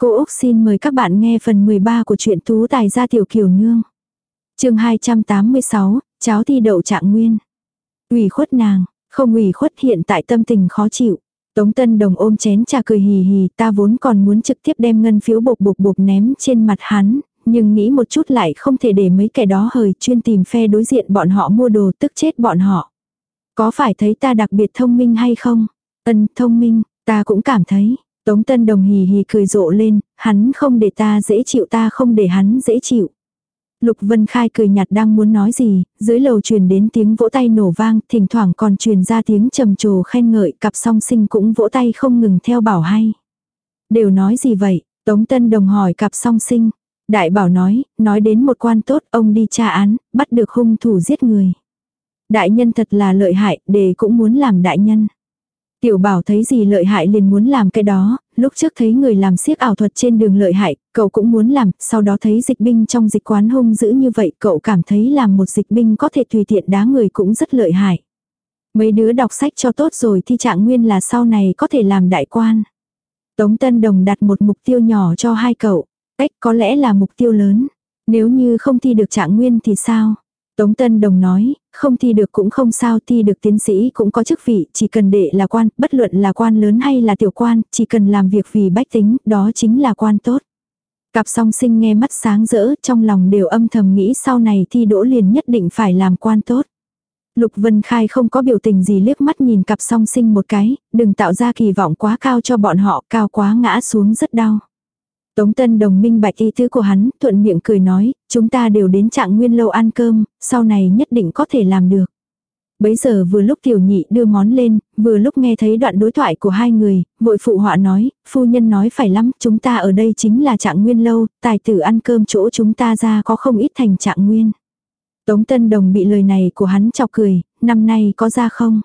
Cô Úc xin mời các bạn nghe phần 13 của truyện Tú Tài gia tiểu kiều nương. chương 286, cháu thi đậu trạng nguyên. ủy khuất nàng, không ủy khuất hiện tại tâm tình khó chịu. Tống Tân Đồng ôm chén trà cười hì hì, ta vốn còn muốn trực tiếp đem ngân phiếu bột bột bột ném trên mặt hắn, nhưng nghĩ một chút lại không thể để mấy kẻ đó hời chuyên tìm phe đối diện bọn họ mua đồ tức chết bọn họ. Có phải thấy ta đặc biệt thông minh hay không? Ân, thông minh, ta cũng cảm thấy. Tống Tân Đồng hì hì cười rộ lên, hắn không để ta dễ chịu ta không để hắn dễ chịu. Lục Vân Khai cười nhạt đang muốn nói gì, dưới lầu truyền đến tiếng vỗ tay nổ vang, thỉnh thoảng còn truyền ra tiếng trầm trồ khen ngợi, cặp song sinh cũng vỗ tay không ngừng theo bảo hay. Đều nói gì vậy? Tống Tân Đồng hỏi cặp song sinh. Đại bảo nói, nói đến một quan tốt, ông đi tra án, bắt được hung thủ giết người. Đại nhân thật là lợi hại, đề cũng muốn làm đại nhân. Tiểu bảo thấy gì lợi hại liền muốn làm cái đó, lúc trước thấy người làm siếc ảo thuật trên đường lợi hại, cậu cũng muốn làm, sau đó thấy dịch binh trong dịch quán hung dữ như vậy, cậu cảm thấy làm một dịch binh có thể tùy tiện đá người cũng rất lợi hại. Mấy đứa đọc sách cho tốt rồi thi trạng nguyên là sau này có thể làm đại quan. Tống Tân Đồng đặt một mục tiêu nhỏ cho hai cậu, cách có lẽ là mục tiêu lớn. Nếu như không thi được trạng nguyên thì sao? Tống Tân Đồng nói, không thi được cũng không sao, thi được tiến sĩ cũng có chức vị, chỉ cần đệ là quan, bất luận là quan lớn hay là tiểu quan, chỉ cần làm việc vì bách tính, đó chính là quan tốt. Cặp song sinh nghe mắt sáng rỡ, trong lòng đều âm thầm nghĩ sau này thi đỗ liền nhất định phải làm quan tốt. Lục Vân Khai không có biểu tình gì liếc mắt nhìn cặp song sinh một cái, đừng tạo ra kỳ vọng quá cao cho bọn họ, cao quá ngã xuống rất đau. Tống Tân Đồng minh bạch ý tứ của hắn, thuận miệng cười nói, chúng ta đều đến trạng nguyên lâu ăn cơm, sau này nhất định có thể làm được. Bấy giờ vừa lúc tiểu nhị đưa món lên, vừa lúc nghe thấy đoạn đối thoại của hai người, vội phụ họa nói, phu nhân nói phải lắm, chúng ta ở đây chính là trạng nguyên lâu, tài tử ăn cơm chỗ chúng ta ra có không ít thành trạng nguyên. Tống Tân Đồng bị lời này của hắn chọc cười, năm nay có ra không?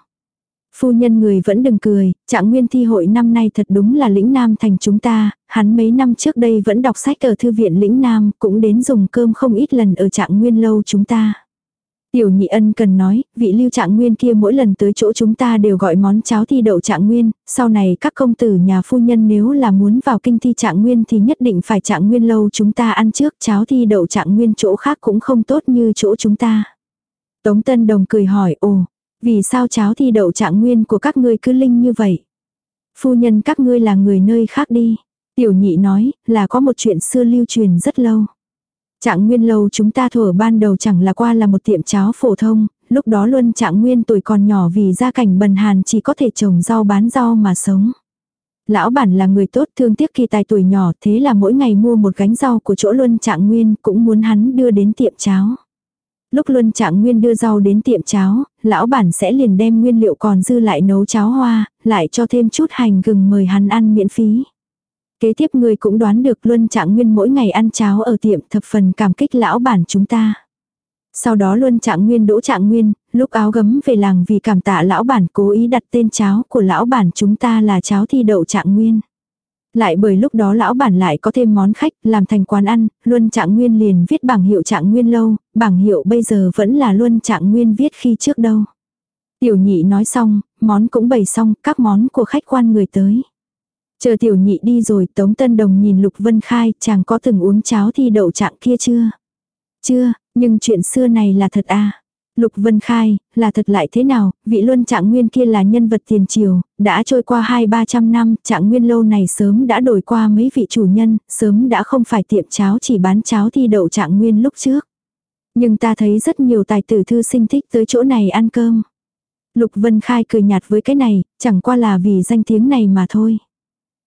Phu nhân người vẫn đừng cười, trạng nguyên thi hội năm nay thật đúng là lĩnh nam thành chúng ta, hắn mấy năm trước đây vẫn đọc sách ở thư viện lĩnh nam, cũng đến dùng cơm không ít lần ở trạng nguyên lâu chúng ta. Tiểu nhị ân cần nói, vị lưu trạng nguyên kia mỗi lần tới chỗ chúng ta đều gọi món cháo thi đậu trạng nguyên, sau này các công tử nhà phu nhân nếu là muốn vào kinh thi trạng nguyên thì nhất định phải trạng nguyên lâu chúng ta ăn trước cháo thi đậu trạng nguyên chỗ khác cũng không tốt như chỗ chúng ta. Tống Tân Đồng cười hỏi, ồ, vì sao cháo thi đậu trạng nguyên của các ngươi cứ linh như vậy? Phu nhân các ngươi là người nơi khác đi. Tiểu nhị nói, là có một chuyện xưa lưu truyền rất lâu. Trạng nguyên lâu chúng ta thuở ban đầu chẳng là qua là một tiệm cháo phổ thông, lúc đó luôn trạng nguyên tuổi còn nhỏ vì gia cảnh bần hàn chỉ có thể trồng rau bán rau mà sống. Lão bản là người tốt thương tiếc kỳ tài tuổi nhỏ thế là mỗi ngày mua một gánh rau của chỗ luân trạng nguyên cũng muốn hắn đưa đến tiệm cháo. Lúc Luân Trạng Nguyên đưa rau đến tiệm cháo, lão bản sẽ liền đem nguyên liệu còn dư lại nấu cháo hoa, lại cho thêm chút hành gừng mời hắn ăn miễn phí. Kế tiếp người cũng đoán được Luân Trạng Nguyên mỗi ngày ăn cháo ở tiệm thập phần cảm kích lão bản chúng ta. Sau đó Luân Trạng Nguyên đỗ Trạng Nguyên, lúc áo gấm về làng vì cảm tạ lão bản cố ý đặt tên cháo của lão bản chúng ta là cháo thi đậu Trạng Nguyên. Lại bởi lúc đó lão bản lại có thêm món khách, làm thành quán ăn, Luân Trạng Nguyên liền viết bảng hiệu Trạng Nguyên lâu, bảng hiệu bây giờ vẫn là Luân Trạng Nguyên viết khi trước đâu. Tiểu nhị nói xong, món cũng bày xong, các món của khách quan người tới. Chờ tiểu nhị đi rồi, Tống Tân Đồng nhìn Lục Vân Khai, chàng có từng uống cháo thi đậu trạng kia chưa? Chưa, nhưng chuyện xưa này là thật à? Lục Vân Khai, là thật lại thế nào, vị luân trạng nguyên kia là nhân vật tiền triều, đã trôi qua hai ba trăm năm, trạng nguyên lâu này sớm đã đổi qua mấy vị chủ nhân, sớm đã không phải tiệm cháo chỉ bán cháo thi đậu trạng nguyên lúc trước. Nhưng ta thấy rất nhiều tài tử thư sinh thích tới chỗ này ăn cơm. Lục Vân Khai cười nhạt với cái này, chẳng qua là vì danh tiếng này mà thôi.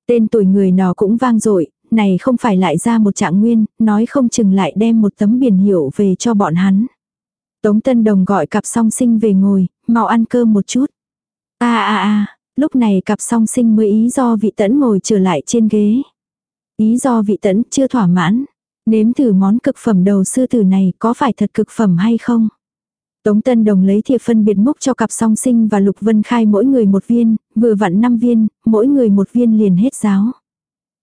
Tên tuổi người nó cũng vang dội, này không phải lại ra một trạng nguyên, nói không chừng lại đem một tấm biển hiệu về cho bọn hắn. Tống Tân Đồng gọi cặp song sinh về ngồi, mau ăn cơm một chút. a a a lúc này cặp song sinh mới ý do vị tẫn ngồi trở lại trên ghế. Ý do vị tẫn chưa thỏa mãn. Nếm thử món cực phẩm đầu sư tử này có phải thật cực phẩm hay không? Tống Tân Đồng lấy thiệp phân biệt múc cho cặp song sinh và Lục Vân Khai mỗi người một viên, vừa vặn năm viên, mỗi người một viên liền hết giáo.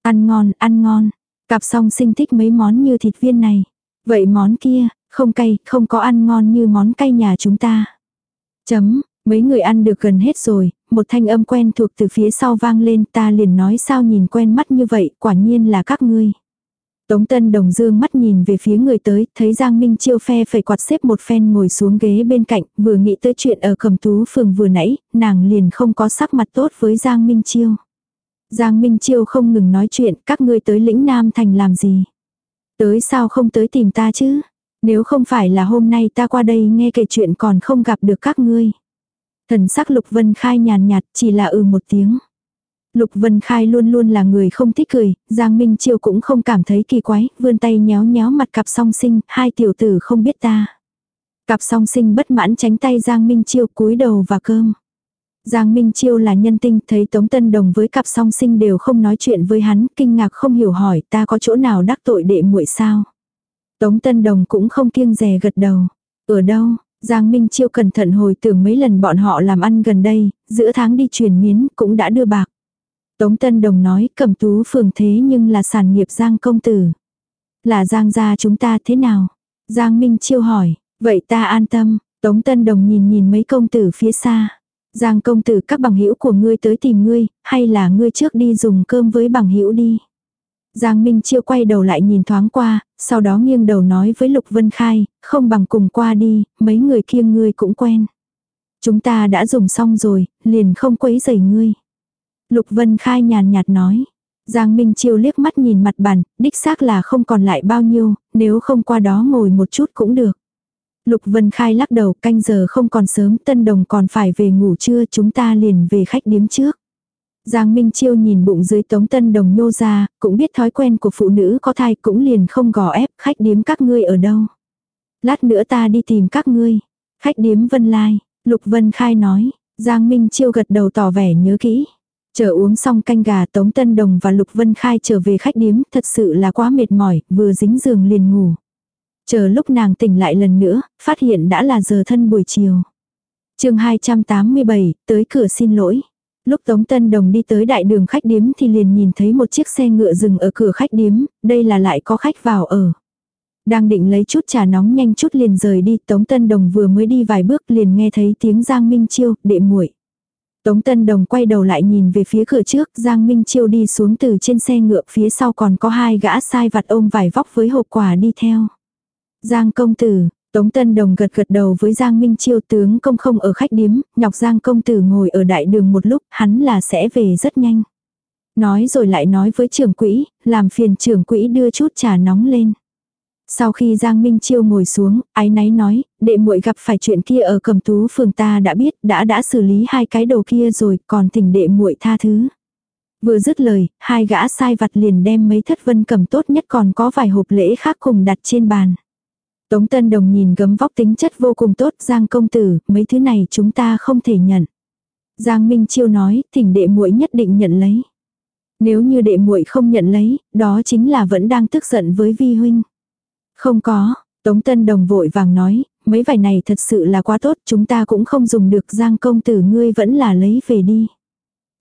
Ăn ngon, ăn ngon. Cặp song sinh thích mấy món như thịt viên này. Vậy món kia, không cay, không có ăn ngon như món cay nhà chúng ta. Chấm, Mấy người ăn được gần hết rồi, một thanh âm quen thuộc từ phía sau vang lên ta liền nói sao nhìn quen mắt như vậy, quả nhiên là các ngươi. Tống Tân Đồng dương mắt nhìn về phía người tới, thấy Giang Minh Chiêu phe phải quạt xếp một phen ngồi xuống ghế bên cạnh, vừa nghĩ tới chuyện ở cầm tú phường vừa nãy, nàng liền không có sắc mặt tốt với Giang Minh Chiêu. Giang Minh Chiêu không ngừng nói chuyện, các ngươi tới lĩnh Nam Thành làm gì? Tới sao không tới tìm ta chứ? Nếu không phải là hôm nay ta qua đây nghe kể chuyện còn không gặp được các ngươi. Thần sắc Lục Vân Khai nhàn nhạt chỉ là ừ một tiếng. Lục Vân Khai luôn luôn là người không thích cười, Giang Minh Chiêu cũng không cảm thấy kỳ quái, vươn tay nhéo nhéo mặt cặp song sinh, hai tiểu tử không biết ta. Cặp song sinh bất mãn tránh tay Giang Minh Chiêu cúi đầu và cơm. Giang Minh Chiêu là nhân tinh, thấy Tống Tân Đồng với cặp song sinh đều không nói chuyện với hắn, kinh ngạc không hiểu hỏi ta có chỗ nào đắc tội đệ muội sao. Tống Tân Đồng cũng không kiêng dè gật đầu. Ở đâu, Giang Minh Chiêu cẩn thận hồi tưởng mấy lần bọn họ làm ăn gần đây, giữa tháng đi truyền miến cũng đã đưa bạc. Tống Tân Đồng nói cầm tú phường thế nhưng là sản nghiệp Giang công tử. Là Giang gia chúng ta thế nào? Giang Minh Chiêu hỏi, vậy ta an tâm, Tống Tân Đồng nhìn nhìn mấy công tử phía xa. Giang công tử các bằng hữu của ngươi tới tìm ngươi, hay là ngươi trước đi dùng cơm với bằng hữu đi. Giang Minh Chiêu quay đầu lại nhìn thoáng qua, sau đó nghiêng đầu nói với Lục Vân Khai, không bằng cùng qua đi, mấy người kia ngươi cũng quen. Chúng ta đã dùng xong rồi, liền không quấy rầy ngươi. Lục Vân Khai nhàn nhạt nói. Giang Minh Chiêu liếc mắt nhìn mặt bàn, đích xác là không còn lại bao nhiêu, nếu không qua đó ngồi một chút cũng được. Lục Vân Khai lắc đầu canh giờ không còn sớm, Tân Đồng còn phải về ngủ trưa chúng ta liền về khách điếm trước. Giang Minh Chiêu nhìn bụng dưới tống Tân Đồng nhô ra, cũng biết thói quen của phụ nữ có thai cũng liền không gò ép khách điếm các ngươi ở đâu. Lát nữa ta đi tìm các ngươi. Khách điếm Vân Lai, Lục Vân Khai nói, Giang Minh Chiêu gật đầu tỏ vẻ nhớ kỹ. Chờ uống xong canh gà Tống Tân Đồng và Lục Vân Khai trở về khách điếm, thật sự là quá mệt mỏi, vừa dính giường liền ngủ. Chờ lúc nàng tỉnh lại lần nữa, phát hiện đã là giờ thân buổi chiều. chương 287, tới cửa xin lỗi. Lúc Tống Tân Đồng đi tới đại đường khách điếm thì liền nhìn thấy một chiếc xe ngựa dừng ở cửa khách điếm, đây là lại có khách vào ở. Đang định lấy chút trà nóng nhanh chút liền rời đi, Tống Tân Đồng vừa mới đi vài bước liền nghe thấy tiếng Giang Minh Chiêu, đệ muội. Tống Tân Đồng quay đầu lại nhìn về phía cửa trước, Giang Minh Chiêu đi xuống từ trên xe ngựa, phía sau còn có hai gã sai vặt ôm vải vóc với hộp quà đi theo. Giang công tử, Tống Tân Đồng gật gật đầu với Giang Minh Chiêu tướng công không ở khách điếm, nhọc Giang công tử ngồi ở đại đường một lúc, hắn là sẽ về rất nhanh. Nói rồi lại nói với trưởng quỹ, làm phiền trưởng quỹ đưa chút trà nóng lên. Sau khi Giang Minh Chiêu ngồi xuống, ái náy nói, đệ muội gặp phải chuyện kia ở cầm tú phường ta đã biết, đã đã xử lý hai cái đầu kia rồi, còn thỉnh đệ muội tha thứ. Vừa dứt lời, hai gã sai vặt liền đem mấy thất vân cầm tốt nhất còn có vài hộp lễ khác cùng đặt trên bàn. Tống Tân Đồng nhìn gấm vóc tính chất vô cùng tốt Giang công tử, mấy thứ này chúng ta không thể nhận. Giang Minh Chiêu nói, thỉnh đệ muội nhất định nhận lấy. Nếu như đệ muội không nhận lấy, đó chính là vẫn đang tức giận với vi huynh. Không có, Tống Tân Đồng vội vàng nói, mấy vải này thật sự là quá tốt, chúng ta cũng không dùng được Giang công tử ngươi vẫn là lấy về đi.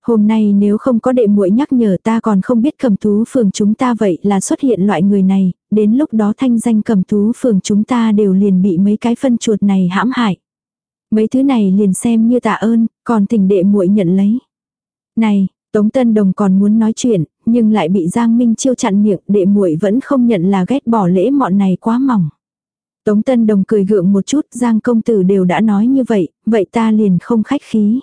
Hôm nay nếu không có đệ muội nhắc nhở ta còn không biết cầm thú phường chúng ta vậy là xuất hiện loại người này, đến lúc đó thanh danh cầm thú phường chúng ta đều liền bị mấy cái phân chuột này hãm hại. Mấy thứ này liền xem như tạ ơn, còn tình đệ muội nhận lấy. Này, Tống Tân Đồng còn muốn nói chuyện, nhưng lại bị Giang Minh Chiêu chặn miệng, đệ muội vẫn không nhận là ghét bỏ lễ mọn này quá mỏng. Tống Tân Đồng cười gượng một chút, Giang công tử đều đã nói như vậy, vậy ta liền không khách khí.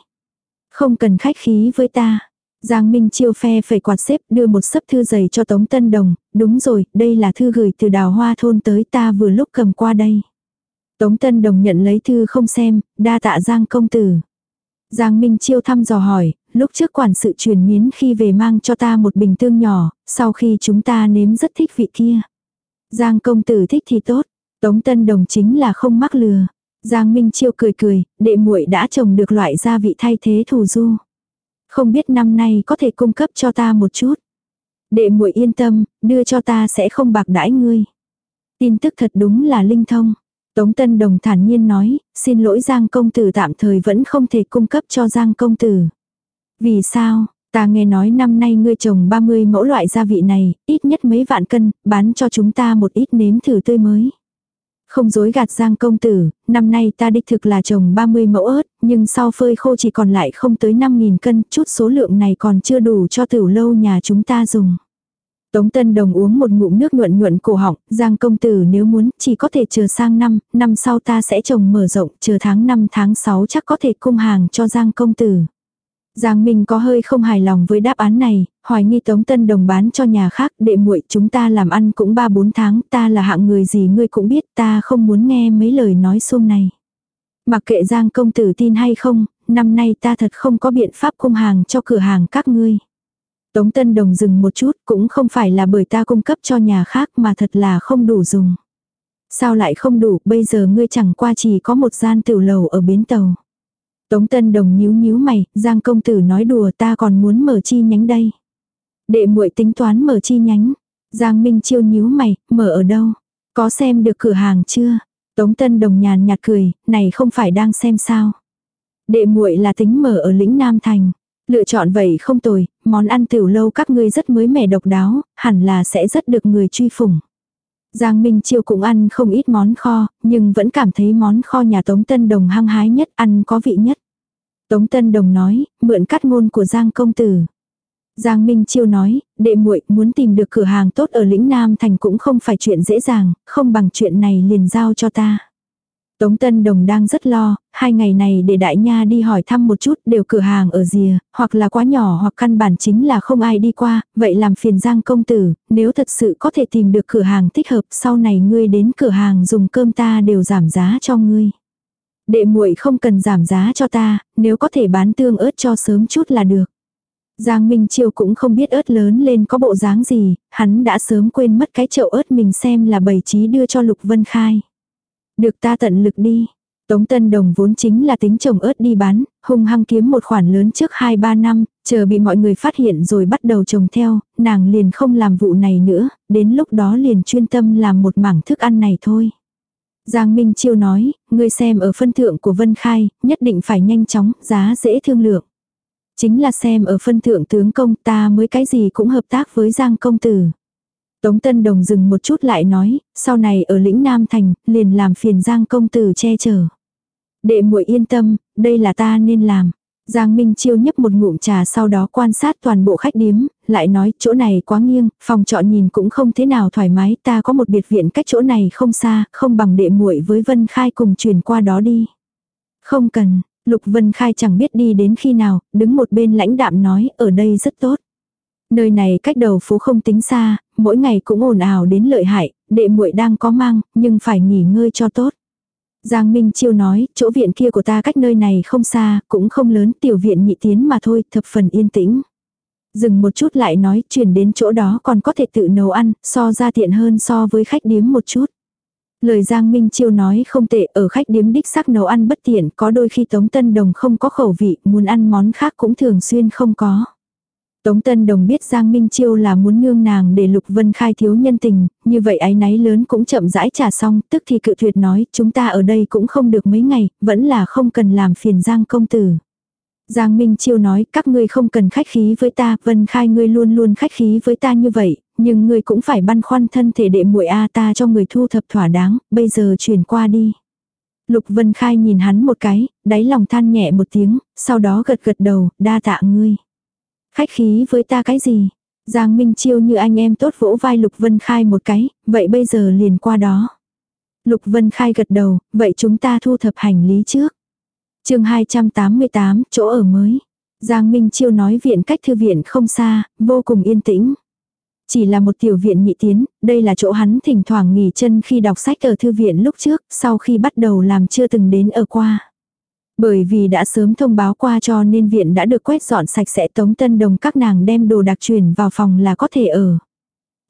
Không cần khách khí với ta. Giang Minh Chiêu phe phải quạt xếp đưa một sấp thư giày cho Tống Tân Đồng, đúng rồi, đây là thư gửi từ đào hoa thôn tới ta vừa lúc cầm qua đây. Tống Tân Đồng nhận lấy thư không xem, đa tạ Giang công tử. Giang Minh Chiêu thăm dò hỏi, lúc trước quản sự truyền miến khi về mang cho ta một bình tương nhỏ, sau khi chúng ta nếm rất thích vị kia. Giang công tử thích thì tốt, Tống Tân Đồng chính là không mắc lừa. Giang Minh Chiêu cười cười, đệ muội đã trồng được loại gia vị thay thế thù du. Không biết năm nay có thể cung cấp cho ta một chút. Đệ muội yên tâm, đưa cho ta sẽ không bạc đãi ngươi. Tin tức thật đúng là linh thông. Tống Tân Đồng thản nhiên nói, xin lỗi Giang công tử tạm thời vẫn không thể cung cấp cho Giang công tử. Vì sao, ta nghe nói năm nay ngươi trồng 30 mẫu loại gia vị này, ít nhất mấy vạn cân, bán cho chúng ta một ít nếm thử tươi mới. Không dối gạt Giang công tử, năm nay ta đích thực là trồng 30 mẫu ớt, nhưng sau phơi khô chỉ còn lại không tới 5.000 cân, chút số lượng này còn chưa đủ cho tiểu lâu nhà chúng ta dùng. Tống Tân Đồng uống một ngụm nước nhuận nhuận cổ họng, Giang công tử nếu muốn, chỉ có thể chờ sang năm, năm sau ta sẽ trồng mở rộng, chờ tháng 5 tháng 6 chắc có thể cung hàng cho Giang công tử. Giang Minh có hơi không hài lòng với đáp án này, hoài nghi Tống Tân Đồng bán cho nhà khác, đệ muội chúng ta làm ăn cũng 3-4 tháng, ta là hạng người gì ngươi cũng biết, ta không muốn nghe mấy lời nói xung này. Mặc kệ Giang công tử tin hay không, năm nay ta thật không có biện pháp cung hàng cho cửa hàng các ngươi. Tống Tân Đồng dừng một chút cũng không phải là bởi ta cung cấp cho nhà khác mà thật là không đủ dùng. Sao lại không đủ, bây giờ ngươi chẳng qua chỉ có một gian tiểu lầu ở bến tàu. Tống Tân Đồng nhíu nhíu mày, Giang công tử nói đùa ta còn muốn mở chi nhánh đây. Đệ muội tính toán mở chi nhánh. Giang Minh Chiêu nhíu mày, mở ở đâu? Có xem được cửa hàng chưa? Tống Tân Đồng nhàn nhạt cười, này không phải đang xem sao. Đệ muội là tính mở ở lĩnh Nam Thành. Lựa chọn vậy không tồi, món ăn tiểu lâu các ngươi rất mới mẻ độc đáo, hẳn là sẽ rất được người truy phủng. Giang Minh Chiêu cũng ăn không ít món kho, nhưng vẫn cảm thấy món kho nhà Tống Tân Đồng hăng hái nhất, ăn có vị nhất. Tống Tân Đồng nói, mượn cắt ngôn của Giang công tử. Giang Minh Chiêu nói, đệ muội muốn tìm được cửa hàng tốt ở lĩnh Nam Thành cũng không phải chuyện dễ dàng, không bằng chuyện này liền giao cho ta. Tống Tân Đồng đang rất lo, hai ngày này để đại nha đi hỏi thăm một chút đều cửa hàng ở rìa, hoặc là quá nhỏ hoặc căn bản chính là không ai đi qua, vậy làm phiền Giang công tử, nếu thật sự có thể tìm được cửa hàng thích hợp sau này ngươi đến cửa hàng dùng cơm ta đều giảm giá cho ngươi. Đệ muội không cần giảm giá cho ta, nếu có thể bán tương ớt cho sớm chút là được. Giang Minh Chiêu cũng không biết ớt lớn lên có bộ dáng gì, hắn đã sớm quên mất cái chậu ớt mình xem là bày trí đưa cho Lục Vân Khai. Được ta tận lực đi. Tống Tân Đồng vốn chính là tính trồng ớt đi bán, hung hăng kiếm một khoản lớn trước 2-3 năm, chờ bị mọi người phát hiện rồi bắt đầu trồng theo, nàng liền không làm vụ này nữa, đến lúc đó liền chuyên tâm làm một mảng thức ăn này thôi. Giang Minh Chiêu nói, ngươi xem ở phân thượng của Vân Khai, nhất định phải nhanh chóng, giá dễ thương lượng. Chính là xem ở phân thượng tướng công ta mới cái gì cũng hợp tác với Giang công tử. Tống Tân Đồng dừng một chút lại nói, sau này ở lĩnh Nam Thành, liền làm phiền Giang công tử che chở. Đệ muội yên tâm, đây là ta nên làm. Giang Minh Chiêu nhấp một ngụm trà sau đó quan sát toàn bộ khách điếm, lại nói chỗ này quá nghiêng, phòng trọ nhìn cũng không thế nào thoải mái, ta có một biệt viện cách chỗ này không xa, không bằng đệ muội với Vân Khai cùng truyền qua đó đi. Không cần, Lục Vân Khai chẳng biết đi đến khi nào, đứng một bên lãnh đạm nói, ở đây rất tốt. Nơi này cách đầu phố không tính xa, mỗi ngày cũng ồn ào đến lợi hại, đệ muội đang có mang, nhưng phải nghỉ ngơi cho tốt. Giang Minh Chiêu nói, chỗ viện kia của ta cách nơi này không xa, cũng không lớn, tiểu viện nhị tiến mà thôi, thập phần yên tĩnh. Dừng một chút lại nói, chuyển đến chỗ đó còn có thể tự nấu ăn, so ra tiện hơn so với khách điếm một chút. Lời Giang Minh Chiêu nói không tệ, ở khách điếm đích xác nấu ăn bất tiện, có đôi khi Tống Tân Đồng không có khẩu vị, muốn ăn món khác cũng thường xuyên không có. Tống Tân Đồng biết Giang Minh Chiêu là muốn nương nàng để Lục Vân Khai thiếu nhân tình, như vậy ái náy lớn cũng chậm rãi trả xong, tức thì cự tuyệt nói, chúng ta ở đây cũng không được mấy ngày, vẫn là không cần làm phiền Giang công tử. Giang Minh Chiêu nói, các ngươi không cần khách khí với ta, Vân Khai ngươi luôn luôn khách khí với ta như vậy, nhưng ngươi cũng phải băn khoăn thân thể đệ muội a ta cho người thu thập thỏa đáng, bây giờ chuyển qua đi. Lục Vân Khai nhìn hắn một cái, đáy lòng than nhẹ một tiếng, sau đó gật gật đầu, đa tạ ngươi. Khách khí với ta cái gì? Giang Minh Chiêu như anh em tốt vỗ vai Lục Vân Khai một cái, vậy bây giờ liền qua đó. Lục Vân Khai gật đầu, vậy chúng ta thu thập hành lý trước. chương 288, chỗ ở mới. Giang Minh Chiêu nói viện cách thư viện không xa, vô cùng yên tĩnh. Chỉ là một tiểu viện nhị tiến, đây là chỗ hắn thỉnh thoảng nghỉ chân khi đọc sách ở thư viện lúc trước, sau khi bắt đầu làm chưa từng đến ở qua. Bởi vì đã sớm thông báo qua cho nên viện đã được quét dọn sạch sẽ tống tân đồng các nàng đem đồ đặc truyền vào phòng là có thể ở.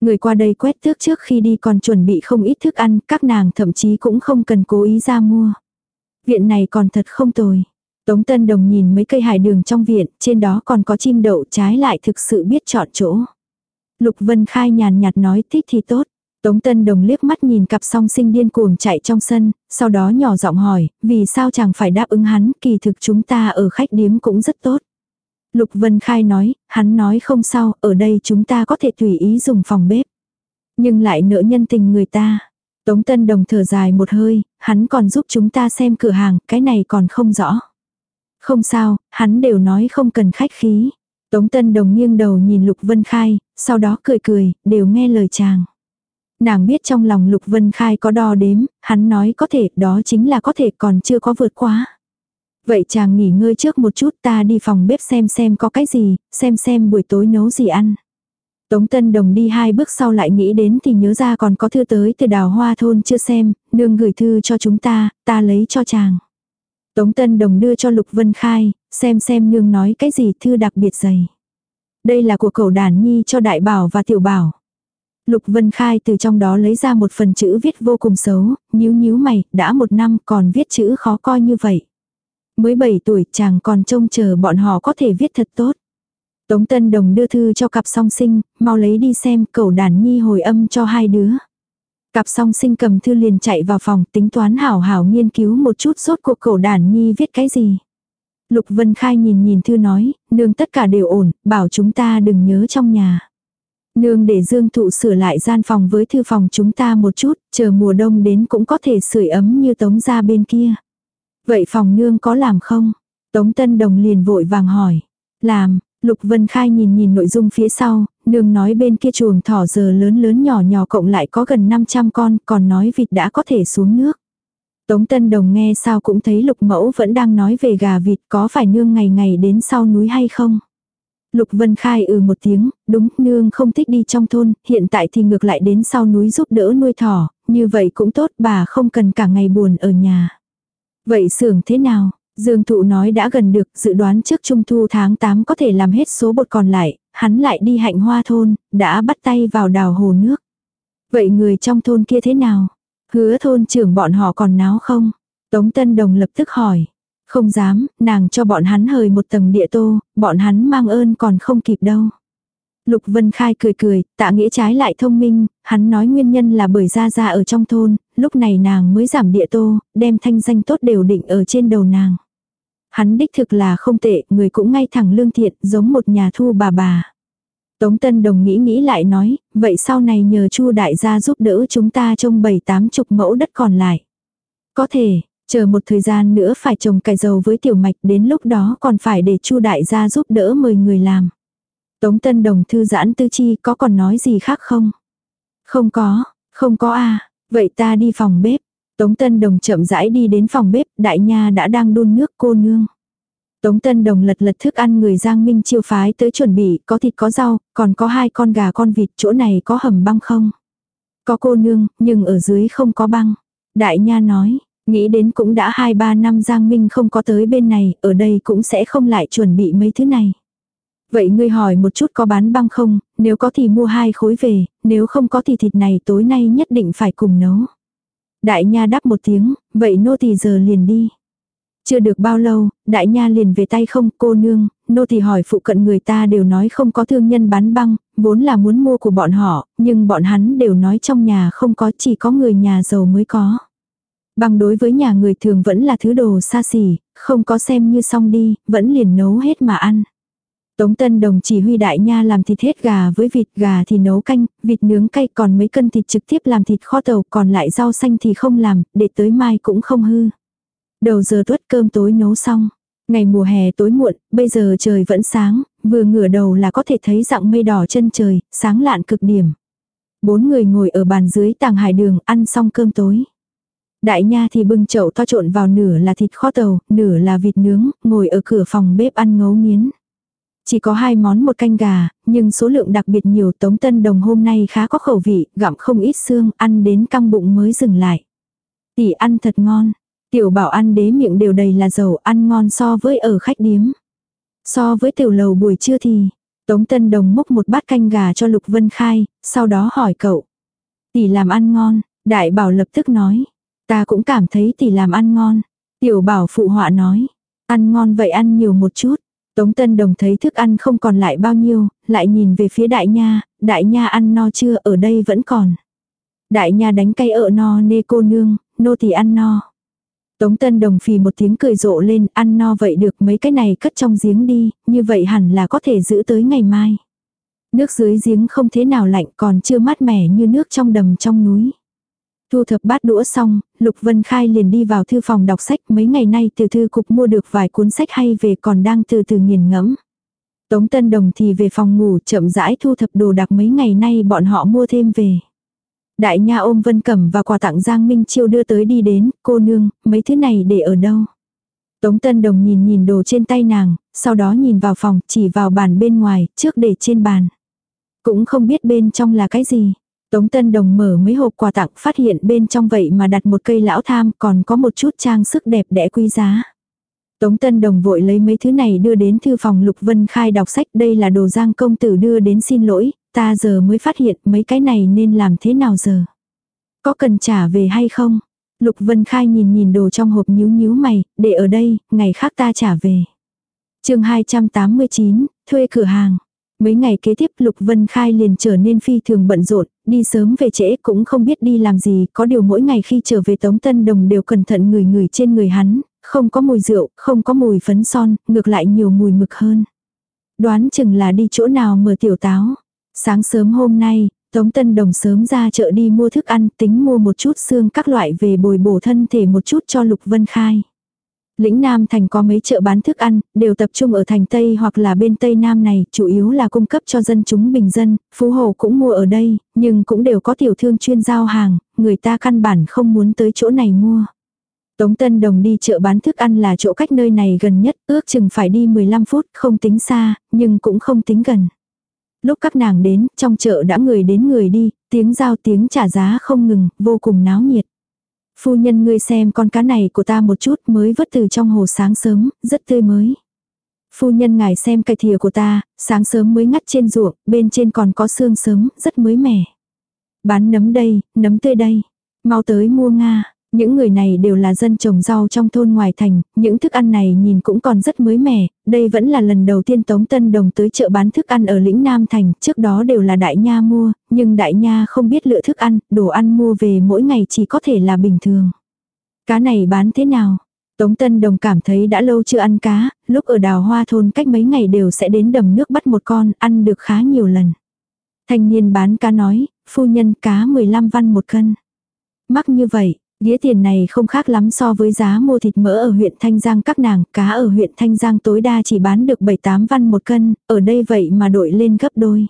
Người qua đây quét tước trước khi đi còn chuẩn bị không ít thức ăn, các nàng thậm chí cũng không cần cố ý ra mua. Viện này còn thật không tồi. Tống Tân Đồng nhìn mấy cây hải đường trong viện, trên đó còn có chim đậu trái lại thực sự biết chọn chỗ. Lục Vân Khai nhàn nhạt nói thích thì tốt. Tống Tân Đồng liếc mắt nhìn cặp song sinh điên cuồng chạy trong sân, sau đó nhỏ giọng hỏi, vì sao chàng phải đáp ứng hắn, kỳ thực chúng ta ở khách điếm cũng rất tốt. Lục Vân Khai nói, hắn nói không sao, ở đây chúng ta có thể tùy ý dùng phòng bếp. Nhưng lại nỡ nhân tình người ta. Tống Tân Đồng thở dài một hơi, hắn còn giúp chúng ta xem cửa hàng, cái này còn không rõ. Không sao, hắn đều nói không cần khách khí. Tống Tân Đồng nghiêng đầu nhìn Lục Vân Khai, sau đó cười cười, đều nghe lời chàng. Nàng biết trong lòng Lục Vân Khai có đo đếm, hắn nói có thể, đó chính là có thể còn chưa có vượt quá. Vậy chàng nghỉ ngơi trước một chút ta đi phòng bếp xem xem có cái gì, xem xem buổi tối nấu gì ăn. Tống Tân Đồng đi hai bước sau lại nghĩ đến thì nhớ ra còn có thư tới từ đào hoa thôn chưa xem, nương gửi thư cho chúng ta, ta lấy cho chàng. Tống Tân Đồng đưa cho Lục Vân Khai, xem xem nương nói cái gì thư đặc biệt dày. Đây là của cậu đàn nhi cho đại bảo và tiểu bảo. Lục Vân Khai từ trong đó lấy ra một phần chữ viết vô cùng xấu, nhíu nhíu mày, đã một năm còn viết chữ khó coi như vậy. Mới 7 tuổi chàng còn trông chờ bọn họ có thể viết thật tốt. Tống Tân Đồng đưa thư cho cặp song sinh, mau lấy đi xem cậu đàn nhi hồi âm cho hai đứa. Cặp song sinh cầm thư liền chạy vào phòng tính toán hảo hảo nghiên cứu một chút sốt cuộc cậu đàn nhi viết cái gì. Lục Vân Khai nhìn nhìn thư nói, nương tất cả đều ổn, bảo chúng ta đừng nhớ trong nhà. Nương để Dương Thụ sửa lại gian phòng với thư phòng chúng ta một chút, chờ mùa đông đến cũng có thể sưởi ấm như tống ra bên kia. Vậy phòng nương có làm không? Tống Tân Đồng liền vội vàng hỏi. Làm, Lục Vân Khai nhìn nhìn nội dung phía sau, nương nói bên kia chuồng thỏ giờ lớn lớn nhỏ nhỏ cộng lại có gần 500 con, còn nói vịt đã có thể xuống nước. Tống Tân Đồng nghe sao cũng thấy Lục Mẫu vẫn đang nói về gà vịt có phải nương ngày ngày đến sau núi hay không. Lục Vân Khai ừ một tiếng, đúng, nương không thích đi trong thôn, hiện tại thì ngược lại đến sau núi giúp đỡ nuôi thỏ, như vậy cũng tốt, bà không cần cả ngày buồn ở nhà. Vậy xưởng thế nào? Dương Thụ nói đã gần được, dự đoán trước trung thu tháng 8 có thể làm hết số bột còn lại, hắn lại đi hạnh hoa thôn, đã bắt tay vào đào hồ nước. Vậy người trong thôn kia thế nào? Hứa thôn trưởng bọn họ còn náo không? Tống Tân Đồng lập tức hỏi. Không dám, nàng cho bọn hắn hời một tầng địa tô, bọn hắn mang ơn còn không kịp đâu. Lục Vân Khai cười cười, tạ nghĩa trái lại thông minh, hắn nói nguyên nhân là bởi ra ra ở trong thôn, lúc này nàng mới giảm địa tô, đem thanh danh tốt đều định ở trên đầu nàng. Hắn đích thực là không tệ, người cũng ngay thẳng lương thiện, giống một nhà thu bà bà. Tống Tân Đồng nghĩ nghĩ lại nói, vậy sau này nhờ Chu đại gia giúp đỡ chúng ta trông bảy tám chục mẫu đất còn lại. Có thể, chờ một thời gian nữa phải trồng cải dầu với tiểu mạch đến lúc đó còn phải để Chu đại gia giúp đỡ mời người làm. Tống Tân Đồng thư giãn tư chi có còn nói gì khác không? Không có, không có à, vậy ta đi phòng bếp. Tống Tân Đồng chậm rãi đi đến phòng bếp, đại nha đã đang đun nước cô nương. Tống Tân Đồng lật lật thức ăn người Giang Minh chiêu phái tới chuẩn bị, có thịt có rau, còn có hai con gà con vịt, chỗ này có hầm băng không? Có cô nương, nhưng ở dưới không có băng. Đại nha nói, nghĩ đến cũng đã hai ba năm Giang Minh không có tới bên này, ở đây cũng sẽ không lại chuẩn bị mấy thứ này. Vậy ngươi hỏi một chút có bán băng không, nếu có thì mua hai khối về, nếu không có thì thịt này tối nay nhất định phải cùng nấu. Đại nha đáp một tiếng, vậy nô tỳ giờ liền đi. Chưa được bao lâu, đại nha liền về tay không cô nương, nô tỳ hỏi phụ cận người ta đều nói không có thương nhân bán băng, vốn là muốn mua của bọn họ, nhưng bọn hắn đều nói trong nhà không có chỉ có người nhà giàu mới có bằng đối với nhà người thường vẫn là thứ đồ xa xỉ, không có xem như xong đi, vẫn liền nấu hết mà ăn. Tống Tân Đồng chỉ huy đại nha làm thịt hết gà với vịt gà thì nấu canh, vịt nướng cay còn mấy cân thịt trực tiếp làm thịt kho tàu còn lại rau xanh thì không làm, để tới mai cũng không hư. Đầu giờ tuất cơm tối nấu xong. Ngày mùa hè tối muộn, bây giờ trời vẫn sáng, vừa ngửa đầu là có thể thấy dạng mây đỏ chân trời, sáng lạn cực điểm. Bốn người ngồi ở bàn dưới tàng hải đường ăn xong cơm tối. Đại nha thì bưng chậu to trộn vào nửa là thịt kho tàu, nửa là vịt nướng, ngồi ở cửa phòng bếp ăn ngấu nghiến. Chỉ có hai món một canh gà, nhưng số lượng đặc biệt nhiều Tống Tân Đồng hôm nay khá có khẩu vị, gặm không ít xương, ăn đến căng bụng mới dừng lại. Tỷ ăn thật ngon. Tiểu bảo ăn đế miệng đều đầy là dầu ăn ngon so với ở khách điếm. So với tiểu lầu buổi trưa thì, Tống Tân Đồng múc một bát canh gà cho Lục Vân Khai, sau đó hỏi cậu. Tỷ làm ăn ngon, đại bảo lập tức nói. Ta cũng cảm thấy tỷ làm ăn ngon. Tiểu bảo phụ họa nói. Ăn ngon vậy ăn nhiều một chút. Tống Tân Đồng thấy thức ăn không còn lại bao nhiêu, lại nhìn về phía đại nha, đại nha ăn no chưa ở đây vẫn còn. Đại nha đánh cây ợ no nê cô nương, nô thì ăn no. Tống Tân Đồng phì một tiếng cười rộ lên, ăn no vậy được mấy cái này cất trong giếng đi, như vậy hẳn là có thể giữ tới ngày mai. Nước dưới giếng không thế nào lạnh còn chưa mát mẻ như nước trong đầm trong núi. Thu thập bát đũa xong, Lục Vân Khai liền đi vào thư phòng đọc sách mấy ngày nay từ thư cục mua được vài cuốn sách hay về còn đang từ từ nghiền ngẫm. Tống Tân Đồng thì về phòng ngủ chậm rãi thu thập đồ đạc mấy ngày nay bọn họ mua thêm về. Đại nha ôm Vân Cẩm và quà tặng Giang Minh Chiêu đưa tới đi đến, cô nương, mấy thứ này để ở đâu? Tống Tân Đồng nhìn nhìn đồ trên tay nàng, sau đó nhìn vào phòng, chỉ vào bàn bên ngoài, trước để trên bàn. Cũng không biết bên trong là cái gì. Tống Tân Đồng mở mấy hộp quà tặng phát hiện bên trong vậy mà đặt một cây lão tham còn có một chút trang sức đẹp đẽ quý giá. Tống Tân Đồng vội lấy mấy thứ này đưa đến thư phòng Lục Vân Khai đọc sách đây là đồ giang công tử đưa đến xin lỗi, ta giờ mới phát hiện mấy cái này nên làm thế nào giờ. Có cần trả về hay không? Lục Vân Khai nhìn nhìn đồ trong hộp nhíu nhíu mày, để ở đây, ngày khác ta trả về. chương 289, thuê cửa hàng. Mấy ngày kế tiếp Lục Vân Khai liền trở nên phi thường bận rộn, đi sớm về trễ cũng không biết đi làm gì, có điều mỗi ngày khi trở về Tống Tân Đồng đều cẩn thận người người trên người hắn, không có mùi rượu, không có mùi phấn son, ngược lại nhiều mùi mực hơn. Đoán chừng là đi chỗ nào mở tiểu táo. Sáng sớm hôm nay, Tống Tân Đồng sớm ra chợ đi mua thức ăn, tính mua một chút xương các loại về bồi bổ thân thể một chút cho Lục Vân Khai. Lĩnh Nam thành có mấy chợ bán thức ăn, đều tập trung ở thành Tây hoặc là bên Tây Nam này, chủ yếu là cung cấp cho dân chúng bình dân, Phú Hồ cũng mua ở đây, nhưng cũng đều có tiểu thương chuyên giao hàng, người ta căn bản không muốn tới chỗ này mua. Tống Tân Đồng đi chợ bán thức ăn là chỗ cách nơi này gần nhất, ước chừng phải đi 15 phút, không tính xa, nhưng cũng không tính gần. Lúc các nàng đến, trong chợ đã người đến người đi, tiếng giao tiếng trả giá không ngừng, vô cùng náo nhiệt. Phu nhân ngươi xem con cá này của ta một chút mới vớt từ trong hồ sáng sớm, rất tươi mới. Phu nhân ngài xem cây thìa của ta, sáng sớm mới ngắt trên ruộng, bên trên còn có xương sớm, rất mới mẻ. Bán nấm đây, nấm tươi đây. Mau tới mua Nga. Những người này đều là dân trồng rau trong thôn ngoài thành, những thức ăn này nhìn cũng còn rất mới mẻ, đây vẫn là lần đầu tiên Tống Tân Đồng tới chợ bán thức ăn ở lĩnh Nam Thành, trước đó đều là đại nha mua, nhưng đại nha không biết lựa thức ăn, đồ ăn mua về mỗi ngày chỉ có thể là bình thường. Cá này bán thế nào? Tống Tân Đồng cảm thấy đã lâu chưa ăn cá, lúc ở đào hoa thôn cách mấy ngày đều sẽ đến đầm nước bắt một con, ăn được khá nhiều lần. Thanh niên bán cá nói, phu nhân cá 15 văn một cân. Mắc như vậy, Đĩa tiền này không khác lắm so với giá mua thịt mỡ ở huyện Thanh Giang các nàng, cá ở huyện Thanh Giang tối đa chỉ bán được 7-8 văn một cân, ở đây vậy mà đội lên gấp đôi.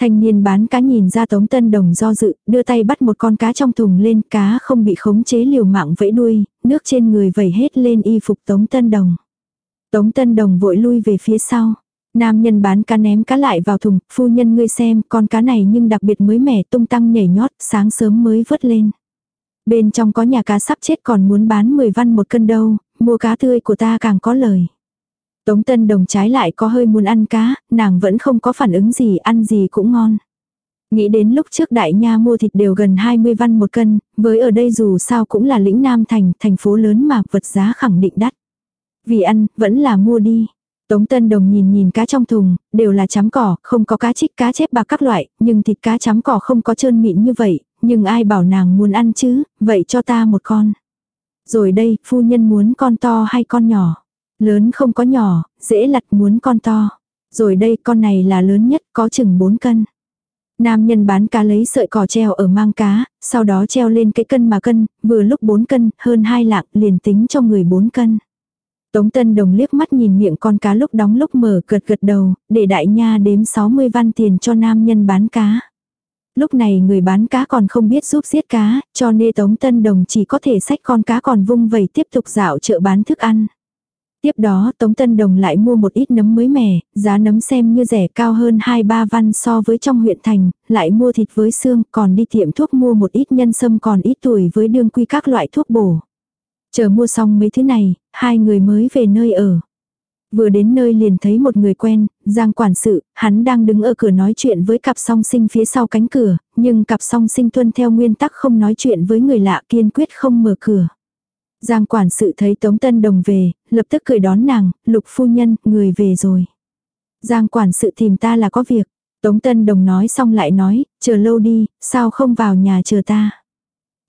Thanh niên bán cá nhìn ra Tống Tân Đồng do dự, đưa tay bắt một con cá trong thùng lên, cá không bị khống chế liều mạng vẫy đuôi, nước trên người vẩy hết lên y phục Tống Tân Đồng. Tống Tân Đồng vội lui về phía sau. Nam nhân bán cá ném cá lại vào thùng, phu nhân ngươi xem, con cá này nhưng đặc biệt mới mẻ tung tăng nhảy nhót, sáng sớm mới vớt lên. Bên trong có nhà cá sắp chết còn muốn bán 10 văn một cân đâu, mua cá tươi của ta càng có lời. Tống Tân Đồng trái lại có hơi muốn ăn cá, nàng vẫn không có phản ứng gì, ăn gì cũng ngon. Nghĩ đến lúc trước đại nha mua thịt đều gần 20 văn một cân, với ở đây dù sao cũng là lĩnh Nam Thành, thành phố lớn mà vật giá khẳng định đắt. Vì ăn, vẫn là mua đi. Tống Tân Đồng nhìn nhìn cá trong thùng, đều là chấm cỏ, không có cá trích cá chép bạc các loại, nhưng thịt cá chấm cỏ không có trơn mịn như vậy, nhưng ai bảo nàng muốn ăn chứ, vậy cho ta một con. Rồi đây, phu nhân muốn con to hay con nhỏ. Lớn không có nhỏ, dễ lặt muốn con to. Rồi đây, con này là lớn nhất, có chừng 4 cân. Nam nhân bán cá lấy sợi cỏ treo ở mang cá, sau đó treo lên cái cân mà cân, vừa lúc 4 cân, hơn 2 lạng, liền tính cho người 4 cân. Tống Tân Đồng liếc mắt nhìn miệng con cá lúc đóng lúc mở gật gật đầu, để đại nha đếm 60 văn tiền cho nam nhân bán cá. Lúc này người bán cá còn không biết giúp giết cá, cho nên Tống Tân Đồng chỉ có thể xách con cá còn vung vẩy tiếp tục dạo chợ bán thức ăn. Tiếp đó Tống Tân Đồng lại mua một ít nấm mới mẻ, giá nấm xem như rẻ cao hơn 2-3 văn so với trong huyện thành, lại mua thịt với xương, còn đi tiệm thuốc mua một ít nhân sâm còn ít tuổi với đương quy các loại thuốc bổ. Chờ mua xong mấy thứ này, hai người mới về nơi ở. Vừa đến nơi liền thấy một người quen, Giang quản sự, hắn đang đứng ở cửa nói chuyện với cặp song sinh phía sau cánh cửa, nhưng cặp song sinh tuân theo nguyên tắc không nói chuyện với người lạ kiên quyết không mở cửa. Giang quản sự thấy Tống Tân Đồng về, lập tức cười đón nàng, lục phu nhân, người về rồi. Giang quản sự tìm ta là có việc. Tống Tân Đồng nói xong lại nói, chờ lâu đi, sao không vào nhà chờ ta.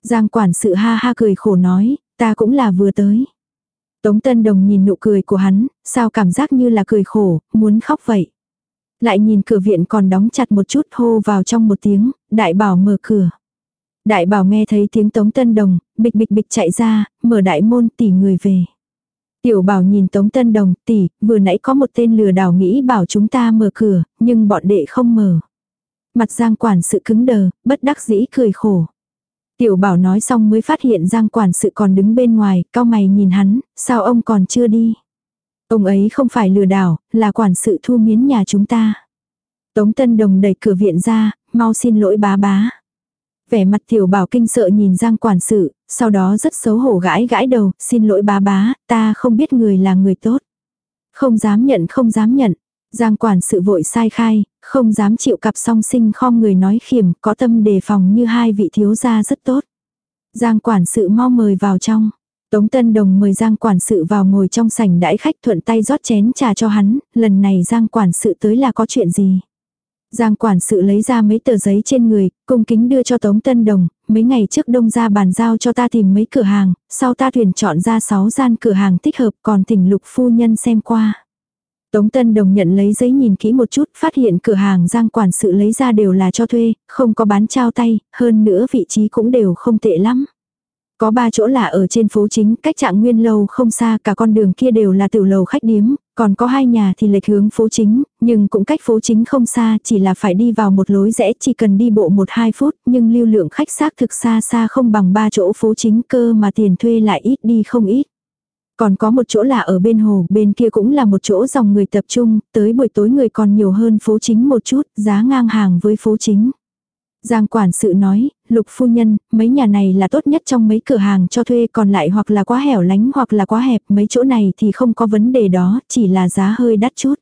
Giang quản sự ha ha cười khổ nói, ta cũng là vừa tới. Tống Tân Đồng nhìn nụ cười của hắn, sao cảm giác như là cười khổ, muốn khóc vậy. Lại nhìn cửa viện còn đóng chặt một chút hô vào trong một tiếng, đại bảo mở cửa. Đại bảo nghe thấy tiếng Tống Tân Đồng, bịch bịch bịch chạy ra, mở đại môn tỉ người về. Tiểu bảo nhìn Tống Tân Đồng, tỷ, vừa nãy có một tên lừa đảo nghĩ bảo chúng ta mở cửa, nhưng bọn đệ không mở. Mặt giang quản sự cứng đờ, bất đắc dĩ cười khổ. Tiểu bảo nói xong mới phát hiện giang quản sự còn đứng bên ngoài, cao mày nhìn hắn, sao ông còn chưa đi. Ông ấy không phải lừa đảo, là quản sự thu miến nhà chúng ta. Tống Tân Đồng đẩy cửa viện ra, mau xin lỗi bá bá. Vẻ mặt tiểu bảo kinh sợ nhìn Giang quản sự, sau đó rất xấu hổ gãi gãi đầu, xin lỗi bá bá, ta không biết người là người tốt. Không dám nhận không dám nhận. Giang quản sự vội sai khai, không dám chịu cặp song sinh khom người nói khiểm, có tâm đề phòng như hai vị thiếu gia rất tốt. Giang quản sự mau mời vào trong. Tống Tân Đồng mời Giang quản sự vào ngồi trong sảnh đãi khách thuận tay rót chén trà cho hắn, lần này Giang quản sự tới là có chuyện gì. Giang quản sự lấy ra mấy tờ giấy trên người, cung kính đưa cho Tống Tân Đồng, mấy ngày trước đông ra bàn giao cho ta tìm mấy cửa hàng, sau ta tuyển chọn ra 6 gian cửa hàng thích hợp còn thỉnh lục phu nhân xem qua. Tống Tân Đồng nhận lấy giấy nhìn kỹ một chút, phát hiện cửa hàng Giang quản sự lấy ra đều là cho thuê, không có bán trao tay, hơn nữa vị trí cũng đều không tệ lắm. Có ba chỗ là ở trên phố chính, cách trạng nguyên lâu không xa, cả con đường kia đều là tiểu lầu khách điếm, còn có hai nhà thì lệch hướng phố chính, nhưng cũng cách phố chính không xa, chỉ là phải đi vào một lối rẽ chỉ cần đi bộ một hai phút, nhưng lưu lượng khách xác thực xa xa không bằng ba chỗ phố chính cơ mà tiền thuê lại ít đi không ít. Còn có một chỗ là ở bên hồ, bên kia cũng là một chỗ dòng người tập trung, tới buổi tối người còn nhiều hơn phố chính một chút, giá ngang hàng với phố chính. Giang quản sự nói, lục phu nhân, mấy nhà này là tốt nhất trong mấy cửa hàng cho thuê còn lại hoặc là quá hẻo lánh hoặc là quá hẹp, mấy chỗ này thì không có vấn đề đó, chỉ là giá hơi đắt chút.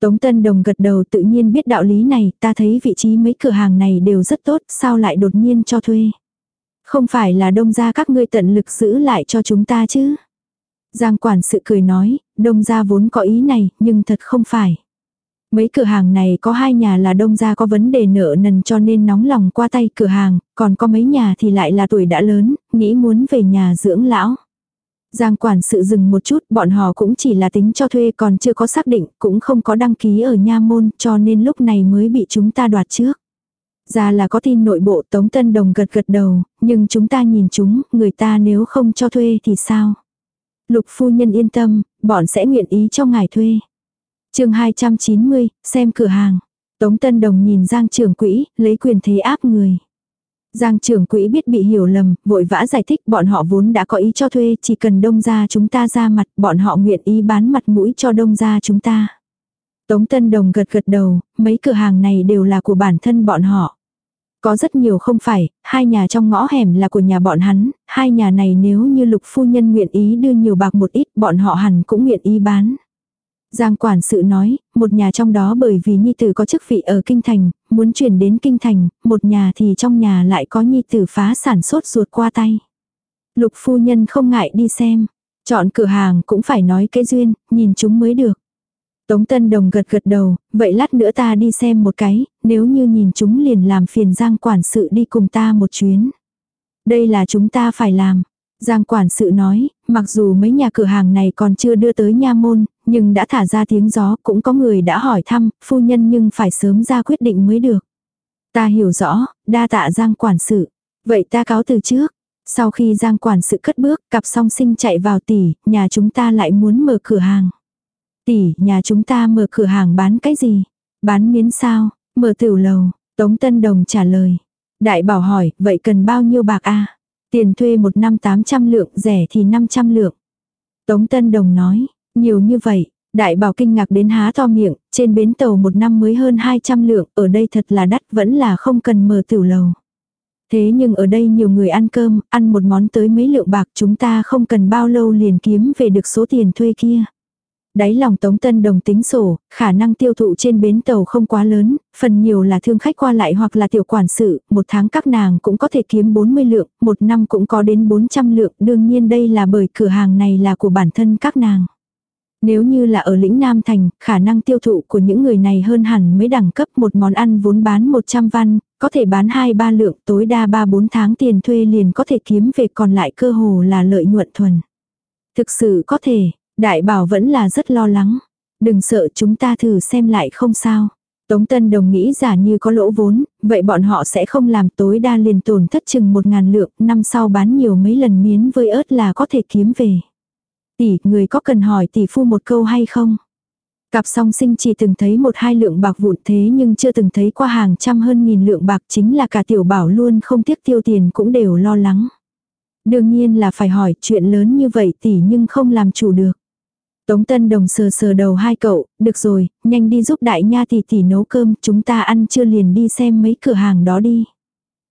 Tống Tân Đồng gật đầu tự nhiên biết đạo lý này, ta thấy vị trí mấy cửa hàng này đều rất tốt, sao lại đột nhiên cho thuê. Không phải là đông ra các ngươi tận lực giữ lại cho chúng ta chứ. Giang quản sự cười nói, đông gia vốn có ý này, nhưng thật không phải. Mấy cửa hàng này có hai nhà là đông gia có vấn đề nợ nần cho nên nóng lòng qua tay cửa hàng, còn có mấy nhà thì lại là tuổi đã lớn, nghĩ muốn về nhà dưỡng lão. Giang quản sự dừng một chút, bọn họ cũng chỉ là tính cho thuê còn chưa có xác định, cũng không có đăng ký ở nha môn, cho nên lúc này mới bị chúng ta đoạt trước. Ra là có tin nội bộ Tống Tân Đồng gật gật đầu, nhưng chúng ta nhìn chúng, người ta nếu không cho thuê thì sao? Lục phu nhân yên tâm, bọn sẽ nguyện ý cho ngài thuê chương 290, xem cửa hàng. Tống Tân Đồng nhìn Giang trưởng quỹ, lấy quyền thế áp người. Giang trưởng quỹ biết bị hiểu lầm, vội vã giải thích bọn họ vốn đã có ý cho thuê, chỉ cần đông ra chúng ta ra mặt, bọn họ nguyện ý bán mặt mũi cho đông ra chúng ta. Tống Tân Đồng gật gật đầu, mấy cửa hàng này đều là của bản thân bọn họ. Có rất nhiều không phải, hai nhà trong ngõ hẻm là của nhà bọn hắn, hai nhà này nếu như lục phu nhân nguyện ý đưa nhiều bạc một ít, bọn họ hẳn cũng nguyện ý bán. Giang quản sự nói, một nhà trong đó bởi vì nhi tử có chức vị ở kinh thành, muốn chuyển đến kinh thành, một nhà thì trong nhà lại có nhi tử phá sản sốt ruột qua tay. Lục phu nhân không ngại đi xem, chọn cửa hàng cũng phải nói cái duyên, nhìn chúng mới được. Tống Tân Đồng gật gật đầu, vậy lát nữa ta đi xem một cái, nếu như nhìn chúng liền làm phiền Giang quản sự đi cùng ta một chuyến. Đây là chúng ta phải làm. Giang quản sự nói, mặc dù mấy nhà cửa hàng này còn chưa đưa tới nha môn, nhưng đã thả ra tiếng gió cũng có người đã hỏi thăm, phu nhân nhưng phải sớm ra quyết định mới được. Ta hiểu rõ, đa tạ Giang quản sự. Vậy ta cáo từ trước. Sau khi Giang quản sự cất bước, cặp song sinh chạy vào tỷ, nhà chúng ta lại muốn mở cửa hàng. Tỷ, nhà chúng ta mở cửa hàng bán cái gì? Bán miến sao? Mở tiểu lầu. Tống Tân Đồng trả lời. Đại bảo hỏi, vậy cần bao nhiêu bạc a Tiền thuê một năm 800 lượng, rẻ thì 500 lượng. Tống Tân Đồng nói, nhiều như vậy, đại bảo kinh ngạc đến há to miệng, trên bến tàu một năm mới hơn 200 lượng, ở đây thật là đắt vẫn là không cần mở tiểu lầu. Thế nhưng ở đây nhiều người ăn cơm, ăn một món tới mấy lượng bạc chúng ta không cần bao lâu liền kiếm về được số tiền thuê kia. Đáy lòng Tống Tân Đồng tính sổ, khả năng tiêu thụ trên bến tàu không quá lớn, phần nhiều là thương khách qua lại hoặc là tiểu quản sự, một tháng các nàng cũng có thể kiếm 40 lượng, một năm cũng có đến 400 lượng, đương nhiên đây là bởi cửa hàng này là của bản thân các nàng. Nếu như là ở lĩnh Nam Thành, khả năng tiêu thụ của những người này hơn hẳn mấy đẳng cấp một món ăn vốn bán 100 văn, có thể bán 2-3 lượng tối đa 3-4 tháng tiền thuê liền có thể kiếm về còn lại cơ hồ là lợi nhuận thuần. Thực sự có thể, đại bảo vẫn là rất lo lắng. Đừng sợ chúng ta thử xem lại không sao. Tống Tân Đồng nghĩ giả như có lỗ vốn, vậy bọn họ sẽ không làm tối đa liền tổn thất chừng một ngàn lượng, năm sau bán nhiều mấy lần miến với ớt là có thể kiếm về. Tỷ, người có cần hỏi tỷ phu một câu hay không? Cặp song sinh chỉ từng thấy một hai lượng bạc vụn thế nhưng chưa từng thấy qua hàng trăm hơn nghìn lượng bạc chính là cả tiểu bảo luôn không tiếc tiêu tiền cũng đều lo lắng. Đương nhiên là phải hỏi chuyện lớn như vậy tỷ nhưng không làm chủ được. Tống Tân Đồng sờ sờ đầu hai cậu, được rồi, nhanh đi giúp đại nha tỷ tỷ nấu cơm, chúng ta ăn chưa liền đi xem mấy cửa hàng đó đi.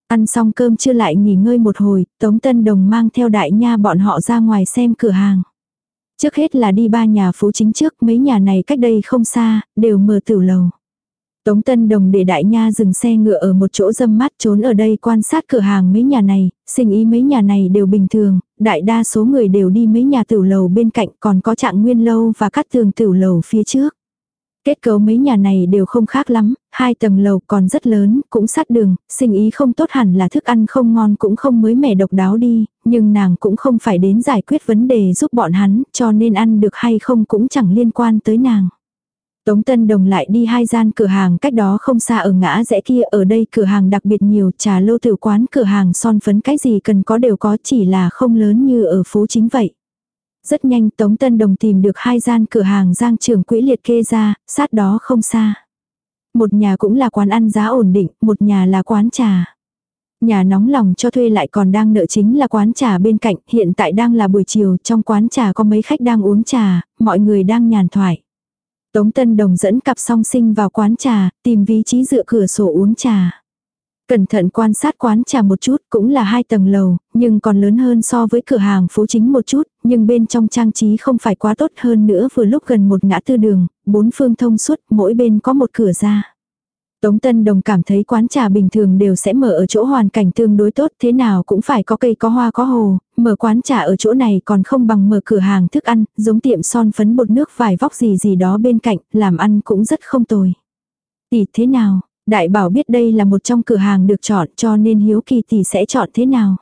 Ăn xong cơm chưa lại nghỉ ngơi một hồi, Tống Tân Đồng mang theo đại nha bọn họ ra ngoài xem cửa hàng. Trước hết là đi ba nhà phố chính trước, mấy nhà này cách đây không xa, đều mở tử lầu. Tống Tân Đồng để đại nha dừng xe ngựa ở một chỗ dâm mát trốn ở đây quan sát cửa hàng mấy nhà này, sinh ý mấy nhà này đều bình thường, đại đa số người đều đi mấy nhà tiểu lầu bên cạnh còn có trạng nguyên lâu và cắt tường tiểu lầu phía trước. Kết cấu mấy nhà này đều không khác lắm, hai tầng lầu còn rất lớn, cũng sát đường, sinh ý không tốt hẳn là thức ăn không ngon cũng không mới mẻ độc đáo đi, nhưng nàng cũng không phải đến giải quyết vấn đề giúp bọn hắn, cho nên ăn được hay không cũng chẳng liên quan tới nàng. Tống Tân Đồng lại đi hai gian cửa hàng cách đó không xa ở ngã rẽ kia ở đây cửa hàng đặc biệt nhiều trà lâu tiểu quán cửa hàng son phấn cái gì cần có đều có chỉ là không lớn như ở phố chính vậy. Rất nhanh Tống Tân Đồng tìm được hai gian cửa hàng giang trưởng quỹ liệt kê ra, sát đó không xa. Một nhà cũng là quán ăn giá ổn định, một nhà là quán trà. Nhà nóng lòng cho thuê lại còn đang nợ chính là quán trà bên cạnh, hiện tại đang là buổi chiều, trong quán trà có mấy khách đang uống trà, mọi người đang nhàn thoại. Tống Tân Đồng dẫn cặp song sinh vào quán trà, tìm vị trí dựa cửa sổ uống trà. Cẩn thận quan sát quán trà một chút cũng là hai tầng lầu, nhưng còn lớn hơn so với cửa hàng phố chính một chút, nhưng bên trong trang trí không phải quá tốt hơn nữa vừa lúc gần một ngã tư đường, bốn phương thông suốt, mỗi bên có một cửa ra. Tống Tân Đồng cảm thấy quán trà bình thường đều sẽ mở ở chỗ hoàn cảnh tương đối tốt, thế nào cũng phải có cây có hoa có hồ, mở quán trà ở chỗ này còn không bằng mở cửa hàng thức ăn, giống tiệm son phấn bột nước vài vóc gì gì đó bên cạnh, làm ăn cũng rất không tồi. Tỷ thế nào, đại bảo biết đây là một trong cửa hàng được chọn cho nên hiếu kỳ tỷ sẽ chọn thế nào.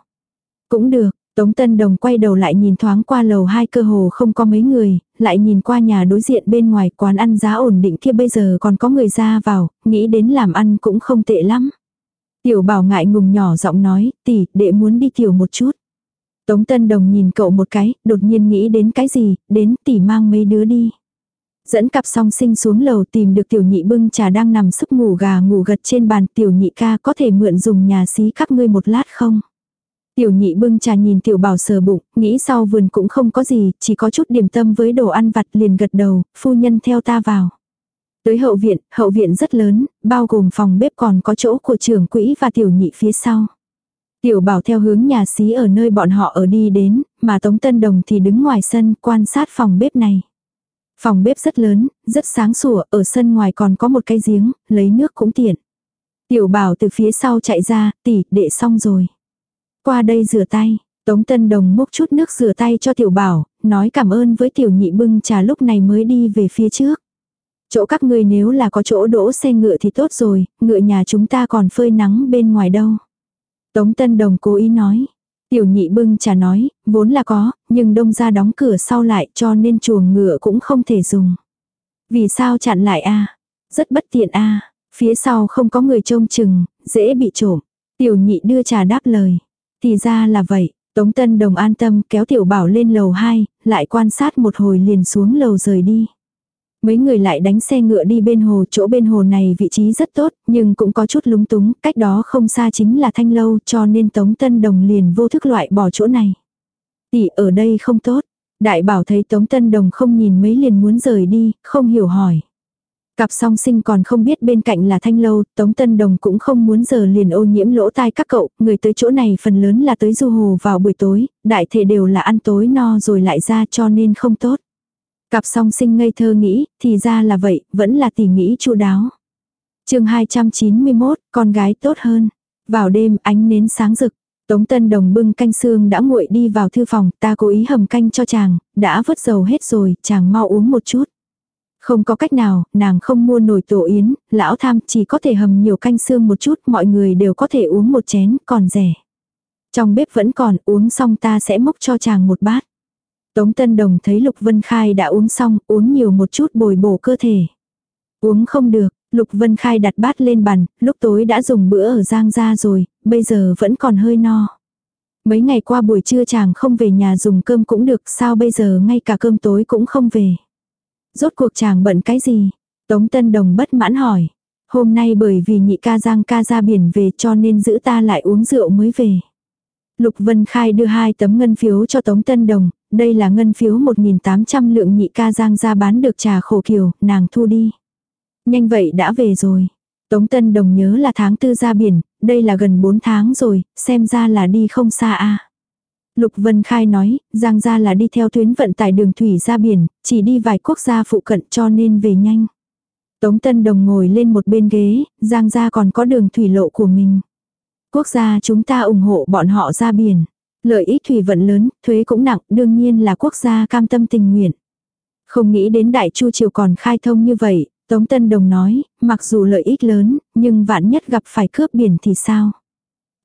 Cũng được, Tống Tân Đồng quay đầu lại nhìn thoáng qua lầu hai cơ hồ không có mấy người, lại nhìn qua nhà đối diện bên ngoài quán ăn giá ổn định kia bây giờ còn có người ra vào, nghĩ đến làm ăn cũng không tệ lắm. Tiểu bảo ngại ngùng nhỏ giọng nói, tỷ, đệ muốn đi tiểu một chút. Tống Tân Đồng nhìn cậu một cái, đột nhiên nghĩ đến cái gì, đến tỷ mang mấy đứa đi. Dẫn cặp song sinh xuống lầu tìm được tiểu nhị bưng trà đang nằm sức ngủ gà ngủ gật trên bàn tiểu nhị ca có thể mượn dùng nhà xí các ngươi một lát không? Tiểu nhị bưng trà nhìn tiểu bảo sờ bụng, nghĩ sau vườn cũng không có gì, chỉ có chút điểm tâm với đồ ăn vặt liền gật đầu, phu nhân theo ta vào. Tới hậu viện, hậu viện rất lớn, bao gồm phòng bếp còn có chỗ của trưởng quỹ và tiểu nhị phía sau. Tiểu bảo theo hướng nhà xí ở nơi bọn họ ở đi đến, mà Tống Tân Đồng thì đứng ngoài sân quan sát phòng bếp này. Phòng bếp rất lớn, rất sáng sủa, ở sân ngoài còn có một cái giếng, lấy nước cũng tiện. Tiểu bảo từ phía sau chạy ra, tỉ, đệ xong rồi. Qua đây rửa tay, Tống Tân Đồng múc chút nước rửa tay cho tiểu bảo, nói cảm ơn với tiểu nhị bưng trà lúc này mới đi về phía trước. Chỗ các ngươi nếu là có chỗ đỗ xe ngựa thì tốt rồi, ngựa nhà chúng ta còn phơi nắng bên ngoài đâu. Tống Tân Đồng cố ý nói. Tiểu nhị bưng trà nói, vốn là có, nhưng đông ra đóng cửa sau lại cho nên chuồng ngựa cũng không thể dùng. Vì sao chặn lại a Rất bất tiện a Phía sau không có người trông chừng, dễ bị trộm. Tiểu nhị đưa trà đáp lời. Thì ra là vậy, Tống Tân Đồng an tâm kéo tiểu bảo lên lầu 2, lại quan sát một hồi liền xuống lầu rời đi. Mấy người lại đánh xe ngựa đi bên hồ, chỗ bên hồ này vị trí rất tốt, nhưng cũng có chút lúng túng, cách đó không xa chính là thanh lâu, cho nên Tống Tân Đồng liền vô thức loại bỏ chỗ này. Tỷ ở đây không tốt. Đại bảo thấy Tống Tân Đồng không nhìn mấy liền muốn rời đi, không hiểu hỏi. Cặp song sinh còn không biết bên cạnh là thanh lâu, Tống Tân Đồng cũng không muốn giờ liền ô nhiễm lỗ tai các cậu, người tới chỗ này phần lớn là tới du hồ vào buổi tối, đại thể đều là ăn tối no rồi lại ra cho nên không tốt. Cặp song sinh ngây thơ nghĩ, thì ra là vậy, vẫn là tỉ nghĩ chu đáo. chương 291, con gái tốt hơn. Vào đêm ánh nến sáng rực, Tống Tân Đồng bưng canh xương đã nguội đi vào thư phòng, ta cố ý hầm canh cho chàng, đã vớt dầu hết rồi, chàng mau uống một chút. Không có cách nào, nàng không mua nổi tổ yến, lão tham chỉ có thể hầm nhiều canh xương một chút, mọi người đều có thể uống một chén, còn rẻ. Trong bếp vẫn còn, uống xong ta sẽ mốc cho chàng một bát. Tống Tân Đồng thấy Lục Vân Khai đã uống xong, uống nhiều một chút bồi bổ cơ thể. Uống không được, Lục Vân Khai đặt bát lên bàn, lúc tối đã dùng bữa ở Giang gia rồi, bây giờ vẫn còn hơi no. Mấy ngày qua buổi trưa chàng không về nhà dùng cơm cũng được, sao bây giờ ngay cả cơm tối cũng không về. Rốt cuộc chàng bận cái gì? Tống Tân Đồng bất mãn hỏi. Hôm nay bởi vì nhị ca Giang ca ra biển về cho nên giữ ta lại uống rượu mới về. Lục Vân Khai đưa hai tấm ngân phiếu cho Tống Tân Đồng, đây là ngân phiếu 1.800 lượng nhị ca Giang ra bán được trà khổ kiều, nàng thu đi. Nhanh vậy đã về rồi. Tống Tân Đồng nhớ là tháng tư ra biển, đây là gần 4 tháng rồi, xem ra là đi không xa a. Lục Vân Khai nói, Giang gia là đi theo tuyến vận tải đường thủy ra biển, chỉ đi vài quốc gia phụ cận cho nên về nhanh. Tống Tân Đồng ngồi lên một bên ghế, Giang gia còn có đường thủy lộ của mình. Quốc gia chúng ta ủng hộ bọn họ ra biển. Lợi ích thủy vận lớn, thuế cũng nặng, đương nhiên là quốc gia cam tâm tình nguyện. Không nghĩ đến đại chu triều còn khai thông như vậy, Tống Tân Đồng nói, mặc dù lợi ích lớn, nhưng vạn nhất gặp phải cướp biển thì sao?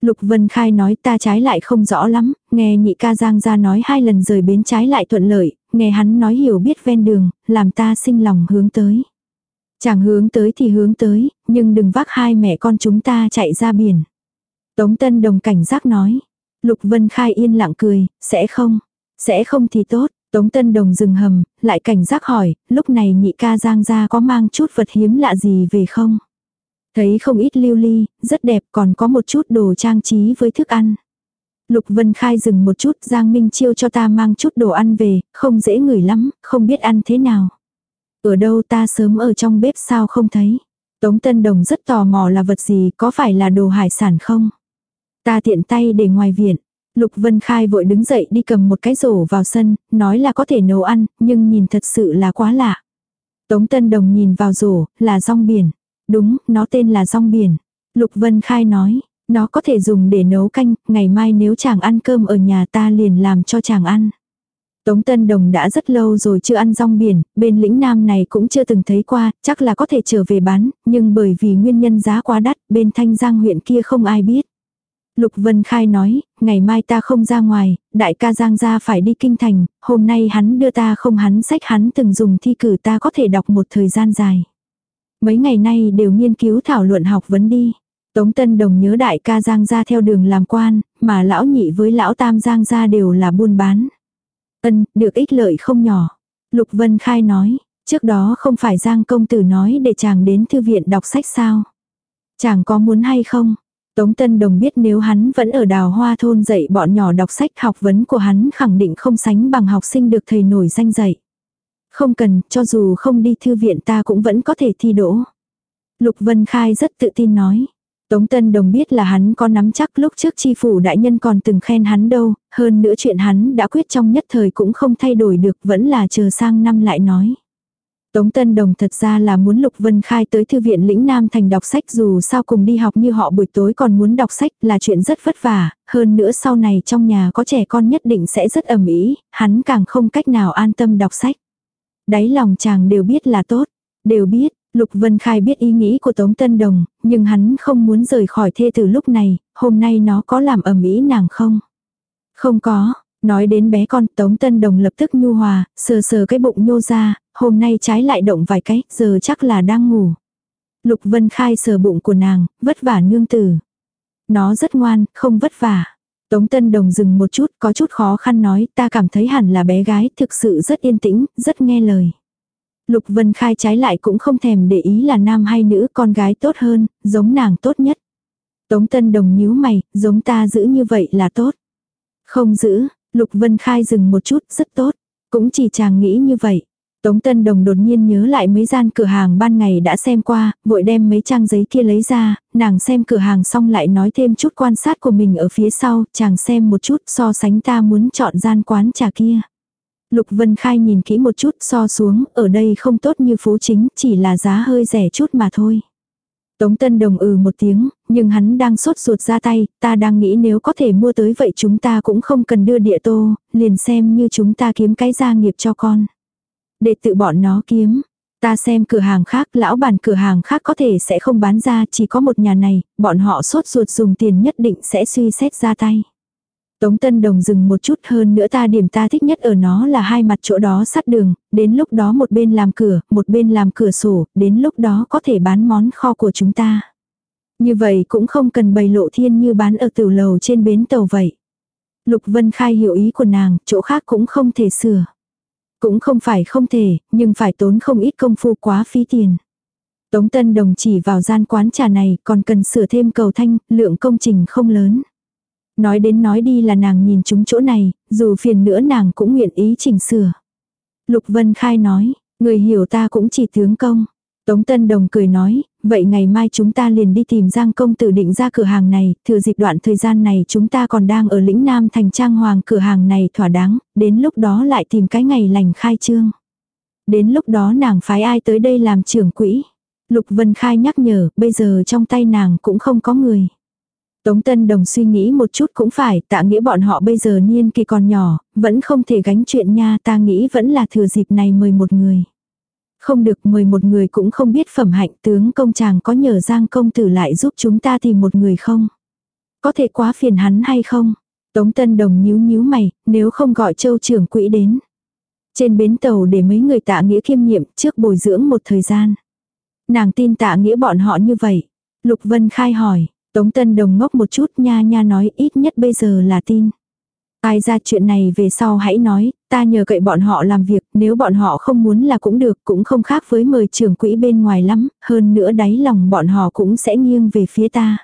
Lục Vân Khai nói ta trái lại không rõ lắm, nghe nhị ca Giang ra nói hai lần rời bến trái lại thuận lợi, nghe hắn nói hiểu biết ven đường, làm ta sinh lòng hướng tới. Chàng hướng tới thì hướng tới, nhưng đừng vác hai mẹ con chúng ta chạy ra biển. Tống Tân Đồng cảnh giác nói. Lục Vân Khai yên lặng cười, sẽ không, sẽ không thì tốt. Tống Tân Đồng dừng hầm, lại cảnh giác hỏi, lúc này nhị ca Giang ra có mang chút vật hiếm lạ gì về không? Thấy không ít lưu ly, rất đẹp còn có một chút đồ trang trí với thức ăn. Lục Vân Khai dừng một chút Giang Minh Chiêu cho ta mang chút đồ ăn về, không dễ ngửi lắm, không biết ăn thế nào. Ở đâu ta sớm ở trong bếp sao không thấy. Tống Tân Đồng rất tò mò là vật gì, có phải là đồ hải sản không? Ta tiện tay để ngoài viện. Lục Vân Khai vội đứng dậy đi cầm một cái rổ vào sân, nói là có thể nấu ăn, nhưng nhìn thật sự là quá lạ. Tống Tân Đồng nhìn vào rổ, là rong biển. Đúng, nó tên là rong biển. Lục Vân Khai nói, nó có thể dùng để nấu canh, ngày mai nếu chàng ăn cơm ở nhà ta liền làm cho chàng ăn. Tống Tân Đồng đã rất lâu rồi chưa ăn rong biển, bên lĩnh Nam này cũng chưa từng thấy qua, chắc là có thể trở về bán, nhưng bởi vì nguyên nhân giá quá đắt, bên Thanh Giang huyện kia không ai biết. Lục Vân Khai nói, ngày mai ta không ra ngoài, đại ca Giang gia phải đi kinh thành, hôm nay hắn đưa ta không hắn sách hắn từng dùng thi cử ta có thể đọc một thời gian dài. Mấy ngày nay đều nghiên cứu thảo luận học vấn đi. Tống Tân Đồng nhớ đại ca Giang gia theo đường làm quan, mà lão nhị với lão tam Giang gia đều là buôn bán. Ân, được ích lợi không nhỏ. Lục Vân Khai nói, trước đó không phải Giang công tử nói để chàng đến thư viện đọc sách sao. Chàng có muốn hay không? Tống Tân Đồng biết nếu hắn vẫn ở đào hoa thôn dạy bọn nhỏ đọc sách học vấn của hắn khẳng định không sánh bằng học sinh được thầy nổi danh dạy. Không cần, cho dù không đi thư viện ta cũng vẫn có thể thi đỗ. Lục Vân Khai rất tự tin nói. Tống Tân Đồng biết là hắn có nắm chắc lúc trước chi phủ đại nhân còn từng khen hắn đâu, hơn nữa chuyện hắn đã quyết trong nhất thời cũng không thay đổi được vẫn là chờ sang năm lại nói. Tống Tân Đồng thật ra là muốn Lục Vân Khai tới thư viện lĩnh Nam thành đọc sách dù sao cùng đi học như họ buổi tối còn muốn đọc sách là chuyện rất vất vả, hơn nữa sau này trong nhà có trẻ con nhất định sẽ rất ẩm ý, hắn càng không cách nào an tâm đọc sách. Đáy lòng chàng đều biết là tốt, đều biết, Lục Vân Khai biết ý nghĩ của Tống Tân Đồng, nhưng hắn không muốn rời khỏi thê từ lúc này, hôm nay nó có làm ẩm ý nàng không? Không có, Nói đến bé con, Tống Tân Đồng lập tức nhu hòa, sờ sờ cái bụng nhô ra, hôm nay trái lại động vài cái, giờ chắc là đang ngủ. Lục Vân Khai sờ bụng của nàng, vất vả nương tử. Nó rất ngoan, không vất vả. Tống Tân Đồng dừng một chút, có chút khó khăn nói, ta cảm thấy hẳn là bé gái, thực sự rất yên tĩnh, rất nghe lời. Lục Vân Khai trái lại cũng không thèm để ý là nam hay nữ, con gái tốt hơn, giống nàng tốt nhất. Tống Tân Đồng nhíu mày, giống ta giữ như vậy là tốt. Không giữ, Lục Vân Khai dừng một chút, rất tốt. Cũng chỉ chàng nghĩ như vậy. Tống Tân Đồng đột nhiên nhớ lại mấy gian cửa hàng ban ngày đã xem qua, vội đem mấy trang giấy kia lấy ra, nàng xem cửa hàng xong lại nói thêm chút quan sát của mình ở phía sau, chàng xem một chút so sánh ta muốn chọn gian quán trà kia. Lục Vân Khai nhìn kỹ một chút so xuống, ở đây không tốt như phố chính, chỉ là giá hơi rẻ chút mà thôi. Tống Tân Đồng ừ một tiếng, nhưng hắn đang sốt ruột ra tay, ta đang nghĩ nếu có thể mua tới vậy chúng ta cũng không cần đưa địa tô, liền xem như chúng ta kiếm cái gia nghiệp cho con. Để tự bọn nó kiếm. Ta xem cửa hàng khác, lão bàn cửa hàng khác có thể sẽ không bán ra, chỉ có một nhà này, bọn họ sốt ruột dùng tiền nhất định sẽ suy xét ra tay. Tống Tân Đồng dừng một chút hơn nữa ta điểm ta thích nhất ở nó là hai mặt chỗ đó sát đường, đến lúc đó một bên làm cửa, một bên làm cửa sổ, đến lúc đó có thể bán món kho của chúng ta. Như vậy cũng không cần bày lộ thiên như bán ở tiểu lầu trên bến tàu vậy. Lục Vân Khai hiểu ý của nàng, chỗ khác cũng không thể sửa. Cũng không phải không thể, nhưng phải tốn không ít công phu quá phí tiền. Tống Tân Đồng chỉ vào gian quán trà này còn cần sửa thêm cầu thanh, lượng công trình không lớn. Nói đến nói đi là nàng nhìn chúng chỗ này, dù phiền nữa nàng cũng nguyện ý chỉnh sửa. Lục Vân Khai nói, người hiểu ta cũng chỉ tướng công. Tống Tân Đồng cười nói, vậy ngày mai chúng ta liền đi tìm Giang công tử định ra cửa hàng này, thừa dịp đoạn thời gian này chúng ta còn đang ở lĩnh Nam thành trang hoàng cửa hàng này thỏa đáng, đến lúc đó lại tìm cái ngày lành khai trương. Đến lúc đó nàng phái ai tới đây làm trưởng quỹ. Lục Vân Khai nhắc nhở, bây giờ trong tay nàng cũng không có người. Tống Tân Đồng suy nghĩ một chút cũng phải, tạ nghĩa bọn họ bây giờ niên kỳ còn nhỏ, vẫn không thể gánh chuyện nha, ta nghĩ vẫn là thừa dịp này mời một người. Không được mời một người cũng không biết phẩm hạnh tướng công chàng có nhờ Giang công tử lại giúp chúng ta tìm một người không? Có thể quá phiền hắn hay không? Tống Tân Đồng nhíu nhíu mày, nếu không gọi châu trưởng quỹ đến. Trên bến tàu để mấy người tạ nghĩa kiêm nhiệm trước bồi dưỡng một thời gian. Nàng tin tạ nghĩa bọn họ như vậy. Lục Vân Khai hỏi, Tống Tân Đồng ngốc một chút nha nha nói ít nhất bây giờ là tin. Ai ra chuyện này về sau hãy nói, ta nhờ cậy bọn họ làm việc, nếu bọn họ không muốn là cũng được, cũng không khác với mời trưởng quỹ bên ngoài lắm, hơn nữa đáy lòng bọn họ cũng sẽ nghiêng về phía ta.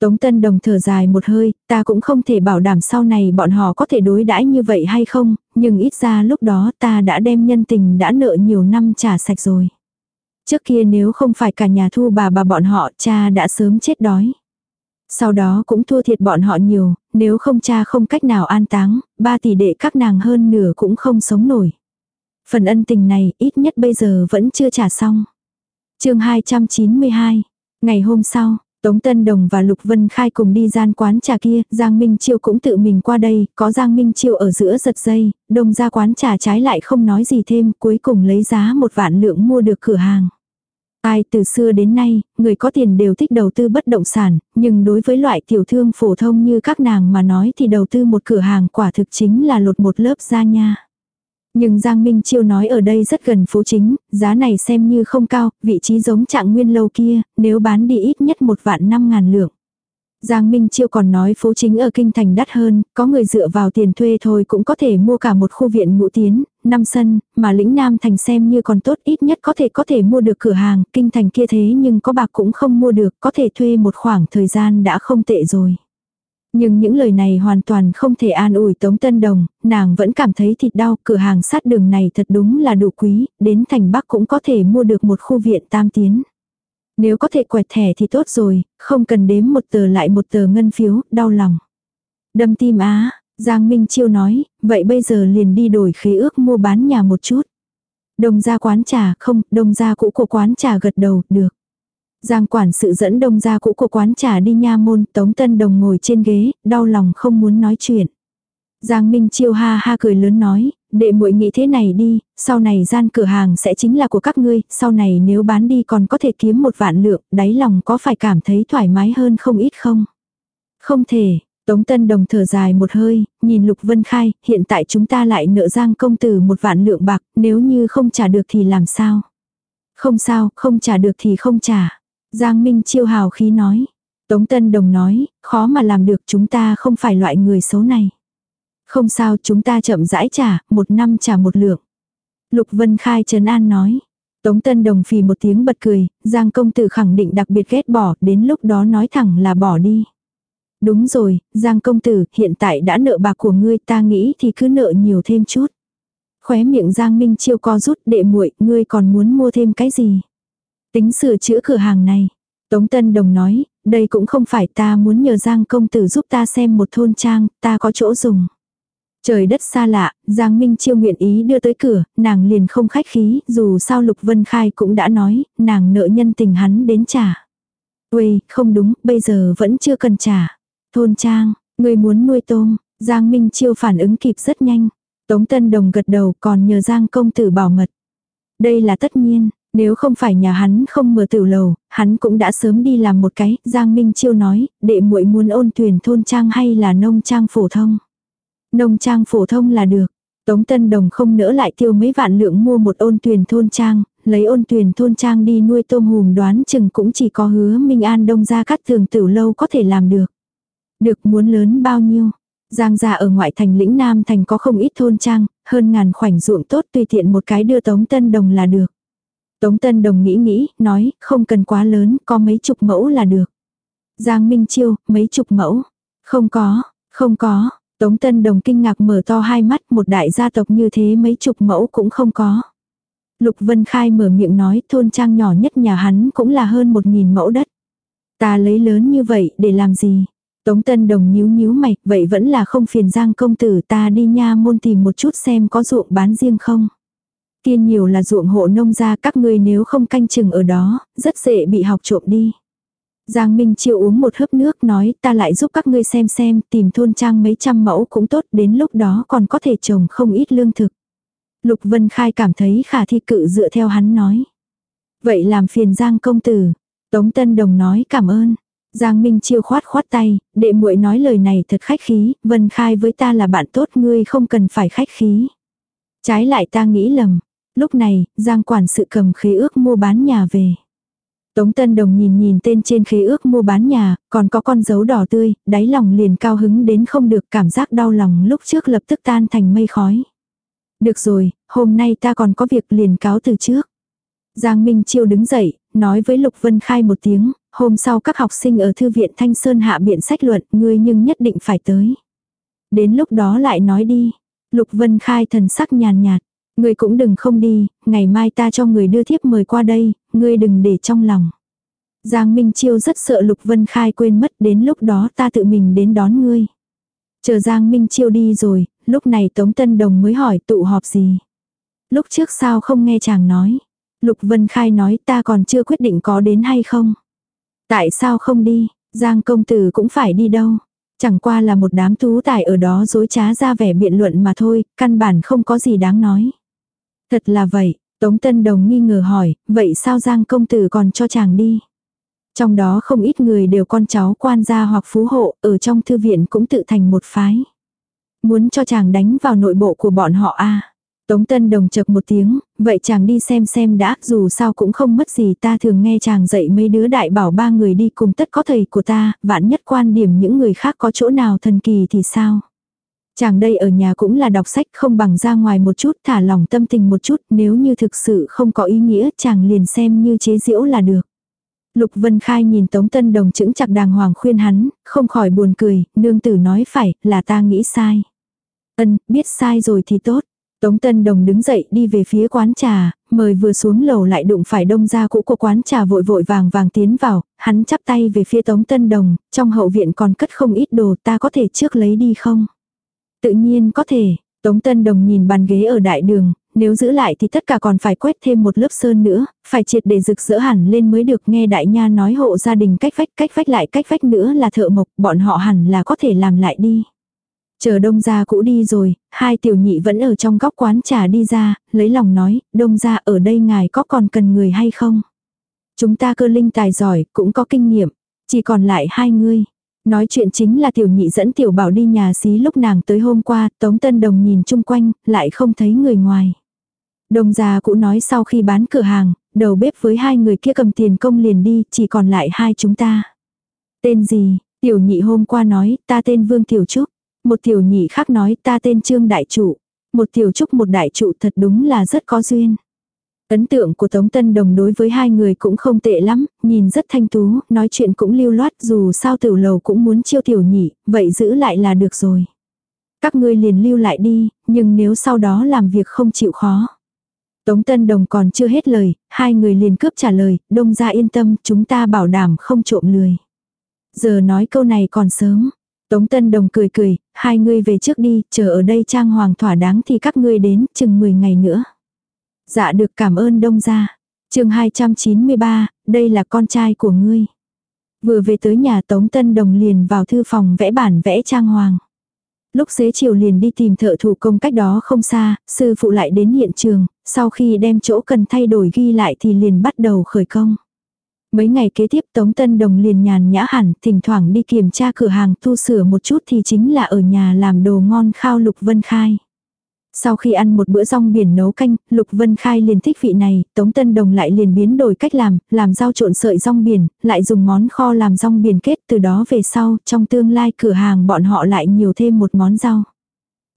Tống Tân Đồng thở dài một hơi, ta cũng không thể bảo đảm sau này bọn họ có thể đối đãi như vậy hay không, nhưng ít ra lúc đó ta đã đem nhân tình đã nợ nhiều năm trả sạch rồi. Trước kia nếu không phải cả nhà thu bà bà bọn họ cha đã sớm chết đói. Sau đó cũng thua thiệt bọn họ nhiều, nếu không cha không cách nào an táng, ba tỷ đệ các nàng hơn nửa cũng không sống nổi. Phần ân tình này ít nhất bây giờ vẫn chưa trả xong. chương 292, ngày hôm sau, Tống Tân Đồng và Lục Vân Khai cùng đi gian quán trà kia, Giang Minh Chiêu cũng tự mình qua đây, có Giang Minh Chiêu ở giữa giật dây, đồng ra quán trà trái lại không nói gì thêm, cuối cùng lấy giá một vạn lượng mua được cửa hàng. Ai từ xưa đến nay, người có tiền đều thích đầu tư bất động sản, nhưng đối với loại tiểu thương phổ thông như các nàng mà nói thì đầu tư một cửa hàng quả thực chính là lột một lớp da nha. Nhưng Giang Minh Chiêu nói ở đây rất gần phố chính, giá này xem như không cao, vị trí giống trạng nguyên lâu kia, nếu bán đi ít nhất một vạn năm ngàn lượng. Giang Minh Chiêu còn nói phố chính ở kinh thành đắt hơn, có người dựa vào tiền thuê thôi cũng có thể mua cả một khu viện ngũ tiến, năm sân, mà lĩnh Nam thành xem như còn tốt ít nhất có thể có thể mua được cửa hàng, kinh thành kia thế nhưng có bạc cũng không mua được, có thể thuê một khoảng thời gian đã không tệ rồi. Nhưng những lời này hoàn toàn không thể an ủi Tống Tân Đồng, nàng vẫn cảm thấy thịt đau, cửa hàng sát đường này thật đúng là đủ quý, đến thành Bắc cũng có thể mua được một khu viện tam tiến. Nếu có thể quẹt thẻ thì tốt rồi, không cần đếm một tờ lại một tờ ngân phiếu, đau lòng. Đâm tim á, Giang Minh Chiêu nói, vậy bây giờ liền đi đổi khế ước mua bán nhà một chút. đồng gia quán trà, không, đồng gia cũ của quán trà gật đầu, được. Giang quản sự dẫn đông gia cũ của quán trà đi nha môn, Tống Tân Đồng ngồi trên ghế, đau lòng không muốn nói chuyện. Giang Minh Chiêu ha ha cười lớn nói, đệ muội nghĩ thế này đi, sau này gian cửa hàng sẽ chính là của các ngươi, sau này nếu bán đi còn có thể kiếm một vạn lượng, đáy lòng có phải cảm thấy thoải mái hơn không ít không? Không thể, Tống Tân Đồng thở dài một hơi, nhìn Lục Vân Khai, hiện tại chúng ta lại nợ Giang công tử một vạn lượng bạc, nếu như không trả được thì làm sao? Không sao, không trả được thì không trả. Giang Minh chiêu hào khí nói. Tống Tân Đồng nói, khó mà làm được chúng ta không phải loại người xấu này. Không sao chúng ta chậm rãi trả, một năm trả một lượng. Lục Vân Khai trấn an nói. Tống Tân Đồng phì một tiếng bật cười, Giang công tử khẳng định đặc biệt ghét bỏ, đến lúc đó nói thẳng là bỏ đi. Đúng rồi, Giang công tử, hiện tại đã nợ bạc của ngươi ta nghĩ thì cứ nợ nhiều thêm chút. Khóe miệng Giang Minh chiêu co rút đệ muội ngươi còn muốn mua thêm cái gì? Tính sửa chữa cửa hàng này. Tống Tân Đồng nói, đây cũng không phải ta muốn nhờ Giang công tử giúp ta xem một thôn trang, ta có chỗ dùng. Trời đất xa lạ, Giang Minh Chiêu nguyện ý đưa tới cửa, nàng liền không khách khí, dù sao Lục Vân Khai cũng đã nói, nàng nợ nhân tình hắn đến trả. Uầy, không đúng, bây giờ vẫn chưa cần trả. Thôn trang, người muốn nuôi tôm, Giang Minh Chiêu phản ứng kịp rất nhanh. Tống Tân Đồng gật đầu còn nhờ Giang công tử bảo mật. Đây là tất nhiên, nếu không phải nhà hắn không mở tiểu lầu, hắn cũng đã sớm đi làm một cái, Giang Minh Chiêu nói, đệ muội muốn ôn tuyển thôn trang hay là nông trang phổ thông. Nông trang phổ thông là được. Tống Tân Đồng không nỡ lại tiêu mấy vạn lượng mua một ôn tuyển thôn trang, lấy ôn tuyển thôn trang đi nuôi tôm hùm đoán chừng cũng chỉ có hứa Minh An đông ra cắt thường tiểu lâu có thể làm được. Được muốn lớn bao nhiêu. Giang gia ở ngoại thành lĩnh Nam thành có không ít thôn trang, hơn ngàn khoảnh ruộng tốt tùy tiện một cái đưa Tống Tân Đồng là được. Tống Tân Đồng nghĩ nghĩ, nói, không cần quá lớn, có mấy chục mẫu là được. Giang Minh Chiêu, mấy chục mẫu. Không có, không có. Tống Tân Đồng kinh ngạc mở to hai mắt, một đại gia tộc như thế mấy chục mẫu cũng không có. Lục Vân Khai mở miệng nói, thôn trang nhỏ nhất nhà hắn cũng là hơn một nghìn mẫu đất. Ta lấy lớn như vậy để làm gì? Tống Tân Đồng nhíu nhíu mày, vậy vẫn là không phiền Giang công tử ta đi nha môn tìm một chút xem có ruộng bán riêng không. Kia nhiều là ruộng hộ nông gia các ngươi nếu không canh chừng ở đó, rất dễ bị học trộm đi. Giang Minh Chiêu uống một hớp nước nói ta lại giúp các ngươi xem xem tìm thôn trang mấy trăm mẫu cũng tốt đến lúc đó còn có thể trồng không ít lương thực. Lục Vân Khai cảm thấy khả thi cự dựa theo hắn nói. Vậy làm phiền Giang công tử. Tống Tân Đồng nói cảm ơn. Giang Minh Chiêu khoát khoát tay, đệ muội nói lời này thật khách khí, Vân Khai với ta là bạn tốt ngươi không cần phải khách khí. Trái lại ta nghĩ lầm. Lúc này, Giang quản sự cầm khế ước mua bán nhà về. Tống Tân Đồng nhìn nhìn tên trên khế ước mua bán nhà, còn có con dấu đỏ tươi, đáy lòng liền cao hứng đến không được cảm giác đau lòng lúc trước lập tức tan thành mây khói. Được rồi, hôm nay ta còn có việc liền cáo từ trước. Giang Minh Chiêu đứng dậy, nói với Lục Vân Khai một tiếng, hôm sau các học sinh ở thư viện Thanh Sơn hạ biện sách luận, ngươi nhưng nhất định phải tới. Đến lúc đó lại nói đi. Lục Vân Khai thần sắc nhàn nhạt, ngươi cũng đừng không đi, ngày mai ta cho người đưa thiếp mời qua đây, ngươi đừng để trong lòng. Giang Minh Chiêu rất sợ Lục Vân Khai quên mất đến lúc đó ta tự mình đến đón ngươi. Chờ Giang Minh Chiêu đi rồi, lúc này Tống Tân Đồng mới hỏi tụ họp gì. Lúc trước sao không nghe chàng nói. Lục Vân Khai nói ta còn chưa quyết định có đến hay không. Tại sao không đi, Giang công tử cũng phải đi đâu. Chẳng qua là một đám tú tài ở đó dối trá ra vẻ biện luận mà thôi, căn bản không có gì đáng nói. Thật là vậy, Tống Tân Đồng nghi ngờ hỏi, vậy sao Giang công tử còn cho chàng đi? Trong đó không ít người đều con cháu quan gia hoặc phú hộ, ở trong thư viện cũng tự thành một phái. Muốn cho chàng đánh vào nội bộ của bọn họ a à? Tống Tân Đồng chật một tiếng, vậy chàng đi xem xem đã, dù sao cũng không mất gì ta thường nghe chàng dạy mấy đứa đại bảo ba người đi cùng tất có thầy của ta, vạn nhất quan điểm những người khác có chỗ nào thần kỳ thì sao. Chàng đây ở nhà cũng là đọc sách không bằng ra ngoài một chút thả lòng tâm tình một chút nếu như thực sự không có ý nghĩa chàng liền xem như chế diễu là được. Lục Vân Khai nhìn Tống Tân Đồng chững chặt đàng hoàng khuyên hắn, không khỏi buồn cười, nương tử nói phải, là ta nghĩ sai. Ân, biết sai rồi thì tốt. Tống Tân Đồng đứng dậy đi về phía quán trà, mời vừa xuống lầu lại đụng phải đông gia cũ của quán trà vội vội vàng vàng tiến vào, hắn chắp tay về phía Tống Tân Đồng, trong hậu viện còn cất không ít đồ ta có thể trước lấy đi không? Tự nhiên có thể, Tống Tân Đồng nhìn bàn ghế ở đại đường, nếu giữ lại thì tất cả còn phải quét thêm một lớp sơn nữa, phải triệt để rực rỡ hẳn lên mới được nghe đại nha nói hộ gia đình cách vách cách vách lại cách vách nữa là thợ mộc, bọn họ hẳn là có thể làm lại đi. Chờ đông gia cũ đi rồi, hai tiểu nhị vẫn ở trong góc quán trà đi ra, lấy lòng nói, đông gia ở đây ngài có còn cần người hay không? Chúng ta cơ linh tài giỏi, cũng có kinh nghiệm, chỉ còn lại hai người. Nói chuyện chính là tiểu nhị dẫn tiểu bảo đi nhà xí lúc nàng tới hôm qua, Tống Tân Đồng nhìn chung quanh, lại không thấy người ngoài. đồng già cũ nói sau khi bán cửa hàng, đầu bếp với hai người kia cầm tiền công liền đi, chỉ còn lại hai chúng ta. Tên gì? Tiểu nhị hôm qua nói, ta tên Vương Tiểu Trúc. Một tiểu nhị khác nói ta tên Trương Đại Trụ. Một tiểu trúc một đại trụ thật đúng là rất có duyên. Ấn tượng của Tống Tân Đồng đối với hai người cũng không tệ lắm, nhìn rất thanh tú, nói chuyện cũng lưu loát dù sao tiểu lầu cũng muốn chiêu tiểu nhị, vậy giữ lại là được rồi. Các ngươi liền lưu lại đi, nhưng nếu sau đó làm việc không chịu khó. Tống Tân Đồng còn chưa hết lời, hai người liền cướp trả lời, đông ra yên tâm, chúng ta bảo đảm không trộm lười. Giờ nói câu này còn sớm, Tống Tân Đồng cười cười, hai ngươi về trước đi, chờ ở đây trang hoàng thỏa đáng thì các ngươi đến, chừng 10 ngày nữa. Dạ được cảm ơn đông gia. chương 293, đây là con trai của ngươi. Vừa về tới nhà Tống Tân Đồng liền vào thư phòng vẽ bản vẽ trang hoàng. lúc xế chiều liền đi tìm thợ thủ công cách đó không xa, sư phụ lại đến hiện trường, sau khi đem chỗ cần thay đổi ghi lại thì liền bắt đầu khởi công. Mấy ngày kế tiếp Tống Tân Đồng liền nhàn nhã hẳn, thỉnh thoảng đi kiểm tra cửa hàng tu sửa một chút thì chính là ở nhà làm đồ ngon khao Lục Vân Khai. Sau khi ăn một bữa rong biển nấu canh, Lục Vân Khai liền thích vị này, Tống Tân Đồng lại liền biến đổi cách làm, làm rau trộn sợi rong biển, lại dùng món kho làm rong biển kết từ đó về sau, trong tương lai cửa hàng bọn họ lại nhiều thêm một món rau.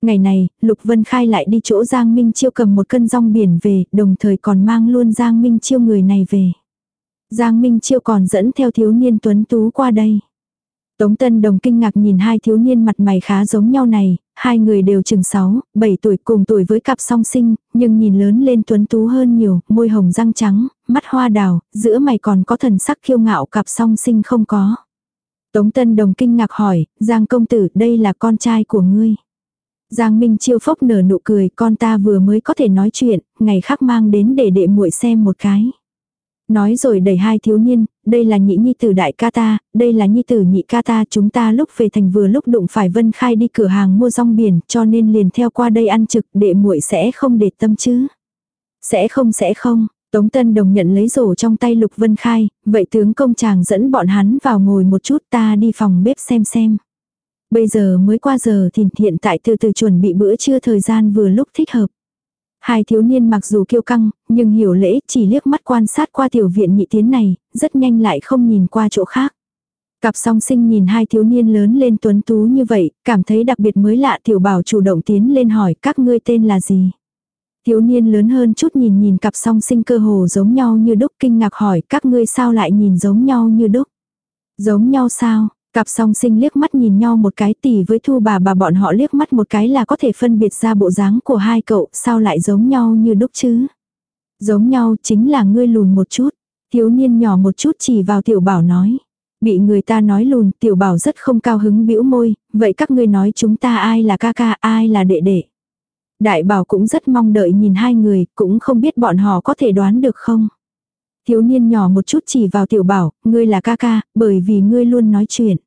Ngày này, Lục Vân Khai lại đi chỗ Giang Minh Chiêu cầm một cân rong biển về, đồng thời còn mang luôn Giang Minh Chiêu người này về. Giang Minh Chiêu còn dẫn theo thiếu niên tuấn tú qua đây. Tống Tân Đồng kinh ngạc nhìn hai thiếu niên mặt mày khá giống nhau này, hai người đều chừng 6, 7 tuổi cùng tuổi với cặp song sinh, nhưng nhìn lớn lên tuấn tú hơn nhiều, môi hồng răng trắng, mắt hoa đào, giữa mày còn có thần sắc kiêu ngạo cặp song sinh không có. Tống Tân Đồng kinh ngạc hỏi, Giang công tử đây là con trai của ngươi. Giang Minh chiêu phốc nở nụ cười, con ta vừa mới có thể nói chuyện, ngày khác mang đến để đệ muội xem một cái. Nói rồi đẩy hai thiếu niên, đây là nhị nhi tử đại ca ta, đây là nhi tử nhị ca ta, chúng ta lúc về thành vừa lúc đụng phải Vân Khai đi cửa hàng mua rong biển, cho nên liền theo qua đây ăn trực, đệ muội sẽ không để tâm chứ. Sẽ không sẽ không, Tống Tân Đồng nhận lấy rổ trong tay Lục Vân Khai, vậy tướng công chàng dẫn bọn hắn vào ngồi một chút ta đi phòng bếp xem xem. Bây giờ mới qua giờ thì hiện tại từ từ chuẩn bị bữa trưa thời gian vừa lúc thích hợp. Hai thiếu niên mặc dù kiêu căng, nhưng hiểu lễ chỉ liếc mắt quan sát qua tiểu viện nhị tiến này, rất nhanh lại không nhìn qua chỗ khác. Cặp song sinh nhìn hai thiếu niên lớn lên tuấn tú như vậy, cảm thấy đặc biệt mới lạ tiểu bảo chủ động tiến lên hỏi các ngươi tên là gì. Thiếu niên lớn hơn chút nhìn nhìn cặp song sinh cơ hồ giống nhau như đúc kinh ngạc hỏi các ngươi sao lại nhìn giống nhau như đúc. Giống nhau sao, Cặp song sinh liếc mắt nhìn nhau một cái tỷ với thu bà bà bọn họ liếc mắt một cái là có thể phân biệt ra bộ dáng của hai cậu sao lại giống nhau như đúc chứ. Giống nhau chính là ngươi lùn một chút. Thiếu niên nhỏ một chút chỉ vào tiểu bảo nói. Bị người ta nói lùn tiểu bảo rất không cao hứng bĩu môi, vậy các ngươi nói chúng ta ai là ca ca ai là đệ đệ. Đại bảo cũng rất mong đợi nhìn hai người, cũng không biết bọn họ có thể đoán được không. Thiếu niên nhỏ một chút chỉ vào tiểu bảo, ngươi là ca ca, bởi vì ngươi luôn nói chuyện.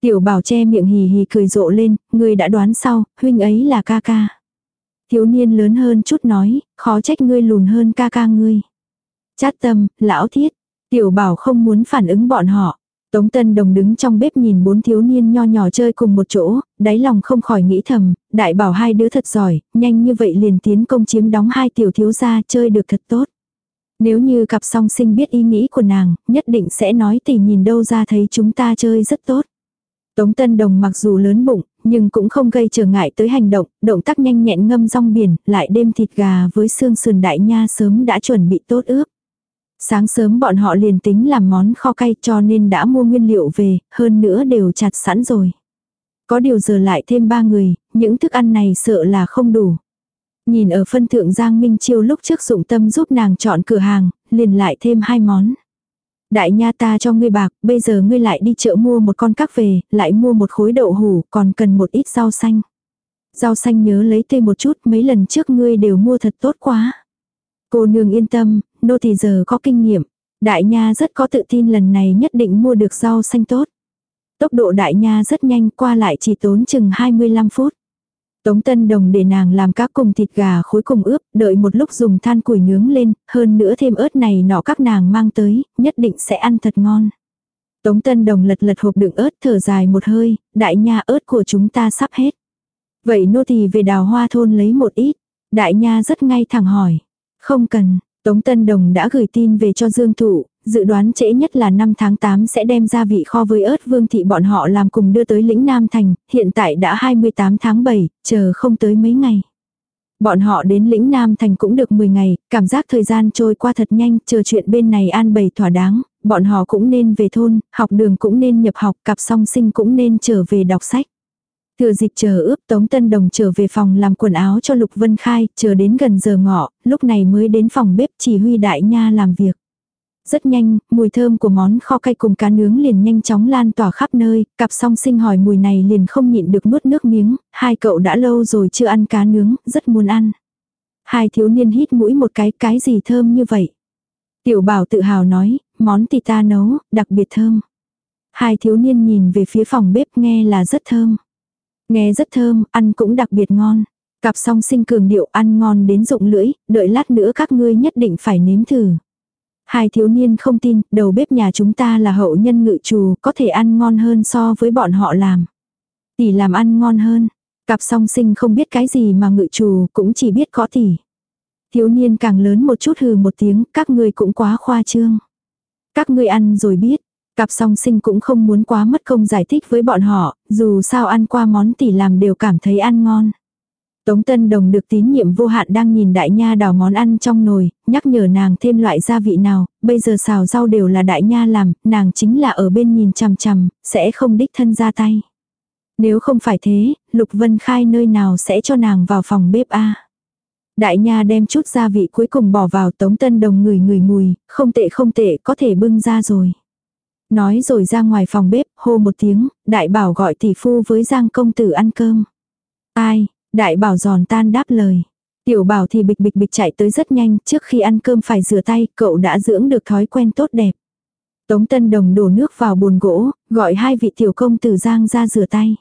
Tiểu bảo che miệng hì hì cười rộ lên, ngươi đã đoán sau, huynh ấy là ca ca. Thiếu niên lớn hơn chút nói, khó trách ngươi lùn hơn ca ca ngươi. Chát tâm, lão thiết, tiểu bảo không muốn phản ứng bọn họ. Tống Tân Đồng đứng trong bếp nhìn bốn thiếu niên nho nhỏ chơi cùng một chỗ, đáy lòng không khỏi nghĩ thầm, đại bảo hai đứa thật giỏi, nhanh như vậy liền tiến công chiếm đóng hai tiểu thiếu gia chơi được thật tốt. Nếu như cặp song sinh biết ý nghĩ của nàng, nhất định sẽ nói tỉ nhìn đâu ra thấy chúng ta chơi rất tốt. Tống Tân Đồng mặc dù lớn bụng, nhưng cũng không gây trở ngại tới hành động, động tác nhanh nhẹn ngâm rong biển, lại đêm thịt gà với xương sườn đại nha sớm đã chuẩn bị tốt ướp. Sáng sớm bọn họ liền tính làm món kho cay cho nên đã mua nguyên liệu về, hơn nữa đều chặt sẵn rồi. Có điều giờ lại thêm ba người, những thức ăn này sợ là không đủ. Nhìn ở phân thượng Giang Minh Chiêu lúc trước dụng tâm giúp nàng chọn cửa hàng, liền lại thêm hai món. Đại nha ta cho ngươi bạc, bây giờ ngươi lại đi chợ mua một con cắc về, lại mua một khối đậu hủ, còn cần một ít rau xanh. Rau xanh nhớ lấy tê một chút, mấy lần trước ngươi đều mua thật tốt quá. Cô nương yên tâm, nô thì giờ có kinh nghiệm. Đại nha rất có tự tin lần này nhất định mua được rau xanh tốt. Tốc độ đại nha rất nhanh qua lại chỉ tốn chừng 25 phút. Tống Tân Đồng để nàng làm các cùng thịt gà khối cùng ướp, đợi một lúc dùng than củi nướng lên, hơn nữa thêm ớt này nọ các nàng mang tới, nhất định sẽ ăn thật ngon. Tống Tân Đồng lật lật hộp đựng ớt thở dài một hơi, đại nha ớt của chúng ta sắp hết. Vậy nô tỳ về đào hoa thôn lấy một ít. Đại nha rất ngay thẳng hỏi. Không cần, Tống Tân Đồng đã gửi tin về cho Dương Thụ, dự đoán trễ nhất là năm tháng 8 sẽ đem gia vị kho với ớt vương thị bọn họ làm cùng đưa tới lĩnh Nam Thành, hiện tại đã 28 tháng 7, chờ không tới mấy ngày. Bọn họ đến lĩnh Nam Thành cũng được 10 ngày, cảm giác thời gian trôi qua thật nhanh, chờ chuyện bên này an bày thỏa đáng, bọn họ cũng nên về thôn, học đường cũng nên nhập học, cặp song sinh cũng nên trở về đọc sách. Thừa dịp chờ ướp Tống Tân Đồng trở về phòng làm quần áo cho Lục Vân Khai, chờ đến gần giờ ngọ, lúc này mới đến phòng bếp chỉ huy đại nha làm việc. Rất nhanh, mùi thơm của món kho cay cùng cá nướng liền nhanh chóng lan tỏa khắp nơi, cặp song sinh hỏi mùi này liền không nhịn được nuốt nước miếng, hai cậu đã lâu rồi chưa ăn cá nướng, rất muốn ăn. Hai thiếu niên hít mũi một cái, cái gì thơm như vậy. Tiểu bảo tự hào nói, món thì ta nấu, đặc biệt thơm. Hai thiếu niên nhìn về phía phòng bếp nghe là rất thơm. Nghe rất thơm, ăn cũng đặc biệt ngon. Cặp song sinh cường điệu ăn ngon đến rụng lưỡi, đợi lát nữa các ngươi nhất định phải nếm thử. Hai thiếu niên không tin, đầu bếp nhà chúng ta là hậu nhân ngự trù, có thể ăn ngon hơn so với bọn họ làm. Tỷ làm ăn ngon hơn. Cặp song sinh không biết cái gì mà ngự trù, cũng chỉ biết có tỷ. Thiếu niên càng lớn một chút hừ một tiếng, các ngươi cũng quá khoa trương. Các ngươi ăn rồi biết. Cặp song sinh cũng không muốn quá mất công giải thích với bọn họ, dù sao ăn qua món tỷ làm đều cảm thấy ăn ngon. Tống Tân Đồng được tín nhiệm vô hạn đang nhìn đại nha đào món ăn trong nồi, nhắc nhở nàng thêm loại gia vị nào, bây giờ xào rau đều là đại nha làm, nàng chính là ở bên nhìn chằm chằm, sẽ không đích thân ra tay. Nếu không phải thế, Lục Vân Khai nơi nào sẽ cho nàng vào phòng bếp a Đại nha đem chút gia vị cuối cùng bỏ vào Tống Tân Đồng người người mùi, không tệ không tệ có thể bưng ra rồi. Nói rồi ra ngoài phòng bếp, hô một tiếng, đại bảo gọi tỷ phu với Giang công tử ăn cơm. Ai, Đại bảo giòn tan đáp lời. Tiểu bảo thì bịch bịch bịch chạy tới rất nhanh, trước khi ăn cơm phải rửa tay, cậu đã dưỡng được thói quen tốt đẹp. Tống Tân Đồng đổ nước vào bồn gỗ, gọi hai vị tiểu công tử Giang ra rửa tay.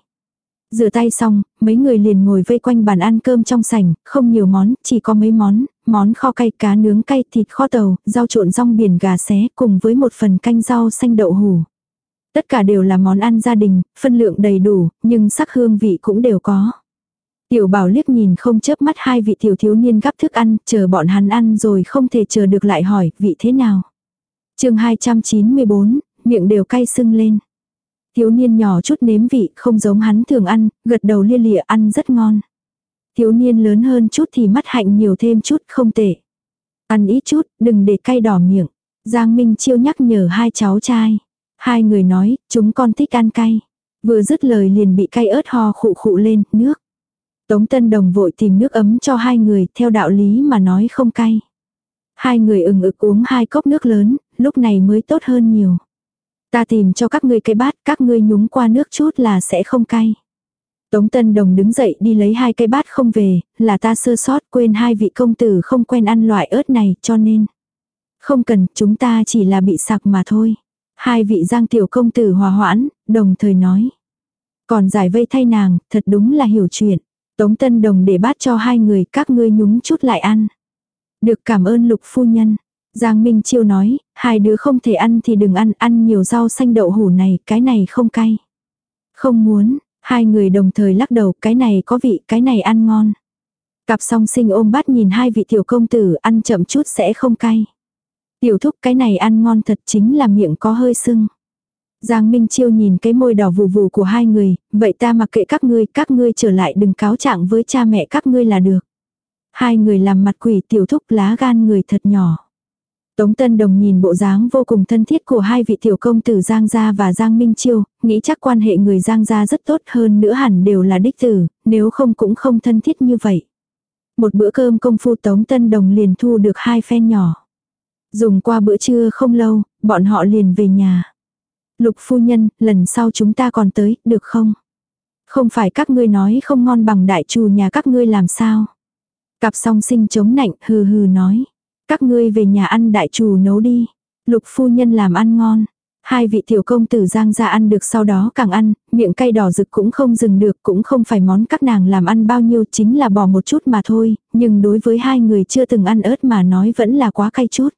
Rửa tay xong, mấy người liền ngồi vây quanh bàn ăn cơm trong sảnh, không nhiều món, chỉ có mấy món, món kho cay cá nướng cay thịt kho tàu, rau trộn rong biển gà xé cùng với một phần canh rau xanh đậu hủ. Tất cả đều là món ăn gia đình, phân lượng đầy đủ, nhưng sắc hương vị cũng đều có. Tiểu bảo liếc nhìn không chớp mắt hai vị tiểu thiếu niên gắp thức ăn, chờ bọn hắn ăn rồi không thể chờ được lại hỏi, vị thế nào. chương 294, miệng đều cay sưng lên. Thiếu niên nhỏ chút nếm vị, không giống hắn thường ăn, gật đầu lia lịa ăn rất ngon. Thiếu niên lớn hơn chút thì mắt hạnh nhiều thêm chút, không tệ. Ăn ít chút, đừng để cay đỏ miệng. Giang Minh Chiêu nhắc nhở hai cháu trai. Hai người nói, chúng con thích ăn cay. Vừa dứt lời liền bị cay ớt ho khụ khụ lên, nước. Tống Tân Đồng vội tìm nước ấm cho hai người, theo đạo lý mà nói không cay. Hai người ừng ực uống hai cốc nước lớn, lúc này mới tốt hơn nhiều. Ta tìm cho các ngươi cái bát, các ngươi nhúng qua nước chút là sẽ không cay. Tống Tân Đồng đứng dậy đi lấy hai cái bát không về, là ta sơ sót quên hai vị công tử không quen ăn loại ớt này cho nên. Không cần, chúng ta chỉ là bị sặc mà thôi. Hai vị giang tiểu công tử hòa hoãn, đồng thời nói. Còn giải vây thay nàng, thật đúng là hiểu chuyện. Tống Tân Đồng để bát cho hai người các ngươi nhúng chút lại ăn. Được cảm ơn lục phu nhân. Giang Minh Chiêu nói, hai đứa không thể ăn thì đừng ăn, ăn nhiều rau xanh đậu hủ này, cái này không cay. Không muốn, hai người đồng thời lắc đầu, cái này có vị, cái này ăn ngon. Cặp song sinh ôm bát nhìn hai vị tiểu công tử ăn chậm chút sẽ không cay. Tiểu thúc cái này ăn ngon thật chính là miệng có hơi sưng. Giang Minh Chiêu nhìn cái môi đỏ vù vù của hai người, vậy ta mặc kệ các ngươi, các ngươi trở lại đừng cáo trạng với cha mẹ các ngươi là được. Hai người làm mặt quỷ tiểu thúc lá gan người thật nhỏ. Tống Tân Đồng nhìn bộ dáng vô cùng thân thiết của hai vị tiểu công tử Giang Gia và Giang Minh Chiêu, nghĩ chắc quan hệ người Giang Gia rất tốt hơn nữa hẳn đều là đích tử, nếu không cũng không thân thiết như vậy. Một bữa cơm công phu Tống Tân Đồng liền thu được hai phen nhỏ. Dùng qua bữa trưa không lâu, bọn họ liền về nhà. Lục phu nhân, lần sau chúng ta còn tới, được không? Không phải các ngươi nói không ngon bằng đại trù nhà các ngươi làm sao? Cặp song sinh chống nạnh hừ hừ nói. Các ngươi về nhà ăn đại trù nấu đi. Lục phu nhân làm ăn ngon. Hai vị tiểu công tử giang ra ăn được sau đó càng ăn, miệng cay đỏ rực cũng không dừng được cũng không phải món các nàng làm ăn bao nhiêu chính là bỏ một chút mà thôi, nhưng đối với hai người chưa từng ăn ớt mà nói vẫn là quá cay chút.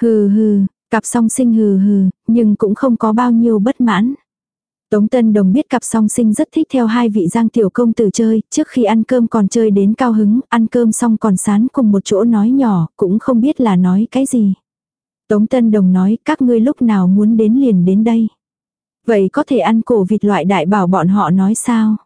Hừ hừ, Cặp song sinh hừ hừ, nhưng cũng không có bao nhiêu bất mãn. Tống Tân Đồng biết cặp song sinh rất thích theo hai vị giang tiểu công tử chơi, trước khi ăn cơm còn chơi đến cao hứng, ăn cơm xong còn sán cùng một chỗ nói nhỏ, cũng không biết là nói cái gì. Tống Tân Đồng nói các ngươi lúc nào muốn đến liền đến đây. Vậy có thể ăn cổ vịt loại đại bảo bọn họ nói sao?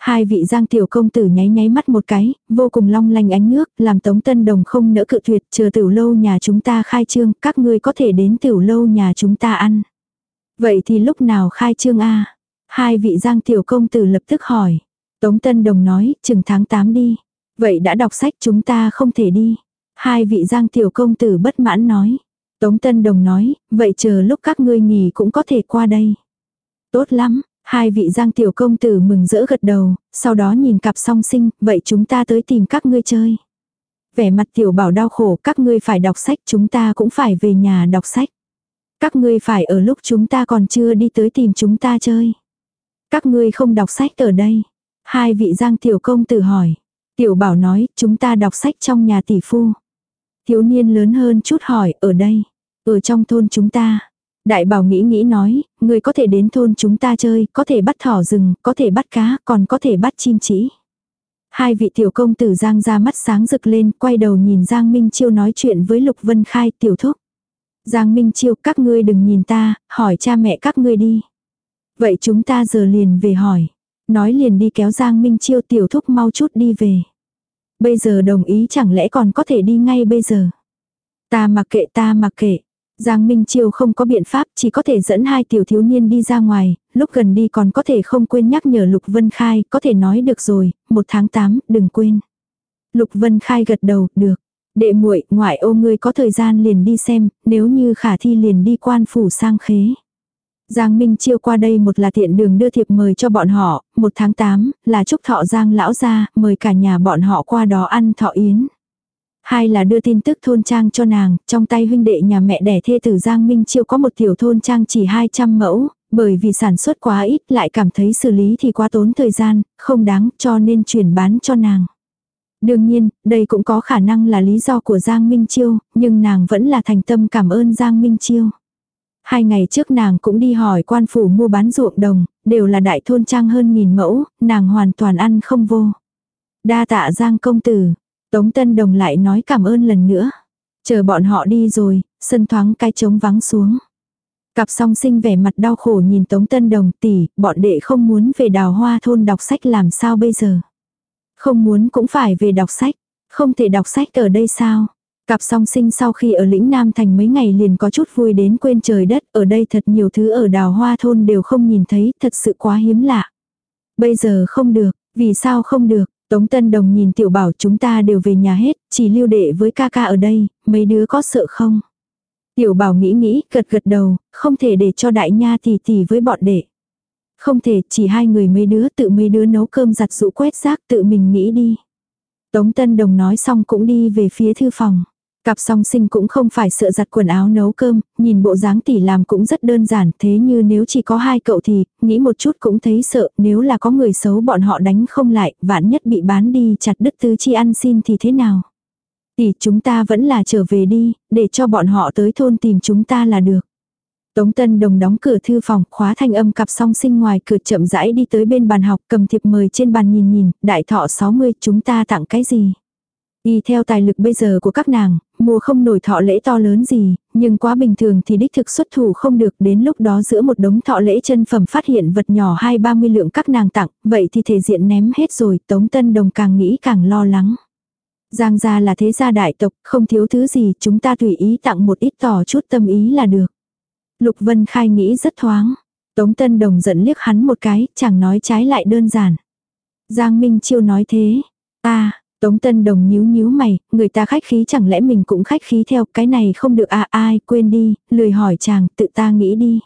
Hai vị giang tiểu công tử nháy nháy mắt một cái, vô cùng long lanh ánh nước, làm tống tân đồng không nỡ cự tuyệt, chờ tiểu lâu nhà chúng ta khai trương, các ngươi có thể đến tiểu lâu nhà chúng ta ăn. Vậy thì lúc nào khai trương a Hai vị giang tiểu công tử lập tức hỏi. Tống tân đồng nói, chừng tháng 8 đi. Vậy đã đọc sách chúng ta không thể đi. Hai vị giang tiểu công tử bất mãn nói. Tống tân đồng nói, vậy chờ lúc các ngươi nghỉ cũng có thể qua đây. Tốt lắm, Hai vị giang tiểu công tử mừng rỡ gật đầu, sau đó nhìn cặp song sinh, vậy chúng ta tới tìm các ngươi chơi. Vẻ mặt tiểu bảo đau khổ, các ngươi phải đọc sách, chúng ta cũng phải về nhà đọc sách. Các ngươi phải ở lúc chúng ta còn chưa đi tới tìm chúng ta chơi. Các ngươi không đọc sách ở đây. Hai vị giang tiểu công tử hỏi. Tiểu bảo nói, chúng ta đọc sách trong nhà tỷ phu. Thiếu niên lớn hơn chút hỏi, ở đây. Ở trong thôn chúng ta. Đại bảo nghĩ nghĩ nói, người có thể đến thôn chúng ta chơi, có thể bắt thỏ rừng, có thể bắt cá, còn có thể bắt chim chỉ. Hai vị tiểu công tử Giang ra mắt sáng rực lên, quay đầu nhìn Giang Minh Chiêu nói chuyện với Lục Vân Khai tiểu thúc. Giang Minh Chiêu, các ngươi đừng nhìn ta, hỏi cha mẹ các ngươi đi. Vậy chúng ta giờ liền về hỏi. Nói liền đi kéo Giang Minh Chiêu tiểu thúc mau chút đi về. Bây giờ đồng ý chẳng lẽ còn có thể đi ngay bây giờ. Ta mặc kệ ta mặc kệ. Giang Minh Chiêu không có biện pháp chỉ có thể dẫn hai tiểu thiếu niên đi ra ngoài, lúc gần đi còn có thể không quên nhắc nhở Lục Vân Khai, có thể nói được rồi, một tháng 8, đừng quên. Lục Vân Khai gật đầu, được. Đệ muội, ngoại ô ngươi có thời gian liền đi xem, nếu như khả thi liền đi quan phủ sang khế. Giang Minh Chiêu qua đây một là tiện đường đưa thiệp mời cho bọn họ, một tháng 8, là chúc thọ Giang lão ra, mời cả nhà bọn họ qua đó ăn thọ yến. Hai là đưa tin tức thôn trang cho nàng, trong tay huynh đệ nhà mẹ đẻ thê tử Giang Minh Chiêu có một tiểu thôn trang chỉ 200 mẫu, bởi vì sản xuất quá ít lại cảm thấy xử lý thì quá tốn thời gian, không đáng cho nên chuyển bán cho nàng. Đương nhiên, đây cũng có khả năng là lý do của Giang Minh Chiêu, nhưng nàng vẫn là thành tâm cảm ơn Giang Minh Chiêu. Hai ngày trước nàng cũng đi hỏi quan phủ mua bán ruộng đồng, đều là đại thôn trang hơn nghìn mẫu, nàng hoàn toàn ăn không vô. Đa tạ Giang công tử, Tống Tân Đồng lại nói cảm ơn lần nữa. Chờ bọn họ đi rồi, sân thoáng cái trống vắng xuống. Cặp song sinh vẻ mặt đau khổ nhìn Tống Tân Đồng tỷ, bọn đệ không muốn về đào hoa thôn đọc sách làm sao bây giờ. Không muốn cũng phải về đọc sách, không thể đọc sách ở đây sao. Cặp song sinh sau khi ở lĩnh Nam Thành mấy ngày liền có chút vui đến quên trời đất, ở đây thật nhiều thứ ở đào hoa thôn đều không nhìn thấy, thật sự quá hiếm lạ. Bây giờ không được, vì sao không được, Tống Tân Đồng nhìn tiểu bảo chúng ta đều về nhà hết, chỉ lưu đệ với ca ca ở đây, mấy đứa có sợ không? Tiểu bảo nghĩ nghĩ, gật gật đầu, không thể để cho đại nha tỷ tỷ với bọn đệ. Không thể, chỉ hai người mấy đứa tự mấy đứa nấu cơm giặt rũ quét rác tự mình nghĩ đi. Tống Tân Đồng nói xong cũng đi về phía thư phòng. Cặp song sinh cũng không phải sợ giặt quần áo nấu cơm, nhìn bộ dáng tỷ làm cũng rất đơn giản, thế như nếu chỉ có hai cậu thì, nghĩ một chút cũng thấy sợ, nếu là có người xấu bọn họ đánh không lại, vạn nhất bị bán đi chặt đứt tứ chi ăn xin thì thế nào. Tỷ chúng ta vẫn là trở về đi, để cho bọn họ tới thôn tìm chúng ta là được. Tống Tân Đồng đóng cửa thư phòng, khóa thanh âm cặp song sinh ngoài cửa chậm rãi đi tới bên bàn học, cầm thiệp mời trên bàn nhìn nhìn, đại thọ 60, chúng ta tặng cái gì? Y theo tài lực bây giờ của các nàng, mua không nổi thọ lễ to lớn gì, nhưng quá bình thường thì đích thực xuất thủ không được đến lúc đó giữa một đống thọ lễ chân phẩm phát hiện vật nhỏ hai ba mươi lượng các nàng tặng, vậy thì thể diện ném hết rồi, Tống Tân Đồng càng nghĩ càng lo lắng. Giang gia là thế gia đại tộc, không thiếu thứ gì, chúng ta tùy ý tặng một ít tỏ chút tâm ý là được. Lục Vân Khai nghĩ rất thoáng. Tống Tân Đồng giận liếc hắn một cái, chẳng nói trái lại đơn giản. Giang Minh Chiêu nói thế. ta Tống Tân Đồng nhíu nhíu mày, người ta khách khí chẳng lẽ mình cũng khách khí theo cái này không được à ai quên đi, lười hỏi chàng tự ta nghĩ đi.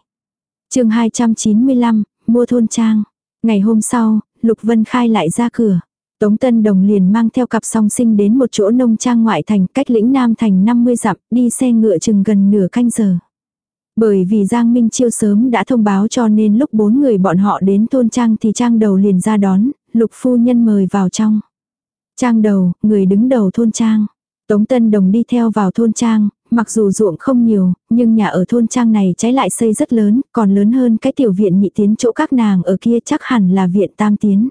chương 295, mua thôn trang. Ngày hôm sau, Lục Vân Khai lại ra cửa. Tống Tân Đồng liền mang theo cặp song sinh đến một chỗ nông trang ngoại thành cách lĩnh Nam thành 50 dặm, đi xe ngựa chừng gần nửa canh giờ. Bởi vì Giang Minh Chiêu sớm đã thông báo cho nên lúc bốn người bọn họ đến thôn trang thì trang đầu liền ra đón, lục phu nhân mời vào trong. Trang đầu, người đứng đầu thôn trang. Tống Tân Đồng đi theo vào thôn trang, mặc dù ruộng không nhiều, nhưng nhà ở thôn trang này trái lại xây rất lớn, còn lớn hơn cái tiểu viện nhị tiến chỗ các nàng ở kia chắc hẳn là viện tam tiến.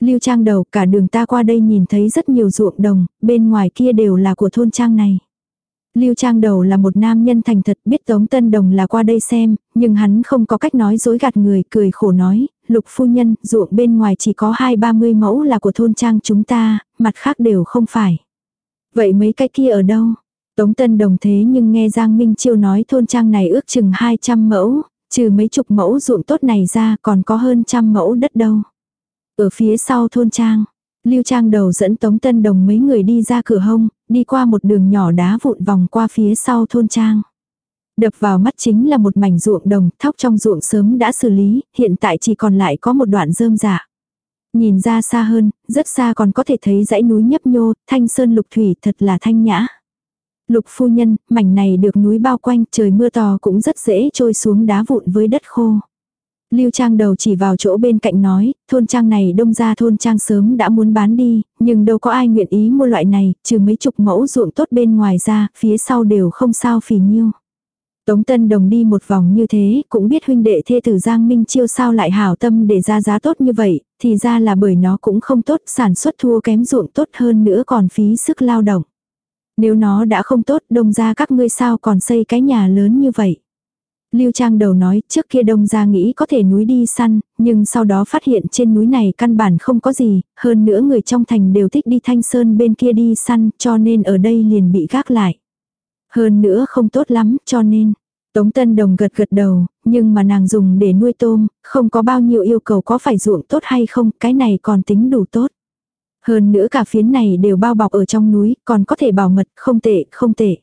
Lưu trang đầu cả đường ta qua đây nhìn thấy rất nhiều ruộng đồng, bên ngoài kia đều là của thôn trang này. Lưu Trang đầu là một nam nhân thành thật biết Tống Tân Đồng là qua đây xem, nhưng hắn không có cách nói dối gạt người, cười khổ nói, lục phu nhân, ruộng bên ngoài chỉ có hai ba mươi mẫu là của thôn Trang chúng ta, mặt khác đều không phải. Vậy mấy cái kia ở đâu? Tống Tân Đồng thế nhưng nghe Giang Minh Chiêu nói thôn Trang này ước chừng 200 mẫu, trừ mấy chục mẫu ruộng tốt này ra còn có hơn trăm mẫu đất đâu. Ở phía sau thôn Trang, Lưu Trang đầu dẫn Tống Tân Đồng mấy người đi ra cửa hông, đi qua một đường nhỏ đá vụn vòng qua phía sau thôn Trang. Đập vào mắt chính là một mảnh ruộng đồng, thóc trong ruộng sớm đã xử lý, hiện tại chỉ còn lại có một đoạn rơm dạ. Nhìn ra xa hơn, rất xa còn có thể thấy dãy núi nhấp nhô, thanh sơn lục thủy thật là thanh nhã. Lục phu nhân, mảnh này được núi bao quanh, trời mưa to cũng rất dễ trôi xuống đá vụn với đất khô. Lưu Trang đầu chỉ vào chỗ bên cạnh nói, thôn trang này đông ra thôn trang sớm đã muốn bán đi, nhưng đâu có ai nguyện ý mua loại này, trừ mấy chục mẫu ruộng tốt bên ngoài ra, phía sau đều không sao phì nhiêu. Tống Tân Đồng đi một vòng như thế, cũng biết huynh đệ thê tử Giang Minh Chiêu sao lại hảo tâm để ra giá tốt như vậy, thì ra là bởi nó cũng không tốt, sản xuất thua kém ruộng tốt hơn nữa còn phí sức lao động. Nếu nó đã không tốt, đông ra các ngươi sao còn xây cái nhà lớn như vậy. Lưu Trang đầu nói, trước kia đông ra nghĩ có thể núi đi săn, nhưng sau đó phát hiện trên núi này căn bản không có gì, hơn nữa người trong thành đều thích đi thanh sơn bên kia đi săn, cho nên ở đây liền bị gác lại. Hơn nữa không tốt lắm, cho nên, Tống Tân Đồng gật gật đầu, nhưng mà nàng dùng để nuôi tôm, không có bao nhiêu yêu cầu có phải ruộng tốt hay không, cái này còn tính đủ tốt. Hơn nữa cả phiến này đều bao bọc ở trong núi, còn có thể bảo mật, không tệ, không tệ.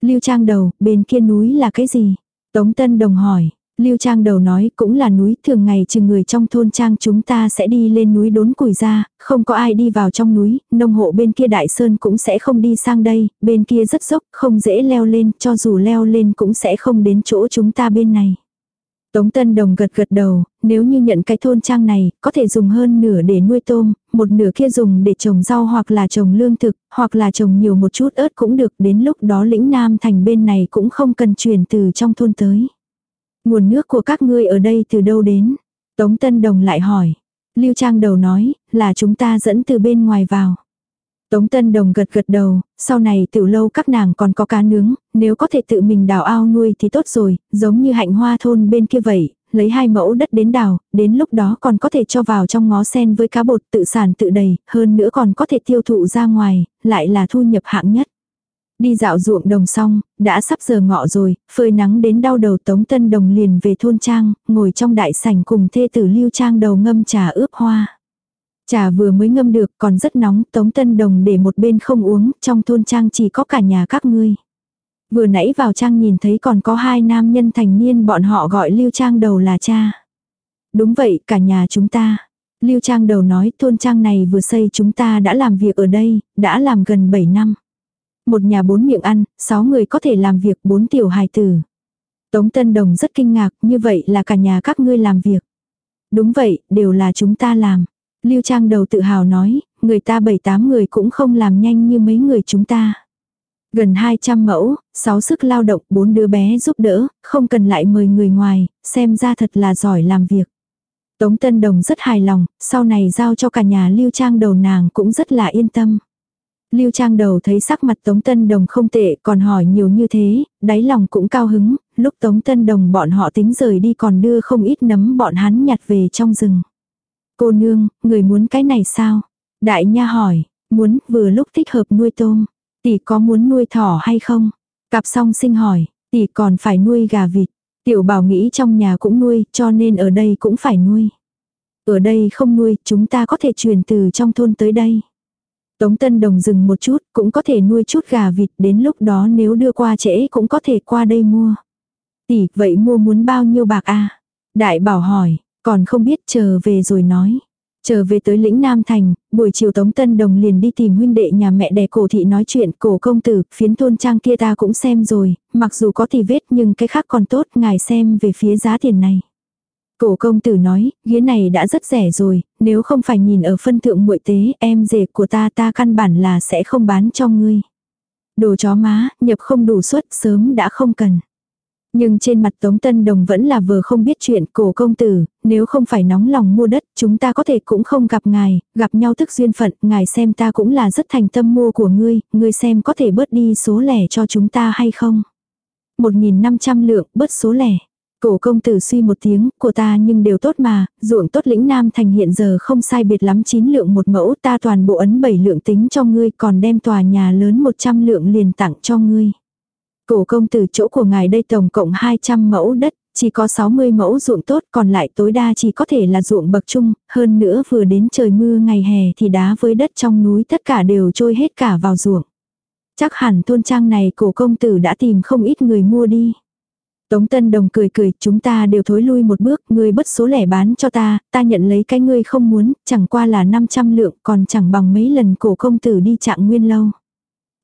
Lưu Trang đầu, bên kia núi là cái gì? Tống Tân Đồng hỏi, Lưu Trang đầu nói cũng là núi, thường ngày chừng người trong thôn trang chúng ta sẽ đi lên núi đốn củi ra, không có ai đi vào trong núi, nông hộ bên kia đại sơn cũng sẽ không đi sang đây, bên kia rất dốc, không dễ leo lên, cho dù leo lên cũng sẽ không đến chỗ chúng ta bên này. Tống Tân Đồng gật gật đầu, nếu như nhận cái thôn trang này, có thể dùng hơn nửa để nuôi tôm, một nửa kia dùng để trồng rau hoặc là trồng lương thực, hoặc là trồng nhiều một chút ớt cũng được, đến lúc đó lĩnh Nam thành bên này cũng không cần chuyển từ trong thôn tới. Nguồn nước của các ngươi ở đây từ đâu đến? Tống Tân Đồng lại hỏi. Lưu Trang đầu nói, là chúng ta dẫn từ bên ngoài vào. Tống Tân Đồng gật gật đầu, sau này tiểu lâu các nàng còn có cá nướng, nếu có thể tự mình đào ao nuôi thì tốt rồi, giống như hạnh hoa thôn bên kia vậy, lấy hai mẫu đất đến đào, đến lúc đó còn có thể cho vào trong ngó sen với cá bột tự sản tự đầy, hơn nữa còn có thể tiêu thụ ra ngoài, lại là thu nhập hạng nhất. Đi dạo ruộng đồng xong, đã sắp giờ ngọ rồi, phơi nắng đến đau đầu Tống Tân Đồng liền về thôn trang, ngồi trong đại sảnh cùng thê tử lưu trang đầu ngâm trà ướp hoa. Trà vừa mới ngâm được còn rất nóng, Tống Tân Đồng để một bên không uống, trong thôn trang chỉ có cả nhà các ngươi. Vừa nãy vào trang nhìn thấy còn có hai nam nhân thành niên bọn họ gọi Lưu Trang đầu là cha. Đúng vậy, cả nhà chúng ta. Lưu Trang đầu nói thôn trang này vừa xây chúng ta đã làm việc ở đây, đã làm gần 7 năm. Một nhà bốn miệng ăn, sáu người có thể làm việc bốn tiểu hài tử. Tống Tân Đồng rất kinh ngạc, như vậy là cả nhà các ngươi làm việc. Đúng vậy, đều là chúng ta làm. Lưu Trang đầu tự hào nói, người ta bảy tám người cũng không làm nhanh như mấy người chúng ta. Gần 200 mẫu, 6 sức lao động, 4 đứa bé giúp đỡ, không cần lại mời người ngoài, xem ra thật là giỏi làm việc. Tống Tân Đồng rất hài lòng, sau này giao cho cả nhà Lưu Trang đầu nàng cũng rất là yên tâm. Lưu Trang đầu thấy sắc mặt Tống Tân Đồng không tệ còn hỏi nhiều như thế, đáy lòng cũng cao hứng, lúc Tống Tân Đồng bọn họ tính rời đi còn đưa không ít nấm bọn hắn nhặt về trong rừng. Cô nương, người muốn cái này sao? Đại nha hỏi, muốn vừa lúc thích hợp nuôi tôm. Tỷ có muốn nuôi thỏ hay không? Cặp song sinh hỏi, tỷ còn phải nuôi gà vịt. Tiểu bảo nghĩ trong nhà cũng nuôi, cho nên ở đây cũng phải nuôi. Ở đây không nuôi, chúng ta có thể truyền từ trong thôn tới đây. Tống Tân Đồng dừng một chút, cũng có thể nuôi chút gà vịt, đến lúc đó nếu đưa qua trễ cũng có thể qua đây mua. Tỷ, vậy mua muốn bao nhiêu bạc a? Đại bảo hỏi, còn không biết chờ về rồi nói. Trở về tới lĩnh Nam Thành, buổi chiều Tống Tân Đồng liền đi tìm huynh đệ nhà mẹ đẻ cổ thị nói chuyện cổ công tử, phiến thôn trang kia ta cũng xem rồi, mặc dù có thì vết nhưng cái khác còn tốt, ngài xem về phía giá tiền này. Cổ công tử nói, ghế này đã rất rẻ rồi, nếu không phải nhìn ở phân thượng muội tế, em rể của ta ta căn bản là sẽ không bán cho ngươi. Đồ chó má, nhập không đủ suất, sớm đã không cần. Nhưng trên mặt Tống Tân Đồng vẫn là vừa không biết chuyện cổ công tử, nếu không phải nóng lòng mua đất, chúng ta có thể cũng không gặp ngài, gặp nhau tức duyên phận, ngài xem ta cũng là rất thành tâm mua của ngươi, ngươi xem có thể bớt đi số lẻ cho chúng ta hay không. 1.500 lượng, bớt số lẻ. Cổ công tử suy một tiếng, của ta nhưng đều tốt mà, ruộng tốt lĩnh Nam thành hiện giờ không sai biệt lắm 9 lượng một mẫu ta toàn bộ ấn 7 lượng tính cho ngươi còn đem tòa nhà lớn 100 lượng liền tặng cho ngươi. Cổ công từ chỗ của ngài đây tổng cộng 200 mẫu đất, chỉ có 60 mẫu ruộng tốt còn lại tối đa chỉ có thể là ruộng bậc trung, hơn nữa vừa đến trời mưa ngày hè thì đá với đất trong núi tất cả đều trôi hết cả vào ruộng. Chắc hẳn thôn trang này cổ công tử đã tìm không ít người mua đi. Tống Tân Đồng cười cười, chúng ta đều thối lui một bước, ngươi bất số lẻ bán cho ta, ta nhận lấy cái ngươi không muốn, chẳng qua là 500 lượng, còn chẳng bằng mấy lần cổ công tử đi trạng nguyên lâu.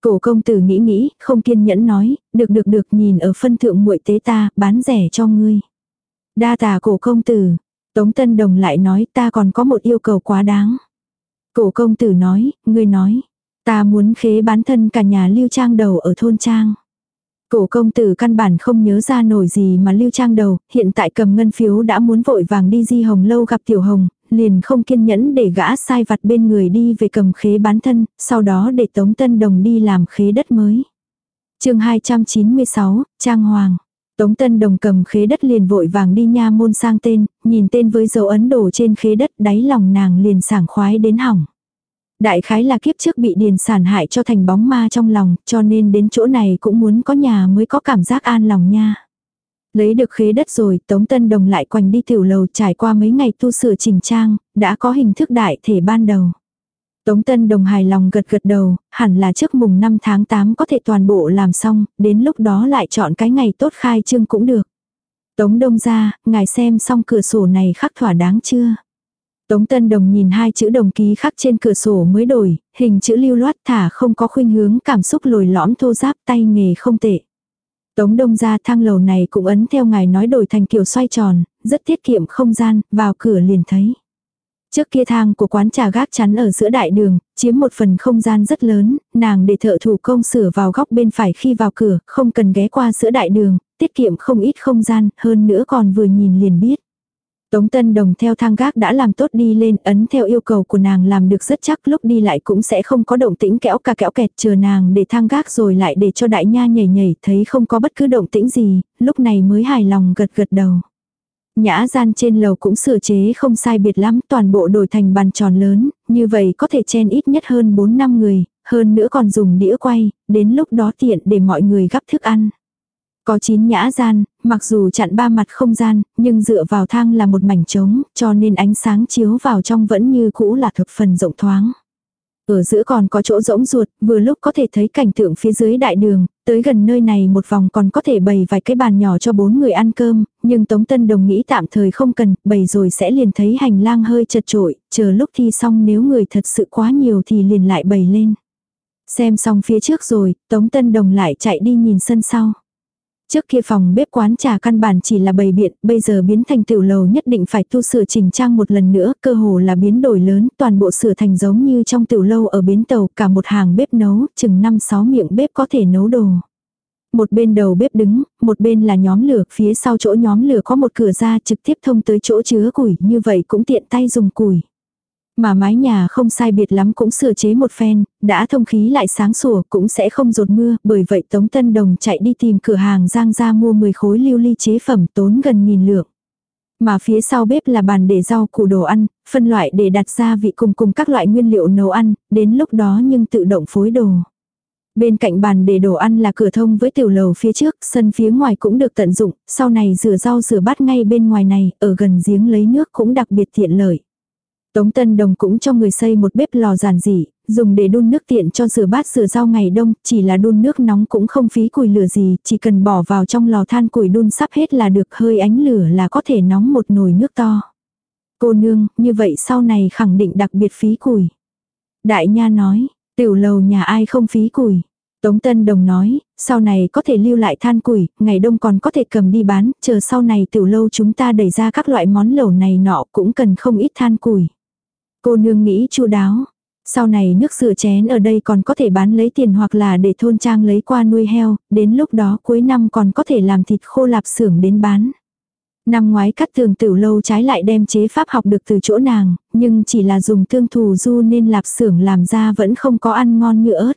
Cổ công tử nghĩ nghĩ, không kiên nhẫn nói, được được được nhìn ở phân thượng muội tế ta, bán rẻ cho ngươi. Đa tà cổ công tử. Tống Tân Đồng lại nói ta còn có một yêu cầu quá đáng. Cổ công tử nói, ngươi nói. Ta muốn khế bán thân cả nhà lưu trang đầu ở thôn trang. Cổ công tử căn bản không nhớ ra nổi gì mà lưu trang đầu, hiện tại cầm ngân phiếu đã muốn vội vàng đi di hồng lâu gặp tiểu hồng, liền không kiên nhẫn để gã sai vặt bên người đi về cầm khế bán thân, sau đó để tống tân đồng đi làm khế đất mới. chương 296, Trang Hoàng. Tống Tân Đồng cầm khế đất liền vội vàng đi nha môn sang tên, nhìn tên với dấu ấn đổ trên khế đất đáy lòng nàng liền sảng khoái đến hỏng. Đại khái là kiếp trước bị điền sản hại cho thành bóng ma trong lòng, cho nên đến chỗ này cũng muốn có nhà mới có cảm giác an lòng nha. Lấy được khế đất rồi, Tống Tân Đồng lại quanh đi tiểu lầu trải qua mấy ngày tu sửa chỉnh trang, đã có hình thức đại thể ban đầu. Tống Tân Đồng hài lòng gật gật đầu, hẳn là trước mùng 5 tháng 8 có thể toàn bộ làm xong, đến lúc đó lại chọn cái ngày tốt khai trương cũng được. Tống Đông ra, ngài xem xong cửa sổ này khắc thỏa đáng chưa? Tống Tân Đồng nhìn hai chữ đồng ký khắc trên cửa sổ mới đổi, hình chữ lưu loát thả không có khuynh hướng cảm xúc lồi lõm thô giáp tay nghề không tệ. Tống Đông ra thang lầu này cũng ấn theo ngài nói đổi thành kiểu xoay tròn, rất tiết kiệm không gian, vào cửa liền thấy. Trước kia thang của quán trà gác chắn ở giữa đại đường, chiếm một phần không gian rất lớn, nàng để thợ thủ công sửa vào góc bên phải khi vào cửa, không cần ghé qua giữa đại đường, tiết kiệm không ít không gian, hơn nữa còn vừa nhìn liền biết. Tống Tân Đồng theo thang gác đã làm tốt đi lên, ấn theo yêu cầu của nàng làm được rất chắc lúc đi lại cũng sẽ không có động tĩnh kẽo ca kẽo kẹt chờ nàng để thang gác rồi lại để cho đại nha nhảy nhảy thấy không có bất cứ động tĩnh gì, lúc này mới hài lòng gật gật đầu. Nhã gian trên lầu cũng sửa chế không sai biệt lắm, toàn bộ đổi thành bàn tròn lớn, như vậy có thể chen ít nhất hơn 4 năm người, hơn nữa còn dùng đĩa quay, đến lúc đó tiện để mọi người gắp thức ăn. Có chín nhã gian, mặc dù chặn ba mặt không gian, nhưng dựa vào thang là một mảnh trống, cho nên ánh sáng chiếu vào trong vẫn như cũ là thập phần rộng thoáng. Ở giữa còn có chỗ rỗng ruột, vừa lúc có thể thấy cảnh tượng phía dưới đại đường, tới gần nơi này một vòng còn có thể bày vài cái bàn nhỏ cho bốn người ăn cơm, nhưng Tống Tân Đồng nghĩ tạm thời không cần, bày rồi sẽ liền thấy hành lang hơi chật trội, chờ lúc thi xong nếu người thật sự quá nhiều thì liền lại bày lên. Xem xong phía trước rồi, Tống Tân Đồng lại chạy đi nhìn sân sau. Trước kia phòng bếp quán trà căn bản chỉ là bầy biện, bây giờ biến thành tiểu lầu nhất định phải tu sửa chỉnh trang một lần nữa, cơ hồ là biến đổi lớn, toàn bộ sửa thành giống như trong tiểu lâu ở bến tàu, cả một hàng bếp nấu, chừng 5-6 miệng bếp có thể nấu đồ. Một bên đầu bếp đứng, một bên là nhóm lửa, phía sau chỗ nhóm lửa có một cửa ra trực tiếp thông tới chỗ chứa củi, như vậy cũng tiện tay dùng củi. Mà mái nhà không sai biệt lắm cũng sửa chế một phen, đã thông khí lại sáng sủa cũng sẽ không rột mưa, bởi vậy Tống Tân Đồng chạy đi tìm cửa hàng Giang ra mua 10 khối lưu ly chế phẩm tốn gần nghìn lượng. Mà phía sau bếp là bàn để rau củ đồ ăn, phân loại để đặt gia vị cùng cùng các loại nguyên liệu nấu ăn, đến lúc đó nhưng tự động phối đồ. Bên cạnh bàn để đồ ăn là cửa thông với tiểu lầu phía trước, sân phía ngoài cũng được tận dụng, sau này rửa rau rửa bát ngay bên ngoài này, ở gần giếng lấy nước cũng đặc biệt tiện lợi. Tống Tân Đồng cũng cho người xây một bếp lò giản dị, dùng để đun nước tiện cho rửa bát rửa rau ngày đông, chỉ là đun nước nóng cũng không phí củi lửa gì, chỉ cần bỏ vào trong lò than củi đun sắp hết là được hơi ánh lửa là có thể nóng một nồi nước to. Cô nương, như vậy sau này khẳng định đặc biệt phí củi. Đại nha nói, tiểu lầu nhà ai không phí củi. Tống Tân Đồng nói, sau này có thể lưu lại than củi, ngày đông còn có thể cầm đi bán, chờ sau này tiểu lâu chúng ta đẩy ra các loại món lẩu này nọ cũng cần không ít than củi. Cô nương nghĩ chu đáo. Sau này nước rửa chén ở đây còn có thể bán lấy tiền hoặc là để thôn trang lấy qua nuôi heo, đến lúc đó cuối năm còn có thể làm thịt khô lạp xưởng đến bán. Năm ngoái cắt tường tử lâu trái lại đem chế pháp học được từ chỗ nàng, nhưng chỉ là dùng tương thù du nên lạp xưởng làm ra vẫn không có ăn ngon như ớt.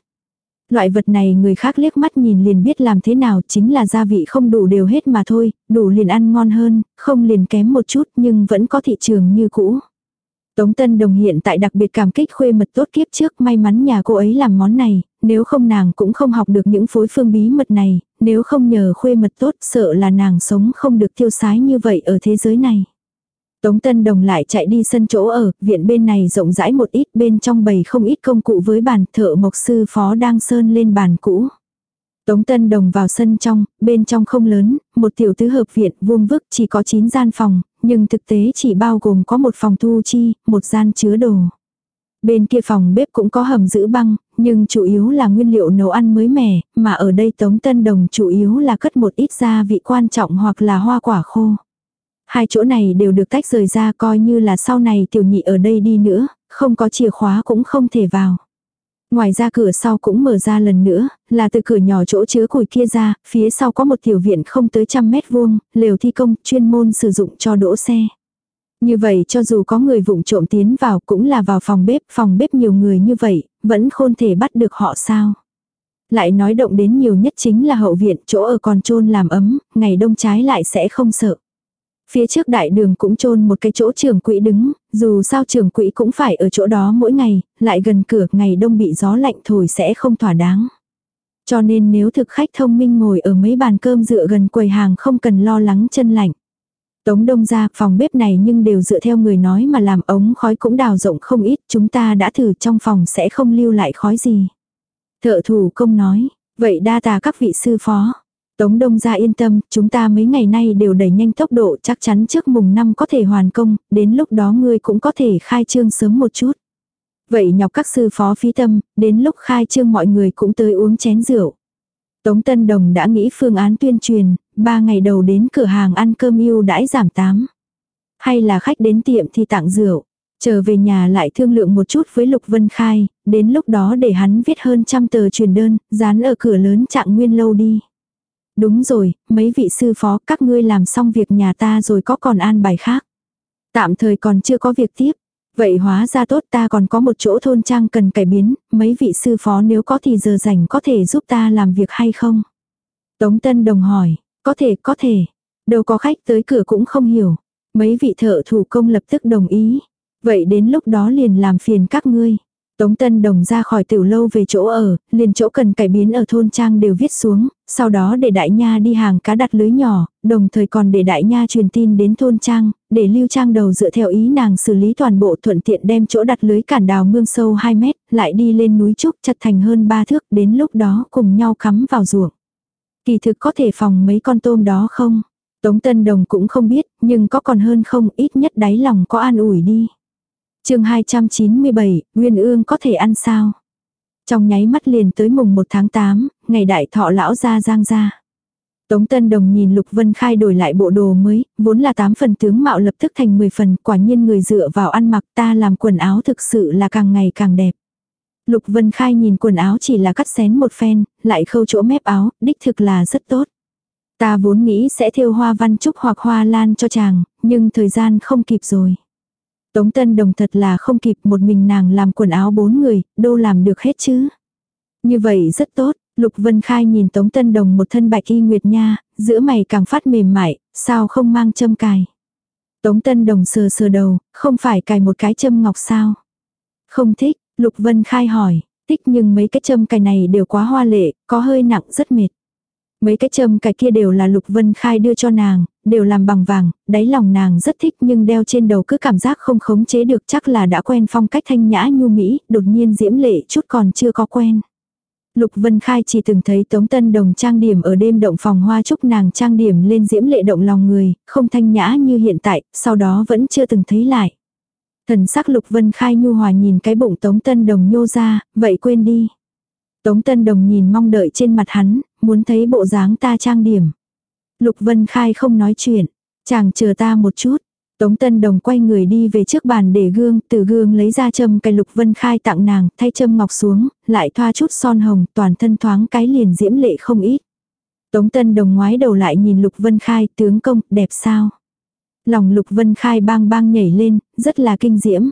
Loại vật này người khác liếc mắt nhìn liền biết làm thế nào chính là gia vị không đủ đều hết mà thôi, đủ liền ăn ngon hơn, không liền kém một chút nhưng vẫn có thị trường như cũ. Tống Tân Đồng hiện tại đặc biệt cảm kích khuê mật tốt kiếp trước may mắn nhà cô ấy làm món này, nếu không nàng cũng không học được những phối phương bí mật này, nếu không nhờ khuê mật tốt sợ là nàng sống không được tiêu sái như vậy ở thế giới này. Tống Tân Đồng lại chạy đi sân chỗ ở, viện bên này rộng rãi một ít bên trong bầy không ít công cụ với bàn thợ mộc sư phó đang sơn lên bàn cũ. Tống Tân Đồng vào sân trong, bên trong không lớn, một tiểu tứ hợp viện vuông vức chỉ có 9 gian phòng, nhưng thực tế chỉ bao gồm có một phòng thu chi, một gian chứa đồ. Bên kia phòng bếp cũng có hầm giữ băng, nhưng chủ yếu là nguyên liệu nấu ăn mới mẻ, mà ở đây Tống Tân Đồng chủ yếu là cất một ít gia vị quan trọng hoặc là hoa quả khô. Hai chỗ này đều được tách rời ra coi như là sau này tiểu nhị ở đây đi nữa, không có chìa khóa cũng không thể vào. Ngoài ra cửa sau cũng mở ra lần nữa, là từ cửa nhỏ chỗ chứa củi kia ra, phía sau có một tiểu viện không tới trăm mét vuông, lều thi công chuyên môn sử dụng cho đỗ xe. Như vậy cho dù có người vụng trộm tiến vào cũng là vào phòng bếp, phòng bếp nhiều người như vậy, vẫn không thể bắt được họ sao. Lại nói động đến nhiều nhất chính là hậu viện, chỗ ở còn trôn làm ấm, ngày đông trái lại sẽ không sợ. Phía trước đại đường cũng trôn một cái chỗ trưởng quỹ đứng, dù sao trưởng quỹ cũng phải ở chỗ đó mỗi ngày, lại gần cửa ngày đông bị gió lạnh thổi sẽ không thỏa đáng. Cho nên nếu thực khách thông minh ngồi ở mấy bàn cơm dựa gần quầy hàng không cần lo lắng chân lạnh. Tống đông ra phòng bếp này nhưng đều dựa theo người nói mà làm ống khói cũng đào rộng không ít chúng ta đã thử trong phòng sẽ không lưu lại khói gì. Thợ thủ công nói, vậy đa tà các vị sư phó. Tống Đông gia yên tâm, chúng ta mấy ngày nay đều đẩy nhanh tốc độ chắc chắn trước mùng năm có thể hoàn công, đến lúc đó ngươi cũng có thể khai trương sớm một chút. Vậy nhọc các sư phó phí tâm, đến lúc khai trương mọi người cũng tới uống chén rượu. Tống Tân Đồng đã nghĩ phương án tuyên truyền, ba ngày đầu đến cửa hàng ăn cơm yêu đãi giảm tám. Hay là khách đến tiệm thì tặng rượu. Trở về nhà lại thương lượng một chút với Lục Vân Khai, đến lúc đó để hắn viết hơn trăm tờ truyền đơn, dán ở cửa lớn trạng nguyên lâu đi. Đúng rồi, mấy vị sư phó các ngươi làm xong việc nhà ta rồi có còn an bài khác. Tạm thời còn chưa có việc tiếp. Vậy hóa ra tốt ta còn có một chỗ thôn trang cần cải biến, mấy vị sư phó nếu có thì giờ rảnh có thể giúp ta làm việc hay không? Tống Tân Đồng hỏi, có thể, có thể. Đâu có khách tới cửa cũng không hiểu. Mấy vị thợ thủ công lập tức đồng ý. Vậy đến lúc đó liền làm phiền các ngươi. Tống Tân Đồng ra khỏi tiểu lâu về chỗ ở, liền chỗ cần cải biến ở thôn trang đều viết xuống, sau đó để đại nha đi hàng cá đặt lưới nhỏ, đồng thời còn để đại nha truyền tin đến thôn trang, để lưu trang đầu dựa theo ý nàng xử lý toàn bộ thuận tiện đem chỗ đặt lưới cản đào mương sâu 2 mét, lại đi lên núi trúc chặt thành hơn 3 thước, đến lúc đó cùng nhau cắm vào ruộng. Kỳ thực có thể phòng mấy con tôm đó không? Tống Tân Đồng cũng không biết, nhưng có còn hơn không, ít nhất đáy lòng có an ủi đi chương 297, Nguyên Ương có thể ăn sao? Trong nháy mắt liền tới mùng 1 tháng 8, ngày đại thọ lão gia giang ra. Tống Tân Đồng nhìn Lục Vân Khai đổi lại bộ đồ mới, vốn là 8 phần tướng mạo lập tức thành 10 phần, quả nhiên người dựa vào ăn mặc ta làm quần áo thực sự là càng ngày càng đẹp. Lục Vân Khai nhìn quần áo chỉ là cắt xén một phen, lại khâu chỗ mép áo, đích thực là rất tốt. Ta vốn nghĩ sẽ thêu hoa văn trúc hoặc hoa lan cho chàng, nhưng thời gian không kịp rồi. Tống Tân Đồng thật là không kịp một mình nàng làm quần áo bốn người, đâu làm được hết chứ. Như vậy rất tốt, Lục Vân Khai nhìn Tống Tân Đồng một thân bạch y nguyệt nha, giữa mày càng phát mềm mại, sao không mang châm cài. Tống Tân Đồng sờ sờ đầu, không phải cài một cái châm ngọc sao. Không thích, Lục Vân Khai hỏi, thích nhưng mấy cái châm cài này đều quá hoa lệ, có hơi nặng rất mệt. Mấy cái châm cài kia đều là Lục Vân Khai đưa cho nàng, đều làm bằng vàng, đáy lòng nàng rất thích nhưng đeo trên đầu cứ cảm giác không khống chế được chắc là đã quen phong cách thanh nhã nhu mỹ, đột nhiên diễm lệ chút còn chưa có quen. Lục Vân Khai chỉ từng thấy Tống Tân Đồng trang điểm ở đêm động phòng hoa chúc nàng trang điểm lên diễm lệ động lòng người, không thanh nhã như hiện tại, sau đó vẫn chưa từng thấy lại. Thần sắc Lục Vân Khai nhu hòa nhìn cái bụng Tống Tân Đồng nhô ra, vậy quên đi. Tống Tân Đồng nhìn mong đợi trên mặt hắn, muốn thấy bộ dáng ta trang điểm. Lục Vân Khai không nói chuyện. Chàng chờ ta một chút. Tống Tân Đồng quay người đi về trước bàn để gương, từ gương lấy ra châm cây Lục Vân Khai tặng nàng, thay châm ngọc xuống, lại thoa chút son hồng, toàn thân thoáng cái liền diễm lệ không ít. Tống Tân Đồng ngoái đầu lại nhìn Lục Vân Khai, tướng công, đẹp sao? Lòng Lục Vân Khai bang bang nhảy lên, rất là kinh diễm.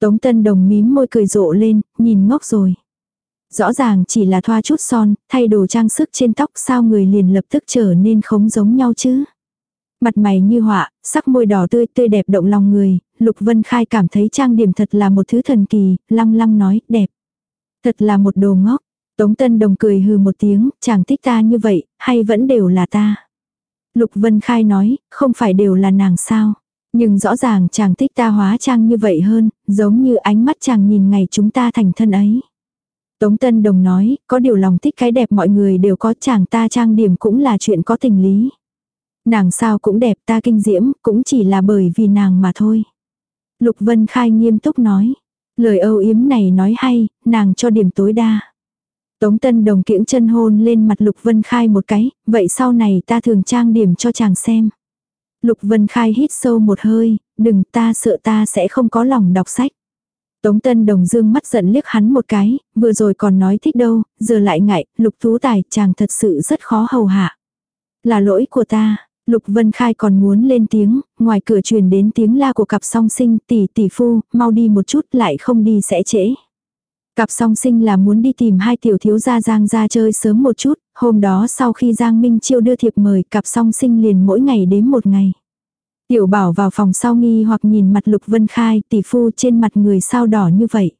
Tống Tân Đồng mím môi cười rộ lên, nhìn ngốc rồi rõ ràng chỉ là thoa chút son, thay đồ trang sức trên tóc sao người liền lập tức trở nên không giống nhau chứ. Mặt mày như họa, sắc môi đỏ tươi tươi đẹp động lòng người, Lục Vân Khai cảm thấy trang điểm thật là một thứ thần kỳ, lăng lăng nói, đẹp. Thật là một đồ ngốc. Tống Tân Đồng cười hừ một tiếng, chàng thích ta như vậy, hay vẫn đều là ta. Lục Vân Khai nói, không phải đều là nàng sao. Nhưng rõ ràng chàng thích ta hóa trang như vậy hơn, giống như ánh mắt chàng nhìn ngày chúng ta thành thân ấy. Tống Tân Đồng nói, có điều lòng thích cái đẹp mọi người đều có chàng ta trang điểm cũng là chuyện có tình lý. Nàng sao cũng đẹp ta kinh diễm, cũng chỉ là bởi vì nàng mà thôi. Lục Vân Khai nghiêm túc nói. Lời âu yếm này nói hay, nàng cho điểm tối đa. Tống Tân Đồng kiễng chân hôn lên mặt Lục Vân Khai một cái, vậy sau này ta thường trang điểm cho chàng xem. Lục Vân Khai hít sâu một hơi, đừng ta sợ ta sẽ không có lòng đọc sách. Tống Tân Đồng dương mắt giận liếc hắn một cái, vừa rồi còn nói thích đâu, giờ lại ngại, Lục Tú Tài chàng thật sự rất khó hầu hạ. Là lỗi của ta, Lục Vân Khai còn muốn lên tiếng, ngoài cửa truyền đến tiếng la của cặp song sinh tỷ tỷ phu, mau đi một chút lại không đi sẽ trễ. Cặp song sinh là muốn đi tìm hai tiểu thiếu gia Giang ra chơi sớm một chút, hôm đó sau khi Giang Minh Chiêu đưa thiệp mời cặp song sinh liền mỗi ngày đến một ngày. Tiểu bảo vào phòng sau nghi hoặc nhìn mặt Lục Vân Khai tỷ phu trên mặt người sao đỏ như vậy.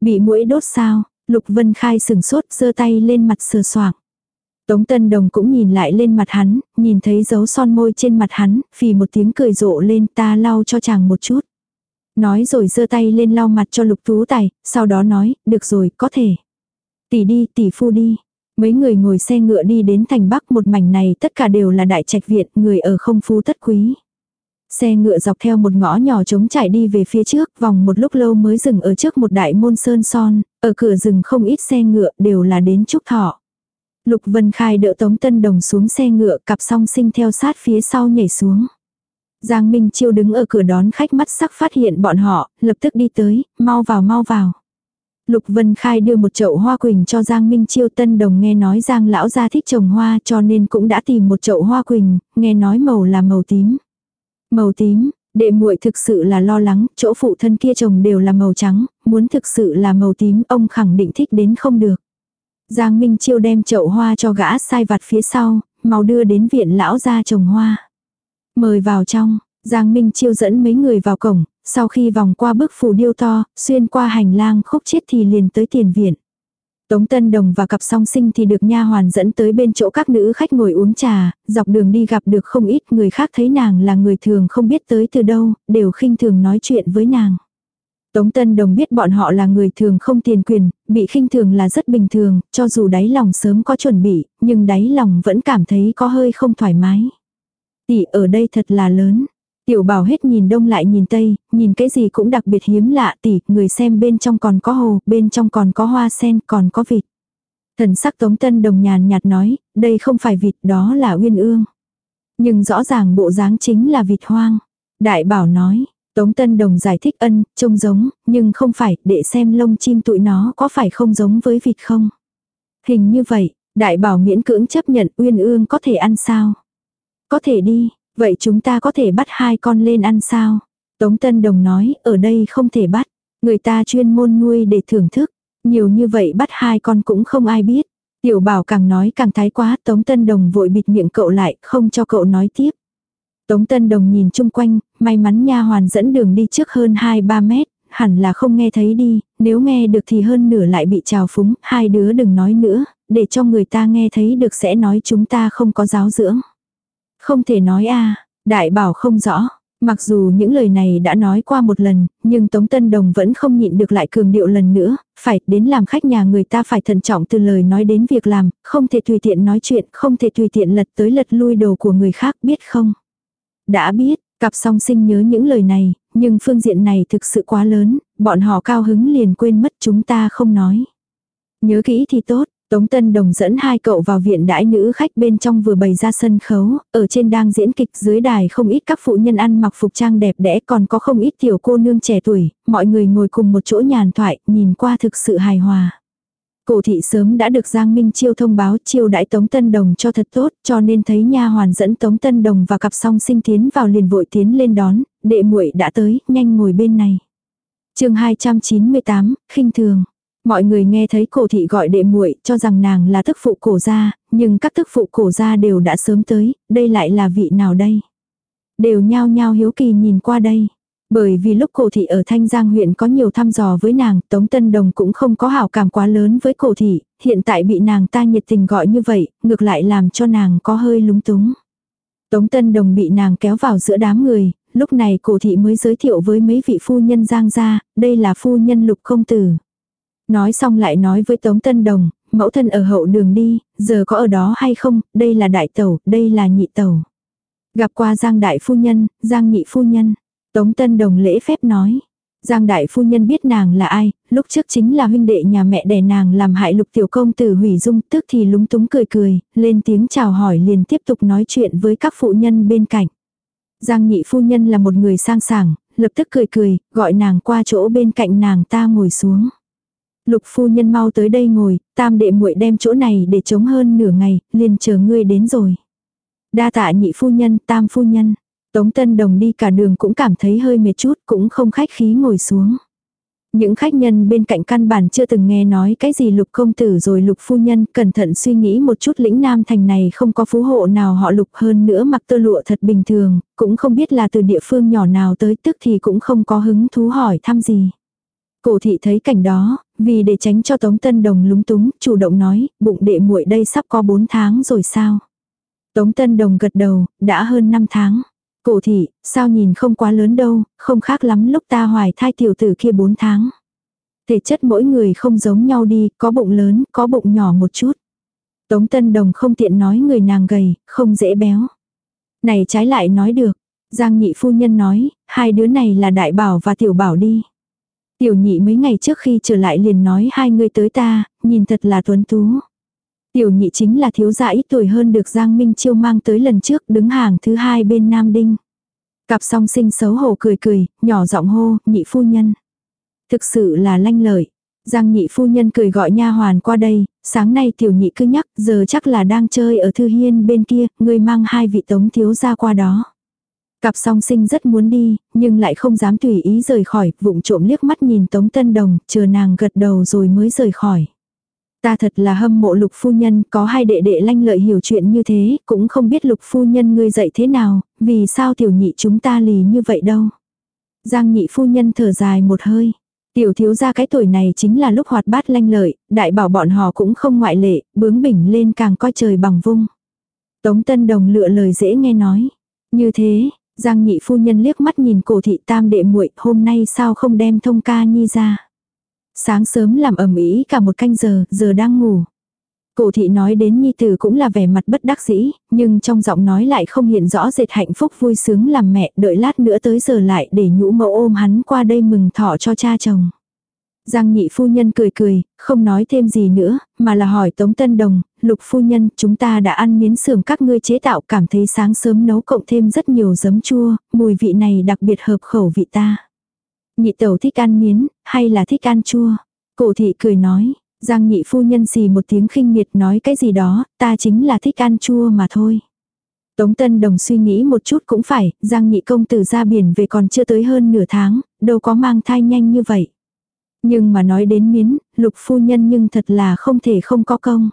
Bị mũi đốt sao, Lục Vân Khai sừng sốt giơ tay lên mặt sờ soạng. Tống Tân Đồng cũng nhìn lại lên mặt hắn, nhìn thấy dấu son môi trên mặt hắn, phì một tiếng cười rộ lên ta lau cho chàng một chút. Nói rồi giơ tay lên lau mặt cho lục tú tài, sau đó nói, được rồi, có thể. Tỷ đi, tỷ phu đi. Mấy người ngồi xe ngựa đi đến thành Bắc một mảnh này tất cả đều là đại trạch viện, người ở không phú tất quý. Xe ngựa dọc theo một ngõ nhỏ trống trải đi về phía trước, vòng một lúc lâu mới dừng ở trước một đại môn sơn son, ở cửa rừng không ít xe ngựa đều là đến trúc thọ. Lục Vân Khai đỡ Tống Tân Đồng xuống xe ngựa, cặp song sinh theo sát phía sau nhảy xuống. Giang Minh Chiêu đứng ở cửa đón khách mắt sắc phát hiện bọn họ, lập tức đi tới, mau vào mau vào. Lục Vân Khai đưa một chậu hoa quỳnh cho Giang Minh Chiêu Tân Đồng nghe nói Giang lão gia thích trồng hoa cho nên cũng đã tìm một chậu hoa quỳnh, nghe nói màu là màu tím. Màu tím, đệ muội thực sự là lo lắng, chỗ phụ thân kia trồng đều là màu trắng, muốn thực sự là màu tím ông khẳng định thích đến không được. Giang Minh Chiêu đem chậu hoa cho gã sai vặt phía sau, mau đưa đến viện lão gia trồng hoa. Mời vào trong, Giang Minh Chiêu dẫn mấy người vào cổng, sau khi vòng qua bức phù điêu to, xuyên qua hành lang khúc chết thì liền tới tiền viện. Tống Tân Đồng và cặp song sinh thì được nha hoàn dẫn tới bên chỗ các nữ khách ngồi uống trà, dọc đường đi gặp được không ít người khác thấy nàng là người thường không biết tới từ đâu, đều khinh thường nói chuyện với nàng. Tống Tân Đồng biết bọn họ là người thường không tiền quyền, bị khinh thường là rất bình thường, cho dù đáy lòng sớm có chuẩn bị, nhưng đáy lòng vẫn cảm thấy có hơi không thoải mái. Tỷ ở đây thật là lớn. Tiểu bảo hết nhìn đông lại nhìn tây, nhìn cái gì cũng đặc biệt hiếm lạ tỷ, người xem bên trong còn có hồ, bên trong còn có hoa sen, còn có vịt. Thần sắc Tống Tân Đồng nhàn nhạt nói, đây không phải vịt đó là uyên ương. Nhưng rõ ràng bộ dáng chính là vịt hoang. Đại bảo nói, Tống Tân Đồng giải thích ân, trông giống, nhưng không phải, để xem lông chim tụi nó có phải không giống với vịt không. Hình như vậy, đại bảo miễn cưỡng chấp nhận uyên ương có thể ăn sao. Có thể đi, vậy chúng ta có thể bắt hai con lên ăn sao? Tống Tân Đồng nói, ở đây không thể bắt. Người ta chuyên môn nuôi để thưởng thức. Nhiều như vậy bắt hai con cũng không ai biết. Tiểu bảo càng nói càng thái quá, Tống Tân Đồng vội bịt miệng cậu lại, không cho cậu nói tiếp. Tống Tân Đồng nhìn chung quanh, may mắn nha hoàn dẫn đường đi trước hơn 2-3 mét, hẳn là không nghe thấy đi, nếu nghe được thì hơn nửa lại bị trào phúng, hai đứa đừng nói nữa, để cho người ta nghe thấy được sẽ nói chúng ta không có giáo dưỡng. Không thể nói a đại bảo không rõ. Mặc dù những lời này đã nói qua một lần, nhưng Tống Tân Đồng vẫn không nhịn được lại cường điệu lần nữa, phải đến làm khách nhà người ta phải thận trọng từ lời nói đến việc làm, không thể tùy tiện nói chuyện, không thể tùy tiện lật tới lật lui đồ của người khác biết không. Đã biết, cặp song sinh nhớ những lời này, nhưng phương diện này thực sự quá lớn, bọn họ cao hứng liền quên mất chúng ta không nói. Nhớ kỹ thì tốt, Tống Tân Đồng dẫn hai cậu vào viện đãi nữ khách bên trong vừa bày ra sân khấu, ở trên đang diễn kịch dưới đài không ít các phụ nhân ăn mặc phục trang đẹp đẽ còn có không ít tiểu cô nương trẻ tuổi, mọi người ngồi cùng một chỗ nhàn thoại, nhìn qua thực sự hài hòa. Cổ thị sớm đã được Giang Minh Chiêu thông báo chiêu đãi Tống Tân Đồng cho thật tốt, cho nên thấy nha hoàn dẫn Tống Tân Đồng và cặp song sinh tiến vào liền vội tiến lên đón, đệ muội đã tới, nhanh ngồi bên này. chương 298, khinh thường. Mọi người nghe thấy cổ thị gọi đệ muội cho rằng nàng là thức phụ cổ gia, nhưng các thức phụ cổ gia đều đã sớm tới, đây lại là vị nào đây? Đều nhao nhao hiếu kỳ nhìn qua đây. Bởi vì lúc cổ thị ở Thanh Giang huyện có nhiều thăm dò với nàng, Tống Tân Đồng cũng không có hảo cảm quá lớn với cổ thị, hiện tại bị nàng ta nhiệt tình gọi như vậy, ngược lại làm cho nàng có hơi lúng túng. Tống Tân Đồng bị nàng kéo vào giữa đám người, lúc này cổ thị mới giới thiệu với mấy vị phu nhân Giang gia, đây là phu nhân lục công tử. Nói xong lại nói với Tống Tân Đồng, mẫu thân ở hậu đường đi, giờ có ở đó hay không, đây là đại tẩu, đây là nhị tẩu. Gặp qua Giang đại phu nhân, Giang nhị phu nhân. Tống Tân Đồng lễ phép nói. Giang đại phu nhân biết nàng là ai, lúc trước chính là huynh đệ nhà mẹ đẻ nàng làm hại lục tiểu công tử hủy dung tức thì lúng túng cười cười, lên tiếng chào hỏi liền tiếp tục nói chuyện với các phụ nhân bên cạnh. Giang nhị phu nhân là một người sang sảng, lập tức cười cười, gọi nàng qua chỗ bên cạnh nàng ta ngồi xuống. Lục phu nhân mau tới đây ngồi, tam đệ muội đem chỗ này để chống hơn nửa ngày, liền chờ ngươi đến rồi. Đa tạ nhị phu nhân, tam phu nhân. Tống Tân Đồng đi cả đường cũng cảm thấy hơi mệt chút, cũng không khách khí ngồi xuống. Những khách nhân bên cạnh căn bản chưa từng nghe nói cái gì lục công tử rồi lục phu nhân cẩn thận suy nghĩ một chút lĩnh nam thành này không có phú hộ nào họ lục hơn nữa mặc tơ lụa thật bình thường, cũng không biết là từ địa phương nhỏ nào tới tức thì cũng không có hứng thú hỏi thăm gì. Cổ thị thấy cảnh đó, vì để tránh cho Tống Tân Đồng lúng túng, chủ động nói, bụng đệ muội đây sắp có 4 tháng rồi sao? Tống Tân Đồng gật đầu, đã hơn 5 tháng. Cổ thị, sao nhìn không quá lớn đâu, không khác lắm lúc ta hoài thai tiểu tử kia 4 tháng. Thể chất mỗi người không giống nhau đi, có bụng lớn, có bụng nhỏ một chút. Tống Tân Đồng không tiện nói người nàng gầy, không dễ béo. Này trái lại nói được. Giang nhị phu nhân nói, hai đứa này là đại bảo và tiểu bảo đi. Tiểu nhị mấy ngày trước khi trở lại liền nói hai người tới ta, nhìn thật là tuấn tú. Tiểu nhị chính là thiếu gia ít tuổi hơn được Giang Minh Chiêu mang tới lần trước đứng hàng thứ hai bên Nam Đinh. Cặp song sinh xấu hổ cười cười, nhỏ giọng hô, nhị phu nhân. Thực sự là lanh lợi. Giang nhị phu nhân cười gọi nha hoàn qua đây, sáng nay tiểu nhị cứ nhắc, giờ chắc là đang chơi ở thư hiên bên kia, người mang hai vị tống thiếu gia qua đó. Cặp song sinh rất muốn đi, nhưng lại không dám tùy ý rời khỏi, vụng trộm liếc mắt nhìn Tống Tân Đồng, chờ nàng gật đầu rồi mới rời khỏi. Ta thật là hâm mộ lục phu nhân, có hai đệ đệ lanh lợi hiểu chuyện như thế, cũng không biết lục phu nhân ngươi dạy thế nào, vì sao tiểu nhị chúng ta lì như vậy đâu. Giang nhị phu nhân thở dài một hơi. Tiểu thiếu ra cái tuổi này chính là lúc hoạt bát lanh lợi, đại bảo bọn họ cũng không ngoại lệ, bướng bỉnh lên càng coi trời bằng vung. Tống Tân Đồng lựa lời dễ nghe nói. Như thế, Giang nhị phu nhân liếc mắt nhìn cổ thị tam đệ muội hôm nay sao không đem thông ca nhi ra. Sáng sớm làm ẩm ý cả một canh giờ, giờ đang ngủ. Cổ thị nói đến nhi tử cũng là vẻ mặt bất đắc dĩ, nhưng trong giọng nói lại không hiện rõ dệt hạnh phúc vui sướng làm mẹ, đợi lát nữa tới giờ lại để nhũ mẫu ôm hắn qua đây mừng thọ cho cha chồng. Giang nhị phu nhân cười cười, không nói thêm gì nữa, mà là hỏi Tống Tân Đồng, lục phu nhân, chúng ta đã ăn miến sườn các ngươi chế tạo cảm thấy sáng sớm nấu cộng thêm rất nhiều giấm chua, mùi vị này đặc biệt hợp khẩu vị ta. Nhị tẩu thích ăn miến, hay là thích ăn chua? Cổ thị cười nói, Giang nhị phu nhân xì một tiếng khinh miệt nói cái gì đó, ta chính là thích ăn chua mà thôi. Tống Tân Đồng suy nghĩ một chút cũng phải, Giang nhị công tử ra biển về còn chưa tới hơn nửa tháng, đâu có mang thai nhanh như vậy. Nhưng mà nói đến miến, lục phu nhân nhưng thật là không thể không có công.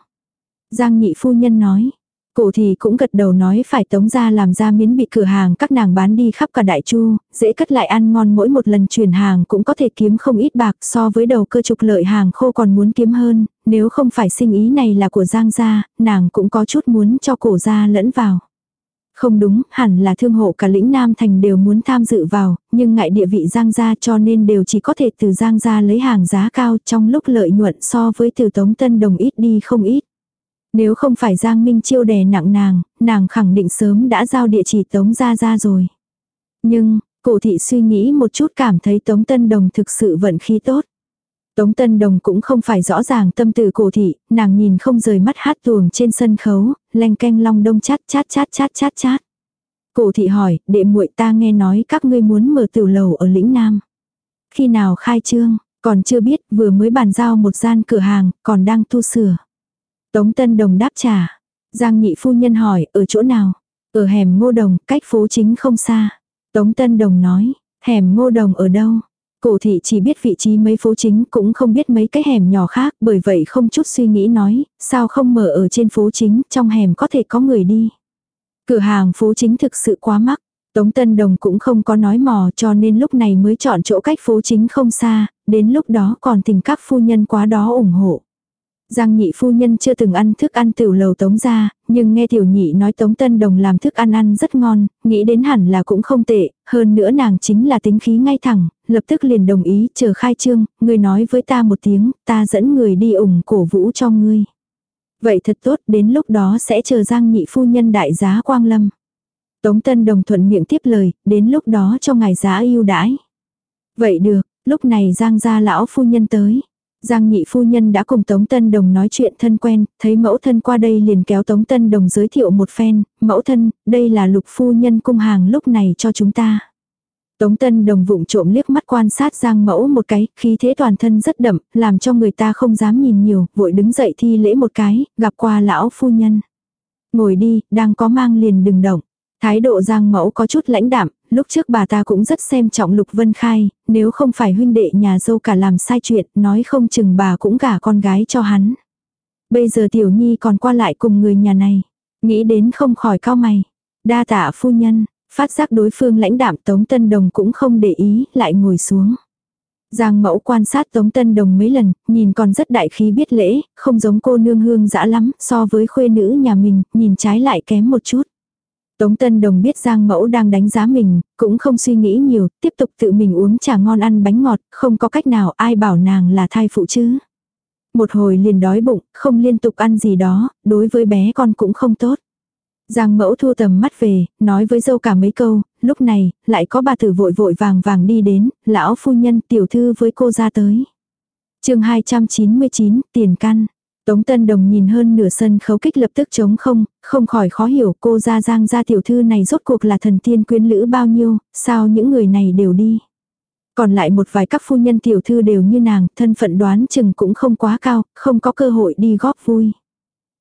Giang nhị phu nhân nói, Cổ thì cũng gật đầu nói phải tống ra làm ra miến bị cửa hàng các nàng bán đi khắp cả đại chu, dễ cất lại ăn ngon mỗi một lần chuyển hàng cũng có thể kiếm không ít bạc so với đầu cơ trục lợi hàng khô còn muốn kiếm hơn, nếu không phải sinh ý này là của Giang gia, nàng cũng có chút muốn cho cổ gia lẫn vào. Không đúng, hẳn là thương hộ cả lĩnh Nam Thành đều muốn tham dự vào, nhưng ngại địa vị Giang gia cho nên đều chỉ có thể từ Giang gia lấy hàng giá cao trong lúc lợi nhuận so với từ Tống Tân Đồng ít đi không ít. Nếu không phải Giang Minh Chiêu đè nặng nàng, nàng khẳng định sớm đã giao địa chỉ Tống gia gia rồi. Nhưng, cổ thị suy nghĩ một chút cảm thấy Tống Tân Đồng thực sự vận khí tốt. Tống Tân Đồng cũng không phải rõ ràng tâm tư cổ thị, nàng nhìn không rời mắt hát tuồng trên sân khấu, lanh canh long đông chát chát chát chát chát chát. Cổ thị hỏi, đệ muội ta nghe nói các ngươi muốn mở tiểu lầu ở lĩnh Nam. Khi nào khai trương, còn chưa biết, vừa mới bàn giao một gian cửa hàng, còn đang tu sửa. Tống Tân Đồng đáp trả. Giang nhị phu nhân hỏi, ở chỗ nào? Ở hẻm ngô đồng, cách phố chính không xa. Tống Tân Đồng nói, hẻm ngô đồng ở đâu? Cổ thị chỉ biết vị trí mấy phố chính cũng không biết mấy cái hẻm nhỏ khác bởi vậy không chút suy nghĩ nói, sao không mở ở trên phố chính, trong hẻm có thể có người đi. Cửa hàng phố chính thực sự quá mắc, Tống Tân Đồng cũng không có nói mò cho nên lúc này mới chọn chỗ cách phố chính không xa, đến lúc đó còn tình các phu nhân quá đó ủng hộ. Giang nhị phu nhân chưa từng ăn thức ăn tiểu lầu tống ra, nhưng nghe tiểu nhị nói tống tân đồng làm thức ăn ăn rất ngon, nghĩ đến hẳn là cũng không tệ, hơn nữa nàng chính là tính khí ngay thẳng, lập tức liền đồng ý chờ khai trương, người nói với ta một tiếng, ta dẫn người đi ủng cổ vũ cho ngươi. Vậy thật tốt, đến lúc đó sẽ chờ Giang nhị phu nhân đại giá quang lâm. Tống tân đồng thuận miệng tiếp lời, đến lúc đó cho ngài giá yêu đãi. Vậy được, lúc này Giang gia lão phu nhân tới. Giang nhị phu nhân đã cùng Tống Tân Đồng nói chuyện thân quen, thấy mẫu thân qua đây liền kéo Tống Tân Đồng giới thiệu một phen, mẫu thân, đây là lục phu nhân cung hàng lúc này cho chúng ta. Tống Tân Đồng vụng trộm liếc mắt quan sát Giang mẫu một cái, khí thế toàn thân rất đậm, làm cho người ta không dám nhìn nhiều, vội đứng dậy thi lễ một cái, gặp qua lão phu nhân. Ngồi đi, đang có mang liền đừng động. Thái độ Giang mẫu có chút lãnh đạm, lúc trước bà ta cũng rất xem trọng Lục Vân Khai, nếu không phải huynh đệ nhà dâu cả làm sai chuyện, nói không chừng bà cũng gả con gái cho hắn. Bây giờ Tiểu Nhi còn qua lại cùng người nhà này, nghĩ đến không khỏi cao mày. Đa tạ phu nhân, phát giác đối phương lãnh đạm Tống Tân Đồng cũng không để ý, lại ngồi xuống. Giang mẫu quan sát Tống Tân Đồng mấy lần, nhìn còn rất đại khí biết lễ, không giống cô nương hương dã lắm, so với khuê nữ nhà mình, nhìn trái lại kém một chút. Tống Tân Đồng biết Giang Mẫu đang đánh giá mình, cũng không suy nghĩ nhiều, tiếp tục tự mình uống trà ngon ăn bánh ngọt, không có cách nào ai bảo nàng là thai phụ chứ. Một hồi liền đói bụng, không liên tục ăn gì đó, đối với bé con cũng không tốt. Giang Mẫu thu tầm mắt về, nói với dâu cả mấy câu, lúc này, lại có bà tử vội vội vàng vàng đi đến, lão phu nhân tiểu thư với cô ra tới. chương 299, tiền căn. Tống Tân Đồng nhìn hơn nửa sân khấu kích lập tức chống không, không khỏi khó hiểu cô ra giang gia tiểu thư này rốt cuộc là thần tiên quyến lữ bao nhiêu, sao những người này đều đi. Còn lại một vài các phu nhân tiểu thư đều như nàng, thân phận đoán chừng cũng không quá cao, không có cơ hội đi góp vui.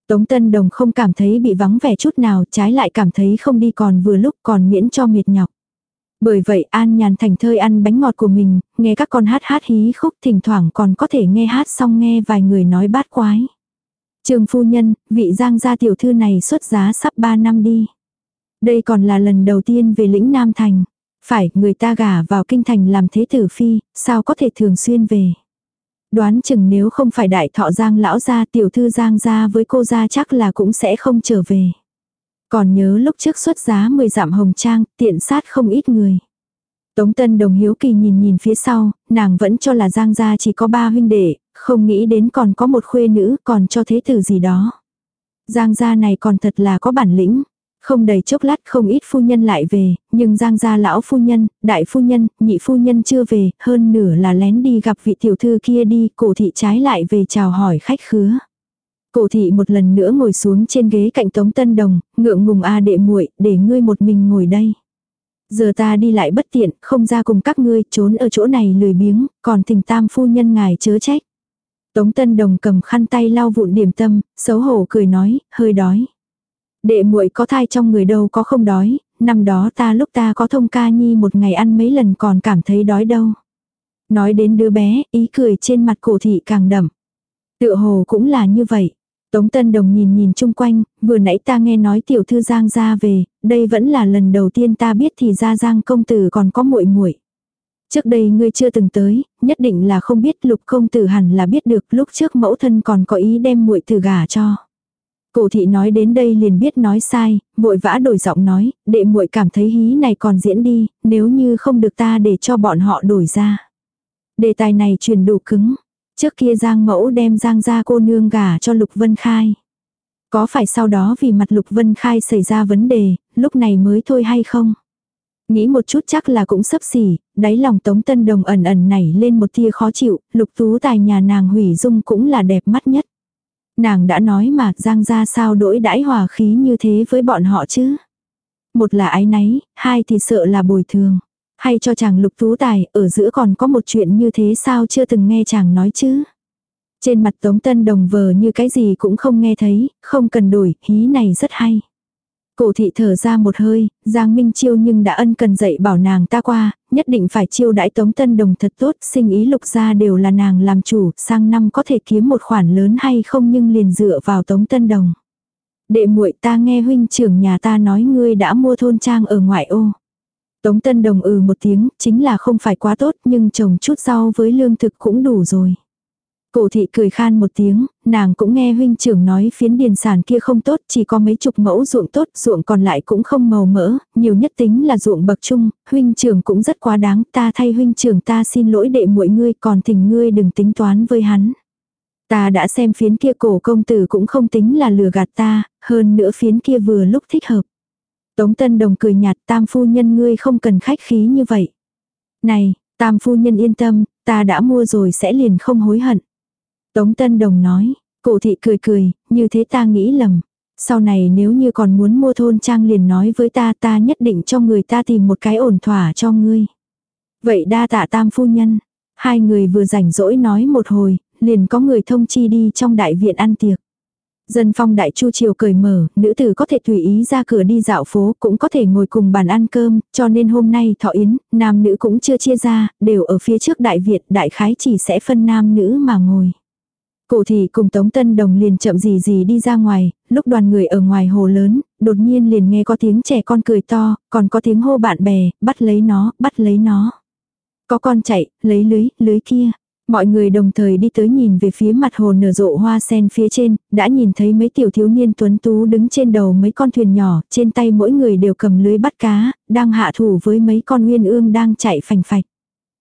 Tống Tân Đồng không cảm thấy bị vắng vẻ chút nào, trái lại cảm thấy không đi còn vừa lúc còn miễn cho mệt nhọc. Bởi vậy An Nhàn thành thơi ăn bánh ngọt của mình, nghe các con hát hát hí khúc thỉnh thoảng còn có thể nghe hát xong nghe vài người nói bát quái. Trường phu nhân, vị giang gia tiểu thư này xuất giá sắp 3 năm đi. Đây còn là lần đầu tiên về lĩnh Nam Thành. Phải, người ta gả vào kinh thành làm thế tử phi, sao có thể thường xuyên về. Đoán chừng nếu không phải đại thọ giang lão gia tiểu thư giang gia với cô gia chắc là cũng sẽ không trở về. Còn nhớ lúc trước xuất giá 10 dặm hồng trang, tiện sát không ít người. Tống Tân Đồng hiếu kỳ nhìn nhìn phía sau, nàng vẫn cho là Giang gia chỉ có ba huynh đệ, không nghĩ đến còn có một khuê nữ còn cho thế tử gì đó. Giang gia này còn thật là có bản lĩnh. Không đầy chốc lát không ít phu nhân lại về, nhưng Giang gia lão phu nhân, đại phu nhân, nhị phu nhân chưa về, hơn nửa là lén đi gặp vị tiểu thư kia đi, cổ thị trái lại về chào hỏi khách khứa. Cổ thị một lần nữa ngồi xuống trên ghế cạnh Tống Tân Đồng, ngượng ngùng a đệ muội, để ngươi một mình ngồi đây. Giờ ta đi lại bất tiện, không ra cùng các ngươi, trốn ở chỗ này lười biếng, còn thỉnh tam phu nhân ngài chớ trách. Tống Tân Đồng cầm khăn tay lau vụn điểm tâm, xấu hổ cười nói, hơi đói. Đệ muội có thai trong người đâu có không đói, năm đó ta lúc ta có thông ca nhi một ngày ăn mấy lần còn cảm thấy đói đâu. Nói đến đứa bé, ý cười trên mặt cổ thị càng đậm. Tựa hồ cũng là như vậy. Tống Tân Đồng nhìn nhìn chung quanh, vừa nãy ta nghe nói tiểu thư Giang ra về, đây vẫn là lần đầu tiên ta biết thì ra Giang công tử còn có muội muội. Trước đây ngươi chưa từng tới, nhất định là không biết lục công tử hẳn là biết được lúc trước mẫu thân còn có ý đem muội tử gả cho. Cổ thị nói đến đây liền biết nói sai, vội vã đổi giọng nói, đệ muội cảm thấy hí này còn diễn đi, nếu như không được ta để cho bọn họ đổi ra. Đề tài này truyền đủ cứng, Trước kia Giang Mẫu đem Giang gia cô nương gả cho Lục Vân Khai. Có phải sau đó vì mặt Lục Vân Khai xảy ra vấn đề, lúc này mới thôi hay không? Nghĩ một chút chắc là cũng sấp xỉ, đáy lòng Tống Tân Đồng ẩn ẩn nảy lên một tia khó chịu, Lục Tú Tài nhà nàng hủy dung cũng là đẹp mắt nhất. Nàng đã nói mà Giang ra sao đổi đãi hòa khí như thế với bọn họ chứ? Một là ái náy, hai thì sợ là bồi thường. Hay cho chàng lục tú tài, ở giữa còn có một chuyện như thế sao chưa từng nghe chàng nói chứ. Trên mặt Tống Tân Đồng vờ như cái gì cũng không nghe thấy, không cần đổi, hí này rất hay. Cổ thị thở ra một hơi, Giang Minh Chiêu nhưng đã ân cần dạy bảo nàng ta qua, nhất định phải chiêu đãi Tống Tân Đồng thật tốt, sinh ý lục ra đều là nàng làm chủ, sang năm có thể kiếm một khoản lớn hay không nhưng liền dựa vào Tống Tân Đồng. Đệ muội ta nghe huynh trưởng nhà ta nói ngươi đã mua thôn trang ở ngoại ô. Tống Tân Đồng ừ một tiếng, chính là không phải quá tốt nhưng trồng chút rau với lương thực cũng đủ rồi. Cổ thị cười khan một tiếng, nàng cũng nghe huynh trưởng nói phiến điền sản kia không tốt, chỉ có mấy chục mẫu ruộng tốt, ruộng còn lại cũng không màu mỡ, nhiều nhất tính là ruộng bậc trung, huynh trưởng cũng rất quá đáng, ta thay huynh trưởng ta xin lỗi đệ muội ngươi, còn thỉnh ngươi đừng tính toán với hắn. Ta đã xem phiến kia cổ công tử cũng không tính là lừa gạt ta, hơn nữa phiến kia vừa lúc thích hợp. Tống Tân Đồng cười nhạt tam phu nhân ngươi không cần khách khí như vậy. Này, tam phu nhân yên tâm, ta đã mua rồi sẽ liền không hối hận. Tống Tân Đồng nói, cổ thị cười cười, như thế ta nghĩ lầm. Sau này nếu như còn muốn mua thôn trang liền nói với ta ta nhất định cho người ta tìm một cái ổn thỏa cho ngươi. Vậy đa tạ tam phu nhân. Hai người vừa rảnh rỗi nói một hồi, liền có người thông chi đi trong đại viện ăn tiệc. Dân phong đại chu triều cởi mở, nữ tử có thể tùy ý ra cửa đi dạo phố, cũng có thể ngồi cùng bàn ăn cơm, cho nên hôm nay thọ yến, nam nữ cũng chưa chia ra, đều ở phía trước đại viện, đại khái chỉ sẽ phân nam nữ mà ngồi. Cổ thị cùng Tống Tân Đồng liền chậm gì gì đi ra ngoài, lúc đoàn người ở ngoài hồ lớn, đột nhiên liền nghe có tiếng trẻ con cười to, còn có tiếng hô bạn bè, bắt lấy nó, bắt lấy nó. Có con chạy, lấy lưới, lưới kia. Mọi người đồng thời đi tới nhìn về phía mặt hồ nở rộ hoa sen phía trên, đã nhìn thấy mấy tiểu thiếu niên tuấn tú đứng trên đầu mấy con thuyền nhỏ, trên tay mỗi người đều cầm lưới bắt cá, đang hạ thủ với mấy con nguyên ương đang chạy phành phạch.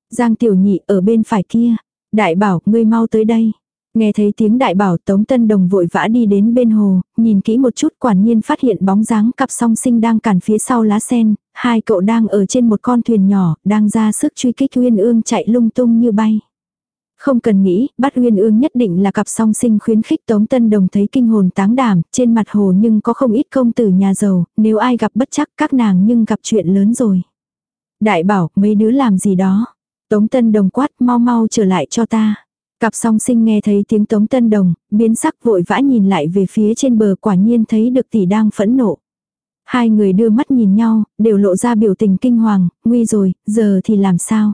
Giang tiểu nhị ở bên phải kia, đại bảo, ngươi mau tới đây. Nghe thấy tiếng đại bảo Tống Tân Đồng vội vã đi đến bên hồ, nhìn kỹ một chút quản nhiên phát hiện bóng dáng cặp song sinh đang cản phía sau lá sen, hai cậu đang ở trên một con thuyền nhỏ, đang ra sức truy kích Uyên Ương chạy lung tung như bay. Không cần nghĩ, bắt Uyên Ương nhất định là cặp song sinh khuyến khích Tống Tân Đồng thấy kinh hồn táng đảm, trên mặt hồ nhưng có không ít công tử nhà giàu, nếu ai gặp bất chắc các nàng nhưng gặp chuyện lớn rồi. Đại bảo, mấy đứa làm gì đó. Tống Tân Đồng quát mau mau trở lại cho ta. Cặp song sinh nghe thấy tiếng Tống Tân Đồng, biến sắc vội vã nhìn lại về phía trên bờ quả nhiên thấy được tỷ đang phẫn nộ. Hai người đưa mắt nhìn nhau, đều lộ ra biểu tình kinh hoàng, nguy rồi, giờ thì làm sao?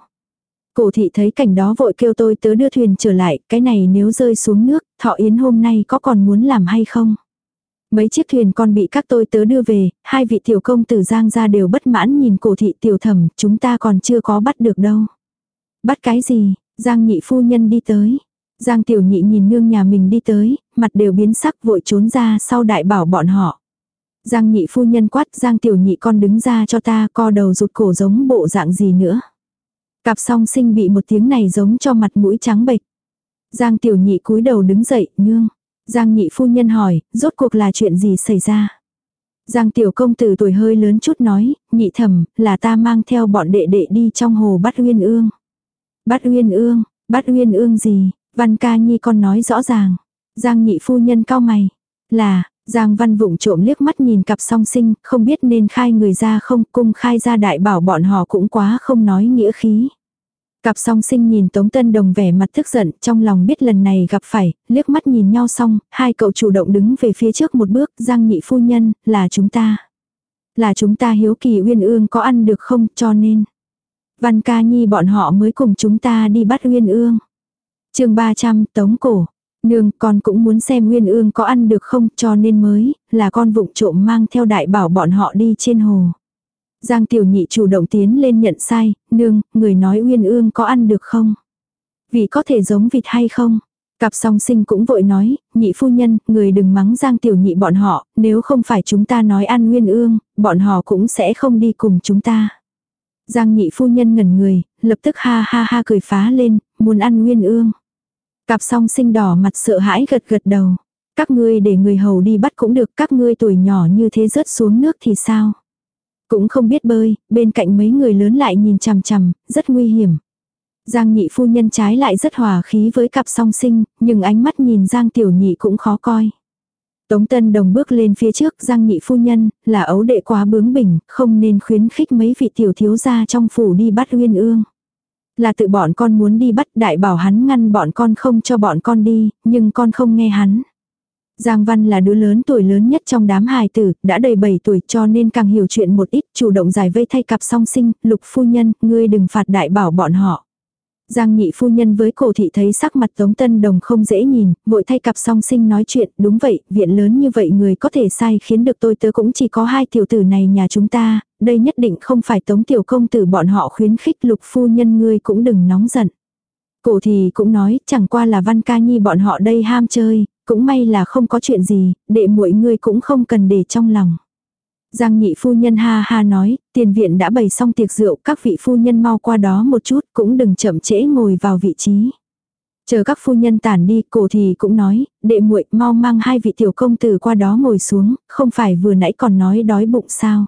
Cổ thị thấy cảnh đó vội kêu tôi tớ đưa thuyền trở lại, cái này nếu rơi xuống nước, thọ yến hôm nay có còn muốn làm hay không? Mấy chiếc thuyền con bị các tôi tớ đưa về, hai vị tiểu công tử Giang ra đều bất mãn nhìn cổ thị tiểu thẩm, chúng ta còn chưa có bắt được đâu. Bắt cái gì? Giang nhị phu nhân đi tới. Giang tiểu nhị nhìn nương nhà mình đi tới, mặt đều biến sắc vội trốn ra sau đại bảo bọn họ. Giang nhị phu nhân quát Giang tiểu nhị con đứng ra cho ta co đầu rụt cổ giống bộ dạng gì nữa. Cặp song sinh bị một tiếng này giống cho mặt mũi trắng bệch. Giang tiểu nhị cúi đầu đứng dậy, nương. Giang nhị phu nhân hỏi, rốt cuộc là chuyện gì xảy ra. Giang tiểu công tử tuổi hơi lớn chút nói, nhị thẩm, là ta mang theo bọn đệ đệ đi trong hồ bắt uyên ương bát uyên ương, bát uyên ương gì, văn ca nhi con nói rõ ràng. Giang nhị phu nhân cao mày, là, Giang văn vụng trộm liếc mắt nhìn cặp song sinh, không biết nên khai người ra không, cung khai ra đại bảo bọn họ cũng quá không nói nghĩa khí. Cặp song sinh nhìn Tống Tân Đồng vẻ mặt tức giận, trong lòng biết lần này gặp phải, liếc mắt nhìn nhau xong, hai cậu chủ động đứng về phía trước một bước, Giang nhị phu nhân, là chúng ta. Là chúng ta hiếu kỳ uyên ương có ăn được không, cho nên. Văn ca nhi bọn họ mới cùng chúng ta đi bắt uyên ương. chương 300, Tống Cổ. Nương, con cũng muốn xem Uyên Ương có ăn được không, cho nên mới, là con vụng trộm mang theo đại bảo bọn họ đi trên hồ. Giang tiểu nhị chủ động tiến lên nhận sai, nương, người nói Uyên Ương có ăn được không? Vì có thể giống vịt hay không? Cặp song sinh cũng vội nói, nhị phu nhân, người đừng mắng Giang tiểu nhị bọn họ, nếu không phải chúng ta nói ăn nguyên Ương, bọn họ cũng sẽ không đi cùng chúng ta. Giang nhị phu nhân ngẩn người, lập tức ha ha ha cười phá lên, muốn ăn nguyên Ương. Cặp song sinh đỏ mặt sợ hãi gật gật đầu. Các ngươi để người hầu đi bắt cũng được, các ngươi tuổi nhỏ như thế rớt xuống nước thì sao? Cũng không biết bơi, bên cạnh mấy người lớn lại nhìn chằm chằm, rất nguy hiểm. Giang nhị phu nhân trái lại rất hòa khí với cặp song sinh, nhưng ánh mắt nhìn Giang tiểu nhị cũng khó coi. Tống Tân Đồng bước lên phía trước Giang nhị phu nhân, là ấu đệ quá bướng bỉnh, không nên khuyến khích mấy vị tiểu thiếu gia trong phủ đi bắt uyên ương là tự bọn con muốn đi bắt đại bảo hắn ngăn bọn con không cho bọn con đi, nhưng con không nghe hắn. Giang Văn là đứa lớn tuổi lớn nhất trong đám hài tử, đã đầy 7 tuổi cho nên càng hiểu chuyện một ít, chủ động giải vây thay cặp song sinh, lục phu nhân, ngươi đừng phạt đại bảo bọn họ. Giang nhị phu nhân với cổ thị thấy sắc mặt Tống Tân Đồng không dễ nhìn, vội thay cặp song sinh nói chuyện, đúng vậy, viện lớn như vậy người có thể sai khiến được tôi tớ cũng chỉ có hai tiểu tử này nhà chúng ta, đây nhất định không phải Tống tiểu công tử bọn họ khuyến khích lục phu nhân ngươi cũng đừng nóng giận. Cổ thì cũng nói, chẳng qua là văn ca nhi bọn họ đây ham chơi, cũng may là không có chuyện gì, đệ muội ngươi cũng không cần để trong lòng. Giang nhị phu nhân ha ha nói, tiền viện đã bày xong tiệc rượu, các vị phu nhân mau qua đó một chút, cũng đừng chậm trễ ngồi vào vị trí. Chờ các phu nhân tản đi, cổ thì cũng nói, đệ muội mau mang hai vị tiểu công tử qua đó ngồi xuống, không phải vừa nãy còn nói đói bụng sao.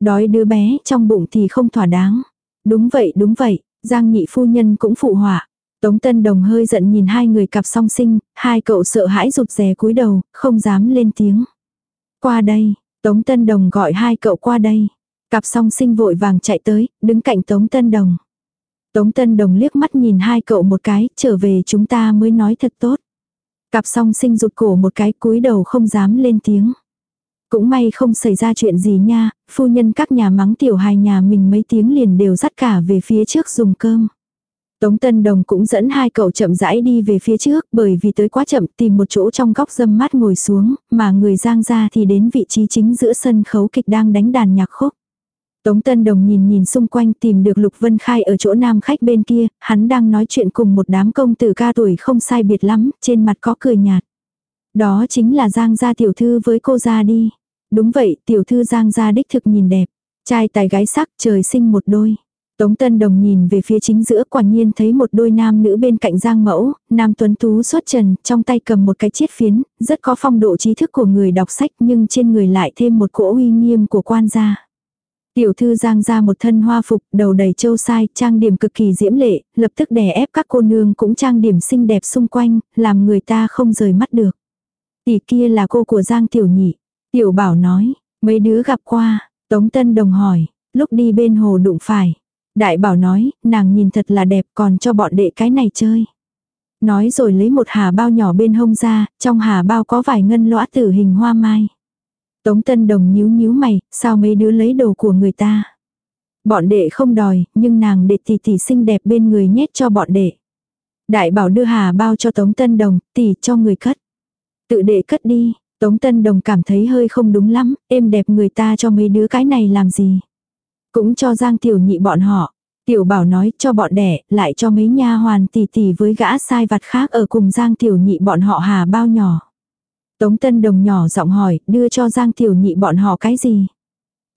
Đói đứa bé trong bụng thì không thỏa đáng. Đúng vậy, đúng vậy, Giang nhị phu nhân cũng phụ họa. Tống Tân Đồng hơi giận nhìn hai người cặp song sinh, hai cậu sợ hãi rụt rè cúi đầu, không dám lên tiếng. Qua đây, Tống Tân Đồng gọi hai cậu qua đây. Cặp song sinh vội vàng chạy tới, đứng cạnh Tống Tân Đồng. Tống Tân Đồng liếc mắt nhìn hai cậu một cái, trở về chúng ta mới nói thật tốt. Cặp song sinh rụt cổ một cái cúi đầu không dám lên tiếng. Cũng may không xảy ra chuyện gì nha, phu nhân các nhà mắng tiểu hài nhà mình mấy tiếng liền đều dắt cả về phía trước dùng cơm. Tống Tân Đồng cũng dẫn hai cậu chậm rãi đi về phía trước bởi vì tới quá chậm tìm một chỗ trong góc dâm mát ngồi xuống, mà người giang ra thì đến vị trí chính giữa sân khấu kịch đang đánh đàn nhạc khúc. Tống Tân Đồng nhìn nhìn xung quanh tìm được Lục Vân Khai ở chỗ nam khách bên kia, hắn đang nói chuyện cùng một đám công tử ca tuổi không sai biệt lắm, trên mặt có cười nhạt. Đó chính là Giang gia tiểu thư với cô gia đi. Đúng vậy, tiểu thư Giang gia đích thực nhìn đẹp. Trai tài gái sắc trời sinh một đôi. Tống Tân Đồng nhìn về phía chính giữa quả nhiên thấy một đôi nam nữ bên cạnh Giang Mẫu, nam tuấn tú xuất trần, trong tay cầm một cái chiết phiến, rất có phong độ trí thức của người đọc sách nhưng trên người lại thêm một cỗ uy nghiêm của quan gia. Tiểu thư Giang ra một thân hoa phục, đầu đầy châu sai, trang điểm cực kỳ diễm lệ, lập tức đè ép các cô nương cũng trang điểm xinh đẹp xung quanh, làm người ta không rời mắt được. Tỷ kia là cô của Giang Tiểu Nhị. Tiểu Bảo nói, mấy đứa gặp qua, Tống Tân Đồng hỏi, lúc đi bên hồ đụng phải. Đại Bảo nói, nàng nhìn thật là đẹp còn cho bọn đệ cái này chơi. Nói rồi lấy một hà bao nhỏ bên hông ra, trong hà bao có vài ngân lõa tử hình hoa mai. Tống Tân Đồng nhíu nhíu mày, sao mấy đứa lấy đồ của người ta. Bọn đệ không đòi, nhưng nàng đệ tỷ tỷ xinh đẹp bên người nhét cho bọn đệ. Đại bảo đưa hà bao cho Tống Tân Đồng, tỷ cho người cất. Tự đệ cất đi, Tống Tân Đồng cảm thấy hơi không đúng lắm, êm đẹp người ta cho mấy đứa cái này làm gì. Cũng cho Giang Tiểu Nhị bọn họ. Tiểu Bảo nói cho bọn đẻ, lại cho mấy nha hoàn tỷ tỷ với gã sai vặt khác ở cùng Giang Tiểu Nhị bọn họ hà bao nhỏ. Tống Tân Đồng nhỏ giọng hỏi, đưa cho Giang Tiểu Nhị bọn họ cái gì?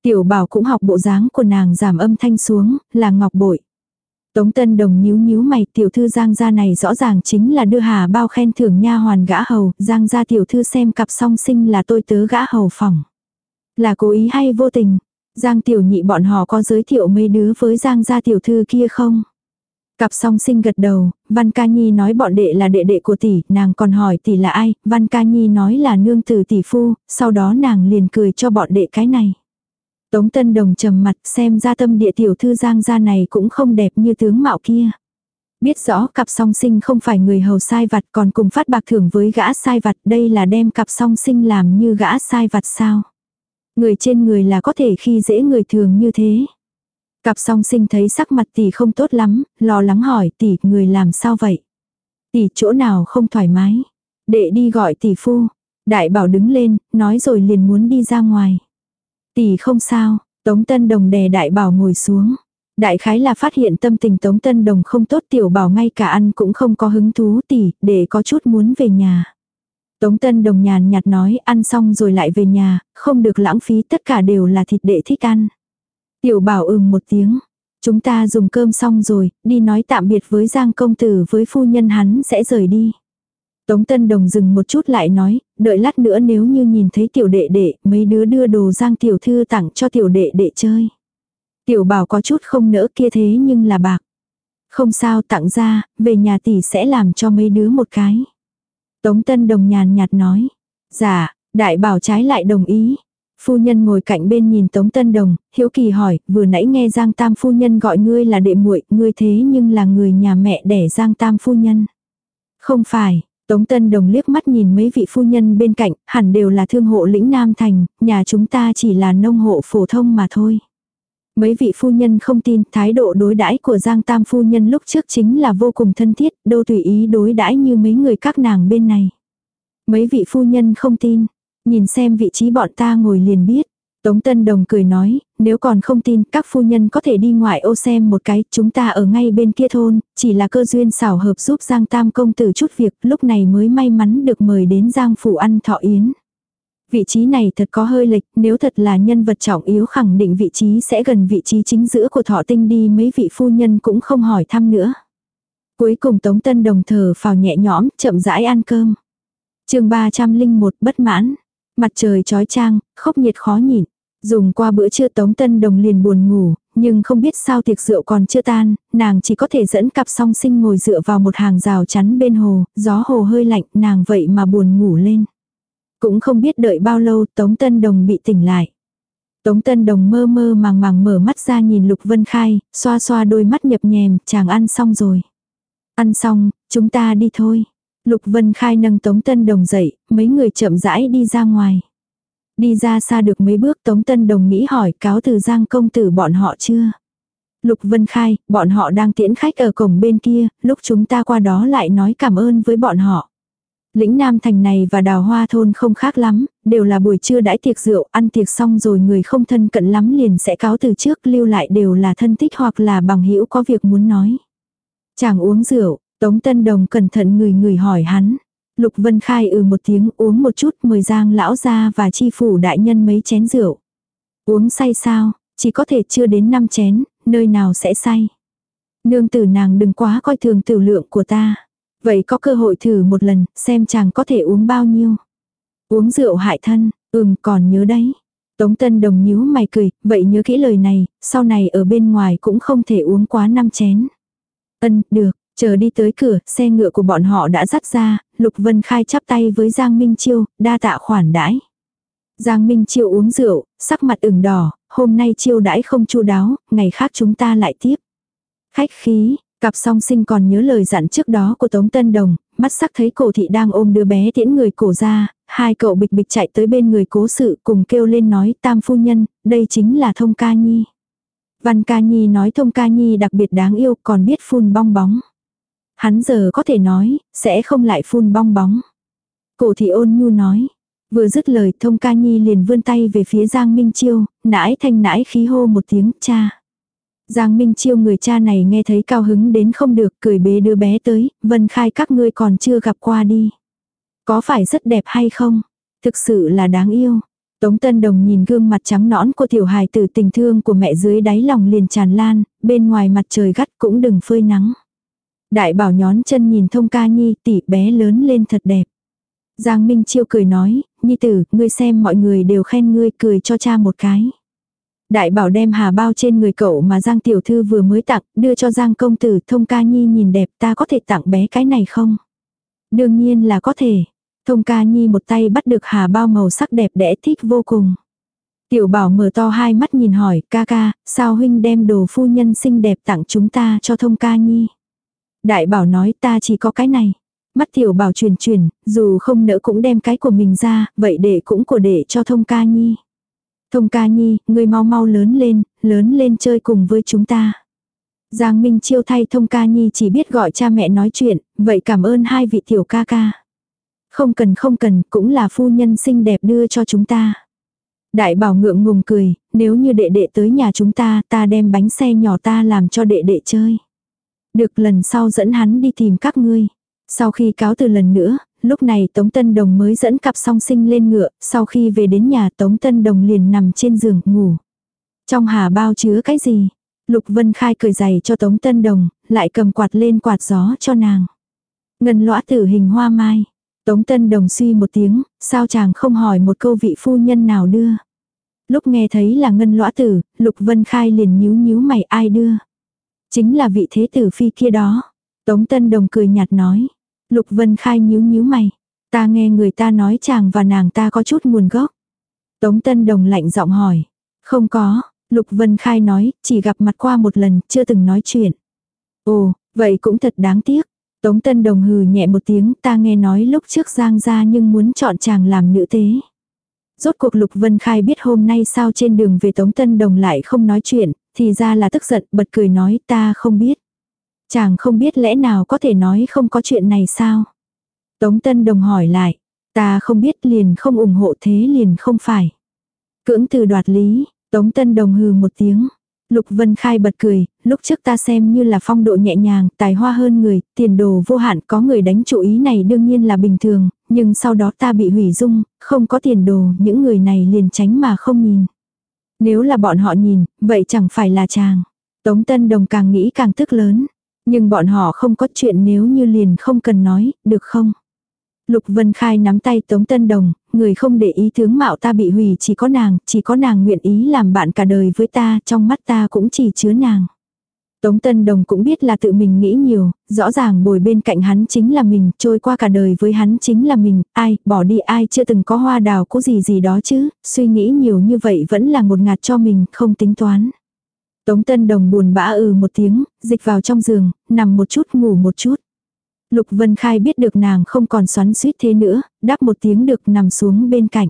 Tiểu Bảo cũng học bộ dáng của nàng giảm âm thanh xuống, là ngọc bội. Tống Tân Đồng nhíu nhíu mày, tiểu thư Giang gia này rõ ràng chính là đưa hà bao khen thưởng nha hoàn gã hầu, Giang gia tiểu thư xem cặp song sinh là tôi tớ gã hầu phòng. Là cố ý hay vô tình? Giang tiểu nhị bọn họ có giới thiệu mấy đứa với Giang gia tiểu thư kia không? Cặp song sinh gật đầu, Văn Ca Nhi nói bọn đệ là đệ đệ của tỷ, nàng còn hỏi tỷ là ai, Văn Ca Nhi nói là nương từ tỷ phu, sau đó nàng liền cười cho bọn đệ cái này. Tống Tân Đồng trầm mặt xem ra tâm địa tiểu thư giang gia này cũng không đẹp như tướng mạo kia. Biết rõ cặp song sinh không phải người hầu sai vặt còn cùng phát bạc thưởng với gã sai vặt đây là đem cặp song sinh làm như gã sai vặt sao. Người trên người là có thể khi dễ người thường như thế. Cặp song sinh thấy sắc mặt tỷ không tốt lắm, lo lắng hỏi tỷ người làm sao vậy. Tỷ chỗ nào không thoải mái. Đệ đi gọi tỷ phu. Đại bảo đứng lên, nói rồi liền muốn đi ra ngoài. Tỷ không sao, Tống Tân Đồng đè đại bảo ngồi xuống. Đại khái là phát hiện tâm tình Tống Tân Đồng không tốt tiểu bảo ngay cả ăn cũng không có hứng thú tỷ, để có chút muốn về nhà. Tống Tân Đồng nhàn nhạt nói ăn xong rồi lại về nhà, không được lãng phí tất cả đều là thịt đệ thích ăn. Tiểu bảo ừm một tiếng. Chúng ta dùng cơm xong rồi, đi nói tạm biệt với Giang công tử với phu nhân hắn sẽ rời đi. Tống Tân Đồng dừng một chút lại nói, đợi lát nữa nếu như nhìn thấy tiểu đệ đệ, mấy đứa đưa đồ Giang tiểu thư tặng cho tiểu đệ đệ chơi. Tiểu bảo có chút không nỡ kia thế nhưng là bạc. Không sao tặng ra, về nhà tỷ sẽ làm cho mấy đứa một cái. Tống Tân Đồng nhàn nhạt nói. Dạ, đại bảo trái lại đồng ý. Phu nhân ngồi cạnh bên nhìn Tống Tân Đồng, hiếu kỳ hỏi, vừa nãy nghe Giang Tam phu nhân gọi ngươi là đệ muội, ngươi thế nhưng là người nhà mẹ đẻ Giang Tam phu nhân. Không phải, Tống Tân Đồng liếc mắt nhìn mấy vị phu nhân bên cạnh, hẳn đều là thương hộ lĩnh Nam Thành, nhà chúng ta chỉ là nông hộ phổ thông mà thôi. Mấy vị phu nhân không tin thái độ đối đãi của Giang Tam phu nhân lúc trước chính là vô cùng thân thiết, đâu tùy ý đối đãi như mấy người các nàng bên này. Mấy vị phu nhân không tin, Nhìn xem vị trí bọn ta ngồi liền biết. Tống Tân Đồng cười nói, nếu còn không tin các phu nhân có thể đi ngoại ô xem một cái, chúng ta ở ngay bên kia thôn, chỉ là cơ duyên xảo hợp giúp Giang Tam công tử chút việc, lúc này mới may mắn được mời đến Giang phủ ăn thọ yến. Vị trí này thật có hơi lệch, nếu thật là nhân vật trọng yếu khẳng định vị trí sẽ gần vị trí chính giữa của thọ tinh đi mấy vị phu nhân cũng không hỏi thăm nữa. Cuối cùng Tống Tân Đồng thở phào nhẹ nhõm, chậm rãi ăn cơm. chương 301 bất mãn. Mặt trời trói trang, khốc nhiệt khó nhịn. Dùng qua bữa trưa Tống Tân Đồng liền buồn ngủ, nhưng không biết sao tiệc rượu còn chưa tan, nàng chỉ có thể dẫn cặp song sinh ngồi dựa vào một hàng rào chắn bên hồ, gió hồ hơi lạnh, nàng vậy mà buồn ngủ lên. Cũng không biết đợi bao lâu Tống Tân Đồng bị tỉnh lại. Tống Tân Đồng mơ mơ màng màng mở mắt ra nhìn Lục Vân Khai, xoa xoa đôi mắt nhập nhèm, chàng ăn xong rồi. Ăn xong, chúng ta đi thôi. Lục Vân Khai nâng Tống Tân Đồng dậy, mấy người chậm rãi đi ra ngoài. Đi ra xa được mấy bước Tống Tân Đồng nghĩ hỏi cáo từ Giang công tử bọn họ chưa. Lục Vân Khai, bọn họ đang tiễn khách ở cổng bên kia, lúc chúng ta qua đó lại nói cảm ơn với bọn họ. Lĩnh Nam Thành này và đào hoa thôn không khác lắm, đều là buổi trưa đãi tiệc rượu, ăn tiệc xong rồi người không thân cận lắm liền sẽ cáo từ trước lưu lại đều là thân tích hoặc là bằng hữu có việc muốn nói. Chàng uống rượu, Tống Tân Đồng cẩn thận người người hỏi hắn. Lục Vân Khai ừ một tiếng uống một chút mời giang lão ra và chi phủ đại nhân mấy chén rượu. Uống say sao, chỉ có thể chưa đến năm chén, nơi nào sẽ say. Nương tử nàng đừng quá coi thường tử lượng của ta. Vậy có cơ hội thử một lần, xem chàng có thể uống bao nhiêu. Uống rượu hại thân, ừm còn nhớ đấy. Tống Tân Đồng nhíu mày cười, vậy nhớ kỹ lời này, sau này ở bên ngoài cũng không thể uống quá năm chén. Ân, được, chờ đi tới cửa, xe ngựa của bọn họ đã dắt ra, Lục Vân Khai chắp tay với Giang Minh Chiêu, đa tạ khoản đãi. Giang Minh Chiêu uống rượu, sắc mặt ửng đỏ, hôm nay chiêu đãi không chu đáo, ngày khác chúng ta lại tiếp. Khách khí, Cặp song sinh còn nhớ lời dặn trước đó của Tống Tân Đồng, mắt sắc thấy cổ thị đang ôm đứa bé tiễn người cổ ra, hai cậu bịch bịch chạy tới bên người cố sự cùng kêu lên nói tam phu nhân, đây chính là thông ca nhi. Văn ca nhi nói thông ca nhi đặc biệt đáng yêu còn biết phun bong bóng. Hắn giờ có thể nói, sẽ không lại phun bong bóng. Cổ thị ôn nhu nói. Vừa dứt lời thông ca nhi liền vươn tay về phía Giang Minh Chiêu, nãi thanh nãi khí hô một tiếng cha. Giang Minh Chiêu người cha này nghe thấy cao hứng đến không được cười bế đứa bé tới, Vân Khai các ngươi còn chưa gặp qua đi. Có phải rất đẹp hay không? Thực sự là đáng yêu. Tống Tân Đồng nhìn gương mặt trắng nõn của tiểu hài tử tình thương của mẹ dưới đáy lòng liền tràn lan, bên ngoài mặt trời gắt cũng đừng phơi nắng. Đại bảo nhón chân nhìn thông ca nhi tỷ bé lớn lên thật đẹp. Giang Minh Chiêu cười nói, nhi tử, ngươi xem mọi người đều khen ngươi cười cho cha một cái. Đại bảo đem hà bao trên người cậu mà Giang tiểu thư vừa mới tặng, đưa cho Giang công tử thông ca nhi nhìn đẹp ta có thể tặng bé cái này không? Đương nhiên là có thể. Thông ca nhi một tay bắt được hà bao màu sắc đẹp đẽ thích vô cùng. Tiểu bảo mở to hai mắt nhìn hỏi, ca ca, sao huynh đem đồ phu nhân xinh đẹp tặng chúng ta cho thông ca nhi? Đại bảo nói ta chỉ có cái này. Mắt tiểu bảo truyền truyền, dù không nỡ cũng đem cái của mình ra, vậy để cũng của để cho thông ca nhi. Thông ca nhi, ngươi mau mau lớn lên, lớn lên chơi cùng với chúng ta. Giang Minh Chiêu thay thông ca nhi chỉ biết gọi cha mẹ nói chuyện, vậy cảm ơn hai vị tiểu ca ca. Không cần không cần, cũng là phu nhân xinh đẹp đưa cho chúng ta. Đại bảo ngượng ngùng cười, nếu như đệ đệ tới nhà chúng ta, ta đem bánh xe nhỏ ta làm cho đệ đệ chơi. Được lần sau dẫn hắn đi tìm các ngươi. Sau khi cáo từ lần nữa, lúc này Tống Tân Đồng mới dẫn cặp song sinh lên ngựa, sau khi về đến nhà Tống Tân Đồng liền nằm trên giường ngủ. Trong hà bao chứa cái gì? Lục Vân Khai cười giày cho Tống Tân Đồng, lại cầm quạt lên quạt gió cho nàng. Ngân lõa tử hình hoa mai. Tống Tân Đồng suy một tiếng, sao chàng không hỏi một câu vị phu nhân nào đưa. Lúc nghe thấy là ngân lõa tử, Lục Vân Khai liền nhíu nhíu mày ai đưa. Chính là vị thế tử phi kia đó. Tống Tân Đồng cười nhạt nói. Lục Vân Khai nhíu nhíu mày. Ta nghe người ta nói chàng và nàng ta có chút nguồn gốc. Tống Tân Đồng lạnh giọng hỏi. Không có, Lục Vân Khai nói, chỉ gặp mặt qua một lần, chưa từng nói chuyện. Ồ, vậy cũng thật đáng tiếc. Tống Tân Đồng hừ nhẹ một tiếng, ta nghe nói lúc trước Giang ra nhưng muốn chọn chàng làm nữ tế. Rốt cuộc Lục Vân Khai biết hôm nay sao trên đường về Tống Tân Đồng lại không nói chuyện, thì ra là tức giận, bật cười nói ta không biết. Chàng không biết lẽ nào có thể nói không có chuyện này sao? Tống Tân Đồng hỏi lại. Ta không biết liền không ủng hộ thế liền không phải. Cưỡng từ đoạt lý, Tống Tân Đồng hừ một tiếng. Lục Vân Khai bật cười, lúc trước ta xem như là phong độ nhẹ nhàng, tài hoa hơn người, tiền đồ vô hạn có người đánh chủ ý này đương nhiên là bình thường, nhưng sau đó ta bị hủy dung, không có tiền đồ, những người này liền tránh mà không nhìn. Nếu là bọn họ nhìn, vậy chẳng phải là chàng. Tống Tân Đồng càng nghĩ càng tức lớn. Nhưng bọn họ không có chuyện nếu như liền không cần nói, được không? Lục Vân Khai nắm tay Tống Tân Đồng, người không để ý tướng mạo ta bị hủy chỉ có nàng, chỉ có nàng nguyện ý làm bạn cả đời với ta, trong mắt ta cũng chỉ chứa nàng. Tống Tân Đồng cũng biết là tự mình nghĩ nhiều, rõ ràng bồi bên cạnh hắn chính là mình, trôi qua cả đời với hắn chính là mình, ai, bỏ đi ai chưa từng có hoa đào có gì gì đó chứ, suy nghĩ nhiều như vậy vẫn là một ngạt cho mình, không tính toán. Tống Tân Đồng buồn bã ừ một tiếng, dịch vào trong giường, nằm một chút ngủ một chút. Lục Vân Khai biết được nàng không còn xoắn suýt thế nữa, đáp một tiếng được nằm xuống bên cạnh.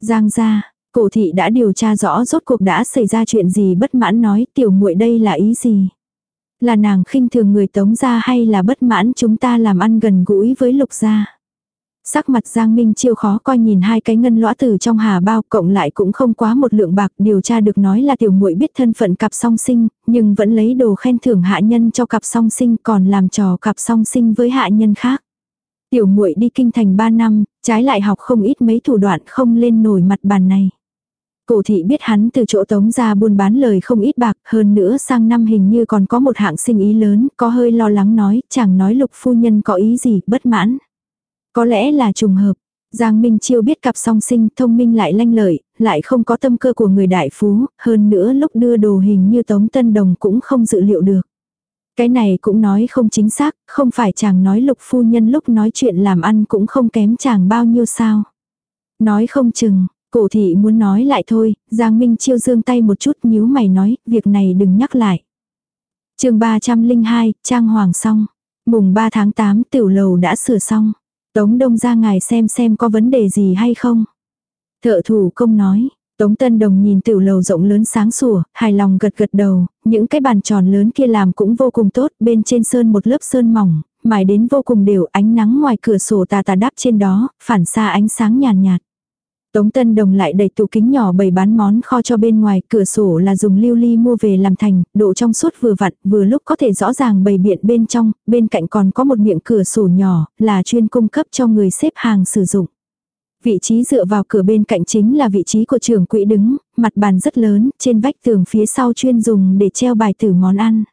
Giang ra, cổ thị đã điều tra rõ rốt cuộc đã xảy ra chuyện gì bất mãn nói tiểu muội đây là ý gì. Là nàng khinh thường người tống ra hay là bất mãn chúng ta làm ăn gần gũi với lục gia. Sắc mặt Giang Minh Chiêu khó coi nhìn hai cái ngân lõa từ trong hà bao cộng lại cũng không quá một lượng bạc điều tra được nói là tiểu muội biết thân phận cặp song sinh, nhưng vẫn lấy đồ khen thưởng hạ nhân cho cặp song sinh còn làm trò cặp song sinh với hạ nhân khác. Tiểu muội đi kinh thành 3 năm, trái lại học không ít mấy thủ đoạn không lên nổi mặt bàn này. Cổ thị biết hắn từ chỗ tống ra buôn bán lời không ít bạc, hơn nữa sang năm hình như còn có một hạng sinh ý lớn, có hơi lo lắng nói, chẳng nói lục phu nhân có ý gì, bất mãn. Có lẽ là trùng hợp. Giang Minh Chiêu biết cặp song sinh thông minh lại lanh lợi, lại không có tâm cơ của người đại phú, hơn nữa lúc đưa đồ hình như Tống Tân Đồng cũng không dự liệu được. Cái này cũng nói không chính xác, không phải chàng nói lục phu nhân lúc nói chuyện làm ăn cũng không kém chàng bao nhiêu sao. Nói không chừng, cổ thị muốn nói lại thôi, Giang Minh Chiêu dương tay một chút nhíu mày nói, việc này đừng nhắc lại. chương 302, Trang Hoàng xong. Mùng 3 tháng 8 tiểu lầu đã sửa xong. Tống Đông ra ngài xem xem có vấn đề gì hay không. Thợ thủ công nói, Tống Tân Đồng nhìn tiểu lầu rộng lớn sáng sủa, hài lòng gật gật đầu, những cái bàn tròn lớn kia làm cũng vô cùng tốt, bên trên sơn một lớp sơn mỏng, mài đến vô cùng đều ánh nắng ngoài cửa sổ tà tà đắp trên đó, phản xa ánh sáng nhàn nhạt, nhạt. Tống Tân Đồng lại đẩy tủ kính nhỏ bày bán món kho cho bên ngoài, cửa sổ là dùng lưu ly mua về làm thành, độ trong suốt vừa vặn, vừa lúc có thể rõ ràng bày biện bên trong, bên cạnh còn có một miệng cửa sổ nhỏ, là chuyên cung cấp cho người xếp hàng sử dụng. Vị trí dựa vào cửa bên cạnh chính là vị trí của trưởng quỹ đứng, mặt bàn rất lớn, trên vách tường phía sau chuyên dùng để treo bài tử món ăn.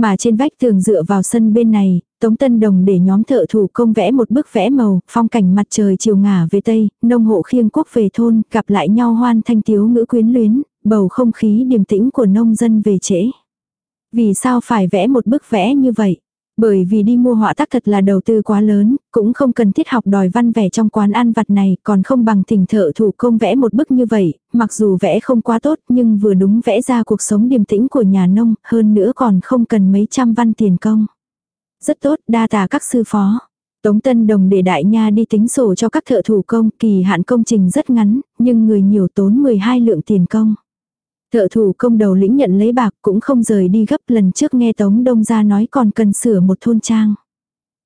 Mà trên vách tường dựa vào sân bên này, Tống Tân Đồng để nhóm thợ thủ công vẽ một bức vẽ màu, phong cảnh mặt trời chiều ngả về Tây, nông hộ khiêng quốc về thôn, gặp lại nhau hoan thanh tiếu ngữ quyến luyến, bầu không khí điềm tĩnh của nông dân về trễ. Vì sao phải vẽ một bức vẽ như vậy? Bởi vì đi mua họa tác thật là đầu tư quá lớn, cũng không cần thiết học đòi văn vẻ trong quán ăn vặt này, còn không bằng thỉnh thợ thủ công vẽ một bức như vậy, mặc dù vẽ không quá tốt nhưng vừa đúng vẽ ra cuộc sống điềm tĩnh của nhà nông, hơn nữa còn không cần mấy trăm văn tiền công. Rất tốt, đa tà các sư phó. Tống Tân Đồng để đại nha đi tính sổ cho các thợ thủ công, kỳ hạn công trình rất ngắn, nhưng người nhiều tốn 12 lượng tiền công. Thợ thủ công đầu lĩnh nhận lấy bạc cũng không rời đi gấp lần trước nghe Tống Đông ra nói còn cần sửa một thôn trang.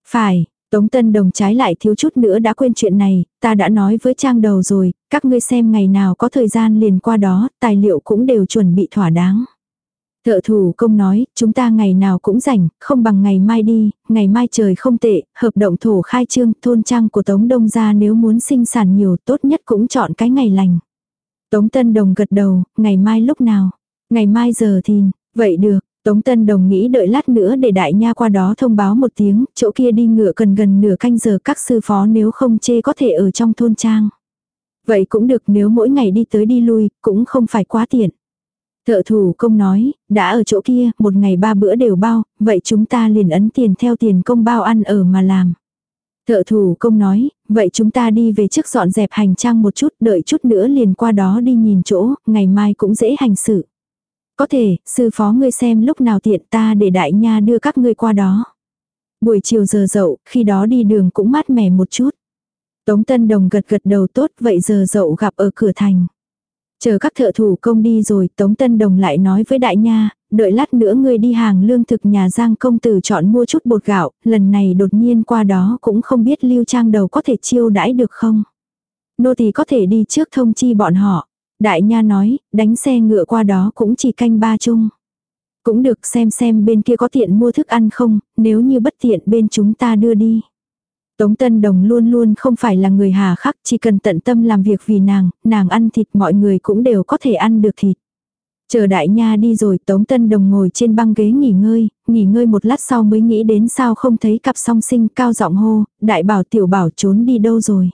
Phải, Tống Tân Đồng trái lại thiếu chút nữa đã quên chuyện này, ta đã nói với trang đầu rồi, các ngươi xem ngày nào có thời gian liền qua đó, tài liệu cũng đều chuẩn bị thỏa đáng. Thợ thủ công nói, chúng ta ngày nào cũng rảnh, không bằng ngày mai đi, ngày mai trời không tệ, hợp động thổ khai trương, thôn trang của Tống Đông gia nếu muốn sinh sản nhiều tốt nhất cũng chọn cái ngày lành. Tống Tân Đồng gật đầu, ngày mai lúc nào? Ngày mai giờ thì, vậy được, Tống Tân Đồng nghĩ đợi lát nữa để đại nha qua đó thông báo một tiếng, chỗ kia đi ngựa cần gần nửa canh giờ các sư phó nếu không chê có thể ở trong thôn trang. Vậy cũng được nếu mỗi ngày đi tới đi lui, cũng không phải quá tiện. Thợ thủ công nói, đã ở chỗ kia, một ngày ba bữa đều bao, vậy chúng ta liền ấn tiền theo tiền công bao ăn ở mà làm. Thợ thủ công nói, vậy chúng ta đi về trước dọn dẹp hành trang một chút, đợi chút nữa liền qua đó đi nhìn chỗ, ngày mai cũng dễ hành sự. Có thể, sư phó ngươi xem lúc nào tiện ta để đại nha đưa các ngươi qua đó. Buổi chiều giờ dậu, khi đó đi đường cũng mát mẻ một chút. Tống Tân Đồng gật gật đầu tốt, vậy giờ dậu gặp ở cửa thành. Chờ các thợ thủ công đi rồi, Tống Tân Đồng lại nói với đại nha, đợi lát nữa ngươi đi hàng lương thực nhà Giang công tử chọn mua chút bột gạo, lần này đột nhiên qua đó cũng không biết lưu trang đầu có thể chiêu đãi được không. Nô tỳ có thể đi trước thông chi bọn họ. Đại nha nói, đánh xe ngựa qua đó cũng chỉ canh ba chung. Cũng được xem xem bên kia có tiện mua thức ăn không, nếu như bất tiện bên chúng ta đưa đi. Tống Tân Đồng luôn luôn không phải là người hà khắc, chỉ cần tận tâm làm việc vì nàng, nàng ăn thịt mọi người cũng đều có thể ăn được thịt. Chờ đại nha đi rồi Tống Tân Đồng ngồi trên băng ghế nghỉ ngơi, nghỉ ngơi một lát sau mới nghĩ đến sao không thấy cặp song sinh cao giọng hô, đại bảo tiểu bảo trốn đi đâu rồi.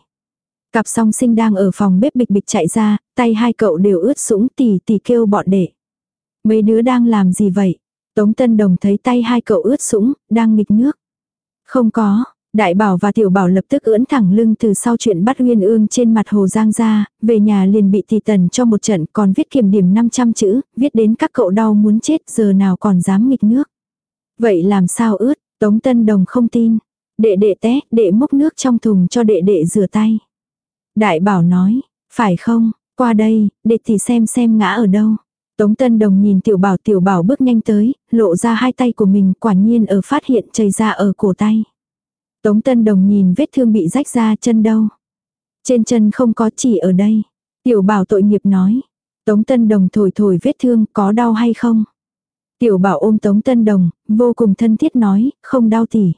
Cặp song sinh đang ở phòng bếp bịch bịch chạy ra, tay hai cậu đều ướt sũng tỉ tỉ kêu bọn đệ. Mấy đứa đang làm gì vậy? Tống Tân Đồng thấy tay hai cậu ướt sũng, đang nghịch nước. Không có, Đại bảo và tiểu bảo lập tức ưỡn thẳng lưng từ sau chuyện bắt uyên ương trên mặt hồ giang ra, về nhà liền bị tỷ tần cho một trận còn viết kiểm điểm 500 chữ, viết đến các cậu đau muốn chết giờ nào còn dám nghịch nước. Vậy làm sao ướt, Tống Tân Đồng không tin. Đệ đệ té, đệ múc nước trong thùng cho đệ đệ rửa tay. Đại bảo nói, phải không, qua đây, đệ thì xem xem ngã ở đâu. Tống Tân Đồng nhìn tiểu bảo tiểu bảo bước nhanh tới, lộ ra hai tay của mình quả nhiên ở phát hiện chảy ra ở cổ tay. Tống Tân Đồng nhìn vết thương bị rách ra chân đâu. Trên chân không có chỉ ở đây. Tiểu bảo tội nghiệp nói. Tống Tân Đồng thổi thổi vết thương có đau hay không? Tiểu bảo ôm Tống Tân Đồng, vô cùng thân thiết nói, không đau tỉ.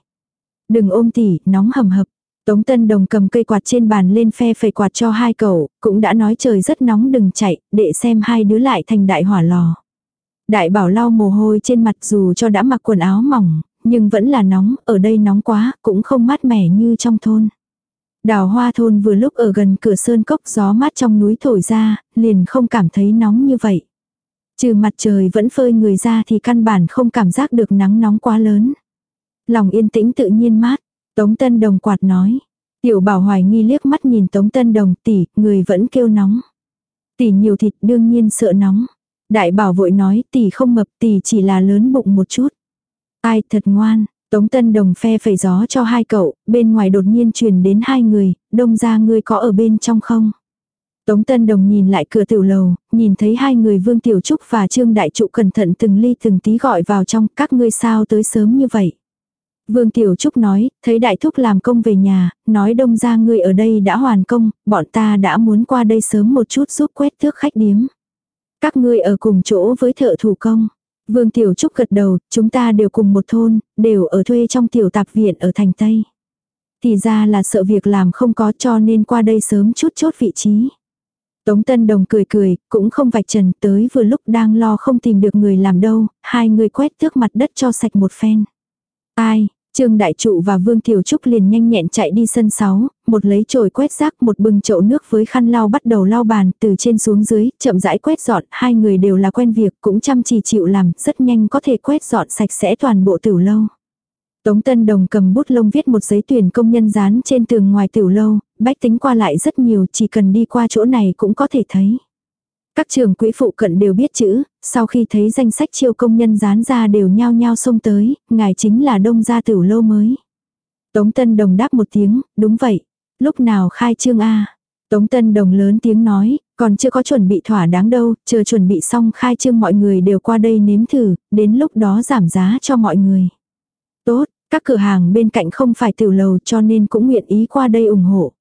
Đừng ôm tỉ, nóng hầm hập. Tống Tân Đồng cầm cây quạt trên bàn lên phe phẩy quạt cho hai cậu, cũng đã nói trời rất nóng đừng chạy, để xem hai đứa lại thành đại hỏa lò. Đại bảo lau mồ hôi trên mặt dù cho đã mặc quần áo mỏng, nhưng vẫn là nóng, ở đây nóng quá, cũng không mát mẻ như trong thôn. Đào hoa thôn vừa lúc ở gần cửa sơn cốc gió mát trong núi thổi ra, liền không cảm thấy nóng như vậy. Trừ mặt trời vẫn phơi người ra thì căn bản không cảm giác được nắng nóng quá lớn. Lòng yên tĩnh tự nhiên mát, Tống Tân Đồng quạt nói. Tiểu bảo hoài nghi liếc mắt nhìn Tống Tân Đồng tỷ, người vẫn kêu nóng. Tỷ nhiều thịt đương nhiên sợ nóng. Đại bảo vội nói tỷ không mập tỷ chỉ là lớn bụng một chút. Ai thật ngoan, Tống Tân Đồng phe phẩy gió cho hai cậu, bên ngoài đột nhiên truyền đến hai người, đông ra ngươi có ở bên trong không? Tống Tân Đồng nhìn lại cửa tiểu lầu, nhìn thấy hai người Vương Tiểu Trúc và Trương Đại Trụ cẩn thận từng ly từng tí gọi vào trong, các ngươi sao tới sớm như vậy? Vương Tiểu Trúc nói, thấy Đại Thúc làm công về nhà, nói đông ra ngươi ở đây đã hoàn công, bọn ta đã muốn qua đây sớm một chút giúp quét thước khách điếm. Các ngươi ở cùng chỗ với thợ thủ công. Vương Tiểu Trúc gật đầu, chúng ta đều cùng một thôn, đều ở thuê trong tiểu tạp viện ở thành Tây. Thì ra là sợ việc làm không có cho nên qua đây sớm chút chốt vị trí. Tống Tân Đồng cười cười, cũng không vạch trần tới vừa lúc đang lo không tìm được người làm đâu, hai người quét thước mặt đất cho sạch một phen. Ai, Trương Đại Trụ và Vương Tiểu Trúc liền nhanh nhẹn chạy đi sân 6, một lấy chổi quét rác một bưng chậu nước với khăn lau bắt đầu lau bàn từ trên xuống dưới, chậm rãi quét dọn, hai người đều là quen việc cũng chăm chỉ chịu làm, rất nhanh có thể quét dọn sạch sẽ toàn bộ tiểu lâu. Tống Tân Đồng cầm bút lông viết một giấy tuyển công nhân dán trên tường ngoài tiểu lâu, bách tính qua lại rất nhiều, chỉ cần đi qua chỗ này cũng có thể thấy. Các trường quỹ phụ cận đều biết chữ, sau khi thấy danh sách chiêu công nhân dán ra đều nhao nhao xông tới, ngài chính là đông gia tiểu lâu mới. Tống Tân Đồng đáp một tiếng, đúng vậy. Lúc nào khai trương A. Tống Tân Đồng lớn tiếng nói, còn chưa có chuẩn bị thỏa đáng đâu, chờ chuẩn bị xong khai trương mọi người đều qua đây nếm thử, đến lúc đó giảm giá cho mọi người. Tốt, các cửa hàng bên cạnh không phải tiểu lầu cho nên cũng nguyện ý qua đây ủng hộ.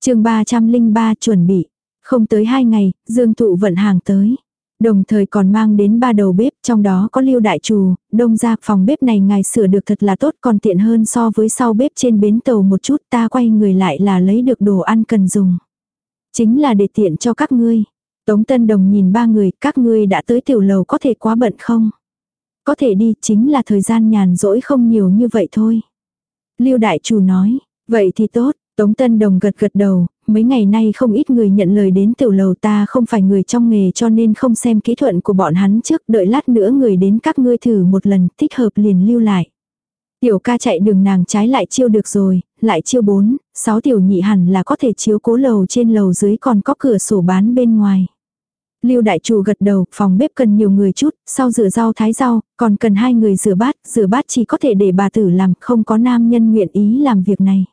chương 303 chuẩn bị. Không tới hai ngày, Dương Thụ vận hàng tới. Đồng thời còn mang đến ba đầu bếp, trong đó có lưu đại trù, đông ra phòng bếp này ngài sửa được thật là tốt còn tiện hơn so với sau bếp trên bến tàu một chút ta quay người lại là lấy được đồ ăn cần dùng. Chính là để tiện cho các ngươi. Tống Tân Đồng nhìn ba người, các ngươi đã tới tiểu lầu có thể quá bận không? Có thể đi, chính là thời gian nhàn rỗi không nhiều như vậy thôi. Lưu đại chủ nói, vậy thì tốt, Tống Tân Đồng gật gật đầu, mấy ngày nay không ít người nhận lời đến tiểu lầu ta không phải người trong nghề cho nên không xem kỹ thuận của bọn hắn trước, đợi lát nữa người đến các ngươi thử một lần, thích hợp liền lưu lại. Tiểu ca chạy đường nàng trái lại chiêu được rồi, lại chiêu bốn, sáu tiểu nhị hẳn là có thể chiếu cố lầu trên lầu dưới còn có cửa sổ bán bên ngoài. Lưu đại chủ gật đầu, phòng bếp cần nhiều người chút, sau rửa rau thái rau, còn cần hai người rửa bát, rửa bát chỉ có thể để bà tử làm, không có nam nhân nguyện ý làm việc này.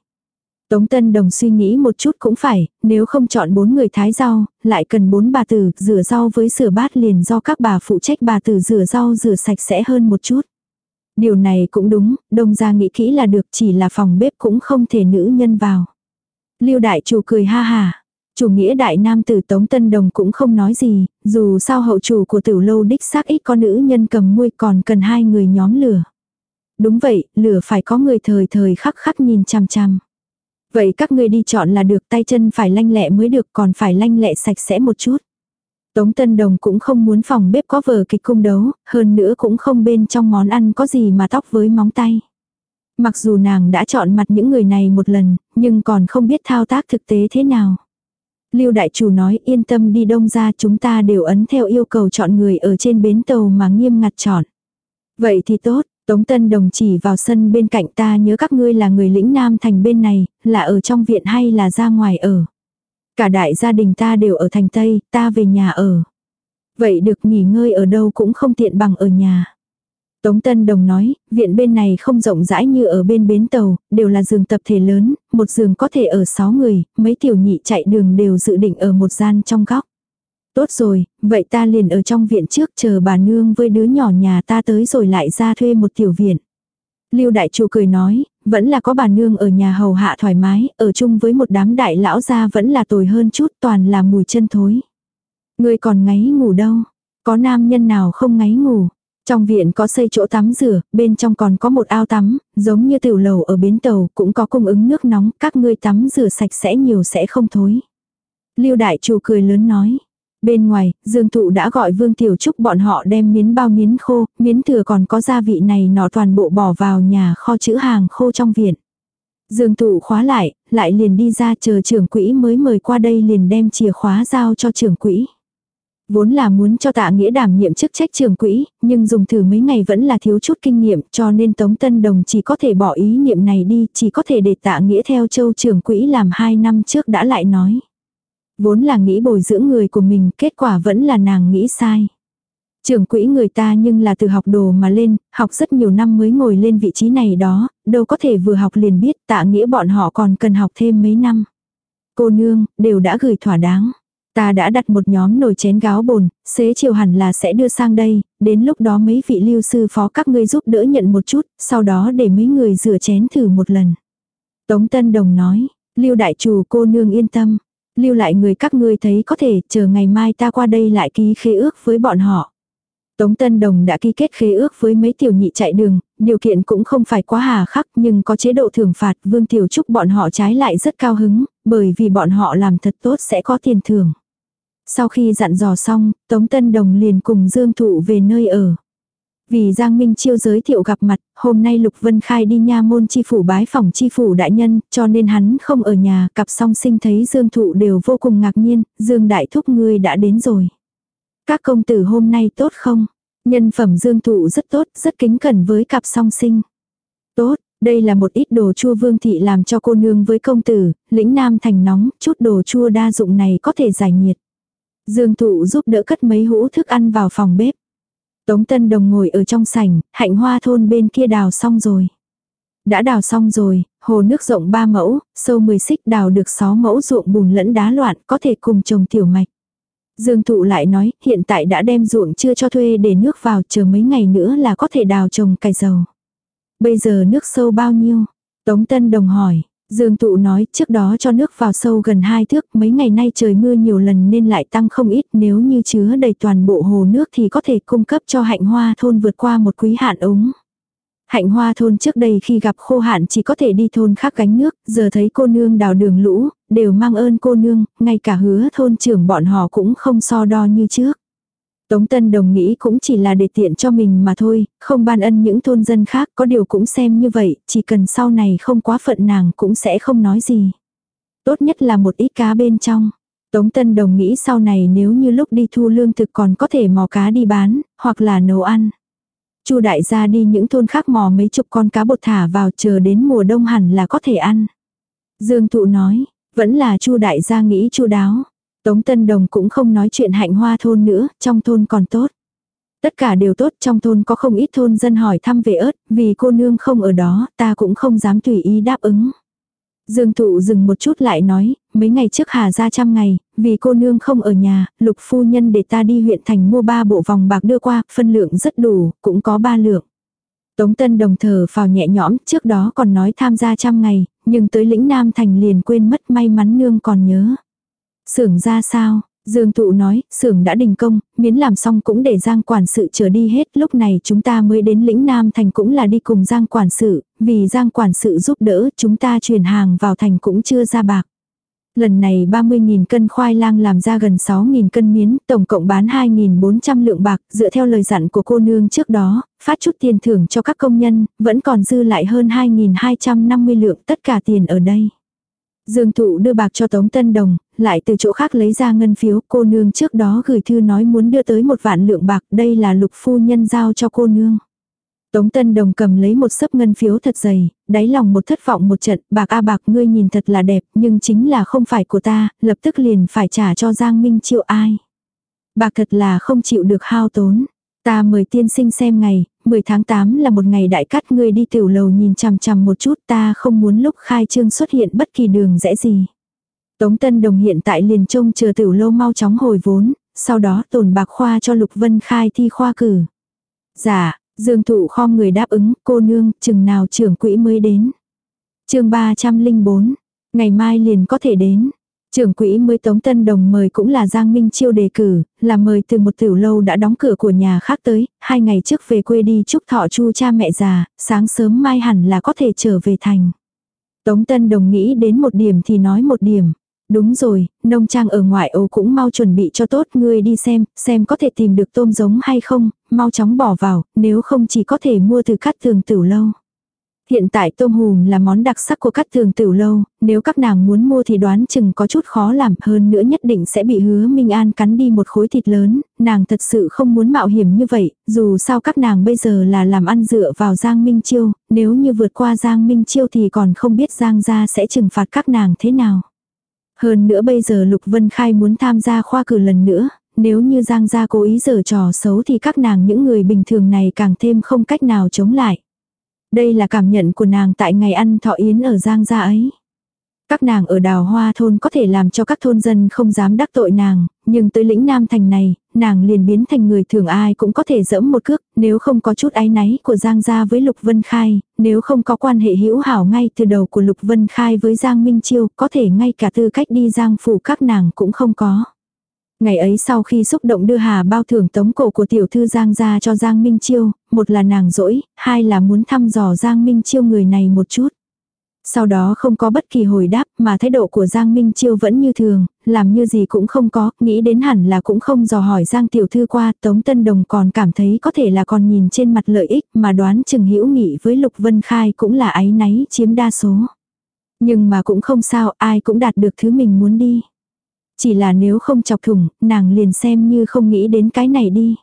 Tống Tân Đồng suy nghĩ một chút cũng phải, nếu không chọn bốn người thái rau, lại cần bốn bà tử, rửa rau với rửa bát liền do các bà phụ trách bà tử rửa rau rửa sạch sẽ hơn một chút. Điều này cũng đúng, đông ra nghĩ kỹ là được chỉ là phòng bếp cũng không thể nữ nhân vào. Lưu đại chủ cười ha hà. Chủ nghĩa đại nam tử Tống Tân Đồng cũng không nói gì, dù sao hậu chủ của tiểu lâu đích xác ít có nữ nhân cầm muôi còn cần hai người nhóm lửa. Đúng vậy, lửa phải có người thời thời khắc khắc nhìn chằm chằm. Vậy các ngươi đi chọn là được tay chân phải lanh lẹ mới được còn phải lanh lẹ sạch sẽ một chút. Tống Tân Đồng cũng không muốn phòng bếp có vở kịch cung đấu, hơn nữa cũng không bên trong món ăn có gì mà tóc với móng tay. Mặc dù nàng đã chọn mặt những người này một lần, nhưng còn không biết thao tác thực tế thế nào. Lưu đại chủ nói yên tâm đi đông ra chúng ta đều ấn theo yêu cầu chọn người ở trên bến tàu mà nghiêm ngặt chọn. Vậy thì tốt, Tống Tân Đồng chỉ vào sân bên cạnh ta nhớ các ngươi là người lĩnh nam thành bên này, là ở trong viện hay là ra ngoài ở. Cả đại gia đình ta đều ở thành Tây, ta về nhà ở. Vậy được nghỉ ngơi ở đâu cũng không tiện bằng ở nhà. Tống Tân Đồng nói, viện bên này không rộng rãi như ở bên bến tàu, đều là giường tập thể lớn, một giường có thể ở 6 người, mấy tiểu nhị chạy đường đều dự định ở một gian trong góc. Tốt rồi, vậy ta liền ở trong viện trước chờ bà nương với đứa nhỏ nhà ta tới rồi lại ra thuê một tiểu viện. Lưu đại chủ cười nói, vẫn là có bà nương ở nhà hầu hạ thoải mái, ở chung với một đám đại lão gia vẫn là tồi hơn chút, toàn là mùi chân thối. Người còn ngáy ngủ đâu? Có nam nhân nào không ngáy ngủ? Trong viện có xây chỗ tắm rửa, bên trong còn có một ao tắm, giống như tiểu lầu ở bến tàu, cũng có cung ứng nước nóng, các ngươi tắm rửa sạch sẽ nhiều sẽ không thối. Lưu đại chủ cười lớn nói. Bên ngoài, Dương Thụ đã gọi Vương Tiểu Trúc bọn họ đem miến bao miến khô, miến thừa còn có gia vị này nó toàn bộ bỏ vào nhà kho chữ hàng khô trong viện. Dương Thụ khóa lại, lại liền đi ra chờ trưởng quỹ mới mời qua đây liền đem chìa khóa giao cho trưởng quỹ. Vốn là muốn cho tạ nghĩa đảm nhiệm chức trách trưởng quỹ, nhưng dùng thử mấy ngày vẫn là thiếu chút kinh nghiệm cho nên Tống Tân Đồng chỉ có thể bỏ ý niệm này đi, chỉ có thể để tạ nghĩa theo châu trưởng quỹ làm hai năm trước đã lại nói. Vốn là nghĩ bồi dưỡng người của mình, kết quả vẫn là nàng nghĩ sai. Trưởng quỹ người ta nhưng là từ học đồ mà lên, học rất nhiều năm mới ngồi lên vị trí này đó, đâu có thể vừa học liền biết tạ nghĩa bọn họ còn cần học thêm mấy năm. Cô nương, đều đã gửi thỏa đáng. Ta đã đặt một nhóm nồi chén gáo bồn, xế chiều hẳn là sẽ đưa sang đây, đến lúc đó mấy vị lưu sư phó các ngươi giúp đỡ nhận một chút, sau đó để mấy người rửa chén thử một lần. Tống Tân Đồng nói, lưu đại chủ cô nương yên tâm, lưu lại người các ngươi thấy có thể chờ ngày mai ta qua đây lại ký khế ước với bọn họ. Tống Tân Đồng đã ký kết khế ước với mấy tiểu nhị chạy đường, điều kiện cũng không phải quá hà khắc nhưng có chế độ thưởng phạt Vương Tiểu Trúc bọn họ trái lại rất cao hứng, bởi vì bọn họ làm thật tốt sẽ có tiền thưởng. Sau khi dặn dò xong, Tống Tân Đồng liền cùng Dương Thụ về nơi ở. Vì Giang Minh Chiêu giới thiệu gặp mặt, hôm nay Lục Vân Khai đi nha môn chi phủ bái phòng chi phủ đại nhân, cho nên hắn không ở nhà, cặp song sinh thấy Dương Thụ đều vô cùng ngạc nhiên, Dương Đại Thúc ngươi đã đến rồi. Các công tử hôm nay tốt không? Nhân phẩm Dương Thụ rất tốt, rất kính cẩn với cặp song sinh. Tốt, đây là một ít đồ chua vương thị làm cho cô nương với công tử, lĩnh nam thành nóng, chút đồ chua đa dụng này có thể giải nhiệt. Dương thụ giúp đỡ cất mấy hũ thức ăn vào phòng bếp. Tống Tân Đồng ngồi ở trong sảnh, hạnh hoa thôn bên kia đào xong rồi. Đã đào xong rồi, hồ nước rộng 3 mẫu, sâu 10 xích đào được 6 mẫu ruộng bùn lẫn đá loạn có thể cùng trồng tiểu mạch. Dương thụ lại nói, hiện tại đã đem ruộng chưa cho thuê để nước vào, chờ mấy ngày nữa là có thể đào trồng cải dầu. Bây giờ nước sâu bao nhiêu? Tống Tân Đồng hỏi, Dương tụ nói trước đó cho nước vào sâu gần hai thước mấy ngày nay trời mưa nhiều lần nên lại tăng không ít nếu như chứa đầy toàn bộ hồ nước thì có thể cung cấp cho hạnh hoa thôn vượt qua một quý hạn ống. Hạnh hoa thôn trước đây khi gặp khô hạn chỉ có thể đi thôn khác gánh nước, giờ thấy cô nương đào đường lũ, đều mang ơn cô nương, ngay cả hứa thôn trưởng bọn họ cũng không so đo như trước. Tống Tân Đồng nghĩ cũng chỉ là để tiện cho mình mà thôi, không ban ân những thôn dân khác có điều cũng xem như vậy, chỉ cần sau này không quá phận nàng cũng sẽ không nói gì. Tốt nhất là một ít cá bên trong. Tống Tân Đồng nghĩ sau này nếu như lúc đi thu lương thực còn có thể mò cá đi bán, hoặc là nấu ăn. Chu đại gia đi những thôn khác mò mấy chục con cá bột thả vào chờ đến mùa đông hẳn là có thể ăn. Dương Thụ nói, vẫn là Chu đại gia nghĩ chu đáo. Tống Tân Đồng cũng không nói chuyện hạnh hoa thôn nữa, trong thôn còn tốt. Tất cả đều tốt, trong thôn có không ít thôn dân hỏi thăm về ớt, vì cô nương không ở đó, ta cũng không dám tùy ý đáp ứng. Dương thụ dừng một chút lại nói, mấy ngày trước hà ra trăm ngày, vì cô nương không ở nhà, lục phu nhân để ta đi huyện thành mua ba bộ vòng bạc đưa qua, phân lượng rất đủ, cũng có ba lượng. Tống Tân đồng thờ vào nhẹ nhõm, trước đó còn nói tham gia trăm ngày, nhưng tới lĩnh Nam Thành liền quên mất may mắn nương còn nhớ sưởng ra sao? Dương Tụ nói, sưởng đã đình công, miến làm xong cũng để Giang quản sự trở đi hết, lúc này chúng ta mới đến lĩnh Nam thành cũng là đi cùng Giang quản sự, vì Giang quản sự giúp đỡ, chúng ta chuyển hàng vào thành cũng chưa ra bạc. Lần này 30.000 cân khoai lang làm ra gần 6.000 cân miến, tổng cộng bán 2.400 lượng bạc, dựa theo lời dặn của cô nương trước đó, phát chút tiền thưởng cho các công nhân, vẫn còn dư lại hơn 2.250 lượng tất cả tiền ở đây. Dương thụ đưa bạc cho Tống Tân Đồng, lại từ chỗ khác lấy ra ngân phiếu, cô nương trước đó gửi thư nói muốn đưa tới một vạn lượng bạc, đây là lục phu nhân giao cho cô nương. Tống Tân Đồng cầm lấy một sấp ngân phiếu thật dày, đáy lòng một thất vọng một trận, bạc a bạc ngươi nhìn thật là đẹp, nhưng chính là không phải của ta, lập tức liền phải trả cho Giang Minh chịu ai. Bạc thật là không chịu được hao tốn. Ta mời tiên sinh xem ngày, 10 tháng 8 là một ngày đại cắt ngươi đi tiểu lầu nhìn chằm chằm một chút ta không muốn lúc khai trương xuất hiện bất kỳ đường rẽ gì. Tống Tân Đồng hiện tại liền trông chờ tiểu lâu mau chóng hồi vốn, sau đó tồn bạc khoa cho Lục Vân khai thi khoa cử. Dạ, Dương Thụ khom người đáp ứng, cô nương, chừng nào trưởng quỹ mới đến. chương 304, ngày mai liền có thể đến. Trưởng quỹ mới Tống Tân Đồng mời cũng là Giang Minh Chiêu đề cử, là mời từ một tiểu lâu đã đóng cửa của nhà khác tới, hai ngày trước về quê đi chúc thọ chu cha mẹ già, sáng sớm mai hẳn là có thể trở về thành. Tống Tân Đồng nghĩ đến một điểm thì nói một điểm. Đúng rồi, nông trang ở ngoại ô cũng mau chuẩn bị cho tốt, ngươi đi xem, xem có thể tìm được tôm giống hay không, mau chóng bỏ vào, nếu không chỉ có thể mua từ cắt tường tiểu lâu. Hiện tại tôm hùm là món đặc sắc của các thường tiểu lâu, nếu các nàng muốn mua thì đoán chừng có chút khó làm hơn nữa nhất định sẽ bị hứa Minh An cắn đi một khối thịt lớn, nàng thật sự không muốn mạo hiểm như vậy, dù sao các nàng bây giờ là làm ăn dựa vào Giang Minh Chiêu, nếu như vượt qua Giang Minh Chiêu thì còn không biết Giang gia sẽ trừng phạt các nàng thế nào. Hơn nữa bây giờ Lục Vân Khai muốn tham gia khoa cử lần nữa, nếu như Giang gia cố ý giở trò xấu thì các nàng những người bình thường này càng thêm không cách nào chống lại. Đây là cảm nhận của nàng tại ngày ăn thọ yến ở Giang gia ấy. Các nàng ở đào hoa thôn có thể làm cho các thôn dân không dám đắc tội nàng, nhưng tới lĩnh Nam Thành này, nàng liền biến thành người thường ai cũng có thể dẫm một cước, nếu không có chút áy náy của Giang gia với Lục Vân Khai, nếu không có quan hệ hữu hảo ngay từ đầu của Lục Vân Khai với Giang Minh Chiêu, có thể ngay cả tư cách đi Giang phủ các nàng cũng không có. Ngày ấy sau khi xúc động đưa hà bao thưởng tống cổ của tiểu thư Giang ra cho Giang Minh Chiêu, một là nàng dỗi, hai là muốn thăm dò Giang Minh Chiêu người này một chút. Sau đó không có bất kỳ hồi đáp mà thái độ của Giang Minh Chiêu vẫn như thường, làm như gì cũng không có, nghĩ đến hẳn là cũng không dò hỏi Giang tiểu thư qua, Tống Tân Đồng còn cảm thấy có thể là còn nhìn trên mặt lợi ích mà đoán chừng hữu nghị với Lục Vân Khai cũng là ái náy chiếm đa số. Nhưng mà cũng không sao, ai cũng đạt được thứ mình muốn đi. Chỉ là nếu không chọc thủng, nàng liền xem như không nghĩ đến cái này đi.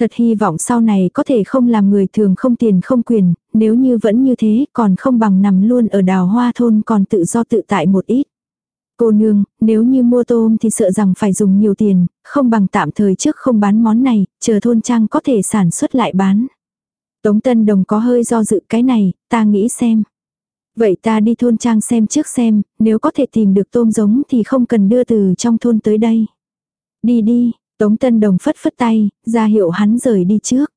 Thật hy vọng sau này có thể không làm người thường không tiền không quyền, nếu như vẫn như thế còn không bằng nằm luôn ở đào hoa thôn còn tự do tự tại một ít. Cô nương, nếu như mua tôm thì sợ rằng phải dùng nhiều tiền, không bằng tạm thời trước không bán món này, chờ thôn trang có thể sản xuất lại bán. Tống Tân Đồng có hơi do dự cái này, ta nghĩ xem. Vậy ta đi thôn trang xem trước xem, nếu có thể tìm được tôm giống thì không cần đưa từ trong thôn tới đây. Đi đi, Tống Tân Đồng phất phất tay, ra hiệu hắn rời đi trước.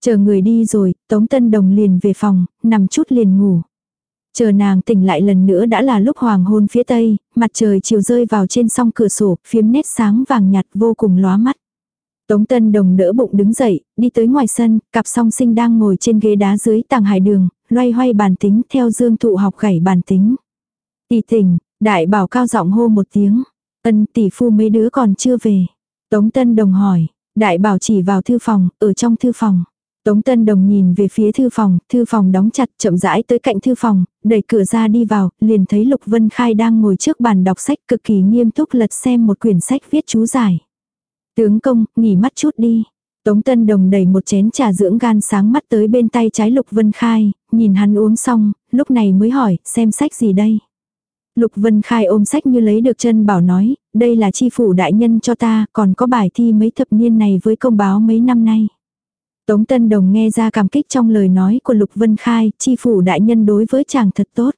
Chờ người đi rồi, Tống Tân Đồng liền về phòng, nằm chút liền ngủ. Chờ nàng tỉnh lại lần nữa đã là lúc hoàng hôn phía tây, mặt trời chiều rơi vào trên song cửa sổ, phiếm nét sáng vàng nhạt vô cùng lóa mắt. Tống Tân Đồng đỡ bụng đứng dậy, đi tới ngoài sân, cặp song sinh đang ngồi trên ghế đá dưới tàng hải đường, loay hoay bàn tính theo dương thụ học gảy bàn tính. Tỷ tỉnh, đại bảo cao giọng hô một tiếng. Ân tỷ phu mấy đứa còn chưa về. Tống Tân Đồng hỏi, đại bảo chỉ vào thư phòng, ở trong thư phòng. Tống Tân Đồng nhìn về phía thư phòng, thư phòng đóng chặt chậm rãi tới cạnh thư phòng, đẩy cửa ra đi vào, liền thấy Lục Vân Khai đang ngồi trước bàn đọc sách cực kỳ nghiêm túc lật xem một quyển sách viết chú giải. Tướng công, nghỉ mắt chút đi. Tống Tân Đồng đẩy một chén trà dưỡng gan sáng mắt tới bên tay trái Lục Vân Khai, nhìn hắn uống xong, lúc này mới hỏi, xem sách gì đây. Lục Vân Khai ôm sách như lấy được chân bảo nói, đây là chi phủ đại nhân cho ta, còn có bài thi mấy thập niên này với công báo mấy năm nay. Tống Tân Đồng nghe ra cảm kích trong lời nói của Lục Vân Khai, chi phủ đại nhân đối với chàng thật tốt.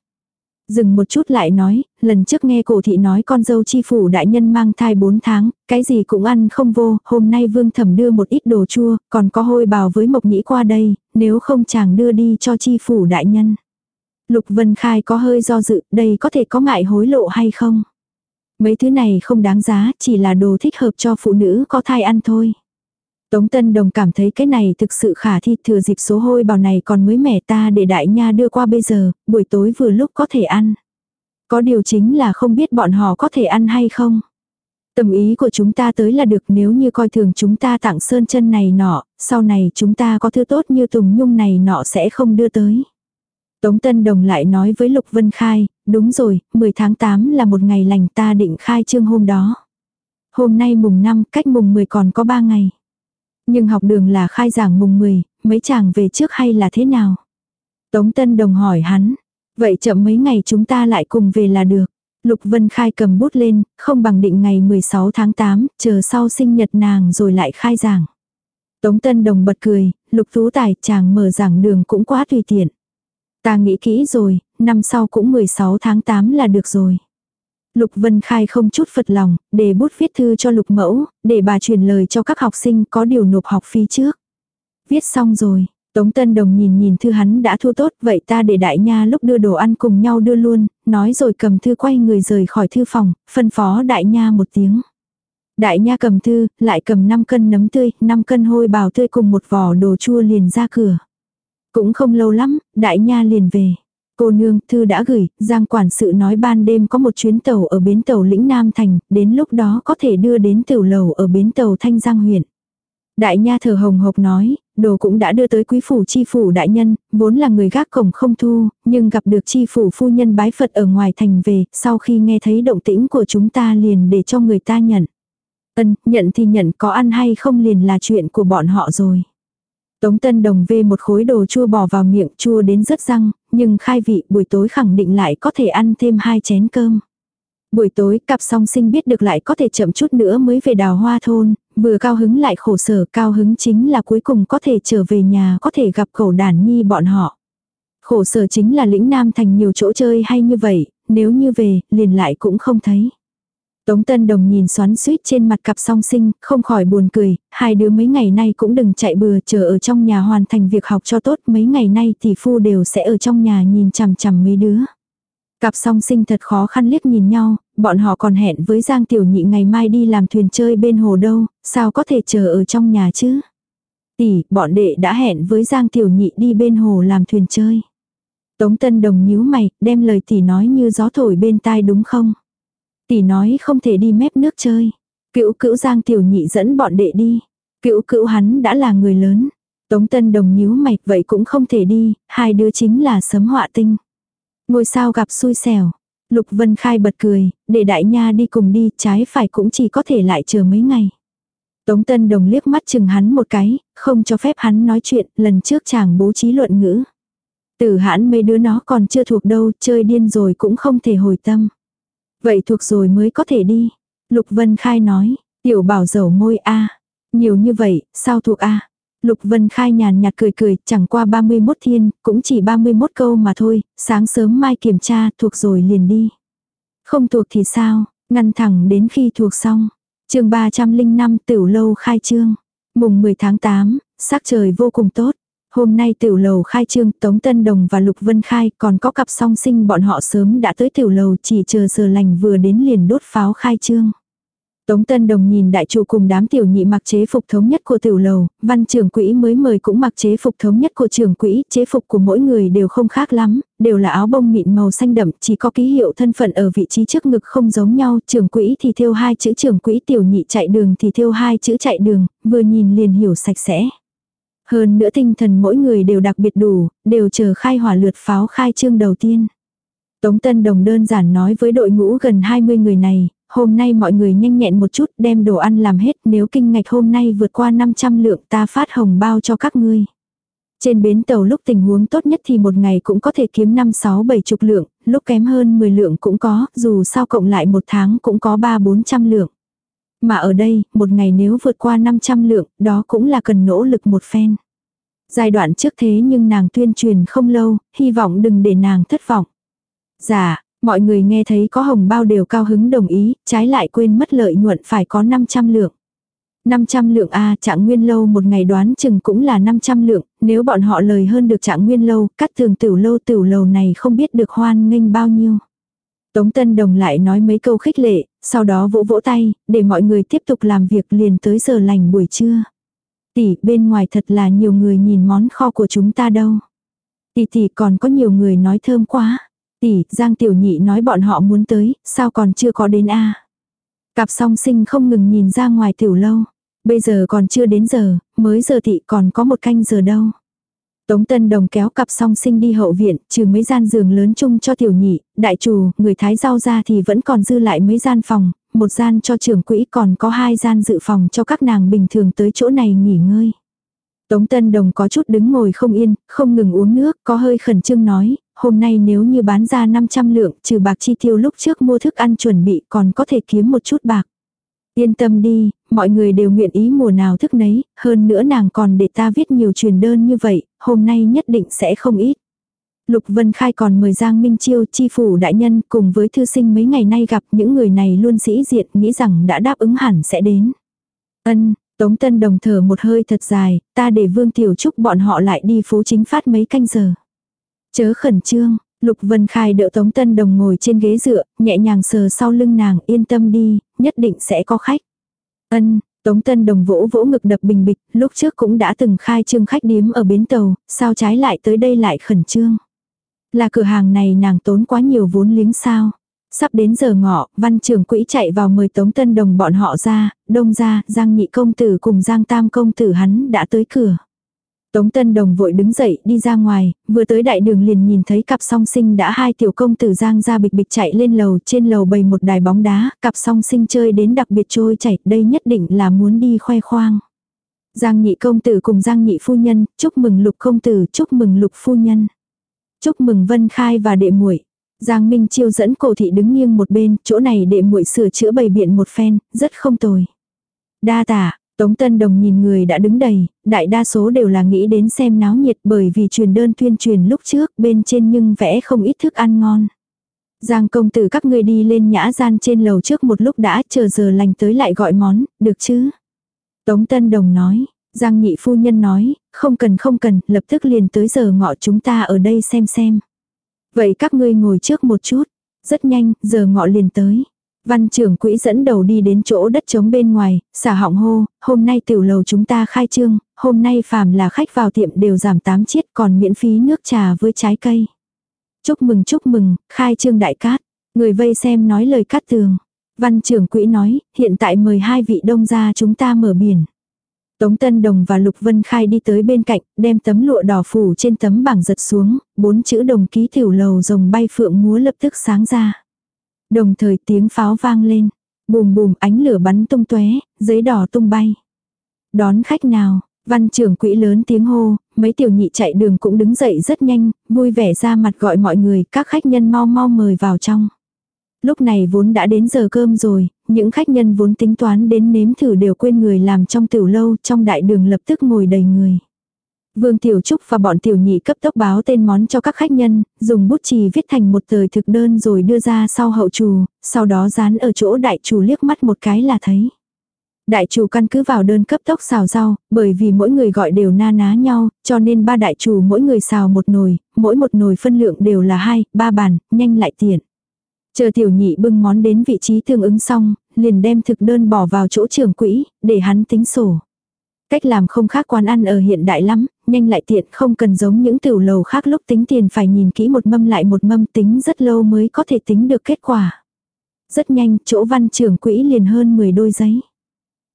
Dừng một chút lại nói, lần trước nghe cổ thị nói con dâu chi phủ đại nhân mang thai 4 tháng, cái gì cũng ăn không vô, hôm nay vương thẩm đưa một ít đồ chua, còn có hôi bào với mộc nhĩ qua đây, nếu không chàng đưa đi cho chi phủ đại nhân. Lục Vân Khai có hơi do dự, đây có thể có ngại hối lộ hay không? Mấy thứ này không đáng giá, chỉ là đồ thích hợp cho phụ nữ có thai ăn thôi. Tống Tân Đồng cảm thấy cái này thực sự khả thi thừa dịp số hôi bào này còn mới mẻ ta để đại nha đưa qua bây giờ, buổi tối vừa lúc có thể ăn. Có điều chính là không biết bọn họ có thể ăn hay không. Tầm ý của chúng ta tới là được nếu như coi thường chúng ta tặng sơn chân này nọ, sau này chúng ta có thứ tốt như tùng nhung này nọ sẽ không đưa tới. Tống Tân Đồng lại nói với Lục Vân Khai, đúng rồi, 10 tháng 8 là một ngày lành ta định khai trương hôm đó. Hôm nay mùng 5, cách mùng 10 còn có 3 ngày. Nhưng học đường là khai giảng mùng 10, mấy chàng về trước hay là thế nào? Tống Tân Đồng hỏi hắn, vậy chậm mấy ngày chúng ta lại cùng về là được. Lục Vân Khai cầm bút lên, không bằng định ngày 16 tháng 8, chờ sau sinh nhật nàng rồi lại khai giảng. Tống Tân Đồng bật cười, Lục Tú Tài chàng mở giảng đường cũng quá tùy tiện. Ta nghĩ kỹ rồi, năm sau cũng 16 tháng 8 là được rồi. Lục Vân Khai không chút phật lòng, để bút viết thư cho Lục Mẫu, để bà truyền lời cho các học sinh có điều nộp học phí trước. Viết xong rồi, Tống Tân Đồng nhìn nhìn thư hắn đã thu tốt, vậy ta để đại nha lúc đưa đồ ăn cùng nhau đưa luôn, nói rồi cầm thư quay người rời khỏi thư phòng, phân phó đại nha một tiếng. Đại nha cầm thư, lại cầm 5 cân nấm tươi, 5 cân hôi bào tươi cùng một vỏ đồ chua liền ra cửa. Cũng không lâu lắm, đại nha liền về. Cô nương, thư đã gửi, Giang quản sự nói ban đêm có một chuyến tàu ở bến tàu Lĩnh Nam Thành, đến lúc đó có thể đưa đến tiểu lầu ở bến tàu Thanh Giang huyện. Đại nha thờ hồng hộc nói, đồ cũng đã đưa tới quý phủ chi phủ đại nhân, vốn là người gác cổng không thu, nhưng gặp được chi phủ phu nhân bái Phật ở ngoài thành về, sau khi nghe thấy động tĩnh của chúng ta liền để cho người ta nhận. Ân, nhận thì nhận có ăn hay không liền là chuyện của bọn họ rồi. Tống Tân Đồng vê một khối đồ chua bỏ vào miệng chua đến rất răng, nhưng khai vị buổi tối khẳng định lại có thể ăn thêm hai chén cơm. Buổi tối cặp song sinh biết được lại có thể chậm chút nữa mới về đào hoa thôn, vừa cao hứng lại khổ sở cao hứng chính là cuối cùng có thể trở về nhà có thể gặp cậu đàn nhi bọn họ. Khổ sở chính là lĩnh nam thành nhiều chỗ chơi hay như vậy, nếu như về, liền lại cũng không thấy. Tống Tân Đồng nhìn xoắn suýt trên mặt cặp song sinh, không khỏi buồn cười, hai đứa mấy ngày nay cũng đừng chạy bừa chờ ở trong nhà hoàn thành việc học cho tốt, mấy ngày nay tỷ phu đều sẽ ở trong nhà nhìn chằm chằm mấy đứa. Cặp song sinh thật khó khăn liếc nhìn nhau, bọn họ còn hẹn với Giang Tiểu Nhị ngày mai đi làm thuyền chơi bên hồ đâu, sao có thể chờ ở trong nhà chứ? Tỷ, bọn đệ đã hẹn với Giang Tiểu Nhị đi bên hồ làm thuyền chơi. Tống Tân Đồng nhíu mày, đem lời tỷ nói như gió thổi bên tai đúng không? Tỷ nói không thể đi mép nước chơi. Cữu cữu Giang Tiểu Nhị dẫn bọn đệ đi. Cữu cữu hắn đã là người lớn. Tống Tân Đồng nhíu mày, vậy cũng không thể đi, hai đứa chính là sấm họa tinh. Ngôi sao gặp xui xẻo. Lục Vân Khai bật cười, để đại nha đi cùng đi, trái phải cũng chỉ có thể lại chờ mấy ngày. Tống Tân Đồng liếc mắt chừng hắn một cái, không cho phép hắn nói chuyện, lần trước chàng bố trí luận ngữ. Tử hãn mấy đứa nó còn chưa thuộc đâu, chơi điên rồi cũng không thể hồi tâm. Vậy thuộc rồi mới có thể đi. Lục Vân Khai nói, tiểu bảo dầu môi a Nhiều như vậy, sao thuộc a Lục Vân Khai nhàn nhạt cười cười, chẳng qua 31 thiên, cũng chỉ 31 câu mà thôi, sáng sớm mai kiểm tra, thuộc rồi liền đi. Không thuộc thì sao, ngăn thẳng đến khi thuộc xong. chương 305 tiểu lâu khai trương. Mùng 10 tháng 8, sắc trời vô cùng tốt. Hôm nay tiểu lầu khai trương Tống Tân Đồng và Lục Vân Khai còn có cặp song sinh bọn họ sớm đã tới tiểu lầu chỉ chờ giờ lành vừa đến liền đốt pháo khai trương. Tống Tân Đồng nhìn đại chủ cùng đám tiểu nhị mặc chế phục thống nhất của tiểu lầu, văn trưởng quỹ mới mời cũng mặc chế phục thống nhất của trưởng quỹ, chế phục của mỗi người đều không khác lắm, đều là áo bông mịn màu xanh đậm, chỉ có ký hiệu thân phận ở vị trí trước ngực không giống nhau, trưởng quỹ thì thêu hai chữ trưởng quỹ tiểu nhị chạy đường thì thêu hai chữ chạy đường, vừa nhìn liền hiểu sạch sẽ. Hơn nữa tinh thần mỗi người đều đặc biệt đủ, đều chờ khai hỏa lượt pháo khai trương đầu tiên. Tống Tân Đồng đơn giản nói với đội ngũ gần 20 người này, hôm nay mọi người nhanh nhẹn một chút đem đồ ăn làm hết nếu kinh ngạch hôm nay vượt qua 500 lượng ta phát hồng bao cho các ngươi. Trên bến tàu lúc tình huống tốt nhất thì một ngày cũng có thể kiếm 5, 6, 7 chục lượng, lúc kém hơn 10 lượng cũng có, dù sao cộng lại một tháng cũng có 3, 400 lượng. Mà ở đây, một ngày nếu vượt qua 500 lượng, đó cũng là cần nỗ lực một phen. Giai đoạn trước thế nhưng nàng tuyên truyền không lâu, hy vọng đừng để nàng thất vọng. Dạ, mọi người nghe thấy có hồng bao đều cao hứng đồng ý, trái lại quên mất lợi nhuận phải có 500 lượng. 500 lượng A trạng nguyên lâu một ngày đoán chừng cũng là 500 lượng, nếu bọn họ lời hơn được trạng nguyên lâu, cắt thường tiểu lâu tiểu lầu này không biết được hoan nghênh bao nhiêu. Tống Tân Đồng lại nói mấy câu khích lệ, sau đó vỗ vỗ tay, để mọi người tiếp tục làm việc liền tới giờ lành buổi trưa. Tỷ, bên ngoài thật là nhiều người nhìn món kho của chúng ta đâu. Tỷ tỷ còn có nhiều người nói thơm quá. Tỷ, Giang Tiểu Nhị nói bọn họ muốn tới, sao còn chưa có đến a Cặp song sinh không ngừng nhìn ra ngoài tiểu lâu. Bây giờ còn chưa đến giờ, mới giờ thị còn có một canh giờ đâu. Tống Tân Đồng kéo cặp song sinh đi hậu viện, trừ mấy gian giường lớn chung cho tiểu nhị, đại chủ, người thái rau ra thì vẫn còn dư lại mấy gian phòng, một gian cho trưởng quỹ còn có hai gian dự phòng cho các nàng bình thường tới chỗ này nghỉ ngơi. Tống Tân Đồng có chút đứng ngồi không yên, không ngừng uống nước, có hơi khẩn trương nói, hôm nay nếu như bán ra 500 lượng, trừ bạc chi tiêu lúc trước mua thức ăn chuẩn bị còn có thể kiếm một chút bạc. Yên tâm đi, mọi người đều nguyện ý mùa nào thức nấy, hơn nữa nàng còn để ta viết nhiều truyền đơn như vậy, hôm nay nhất định sẽ không ít. Lục Vân Khai còn mời Giang Minh Chiêu chi phủ đại nhân cùng với thư sinh mấy ngày nay gặp những người này luôn sĩ diện nghĩ rằng đã đáp ứng hẳn sẽ đến. Ân, Tống Tân Đồng thở một hơi thật dài, ta để Vương Tiểu Trúc bọn họ lại đi phố chính phát mấy canh giờ. Chớ khẩn trương, Lục Vân Khai đỡ Tống Tân Đồng ngồi trên ghế dựa, nhẹ nhàng sờ sau lưng nàng, yên tâm đi, nhất định sẽ có khách. Ân, Tống Tân Đồng vỗ vỗ ngực đập bình bịch, lúc trước cũng đã từng khai trương khách điếm ở bến tàu, sao trái lại tới đây lại khẩn trương. Là cửa hàng này nàng tốn quá nhiều vốn liếng sao. Sắp đến giờ ngọ, văn trưởng quỹ chạy vào mời Tống Tân Đồng bọn họ ra, đông ra, Giang Nhị Công Tử cùng Giang Tam Công Tử hắn đã tới cửa. Tống Tân Đồng vội đứng dậy đi ra ngoài, vừa tới đại đường liền nhìn thấy cặp song sinh đã hai tiểu công tử Giang ra bịch bịch chạy lên lầu, trên lầu bày một đài bóng đá, cặp song sinh chơi đến đặc biệt trôi chảy, đây nhất định là muốn đi khoe khoang. Giang nhị công tử cùng Giang nhị phu nhân, chúc mừng lục công tử, chúc mừng lục phu nhân. Chúc mừng Vân Khai và đệ muội. Giang Minh Chiêu dẫn cổ thị đứng nghiêng một bên, chỗ này đệ muội sửa chữa bày biện một phen, rất không tồi. Đa tả, Tống Tân Đồng nhìn người đã đứng đầy, đại đa số đều là nghĩ đến xem náo nhiệt bởi vì truyền đơn tuyên truyền lúc trước bên trên nhưng vẽ không ít thức ăn ngon. Giang công tử các ngươi đi lên nhã gian trên lầu trước một lúc đã chờ giờ lành tới lại gọi món, được chứ? Tống Tân Đồng nói, Giang nhị phu nhân nói, không cần không cần, lập tức liền tới giờ ngọ chúng ta ở đây xem xem. Vậy các ngươi ngồi trước một chút, rất nhanh, giờ ngọ liền tới. Văn trưởng quỹ dẫn đầu đi đến chỗ đất trống bên ngoài, xả họng hô, hôm nay tiểu lầu chúng ta khai trương, hôm nay phàm là khách vào tiệm đều giảm 8 chiết còn miễn phí nước trà với trái cây. Chúc mừng chúc mừng, khai trương đại cát. Người vây xem nói lời cát tường. Văn trưởng quỹ nói, hiện tại mời hai vị đông gia chúng ta mở biển. Tống Tân Đồng và Lục Vân Khai đi tới bên cạnh, đem tấm lụa đỏ phủ trên tấm bảng giật xuống, bốn chữ đồng ký tiểu lầu rồng bay phượng múa lập tức sáng ra. Đồng thời tiếng pháo vang lên, bùm bùm ánh lửa bắn tung tóe, giấy đỏ tung bay. Đón khách nào, văn trưởng quỹ lớn tiếng hô, mấy tiểu nhị chạy đường cũng đứng dậy rất nhanh, vui vẻ ra mặt gọi mọi người, các khách nhân mau mau mời vào trong. Lúc này vốn đã đến giờ cơm rồi, những khách nhân vốn tính toán đến nếm thử đều quên người làm trong tiểu lâu, trong đại đường lập tức ngồi đầy người. Vương Tiểu Trúc và bọn tiểu nhị cấp tốc báo tên món cho các khách nhân, dùng bút chì viết thành một tờ thực đơn rồi đưa ra sau hậu chủ, sau đó dán ở chỗ đại chủ liếc mắt một cái là thấy. Đại chủ căn cứ vào đơn cấp tốc xào rau, bởi vì mỗi người gọi đều na ná nhau, cho nên ba đại chủ mỗi người xào một nồi, mỗi một nồi phân lượng đều là hai, ba bàn, nhanh lại tiện. Chờ tiểu nhị bưng món đến vị trí tương ứng xong, liền đem thực đơn bỏ vào chỗ trưởng quỹ, để hắn tính sổ. Cách làm không khác quán ăn ở hiện đại lắm, nhanh lại tiện không cần giống những tiểu lầu khác lúc tính tiền phải nhìn kỹ một mâm lại một mâm tính rất lâu mới có thể tính được kết quả. Rất nhanh, chỗ văn trưởng quỹ liền hơn 10 đôi giấy.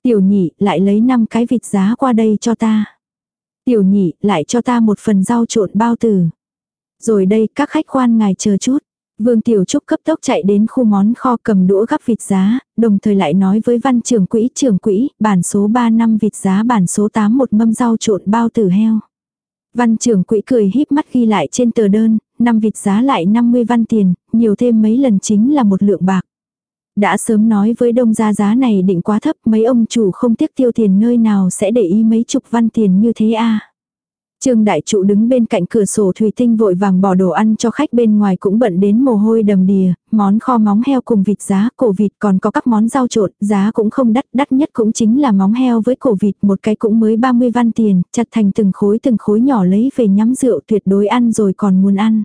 Tiểu nhị, lại lấy 5 cái vịt giá qua đây cho ta. Tiểu nhị, lại cho ta một phần rau trộn bao tử. Rồi đây, các khách quan ngài chờ chút. Vương Tiểu Trúc cấp tốc chạy đến khu món kho cầm đũa gắp vịt giá, đồng thời lại nói với văn trưởng quỹ trưởng quỹ, bản số 3 năm vịt giá bản số 8 một mâm rau trộn bao tử heo. Văn trưởng quỹ cười híp mắt ghi lại trên tờ đơn, năm vịt giá lại 50 văn tiền, nhiều thêm mấy lần chính là một lượng bạc. Đã sớm nói với đông gia giá này định quá thấp mấy ông chủ không tiếc tiêu tiền nơi nào sẽ để ý mấy chục văn tiền như thế a Trương đại trụ đứng bên cạnh cửa sổ thủy tinh vội vàng bỏ đồ ăn cho khách bên ngoài cũng bận đến mồ hôi đầm đìa, món kho móng heo cùng vịt giá, cổ vịt còn có các món rau trộn, giá cũng không đắt, đắt nhất cũng chính là móng heo với cổ vịt, một cái cũng mới 30 văn tiền, chặt thành từng khối từng khối nhỏ lấy về nhắm rượu tuyệt đối ăn rồi còn muốn ăn.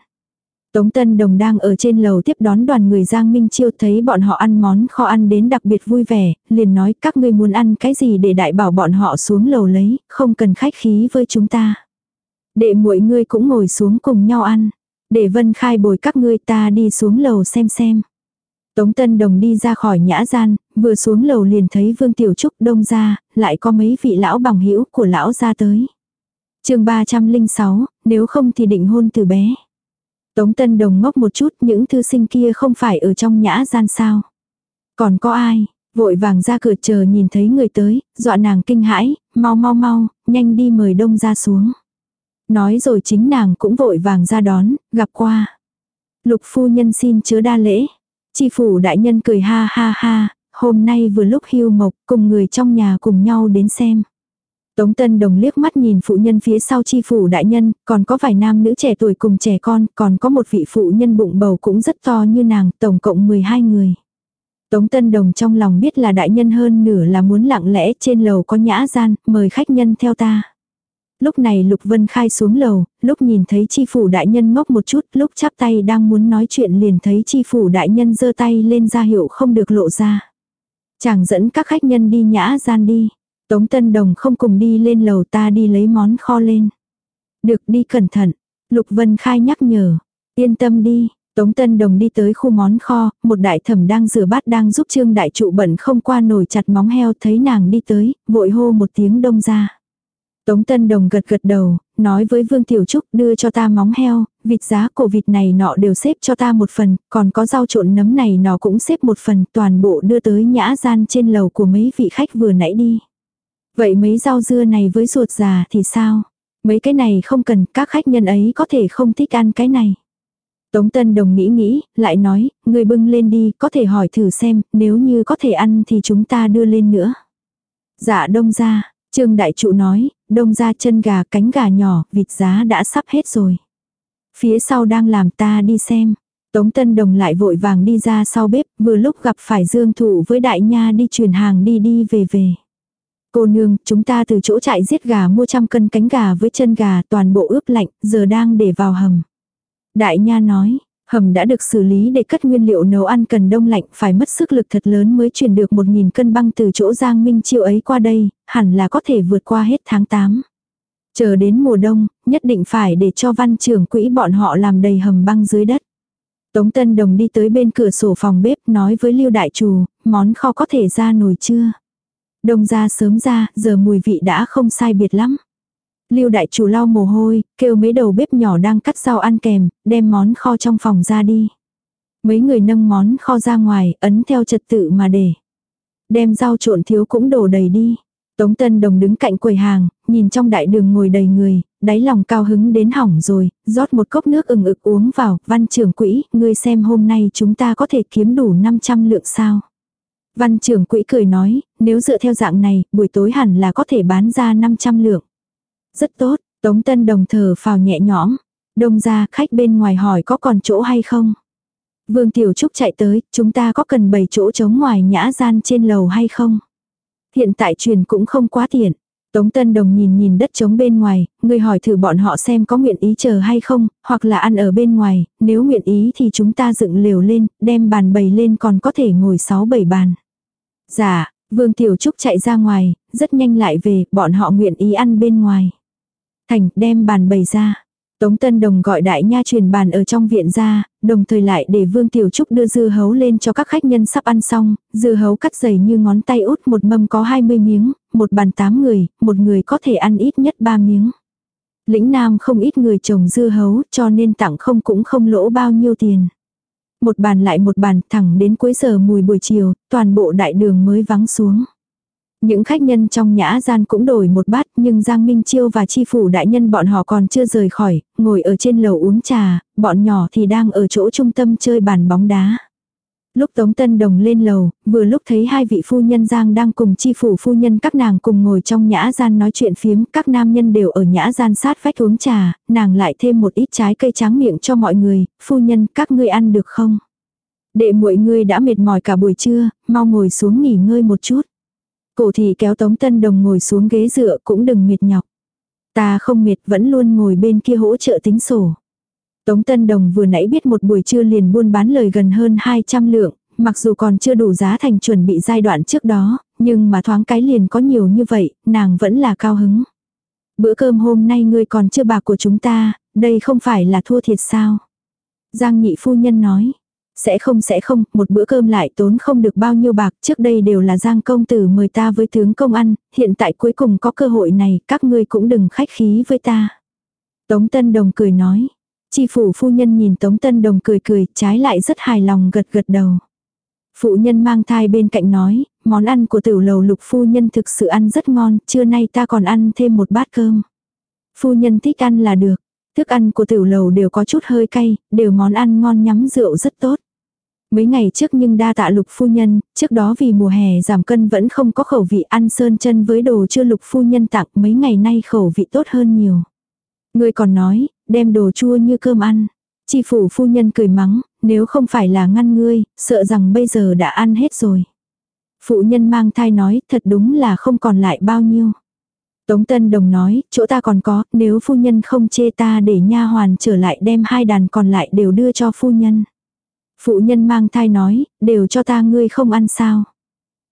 Tống Tân Đồng đang ở trên lầu tiếp đón đoàn người Giang Minh Chiêu thấy bọn họ ăn món kho ăn đến đặc biệt vui vẻ, liền nói các ngươi muốn ăn cái gì để đại bảo bọn họ xuống lầu lấy, không cần khách khí với chúng ta để muội ngươi cũng ngồi xuống cùng nhau ăn. Để Vân Khai bồi các ngươi ta đi xuống lầu xem xem. Tống Tân Đồng đi ra khỏi nhã gian, vừa xuống lầu liền thấy Vương Tiểu Trúc đông ra, lại có mấy vị lão bằng hữu của lão ra tới. chương 306, nếu không thì định hôn từ bé. Tống Tân Đồng ngốc một chút những thư sinh kia không phải ở trong nhã gian sao. Còn có ai, vội vàng ra cửa chờ nhìn thấy người tới, dọa nàng kinh hãi, mau mau mau, nhanh đi mời đông ra xuống. Nói rồi chính nàng cũng vội vàng ra đón, gặp qua. Lục phu nhân xin chứa đa lễ. Chi phủ đại nhân cười ha ha ha, hôm nay vừa lúc hưu mộc cùng người trong nhà cùng nhau đến xem. Tống Tân Đồng liếc mắt nhìn phụ nhân phía sau chi phủ đại nhân, còn có vài nam nữ trẻ tuổi cùng trẻ con, còn có một vị phụ nhân bụng bầu cũng rất to như nàng, tổng cộng 12 người. Tống Tân Đồng trong lòng biết là đại nhân hơn nửa là muốn lặng lẽ trên lầu có nhã gian, mời khách nhân theo ta. Lúc này Lục Vân Khai xuống lầu, lúc nhìn thấy chi phủ đại nhân ngốc một chút, lúc chắp tay đang muốn nói chuyện liền thấy chi phủ đại nhân giơ tay lên ra hiệu không được lộ ra. Chàng dẫn các khách nhân đi nhã gian đi. Tống Tân Đồng không cùng đi lên lầu ta đi lấy món kho lên. Được đi cẩn thận. Lục Vân Khai nhắc nhở. Yên tâm đi. Tống Tân Đồng đi tới khu món kho, một đại thẩm đang rửa bát đang giúp trương đại trụ bẩn không qua nổi chặt móng heo thấy nàng đi tới, vội hô một tiếng đông ra. Tống Tân Đồng gật gật đầu, nói với Vương Tiểu Trúc đưa cho ta móng heo, vịt giá cổ vịt này nọ đều xếp cho ta một phần, còn có rau trộn nấm này nọ cũng xếp một phần, toàn bộ đưa tới nhã gian trên lầu của mấy vị khách vừa nãy đi. Vậy mấy rau dưa này với ruột già thì sao? Mấy cái này không cần, các khách nhân ấy có thể không thích ăn cái này. Tống Tân Đồng nghĩ nghĩ, lại nói, người bưng lên đi, có thể hỏi thử xem, nếu như có thể ăn thì chúng ta đưa lên nữa. Dạ đông ra, Trương Đại Trụ nói, đông ra chân gà cánh gà nhỏ, vịt giá đã sắp hết rồi. Phía sau đang làm ta đi xem. Tống Tân Đồng lại vội vàng đi ra sau bếp, vừa lúc gặp phải Dương Thụ với Đại Nha đi truyền hàng đi đi về về. Cô nương, chúng ta từ chỗ trại giết gà mua trăm cân cánh gà với chân gà toàn bộ ướp lạnh, giờ đang để vào hầm. Đại Nha nói, hầm đã được xử lý để cất nguyên liệu nấu ăn cần đông lạnh, phải mất sức lực thật lớn mới chuyển được một nghìn cân băng từ chỗ Giang Minh Chiêu ấy qua đây, hẳn là có thể vượt qua hết tháng 8. Chờ đến mùa đông, nhất định phải để cho văn trưởng quỹ bọn họ làm đầy hầm băng dưới đất. Tống Tân Đồng đi tới bên cửa sổ phòng bếp nói với Lưu Đại Trù, món kho có thể ra nồi chưa? Đông ra sớm ra, giờ mùi vị đã không sai biệt lắm. Lưu đại chủ lau mồ hôi, kêu mấy đầu bếp nhỏ đang cắt rau ăn kèm, đem món kho trong phòng ra đi. Mấy người nâng món kho ra ngoài, ấn theo trật tự mà để. Đem rau trộn thiếu cũng đổ đầy đi. Tống Tân Đồng đứng cạnh quầy hàng, nhìn trong đại đường ngồi đầy người, đáy lòng cao hứng đến hỏng rồi, rót một cốc nước ừng ực uống vào, văn trưởng quỹ, ngươi xem hôm nay chúng ta có thể kiếm đủ 500 lượng sao. Văn trưởng quỹ cười nói, nếu dựa theo dạng này, buổi tối hẳn là có thể bán ra 500 lượng. Rất tốt, Tống Tân Đồng thở phào nhẹ nhõm. Đông ra khách bên ngoài hỏi có còn chỗ hay không. Vương Tiểu Trúc chạy tới, chúng ta có cần bày chỗ trống ngoài nhã gian trên lầu hay không? Hiện tại truyền cũng không quá tiện. Tống Tân Đồng nhìn nhìn đất trống bên ngoài, người hỏi thử bọn họ xem có nguyện ý chờ hay không, hoặc là ăn ở bên ngoài, nếu nguyện ý thì chúng ta dựng lều lên, đem bàn bày lên còn có thể ngồi 6-7 bàn. Dạ, Vương Tiểu Trúc chạy ra ngoài, rất nhanh lại về, bọn họ nguyện ý ăn bên ngoài. Thành, đem bàn bày ra. Tống Tân Đồng gọi đại nha truyền bàn ở trong viện ra, đồng thời lại để Vương Tiểu Trúc đưa dưa hấu lên cho các khách nhân sắp ăn xong, dưa hấu cắt dày như ngón tay út một mâm có 20 miếng, một bàn 8 người, một người có thể ăn ít nhất 3 miếng. Lĩnh Nam không ít người trồng dưa hấu cho nên tặng không cũng không lỗ bao nhiêu tiền. Một bàn lại một bàn thẳng đến cuối giờ mùi buổi chiều, toàn bộ đại đường mới vắng xuống. Những khách nhân trong nhã gian cũng đổi một bát nhưng Giang Minh Chiêu và Chi Phủ Đại Nhân bọn họ còn chưa rời khỏi, ngồi ở trên lầu uống trà, bọn nhỏ thì đang ở chỗ trung tâm chơi bàn bóng đá. Lúc Tống Tân Đồng lên lầu, vừa lúc thấy hai vị phu nhân Giang đang cùng chi phủ phu nhân các nàng cùng ngồi trong nhã gian nói chuyện phiếm, các nam nhân đều ở nhã gian sát vách uống trà, nàng lại thêm một ít trái cây tráng miệng cho mọi người, phu nhân các ngươi ăn được không? Đệ muội ngươi đã mệt mỏi cả buổi trưa, mau ngồi xuống nghỉ ngơi một chút. Cổ thị kéo Tống Tân Đồng ngồi xuống ghế dựa cũng đừng mệt nhọc. Ta không mệt vẫn luôn ngồi bên kia hỗ trợ tính sổ. Tống Tân Đồng vừa nãy biết một buổi trưa liền buôn bán lời gần hơn 200 lượng, mặc dù còn chưa đủ giá thành chuẩn bị giai đoạn trước đó, nhưng mà thoáng cái liền có nhiều như vậy, nàng vẫn là cao hứng. Bữa cơm hôm nay ngươi còn chưa bạc của chúng ta, đây không phải là thua thiệt sao. Giang nhị phu nhân nói. Sẽ không sẽ không, một bữa cơm lại tốn không được bao nhiêu bạc, trước đây đều là Giang công tử mời ta với tướng công ăn, hiện tại cuối cùng có cơ hội này, các ngươi cũng đừng khách khí với ta. Tống Tân Đồng cười nói. Chi phủ phu nhân nhìn Tống Tân Đồng cười cười, trái lại rất hài lòng gật gật đầu. Phụ nhân mang thai bên cạnh nói, món ăn của tiểu lầu lục phu nhân thực sự ăn rất ngon, trưa nay ta còn ăn thêm một bát cơm. Phu nhân thích ăn là được, thức ăn của tiểu lầu đều có chút hơi cay, đều món ăn ngon nhắm rượu rất tốt. Mấy ngày trước nhưng đa tạ lục phu nhân, trước đó vì mùa hè giảm cân vẫn không có khẩu vị ăn sơn chân với đồ chưa lục phu nhân tặng mấy ngày nay khẩu vị tốt hơn nhiều. Người còn nói, đem đồ chua như cơm ăn. Chi phủ phu nhân cười mắng, nếu không phải là ngăn ngươi, sợ rằng bây giờ đã ăn hết rồi. Phụ nhân mang thai nói, thật đúng là không còn lại bao nhiêu. Tống Tân Đồng nói, chỗ ta còn có, nếu phu nhân không chê ta để nha hoàn trở lại đem hai đàn còn lại đều đưa cho phu nhân. Phụ nhân mang thai nói, đều cho ta ngươi không ăn sao.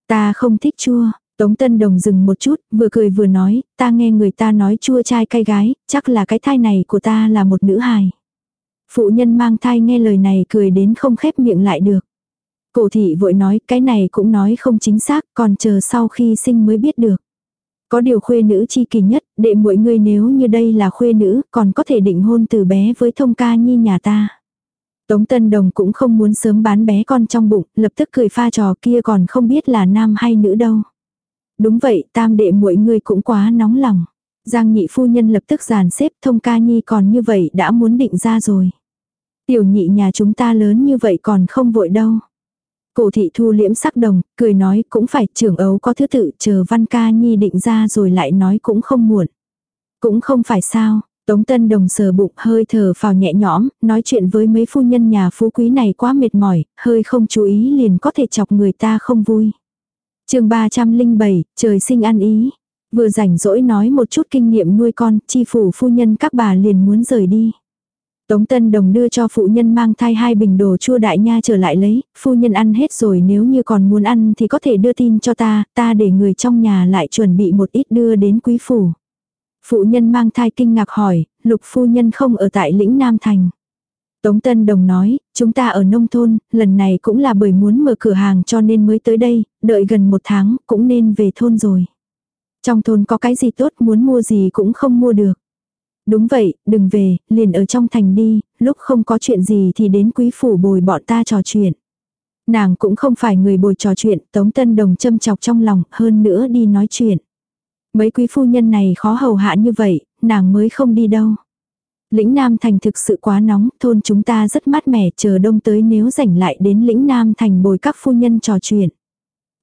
Ta không thích chua. Tống Tân Đồng dừng một chút, vừa cười vừa nói, ta nghe người ta nói chua trai cay gái, chắc là cái thai này của ta là một nữ hài. Phụ nhân mang thai nghe lời này cười đến không khép miệng lại được. Cổ thị vội nói cái này cũng nói không chính xác, còn chờ sau khi sinh mới biết được. Có điều khuê nữ chi kỳ nhất, đệ mỗi người nếu như đây là khuê nữ, còn có thể định hôn từ bé với thông ca nhi nhà ta. Tống Tân Đồng cũng không muốn sớm bán bé con trong bụng, lập tức cười pha trò kia còn không biết là nam hay nữ đâu. Đúng vậy, tam đệ mỗi người cũng quá nóng lòng. Giang nhị phu nhân lập tức giàn xếp thông ca nhi còn như vậy đã muốn định ra rồi. Tiểu nhị nhà chúng ta lớn như vậy còn không vội đâu. Cổ thị thu liễm sắc đồng, cười nói cũng phải trưởng ấu có thứ tự chờ văn ca nhi định ra rồi lại nói cũng không muộn. Cũng không phải sao, Tống Tân Đồng sờ bụng hơi thở phào nhẹ nhõm, nói chuyện với mấy phu nhân nhà phú quý này quá mệt mỏi, hơi không chú ý liền có thể chọc người ta không vui. chương 307, trời sinh ăn ý. Vừa rảnh rỗi nói một chút kinh nghiệm nuôi con, chi phủ phu nhân các bà liền muốn rời đi. Tống Tân Đồng đưa cho phụ nhân mang thai hai bình đồ chua đại nha trở lại lấy, phu nhân ăn hết rồi nếu như còn muốn ăn thì có thể đưa tin cho ta, ta để người trong nhà lại chuẩn bị một ít đưa đến quý phủ. Phụ nhân mang thai kinh ngạc hỏi, lục phu nhân không ở tại lĩnh Nam Thành. Tống Tân Đồng nói, chúng ta ở nông thôn, lần này cũng là bởi muốn mở cửa hàng cho nên mới tới đây, đợi gần một tháng cũng nên về thôn rồi. Trong thôn có cái gì tốt muốn mua gì cũng không mua được. Đúng vậy, đừng về, liền ở trong thành đi, lúc không có chuyện gì thì đến quý phủ bồi bọn ta trò chuyện. Nàng cũng không phải người bồi trò chuyện, Tống Tân Đồng châm chọc trong lòng, hơn nữa đi nói chuyện. Mấy quý phu nhân này khó hầu hạ như vậy, nàng mới không đi đâu. Lĩnh Nam Thành thực sự quá nóng, thôn chúng ta rất mát mẻ, chờ đông tới nếu rảnh lại đến lĩnh Nam Thành bồi các phu nhân trò chuyện.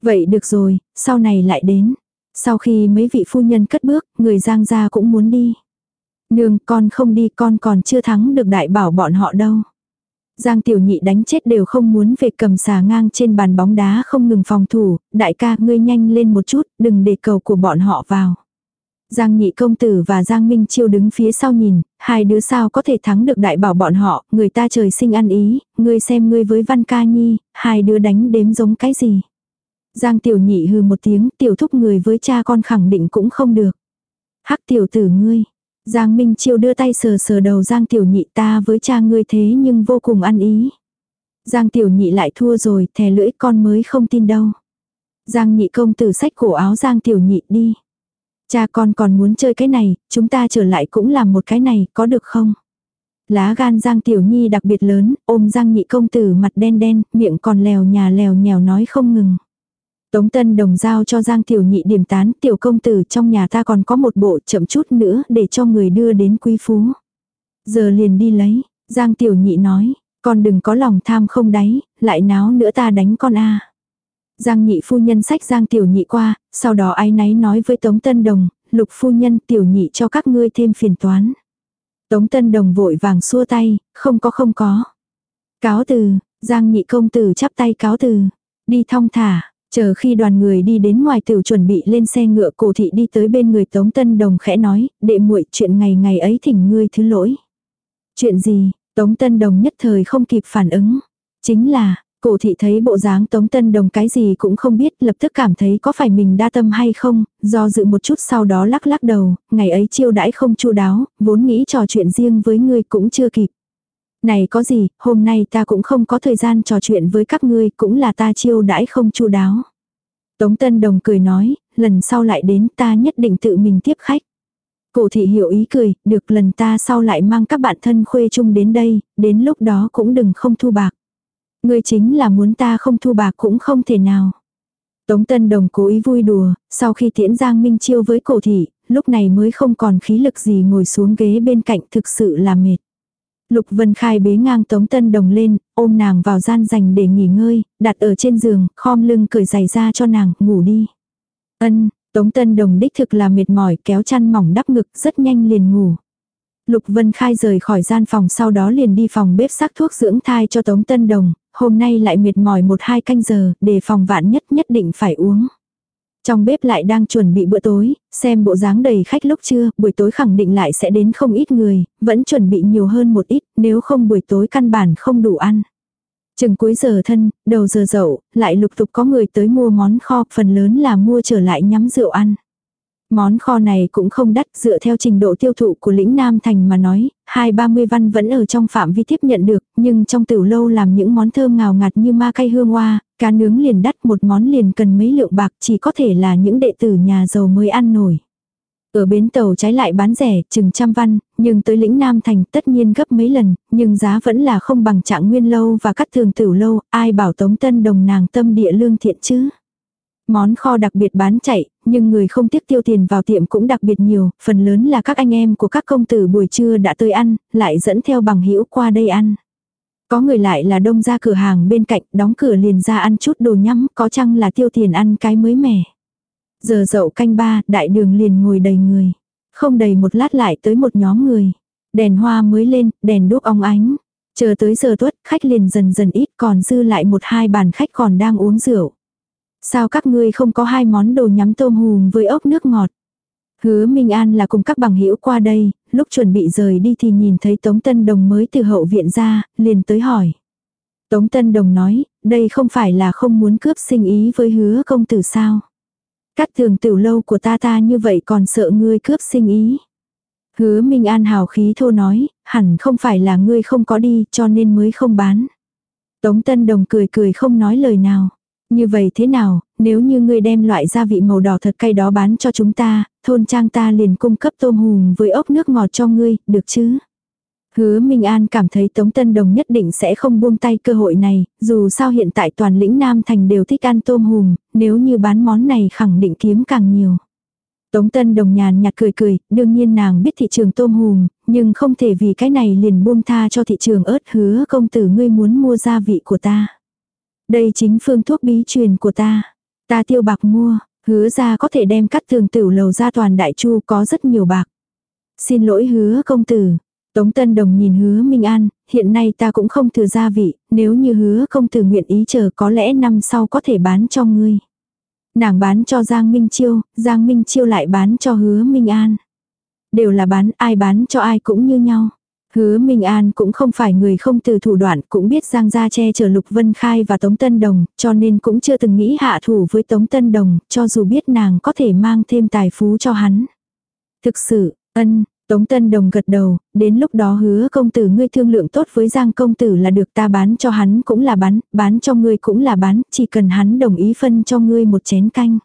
Vậy được rồi, sau này lại đến. Sau khi mấy vị phu nhân cất bước, người Giang gia cũng muốn đi. Nương, con không đi, con còn chưa thắng được đại bảo bọn họ đâu. Giang tiểu nhị đánh chết đều không muốn về cầm xà ngang trên bàn bóng đá không ngừng phòng thủ, đại ca ngươi nhanh lên một chút, đừng để cầu của bọn họ vào. Giang nhị công tử và Giang Minh Chiêu đứng phía sau nhìn, hai đứa sao có thể thắng được đại bảo bọn họ, người ta trời sinh ăn ý, ngươi xem ngươi với Văn Ca Nhi, hai đứa đánh đếm giống cái gì. Giang tiểu nhị hừ một tiếng, tiểu thúc người với cha con khẳng định cũng không được. Hắc tiểu tử ngươi, Giang Minh Chiêu đưa tay sờ sờ đầu Giang Tiểu Nhị ta với cha ngươi thế nhưng vô cùng ăn ý. Giang Tiểu Nhị lại thua rồi, thè lưỡi con mới không tin đâu. Giang Nhị công tử sách cổ áo Giang Tiểu Nhị đi. Cha con còn muốn chơi cái này, chúng ta trở lại cũng làm một cái này, có được không? Lá gan Giang Tiểu Nhi đặc biệt lớn, ôm Giang Nhị công tử mặt đen đen, miệng còn lèo nhà lèo nhèo nói không ngừng. Tống Tân Đồng giao cho Giang Tiểu Nhị điểm tán tiểu công tử trong nhà ta còn có một bộ chậm chút nữa để cho người đưa đến quý phú. Giờ liền đi lấy, Giang Tiểu Nhị nói, con đừng có lòng tham không đáy, lại náo nữa ta đánh con a. Giang Nhị phu nhân sách Giang Tiểu Nhị qua, sau đó ai náy nói với Tống Tân Đồng, lục phu nhân Tiểu Nhị cho các ngươi thêm phiền toán. Tống Tân Đồng vội vàng xua tay, không có không có. Cáo từ, Giang Nhị công tử chắp tay cáo từ, đi thong thả. Chờ khi đoàn người đi đến ngoài tiểu chuẩn bị lên xe ngựa cổ thị đi tới bên người Tống Tân Đồng khẽ nói, đệ muội chuyện ngày ngày ấy thỉnh ngươi thứ lỗi. Chuyện gì, Tống Tân Đồng nhất thời không kịp phản ứng. Chính là, cổ thị thấy bộ dáng Tống Tân Đồng cái gì cũng không biết lập tức cảm thấy có phải mình đa tâm hay không, do dự một chút sau đó lắc lắc đầu, ngày ấy chiêu đãi không chu đáo, vốn nghĩ trò chuyện riêng với ngươi cũng chưa kịp. Này có gì, hôm nay ta cũng không có thời gian trò chuyện với các ngươi, cũng là ta chiêu đãi không chu đáo. Tống Tân Đồng cười nói, lần sau lại đến ta nhất định tự mình tiếp khách. Cổ thị hiểu ý cười, được lần ta sau lại mang các bạn thân khuê chung đến đây, đến lúc đó cũng đừng không thu bạc. Ngươi chính là muốn ta không thu bạc cũng không thể nào. Tống Tân Đồng cố ý vui đùa, sau khi tiễn Giang Minh Chiêu với cổ thị, lúc này mới không còn khí lực gì ngồi xuống ghế bên cạnh thực sự là mệt. Lục Vân Khai bế ngang Tống Tân Đồng lên, ôm nàng vào gian dành để nghỉ ngơi, đặt ở trên giường, khom lưng cởi giày ra cho nàng, ngủ đi. Ân, Tống Tân Đồng đích thực là mệt mỏi kéo chăn mỏng đắp ngực rất nhanh liền ngủ. Lục Vân Khai rời khỏi gian phòng sau đó liền đi phòng bếp sắc thuốc dưỡng thai cho Tống Tân Đồng, hôm nay lại mệt mỏi một hai canh giờ, để phòng vạn nhất nhất định phải uống. Trong bếp lại đang chuẩn bị bữa tối, xem bộ dáng đầy khách lúc trưa, buổi tối khẳng định lại sẽ đến không ít người, vẫn chuẩn bị nhiều hơn một ít, nếu không buổi tối căn bản không đủ ăn. Chừng cuối giờ thân, đầu giờ dậu, lại lục tục có người tới mua món kho, phần lớn là mua trở lại nhắm rượu ăn. Món kho này cũng không đắt dựa theo trình độ tiêu thụ của lĩnh Nam Thành mà nói, hai ba mươi văn vẫn ở trong phạm vi tiếp nhận được, nhưng trong tiểu lâu làm những món thơm ngào ngạt như ma cay hương hoa, cá nướng liền đắt một món liền cần mấy lượng bạc chỉ có thể là những đệ tử nhà giàu mới ăn nổi. Ở bến tàu trái lại bán rẻ, chừng trăm văn, nhưng tới lĩnh Nam Thành tất nhiên gấp mấy lần, nhưng giá vẫn là không bằng trạng nguyên lâu và cắt thường tử lâu, ai bảo tống tân đồng nàng tâm địa lương thiện chứ. Món kho đặc biệt bán chạy, nhưng người không tiếc tiêu tiền vào tiệm cũng đặc biệt nhiều, phần lớn là các anh em của các công tử buổi trưa đã tới ăn, lại dẫn theo bằng hữu qua đây ăn. Có người lại là đông ra cửa hàng bên cạnh, đóng cửa liền ra ăn chút đồ nhắm, có chăng là tiêu tiền ăn cái mới mẻ. Giờ dậu canh ba, đại đường liền ngồi đầy người. Không đầy một lát lại tới một nhóm người. Đèn hoa mới lên, đèn đuốc ong ánh. Chờ tới giờ tuất, khách liền dần dần ít còn dư lại một hai bàn khách còn đang uống rượu. Sao các ngươi không có hai món đồ nhắm tôm hùm với ốc nước ngọt? Hứa Minh An là cùng các bằng hữu qua đây, lúc chuẩn bị rời đi thì nhìn thấy Tống Tân Đồng mới từ hậu viện ra, liền tới hỏi. Tống Tân Đồng nói, đây không phải là không muốn cướp sinh ý với hứa công tử sao? Cắt tường tiểu lâu của ta ta như vậy còn sợ ngươi cướp sinh ý. Hứa Minh An hào khí thô nói, hẳn không phải là ngươi không có đi cho nên mới không bán. Tống Tân Đồng cười cười không nói lời nào. Như vậy thế nào, nếu như ngươi đem loại gia vị màu đỏ thật cay đó bán cho chúng ta, thôn trang ta liền cung cấp tôm hùm với ốc nước ngọt cho ngươi, được chứ? Hứa Minh An cảm thấy Tống Tân Đồng nhất định sẽ không buông tay cơ hội này, dù sao hiện tại toàn lĩnh Nam Thành đều thích ăn tôm hùm, nếu như bán món này khẳng định kiếm càng nhiều. Tống Tân Đồng nhàn nhạt cười cười, đương nhiên nàng biết thị trường tôm hùm, nhưng không thể vì cái này liền buông tha cho thị trường ớt hứa công tử ngươi muốn mua gia vị của ta. Đây chính phương thuốc bí truyền của ta. Ta tiêu bạc mua, hứa ra có thể đem cắt thường tửu lầu ra toàn đại chu có rất nhiều bạc. Xin lỗi hứa công tử. Tống Tân Đồng nhìn hứa Minh An, hiện nay ta cũng không thừa gia vị, nếu như hứa công tử nguyện ý chờ có lẽ năm sau có thể bán cho ngươi. Nàng bán cho Giang Minh Chiêu, Giang Minh Chiêu lại bán cho hứa Minh An. Đều là bán, ai bán cho ai cũng như nhau. Hứa Minh An cũng không phải người không từ thủ đoạn, cũng biết Giang Gia che chở Lục Vân Khai và Tống Tân Đồng, cho nên cũng chưa từng nghĩ hạ thủ với Tống Tân Đồng, cho dù biết nàng có thể mang thêm tài phú cho hắn. Thực sự, ân, Tống Tân Đồng gật đầu, đến lúc đó hứa công tử ngươi thương lượng tốt với Giang công tử là được ta bán cho hắn cũng là bán, bán cho ngươi cũng là bán, chỉ cần hắn đồng ý phân cho ngươi một chén canh.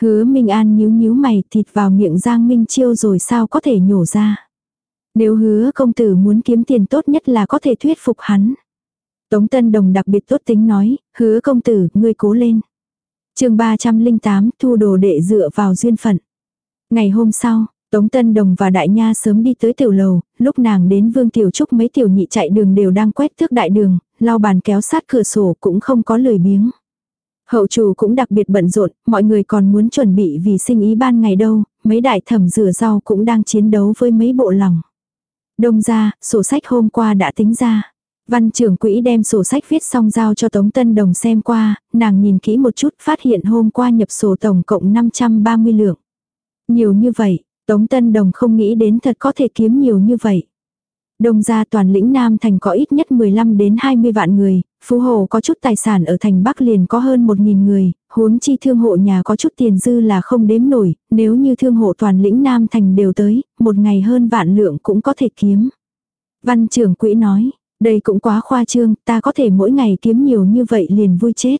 Hứa Minh An nhíu nhíu mày thịt vào miệng Giang Minh Chiêu rồi sao có thể nhổ ra. Nếu hứa công tử muốn kiếm tiền tốt nhất là có thể thuyết phục hắn. Tống Tân Đồng đặc biệt tốt tính nói, hứa công tử, ngươi cố lên. chương 308 thu đồ đệ dựa vào duyên phận. Ngày hôm sau, Tống Tân Đồng và Đại Nha sớm đi tới tiểu lầu, lúc nàng đến Vương Tiểu Trúc mấy tiểu nhị chạy đường đều đang quét thước đại đường, lau bàn kéo sát cửa sổ cũng không có lười biếng. Hậu chủ cũng đặc biệt bận rộn, mọi người còn muốn chuẩn bị vì sinh ý ban ngày đâu, mấy đại thẩm rửa rau cũng đang chiến đấu với mấy bộ lòng. Đông ra, sổ sách hôm qua đã tính ra. Văn trưởng quỹ đem sổ sách viết xong giao cho Tống Tân Đồng xem qua, nàng nhìn kỹ một chút phát hiện hôm qua nhập sổ tổng cộng 530 lượng. Nhiều như vậy, Tống Tân Đồng không nghĩ đến thật có thể kiếm nhiều như vậy. Đông gia toàn lĩnh Nam thành có ít nhất 15 đến 20 vạn người, Phú Hồ có chút tài sản ở thành Bắc liền có hơn 1.000 người, huống chi thương hộ nhà có chút tiền dư là không đếm nổi, nếu như thương hộ toàn lĩnh Nam thành đều tới, một ngày hơn vạn lượng cũng có thể kiếm. Văn trưởng quỹ nói, Đây cũng quá khoa trương, ta có thể mỗi ngày kiếm nhiều như vậy liền vui chết.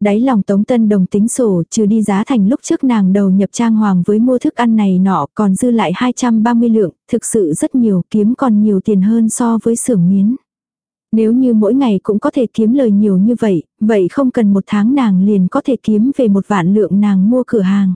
Đáy lòng Tống Tân Đồng tính sổ trừ đi giá thành lúc trước nàng đầu nhập trang hoàng với mua thức ăn này nọ còn dư lại 230 lượng, thực sự rất nhiều kiếm còn nhiều tiền hơn so với xưởng miến. Nếu như mỗi ngày cũng có thể kiếm lời nhiều như vậy, vậy không cần một tháng nàng liền có thể kiếm về một vạn lượng nàng mua cửa hàng.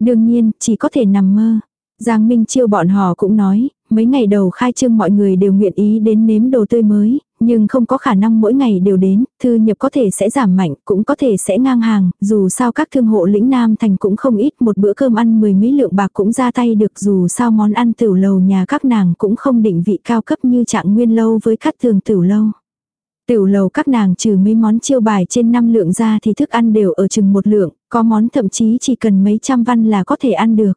Đương nhiên, chỉ có thể nằm mơ. Giang Minh Chiêu bọn họ cũng nói, mấy ngày đầu khai trương mọi người đều nguyện ý đến nếm đồ tươi mới, nhưng không có khả năng mỗi ngày đều đến, thư nhập có thể sẽ giảm mạnh, cũng có thể sẽ ngang hàng, dù sao các thương hộ lĩnh Nam Thành cũng không ít, một bữa cơm ăn mười mấy lượng bạc cũng ra tay được dù sao món ăn tiểu lầu nhà các nàng cũng không định vị cao cấp như trạng nguyên lâu với cắt thường tiểu lâu. Tiểu lầu các nàng trừ mấy món chiêu bài trên năm lượng ra thì thức ăn đều ở chừng một lượng, có món thậm chí chỉ cần mấy trăm văn là có thể ăn được.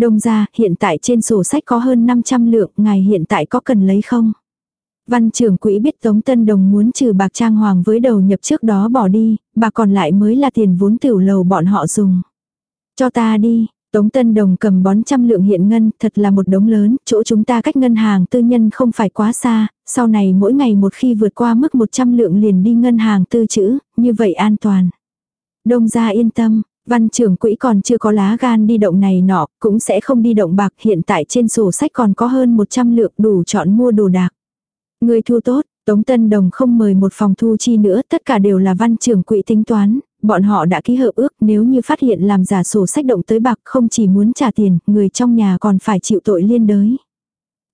Đông ra, hiện tại trên sổ sách có hơn 500 lượng, ngài hiện tại có cần lấy không? Văn trưởng quỹ biết Tống Tân Đồng muốn trừ bạc trang hoàng với đầu nhập trước đó bỏ đi, bạc còn lại mới là tiền vốn tiểu lầu bọn họ dùng. Cho ta đi, Tống Tân Đồng cầm bón trăm lượng hiện ngân, thật là một đống lớn, chỗ chúng ta cách ngân hàng tư nhân không phải quá xa, sau này mỗi ngày một khi vượt qua mức 100 lượng liền đi ngân hàng tư chữ, như vậy an toàn. Đông gia yên tâm, Văn trưởng quỹ còn chưa có lá gan đi động này nọ, cũng sẽ không đi động bạc hiện tại trên sổ sách còn có hơn 100 lượng đủ chọn mua đồ đạc. Người thu tốt, Tống Tân Đồng không mời một phòng thu chi nữa, tất cả đều là văn trưởng quỹ tính toán, bọn họ đã ký hợp ước nếu như phát hiện làm giả sổ sách động tới bạc không chỉ muốn trả tiền, người trong nhà còn phải chịu tội liên đới.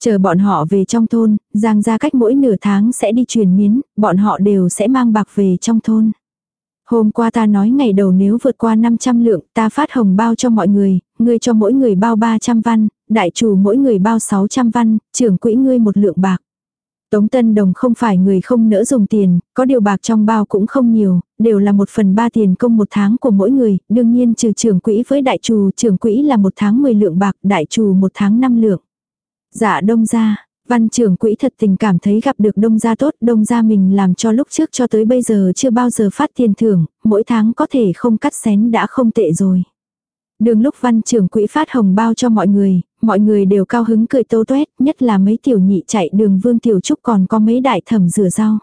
Chờ bọn họ về trong thôn, giang ra cách mỗi nửa tháng sẽ đi truyền miến, bọn họ đều sẽ mang bạc về trong thôn. Hôm qua ta nói ngày đầu nếu vượt qua 500 lượng, ta phát hồng bao cho mọi người, ngươi cho mỗi người bao 300 văn, đại chủ mỗi người bao 600 văn, trưởng quỹ ngươi một lượng bạc. Tống Tân Đồng không phải người không nỡ dùng tiền, có điều bạc trong bao cũng không nhiều, đều là một phần ba tiền công một tháng của mỗi người, đương nhiên trừ trưởng quỹ với đại chủ, trưởng quỹ là một tháng 10 lượng bạc, đại chủ một tháng 5 lượng. Dạ đông ra, văn trưởng quỹ thật tình cảm thấy gặp được đông gia tốt, đông gia mình làm cho lúc trước cho tới bây giờ chưa bao giờ phát tiền thưởng, mỗi tháng có thể không cắt xén đã không tệ rồi. Đường lúc văn trưởng quỹ phát hồng bao cho mọi người, mọi người đều cao hứng cười tô tuét, nhất là mấy tiểu nhị chạy đường vương tiểu trúc còn có mấy đại thẩm rửa rau.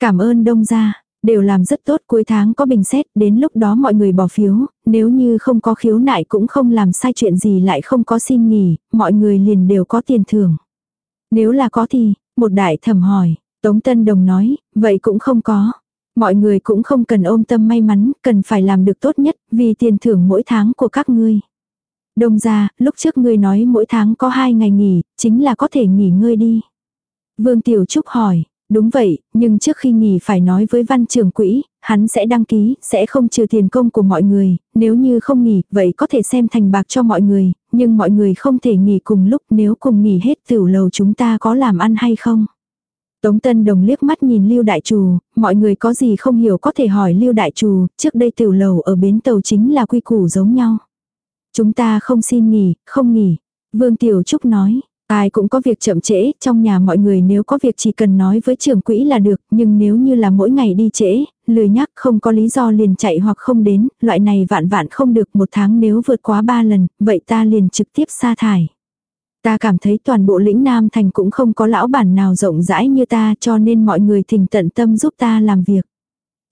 Cảm ơn đông gia, đều làm rất tốt cuối tháng có bình xét, đến lúc đó mọi người bỏ phiếu, nếu như không có khiếu nại cũng không làm sai chuyện gì lại không có xin nghỉ, mọi người liền đều có tiền thưởng. Nếu là có thì, một đại thẩm hỏi, Tống Tân Đồng nói, vậy cũng không có. Mọi người cũng không cần ôm tâm may mắn, cần phải làm được tốt nhất, vì tiền thưởng mỗi tháng của các ngươi. Đông ra, lúc trước ngươi nói mỗi tháng có hai ngày nghỉ, chính là có thể nghỉ ngơi đi. Vương Tiểu Trúc hỏi, đúng vậy, nhưng trước khi nghỉ phải nói với văn trưởng quỹ, hắn sẽ đăng ký, sẽ không trừ tiền công của mọi người, nếu như không nghỉ, vậy có thể xem thành bạc cho mọi người, nhưng mọi người không thể nghỉ cùng lúc nếu cùng nghỉ hết tiểu lầu chúng ta có làm ăn hay không. Tống Tân Đồng liếc mắt nhìn Lưu Đại Trù, mọi người có gì không hiểu có thể hỏi Lưu Đại Trù, trước đây tiểu lầu ở bến tàu chính là quy củ giống nhau. Chúng ta không xin nghỉ, không nghỉ. Vương Tiểu Trúc nói, ai cũng có việc chậm trễ, trong nhà mọi người nếu có việc chỉ cần nói với trưởng quỹ là được, nhưng nếu như là mỗi ngày đi trễ, lười nhắc không có lý do liền chạy hoặc không đến, loại này vạn vạn không được một tháng nếu vượt quá ba lần, vậy ta liền trực tiếp sa thải. Ta cảm thấy toàn bộ lĩnh Nam Thành cũng không có lão bản nào rộng rãi như ta cho nên mọi người thỉnh tận tâm giúp ta làm việc.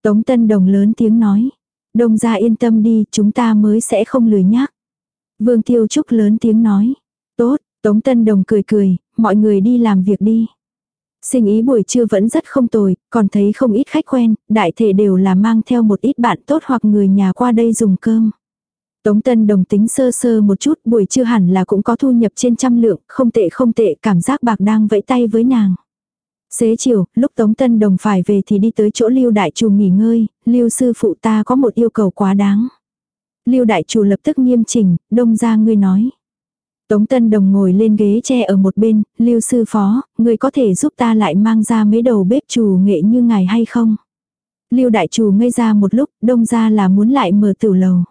Tống Tân Đồng lớn tiếng nói. Đông ra yên tâm đi, chúng ta mới sẽ không lười nhác. Vương Tiêu Trúc lớn tiếng nói. Tốt, Tống Tân Đồng cười cười, mọi người đi làm việc đi. Sinh ý buổi trưa vẫn rất không tồi, còn thấy không ít khách quen, đại thể đều là mang theo một ít bạn tốt hoặc người nhà qua đây dùng cơm. Tống Tân Đồng tính sơ sơ một chút buổi trưa hẳn là cũng có thu nhập trên trăm lượng, không tệ không tệ cảm giác bạc đang vẫy tay với nàng. Xế chiều, lúc Tống Tân Đồng phải về thì đi tới chỗ Lưu Đại Trù nghỉ ngơi, Lưu sư phụ ta có một yêu cầu quá đáng. Lưu Đại chủ lập tức nghiêm chỉnh, đông ra ngươi nói. Tống Tân Đồng ngồi lên ghế tre ở một bên, Lưu sư phó, ngươi có thể giúp ta lại mang ra mấy đầu bếp chủ nghệ như ngài hay không? Lưu Đại chủ ngây ra một lúc, đông ra là muốn lại mở tử lầu.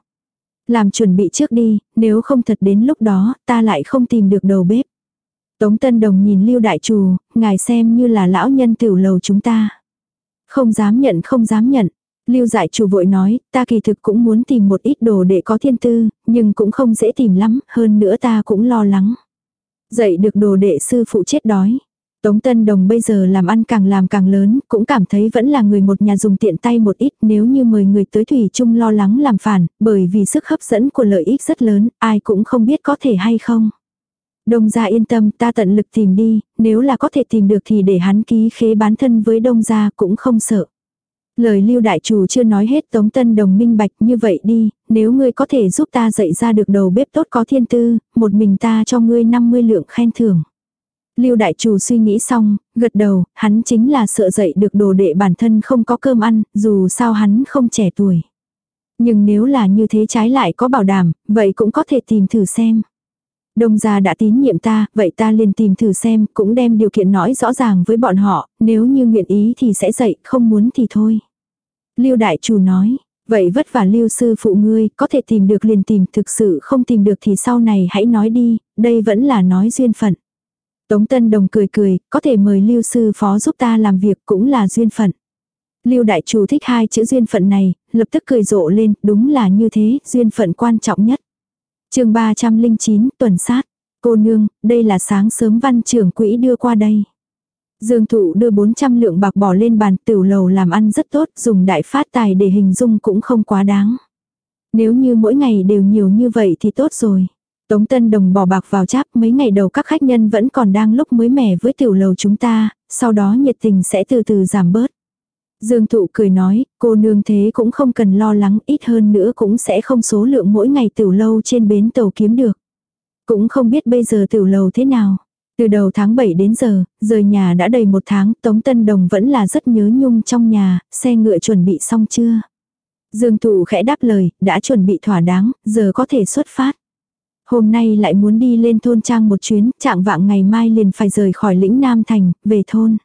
Làm chuẩn bị trước đi, nếu không thật đến lúc đó, ta lại không tìm được đầu bếp. Tống Tân Đồng nhìn Lưu Đại chủ, ngài xem như là lão nhân tiểu lầu chúng ta. Không dám nhận không dám nhận. Lưu Dại Chủ vội nói, ta kỳ thực cũng muốn tìm một ít đồ để có thiên tư, nhưng cũng không dễ tìm lắm, hơn nữa ta cũng lo lắng. Dạy được đồ đệ sư phụ chết đói. Tống Tân Đồng bây giờ làm ăn càng làm càng lớn, cũng cảm thấy vẫn là người một nhà dùng tiện tay một ít nếu như mời người tới Thủy chung lo lắng làm phản, bởi vì sức hấp dẫn của lợi ích rất lớn, ai cũng không biết có thể hay không. Đông gia yên tâm ta tận lực tìm đi, nếu là có thể tìm được thì để hắn ký khế bán thân với đông gia cũng không sợ. Lời lưu đại chủ chưa nói hết Tống Tân Đồng minh bạch như vậy đi, nếu ngươi có thể giúp ta dạy ra được đầu bếp tốt có thiên tư, một mình ta cho ngươi 50 lượng khen thưởng. Lưu đại chủ suy nghĩ xong, gật đầu, hắn chính là sợ dậy được đồ đệ bản thân không có cơm ăn, dù sao hắn không trẻ tuổi. Nhưng nếu là như thế trái lại có bảo đảm, vậy cũng có thể tìm thử xem. Đông gia đã tín nhiệm ta, vậy ta liền tìm thử xem, cũng đem điều kiện nói rõ ràng với bọn họ, nếu như nguyện ý thì sẽ dạy, không muốn thì thôi. Lưu đại chủ nói, vậy vất vả lưu sư phụ ngươi, có thể tìm được liền tìm, thực sự không tìm được thì sau này hãy nói đi, đây vẫn là nói duyên phận. Tống Tân Đồng cười cười, có thể mời lưu sư phó giúp ta làm việc cũng là duyên phận. Lưu đại chủ thích hai chữ duyên phận này, lập tức cười rộ lên, đúng là như thế, duyên phận quan trọng nhất chương 309 tuần sát. Cô nương, đây là sáng sớm văn trưởng quỹ đưa qua đây. Dương thụ đưa 400 lượng bạc bỏ lên bàn tiểu lầu làm ăn rất tốt, dùng đại phát tài để hình dung cũng không quá đáng. Nếu như mỗi ngày đều nhiều như vậy thì tốt rồi. Tống Tân Đồng bỏ bạc vào cháp mấy ngày đầu các khách nhân vẫn còn đang lúc mới mẻ với tiểu lầu chúng ta, sau đó nhiệt tình sẽ từ từ giảm bớt. Dương thụ cười nói, cô nương thế cũng không cần lo lắng ít hơn nữa cũng sẽ không số lượng mỗi ngày tiểu lâu trên bến tàu kiếm được. Cũng không biết bây giờ tiểu lâu thế nào. Từ đầu tháng 7 đến giờ, rời nhà đã đầy một tháng, Tống Tân Đồng vẫn là rất nhớ nhung trong nhà, xe ngựa chuẩn bị xong chưa? Dương Thụ khẽ đáp lời, đã chuẩn bị thỏa đáng, giờ có thể xuất phát. Hôm nay lại muốn đi lên thôn trang một chuyến, trạng vạng ngày mai liền phải rời khỏi lĩnh Nam Thành, về thôn.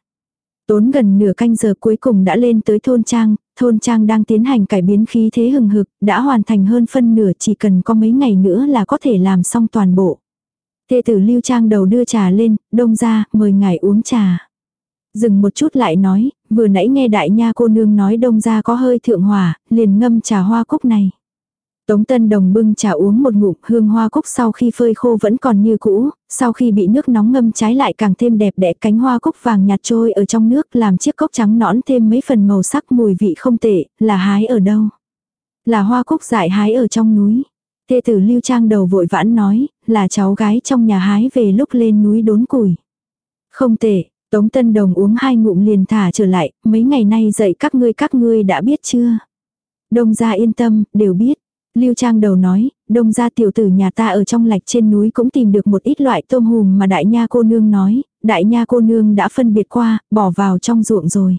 Tốn gần nửa canh giờ cuối cùng đã lên tới thôn trang, thôn trang đang tiến hành cải biến khí thế hừng hực, đã hoàn thành hơn phân nửa chỉ cần có mấy ngày nữa là có thể làm xong toàn bộ. Thê tử lưu trang đầu đưa trà lên, đông ra, mời ngài uống trà. Dừng một chút lại nói, vừa nãy nghe đại nha cô nương nói đông ra có hơi thượng hỏa, liền ngâm trà hoa cúc này. Tống Tân Đồng bưng trà uống một ngụm hương hoa cúc sau khi phơi khô vẫn còn như cũ, sau khi bị nước nóng ngâm trái lại càng thêm đẹp đẽ cánh hoa cúc vàng nhạt trôi ở trong nước làm chiếc cốc trắng nõn thêm mấy phần màu sắc mùi vị không tệ, là hái ở đâu? Là hoa cúc dại hái ở trong núi. Thê tử Lưu Trang đầu vội vãn nói, là cháu gái trong nhà hái về lúc lên núi đốn củi. Không tệ, Tống Tân Đồng uống hai ngụm liền thả trở lại, mấy ngày nay dạy các ngươi các ngươi đã biết chưa? Đông gia yên tâm, đều biết. Lưu Trang đầu nói, đông gia tiểu tử nhà ta ở trong lạch trên núi cũng tìm được một ít loại tôm hùm mà đại nha cô nương nói, đại nha cô nương đã phân biệt qua, bỏ vào trong ruộng rồi.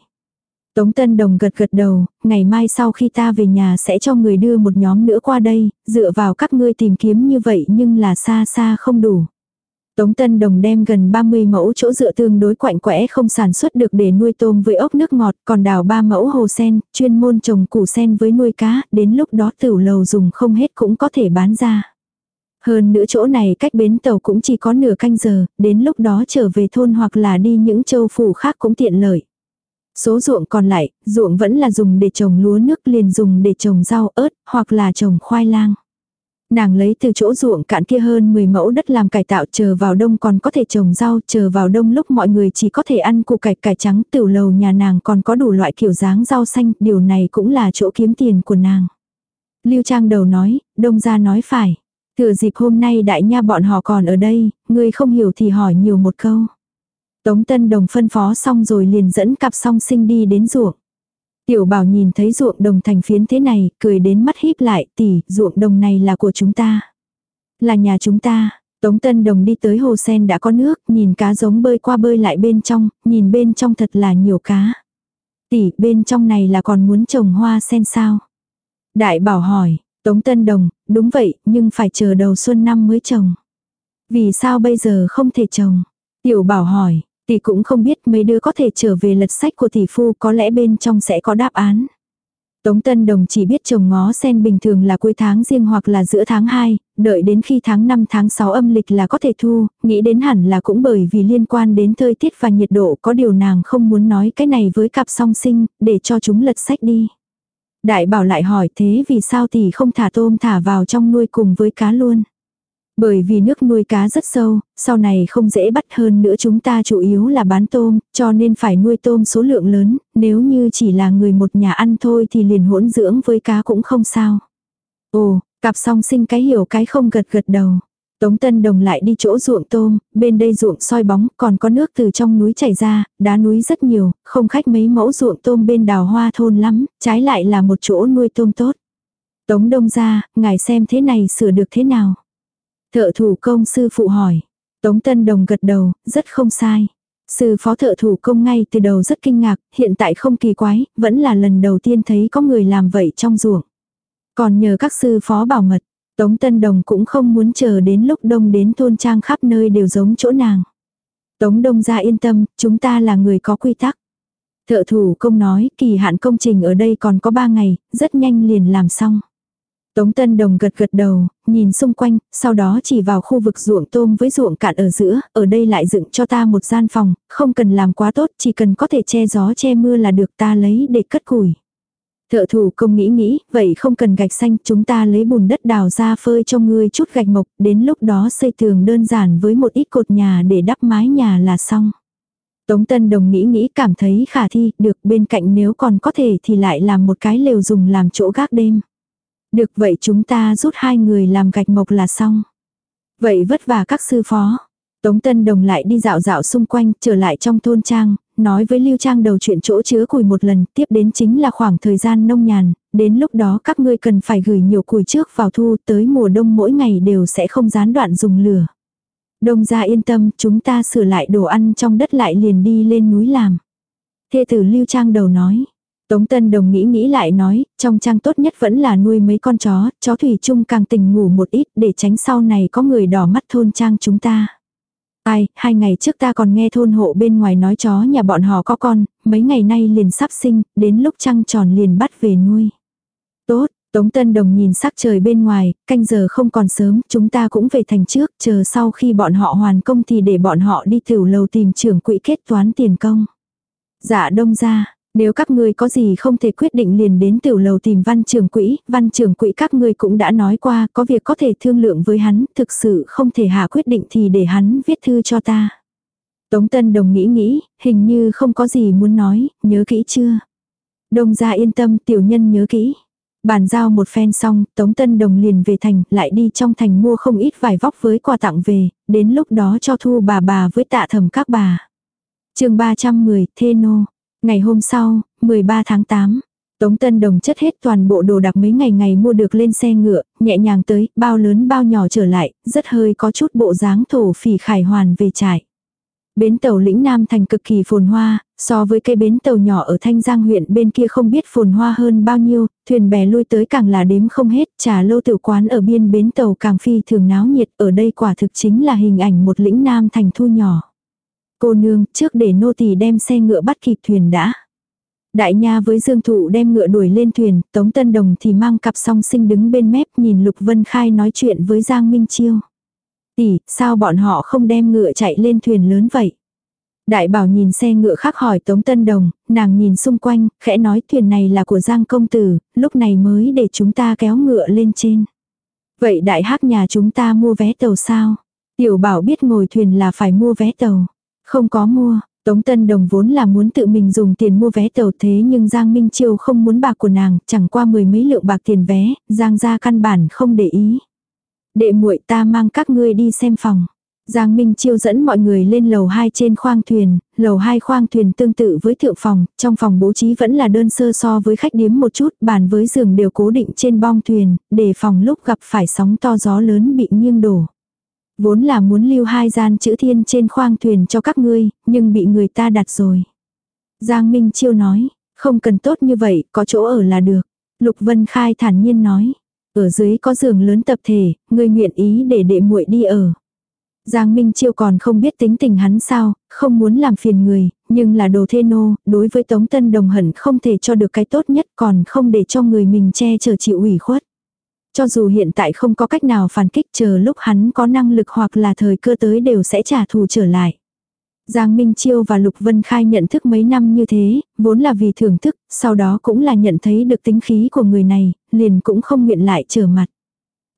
Tống Tân Đồng gật gật đầu, ngày mai sau khi ta về nhà sẽ cho người đưa một nhóm nữa qua đây, dựa vào các ngươi tìm kiếm như vậy nhưng là xa xa không đủ. Tống Tân Đồng đem gần 30 mẫu chỗ dựa tương đối quạnh quẽ không sản xuất được để nuôi tôm với ốc nước ngọt, còn đào 3 mẫu hồ sen, chuyên môn trồng củ sen với nuôi cá, đến lúc đó tửu lầu dùng không hết cũng có thể bán ra. Hơn nữa chỗ này cách bến tàu cũng chỉ có nửa canh giờ, đến lúc đó trở về thôn hoặc là đi những châu phủ khác cũng tiện lợi. Số ruộng còn lại, ruộng vẫn là dùng để trồng lúa nước liền dùng để trồng rau ớt, hoặc là trồng khoai lang. Nàng lấy từ chỗ ruộng cạn kia hơn 10 mẫu đất làm cải tạo chờ vào đông còn có thể trồng rau, chờ vào đông lúc mọi người chỉ có thể ăn củ cải cải trắng tiểu lầu nhà nàng còn có đủ loại kiểu dáng rau xanh, điều này cũng là chỗ kiếm tiền của nàng. Lưu Trang đầu nói, đông ra nói phải. Thừa dịp hôm nay đại nha bọn họ còn ở đây, người không hiểu thì hỏi nhiều một câu. Tống Tân Đồng phân phó xong rồi liền dẫn cặp song sinh đi đến ruộng. Tiểu bảo nhìn thấy ruộng đồng thành phiến thế này, cười đến mắt híp lại, tỷ, ruộng đồng này là của chúng ta. Là nhà chúng ta. Tống Tân Đồng đi tới hồ sen đã có nước, nhìn cá giống bơi qua bơi lại bên trong, nhìn bên trong thật là nhiều cá. Tỷ, bên trong này là còn muốn trồng hoa sen sao? Đại bảo hỏi, Tống Tân Đồng, đúng vậy, nhưng phải chờ đầu xuân năm mới trồng. Vì sao bây giờ không thể trồng? Tiểu bảo hỏi, Tỷ cũng không biết mấy đứa có thể trở về lật sách của tỷ phu có lẽ bên trong sẽ có đáp án. Tống Tân Đồng chỉ biết trồng ngó sen bình thường là cuối tháng riêng hoặc là giữa tháng 2, đợi đến khi tháng 5 tháng 6 âm lịch là có thể thu, nghĩ đến hẳn là cũng bởi vì liên quan đến thời tiết và nhiệt độ có điều nàng không muốn nói cái này với cặp song sinh, để cho chúng lật sách đi. Đại bảo lại hỏi thế vì sao tỷ không thả tôm thả vào trong nuôi cùng với cá luôn. Bởi vì nước nuôi cá rất sâu, sau này không dễ bắt hơn nữa chúng ta chủ yếu là bán tôm, cho nên phải nuôi tôm số lượng lớn, nếu như chỉ là người một nhà ăn thôi thì liền hỗn dưỡng với cá cũng không sao. Ồ, cặp song sinh cái hiểu cái không gật gật đầu. Tống Tân Đồng lại đi chỗ ruộng tôm, bên đây ruộng soi bóng, còn có nước từ trong núi chảy ra, đá núi rất nhiều, không khách mấy mẫu ruộng tôm bên đào hoa thôn lắm, trái lại là một chỗ nuôi tôm tốt. Tống Đông ra, ngài xem thế này sửa được thế nào. Thợ thủ công sư phụ hỏi. Tống Tân Đồng gật đầu, rất không sai. Sư phó thợ thủ công ngay từ đầu rất kinh ngạc, hiện tại không kỳ quái, vẫn là lần đầu tiên thấy có người làm vậy trong ruộng. Còn nhờ các sư phó bảo mật, Tống Tân Đồng cũng không muốn chờ đến lúc đông đến thôn trang khắp nơi đều giống chỗ nàng. Tống Đông ra yên tâm, chúng ta là người có quy tắc. Thợ thủ công nói, kỳ hạn công trình ở đây còn có 3 ngày, rất nhanh liền làm xong. Tống Tân Đồng gật gật đầu, nhìn xung quanh, sau đó chỉ vào khu vực ruộng tôm với ruộng cạn ở giữa, ở đây lại dựng cho ta một gian phòng, không cần làm quá tốt, chỉ cần có thể che gió che mưa là được ta lấy để cất củi. Thợ thủ công nghĩ nghĩ, vậy không cần gạch xanh, chúng ta lấy bùn đất đào ra phơi cho ngươi chút gạch mộc, đến lúc đó xây tường đơn giản với một ít cột nhà để đắp mái nhà là xong. Tống Tân Đồng nghĩ nghĩ cảm thấy khả thi, được bên cạnh nếu còn có thể thì lại làm một cái lều dùng làm chỗ gác đêm. Được vậy chúng ta rút hai người làm gạch mộc là xong. Vậy vất vả các sư phó. Tống Tân Đồng lại đi dạo dạo xung quanh, trở lại trong thôn trang, nói với Lưu Trang đầu chuyện chỗ chứa củi một lần, tiếp đến chính là khoảng thời gian nông nhàn, đến lúc đó các ngươi cần phải gửi nhiều củi trước vào thu, tới mùa đông mỗi ngày đều sẽ không gián đoạn dùng lửa. Đông ra yên tâm, chúng ta sửa lại đồ ăn trong đất lại liền đi lên núi làm. Thê tử Lưu Trang đầu nói. Tống Tân Đồng nghĩ nghĩ lại nói, trong trang tốt nhất vẫn là nuôi mấy con chó, chó thủy chung càng tình ngủ một ít để tránh sau này có người đỏ mắt thôn trang chúng ta. Ai, hai ngày trước ta còn nghe thôn hộ bên ngoài nói chó nhà bọn họ có con, mấy ngày nay liền sắp sinh, đến lúc trăng tròn liền bắt về nuôi. Tốt, Tống Tân Đồng nhìn sắc trời bên ngoài, canh giờ không còn sớm, chúng ta cũng về thành trước, chờ sau khi bọn họ hoàn công thì để bọn họ đi tiểu lầu tìm trưởng quỹ kết toán tiền công. Dạ đông ra, nếu các ngươi có gì không thể quyết định liền đến tiểu lầu tìm văn trưởng quỹ, văn trưởng quỹ các ngươi cũng đã nói qua, có việc có thể thương lượng với hắn, thực sự không thể hạ quyết định thì để hắn viết thư cho ta. Tống Tân Đồng nghĩ nghĩ, hình như không có gì muốn nói, nhớ kỹ chưa? Đông gia yên tâm, tiểu nhân nhớ kỹ. Bàn giao một phen xong, Tống Tân Đồng liền về thành, lại đi trong thành mua không ít vải vóc với quà tặng về, đến lúc đó cho thu bà bà với tạ thầm các bà. chương 310, Thê Nô. Ngày hôm sau, 13 tháng 8, Tống Tân Đồng chất hết toàn bộ đồ đạc mấy ngày ngày mua được lên xe ngựa, nhẹ nhàng tới, bao lớn bao nhỏ trở lại, rất hơi có chút bộ dáng thổ phỉ khải hoàn về trại. Bến tàu lĩnh Nam thành cực kỳ phồn hoa, so với cây bến tàu nhỏ ở Thanh Giang huyện bên kia không biết phồn hoa hơn bao nhiêu, thuyền bè lui tới càng là đếm không hết, trà lâu tiểu quán ở biên bến tàu càng phi thường náo nhiệt, ở đây quả thực chính là hình ảnh một lĩnh Nam thành thu nhỏ. Cô nương, trước để nô tỳ đem xe ngựa bắt kịp thuyền đã. Đại nha với Dương Thụ đem ngựa đuổi lên thuyền, Tống Tân Đồng thì mang cặp song sinh đứng bên mép nhìn Lục Vân Khai nói chuyện với Giang Minh Chiêu. Tỷ, sao bọn họ không đem ngựa chạy lên thuyền lớn vậy? Đại bảo nhìn xe ngựa khác hỏi Tống Tân Đồng, nàng nhìn xung quanh, khẽ nói thuyền này là của Giang Công Tử, lúc này mới để chúng ta kéo ngựa lên trên. Vậy đại hắc nhà chúng ta mua vé tàu sao? Tiểu bảo biết ngồi thuyền là phải mua vé tàu. Không có mua, Tống Tân Đồng vốn là muốn tự mình dùng tiền mua vé tàu thế nhưng Giang Minh Chiêu không muốn bạc của nàng, chẳng qua mười mấy lượng bạc tiền vé, Giang ra căn bản không để ý. Đệ muội ta mang các ngươi đi xem phòng. Giang Minh Chiêu dẫn mọi người lên lầu 2 trên khoang thuyền, lầu 2 khoang thuyền tương tự với thượng phòng, trong phòng bố trí vẫn là đơn sơ so với khách điếm một chút, bàn với giường đều cố định trên bong thuyền, để phòng lúc gặp phải sóng to gió lớn bị nghiêng đổ. Vốn là muốn lưu hai gian chữ thiên trên khoang thuyền cho các ngươi, nhưng bị người ta đặt rồi. Giang Minh Chiêu nói, không cần tốt như vậy, có chỗ ở là được. Lục Vân Khai thản nhiên nói, ở dưới có giường lớn tập thể, ngươi nguyện ý để đệ muội đi ở. Giang Minh Chiêu còn không biết tính tình hắn sao, không muốn làm phiền người, nhưng là đồ thê nô, đối với Tống Tân Đồng hẳn không thể cho được cái tốt nhất còn không để cho người mình che chở chịu ủy khuất. Cho dù hiện tại không có cách nào phản kích chờ lúc hắn có năng lực hoặc là thời cơ tới đều sẽ trả thù trở lại. Giang Minh Chiêu và Lục Vân Khai nhận thức mấy năm như thế, vốn là vì thưởng thức, sau đó cũng là nhận thấy được tính khí của người này, liền cũng không nguyện lại trở mặt.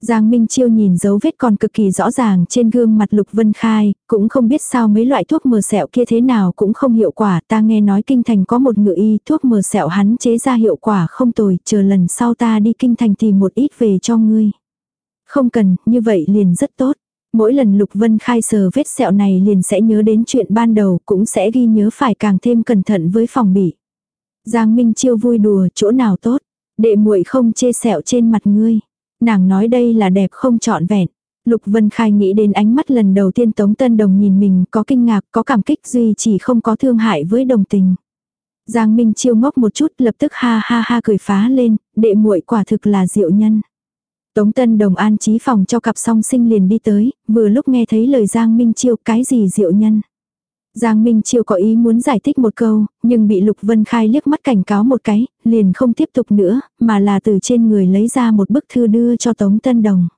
Giang Minh Chiêu nhìn dấu vết còn cực kỳ rõ ràng trên gương mặt Lục Vân Khai, cũng không biết sao mấy loại thuốc mờ sẹo kia thế nào cũng không hiệu quả. Ta nghe nói kinh thành có một ngựa y thuốc mờ sẹo hắn chế ra hiệu quả không tồi, chờ lần sau ta đi kinh thành tìm một ít về cho ngươi. Không cần, như vậy liền rất tốt. Mỗi lần Lục Vân Khai sờ vết sẹo này liền sẽ nhớ đến chuyện ban đầu, cũng sẽ ghi nhớ phải càng thêm cẩn thận với phòng bị. Giang Minh Chiêu vui đùa, chỗ nào tốt, đệ muội không chê sẹo trên mặt ngươi. Nàng nói đây là đẹp không trọn vẹn. Lục Vân Khai nghĩ đến ánh mắt lần đầu tiên Tống Tân Đồng nhìn mình có kinh ngạc, có cảm kích duy chỉ không có thương hại với đồng tình. Giang Minh chiêu ngốc một chút lập tức ha ha ha cười phá lên, đệ muội quả thực là diệu nhân. Tống Tân Đồng an trí phòng cho cặp song sinh liền đi tới, vừa lúc nghe thấy lời Giang Minh chiêu cái gì diệu nhân. Giang Minh Chiêu có ý muốn giải thích một câu, nhưng bị Lục Vân Khai liếc mắt cảnh cáo một cái, liền không tiếp tục nữa, mà là từ trên người lấy ra một bức thư đưa cho Tống Tân Đồng.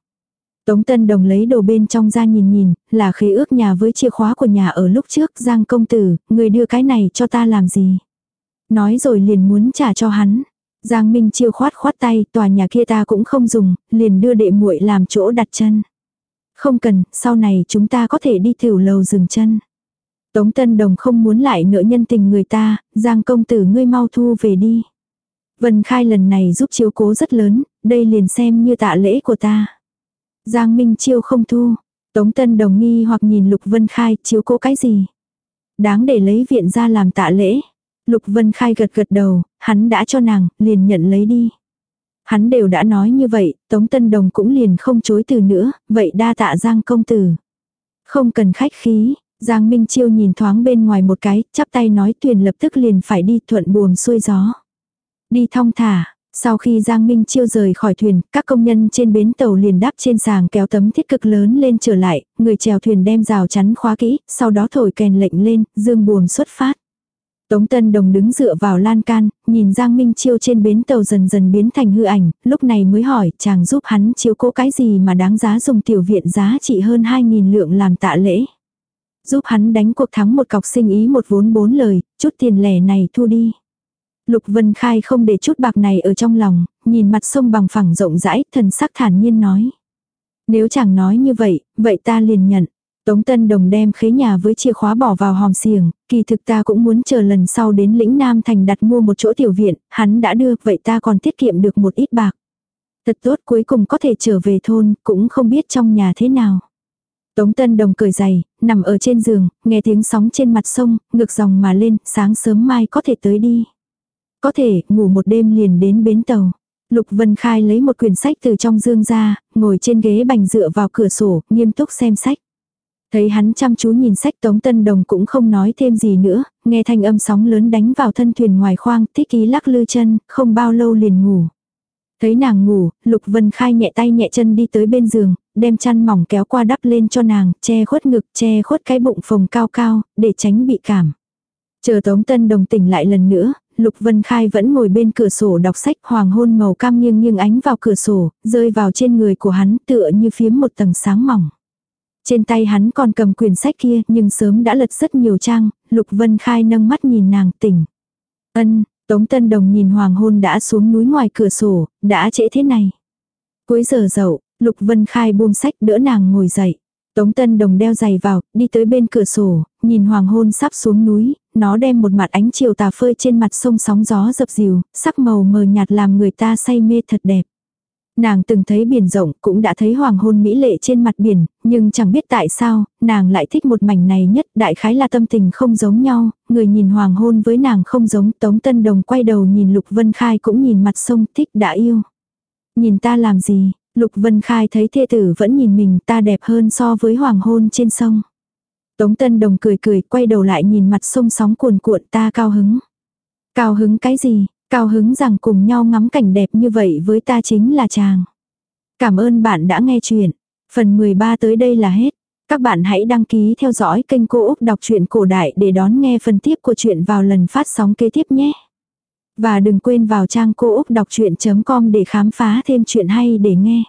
Tống Tân Đồng lấy đồ bên trong ra nhìn nhìn, là khế ước nhà với chìa khóa của nhà ở lúc trước, Giang công tử, người đưa cái này cho ta làm gì? Nói rồi liền muốn trả cho hắn. Giang Minh Chiêu khoát khoát tay, tòa nhà kia ta cũng không dùng, liền đưa đệ muội làm chỗ đặt chân. Không cần, sau này chúng ta có thể đi thử lầu dừng chân. Tống Tân Đồng không muốn lại nợ nhân tình người ta, Giang công tử ngươi mau thu về đi. Vân Khai lần này giúp chiếu cố rất lớn, đây liền xem như tạ lễ của ta. Giang Minh Chiêu không thu. Tống Tân Đồng nghi hoặc nhìn Lục Vân Khai chiếu cố cái gì. Đáng để lấy viện ra làm tạ lễ. Lục Vân Khai gật gật đầu, hắn đã cho nàng, liền nhận lấy đi. Hắn đều đã nói như vậy, Tống Tân Đồng cũng liền không chối từ nữa, vậy đa tạ Giang công tử. Không cần khách khí, Giang Minh Chiêu nhìn thoáng bên ngoài một cái, chắp tay nói thuyền lập tức liền phải đi thuận buồm xuôi gió. Đi thong thả, sau khi Giang Minh Chiêu rời khỏi thuyền, các công nhân trên bến tàu liền đáp trên sàng kéo tấm thiết cực lớn lên trở lại, người chèo thuyền đem rào chắn khóa kỹ, sau đó thổi kèn lệnh lên, dương buồm xuất phát. Tống Tân Đồng đứng dựa vào lan can, nhìn Giang Minh Chiêu trên bến tàu dần dần biến thành hư ảnh, lúc này mới hỏi chàng giúp hắn chiếu cố cái gì mà đáng giá dùng tiểu viện giá trị hơn 2.000 lượng làm tạ lễ giúp hắn đánh cuộc thắng một cọc sinh ý một vốn bốn lời, chút tiền lẻ này thu đi. Lục Vân Khai không để chút bạc này ở trong lòng, nhìn mặt sông bằng phẳng rộng rãi, thần sắc thản nhiên nói. Nếu chẳng nói như vậy, vậy ta liền nhận. Tống Tân Đồng đem khế nhà với chìa khóa bỏ vào hòm xiềng, kỳ thực ta cũng muốn chờ lần sau đến lĩnh Nam Thành đặt mua một chỗ tiểu viện, hắn đã đưa, vậy ta còn tiết kiệm được một ít bạc. Thật tốt cuối cùng có thể trở về thôn, cũng không biết trong nhà thế nào. Tống Tân Đồng cười dày, nằm ở trên giường, nghe tiếng sóng trên mặt sông, ngược dòng mà lên, sáng sớm mai có thể tới đi. Có thể, ngủ một đêm liền đến bến tàu. Lục Vân Khai lấy một quyển sách từ trong dương ra, ngồi trên ghế bành dựa vào cửa sổ, nghiêm túc xem sách. Thấy hắn chăm chú nhìn sách Tống Tân Đồng cũng không nói thêm gì nữa, nghe thanh âm sóng lớn đánh vào thân thuyền ngoài khoang, thích ký lắc lư chân, không bao lâu liền ngủ. Thấy nàng ngủ, Lục Vân Khai nhẹ tay nhẹ chân đi tới bên giường, đem chăn mỏng kéo qua đắp lên cho nàng, che khuất ngực, che khuất cái bụng phồng cao cao, để tránh bị cảm. Chờ Tống Tân Đồng tỉnh lại lần nữa, Lục Vân Khai vẫn ngồi bên cửa sổ đọc sách hoàng hôn màu cam nghiêng nghiêng ánh vào cửa sổ, rơi vào trên người của hắn tựa như phiếm một tầng sáng mỏng. Trên tay hắn còn cầm quyển sách kia nhưng sớm đã lật rất nhiều trang, Lục Vân Khai nâng mắt nhìn nàng tỉnh. Ân, Tống Tân Đồng nhìn hoàng hôn đã xuống núi ngoài cửa sổ, đã trễ thế này. Cuối giờ dậu, Lục Vân Khai buông sách đỡ nàng ngồi dậy. Tống Tân Đồng đeo giày vào, đi tới bên cửa sổ, nhìn hoàng hôn sắp xuống núi, nó đem một mặt ánh chiều tà phơi trên mặt sông sóng gió dập dìu, sắc màu mờ nhạt làm người ta say mê thật đẹp. Nàng từng thấy biển rộng, cũng đã thấy hoàng hôn mỹ lệ trên mặt biển, nhưng chẳng biết tại sao, nàng lại thích một mảnh này nhất, đại khái là tâm tình không giống nhau, người nhìn hoàng hôn với nàng không giống, Tống Tân Đồng quay đầu nhìn Lục Vân Khai cũng nhìn mặt sông, thích đã yêu. Nhìn ta làm gì, Lục Vân Khai thấy thê tử vẫn nhìn mình ta đẹp hơn so với hoàng hôn trên sông. Tống Tân Đồng cười cười quay đầu lại nhìn mặt sông sóng cuồn cuộn ta cao hứng. Cao hứng cái gì, cao hứng rằng cùng nhau ngắm cảnh đẹp như vậy với ta chính là chàng. Cảm ơn bạn đã nghe chuyện. Phần 13 tới đây là hết. Các bạn hãy đăng ký theo dõi kênh Cô Úc Đọc truyện Cổ Đại để đón nghe phần tiếp của chuyện vào lần phát sóng kế tiếp nhé. Và đừng quên vào trang cô úc đọc chuyện.com để khám phá thêm chuyện hay để nghe.